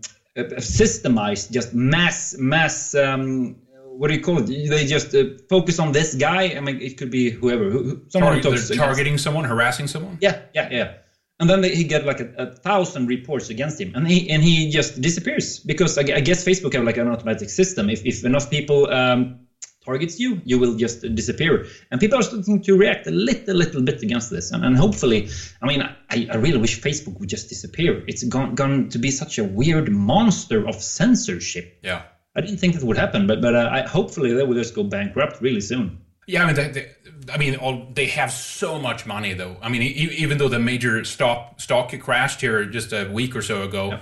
systemized just mass mass um, what do you call it? They just uh, focus on this guy. I mean, it could be whoever. Who, someone who talks they're against- targeting someone, harassing someone. Yeah, yeah, yeah. And then they, he get like a, a thousand reports against him, and he and he just disappears because I, I guess Facebook have like an automatic system. If if enough people um, targets you, you will just disappear. And people are starting to react a little, little bit against this. And, and hopefully, I mean, I, I really wish Facebook would just disappear. It's gone gone to be such a weird monster of censorship. Yeah. I didn't think that would happen, but but uh, I, hopefully they will just go bankrupt really soon. Yeah, I mean, they, they, I mean, all, they have so much money, though. I mean, e- even though the major stock stock crashed here just a week or so ago,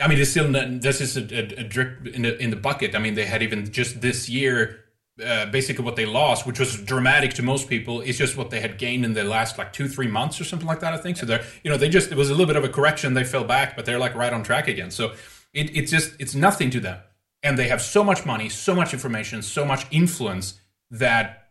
I mean, it's still not, this is a, a, a drip in the in the bucket. I mean, they had even just this year, uh, basically what they lost, which was dramatic to most people, is just what they had gained in the last like two three months or something like that. I think so. They're you know they just it was a little bit of a correction. They fell back, but they're like right on track again. So it, it's just it's nothing to them, and they have so much money, so much information, so much influence that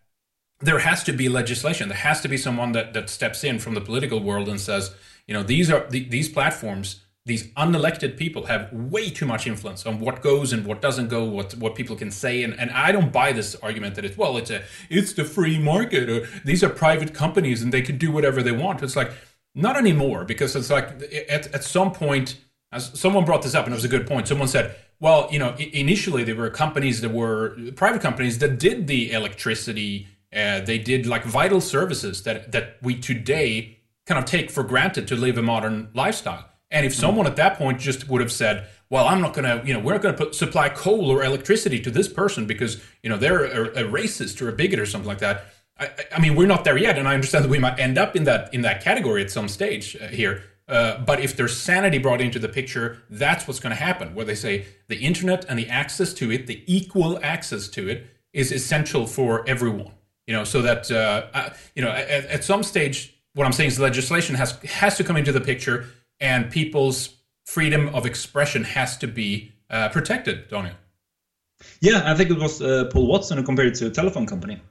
there has to be legislation. There has to be someone that, that steps in from the political world and says, you know, these are the, these platforms, these unelected people have way too much influence on what goes and what doesn't go, what what people can say. And, and I don't buy this argument that it's well, it's a it's the free market or these are private companies and they can do whatever they want. It's like not anymore because it's like at, at some point as someone brought this up and it was a good point. Someone said, well, you know, initially there were companies that were private companies that did the electricity, uh, they did like vital services that that we today kind of take for granted to live a modern lifestyle. And if someone at that point just would have said, well, I'm not going to, you know, we're not going to supply coal or electricity to this person because, you know, they're a, a racist or a bigot or something like that. I, I- I mean, we're not there yet, and I understand that we might end up in that in that category at some stage uh, here. Uh, but if there's sanity brought into the picture, that's what's going to happen. Where they say the internet and the access to it, the equal access to it, is essential for everyone. You know, so that uh, you know, at, at some stage, what I'm saying is legislation has has to come into the picture, and people's freedom of expression has to be uh, protected. Daniel. Yeah, I think it was uh, Paul Watson who compared it to a telephone company.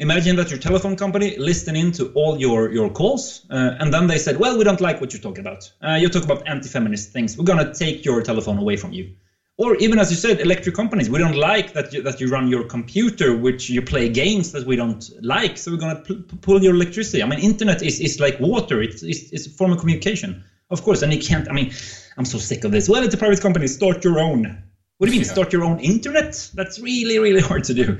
Imagine that your telephone company listened in to all your, your calls, uh, and then they said, Well, we don't like what you're talking about. Uh, you talk about anti feminist things. We're going to take your telephone away from you. Or even as you said, electric companies. We don't like that you, that you run your computer, which you play games that we don't like. So we're going to p- pull your electricity. I mean, internet is, is like water. It's, it's, it's a form of communication, of course. And you can't. I mean, I'm so sick of this. Well, it's a private company. Start your own. What do you mean? Yeah. Start your own internet? That's really, really hard to do.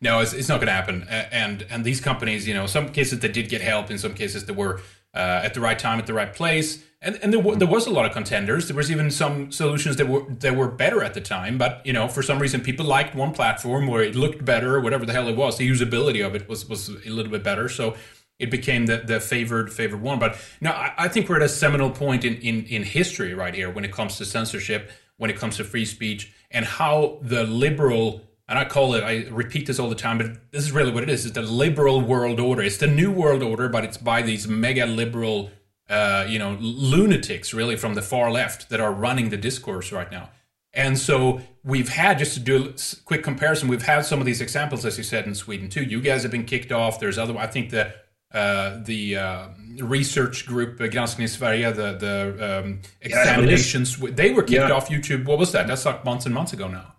No, it's, it's not going to happen. And and these companies, you know, some cases they did get help. In some cases, they were uh, at the right time, at the right place. And and there, wa- there was a lot of contenders. There was even some solutions that were that were better at the time. But you know, for some reason, people liked one platform where it looked better, or whatever the hell it was. The usability of it was was a little bit better. So it became the, the favored favored one. But no, I, I think we're at a seminal point in, in in history right here when it comes to censorship, when it comes to free speech, and how the liberal and I call it, I repeat this all the time, but this is really what it is. It's the liberal world order. It's the new world order, but it's by these mega liberal, uh, you know, lunatics really from the far left that are running the discourse right now. And so we've had, just to do a quick comparison, we've had some of these examples, as you said, in Sweden too. You guys have been kicked off. There's other, I think the, uh, the uh, research group, uh, Granskning Sverige, the, the um, examinations, they were kicked Yeah. off YouTube. What was that? That's like months and months ago now.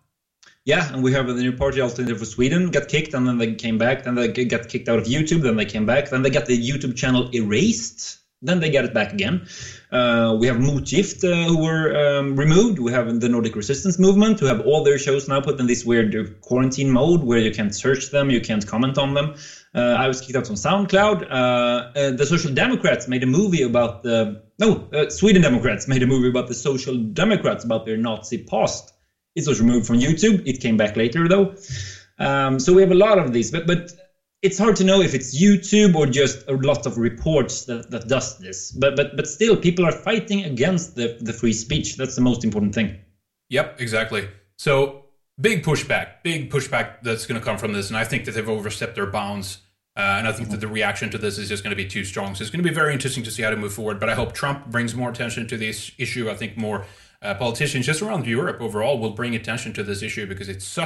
Yeah, and we have the new party alternative for Sweden got kicked, and then they came back. Then they got kicked out of YouTube. Then they came back. Then they got the YouTube channel erased. then they got it back again. Uh, we have Motgift, uh, who were um, removed. We have the Nordic Resistance Movement, who have all their shows now put in this weird quarantine mode where you can't search them, you can't comment on them. Uh, I was kicked out from SoundCloud. Uh, uh, the Social Democrats made a movie about the no, uh, Sweden Democrats made a movie about the Social Democrats about their Nazi past. It was removed from YouTube. It came back later though. Um, so we have a lot of these, but but it's hard to know if it's YouTube or just a lot of reports that, that does this. But but but still, people are fighting against the the free speech. That's the most important thing. Yep, exactly. So big pushback, big pushback that's going to come from this, and I think that they've overstepped their bounds. Uh, and I think that the reaction to this is just going to be too strong. So it's going to be very interesting to see how to move forward. But I hope Trump brings more attention to this issue. I think more uh, politicians just around Europe overall will bring attention to this issue because it's such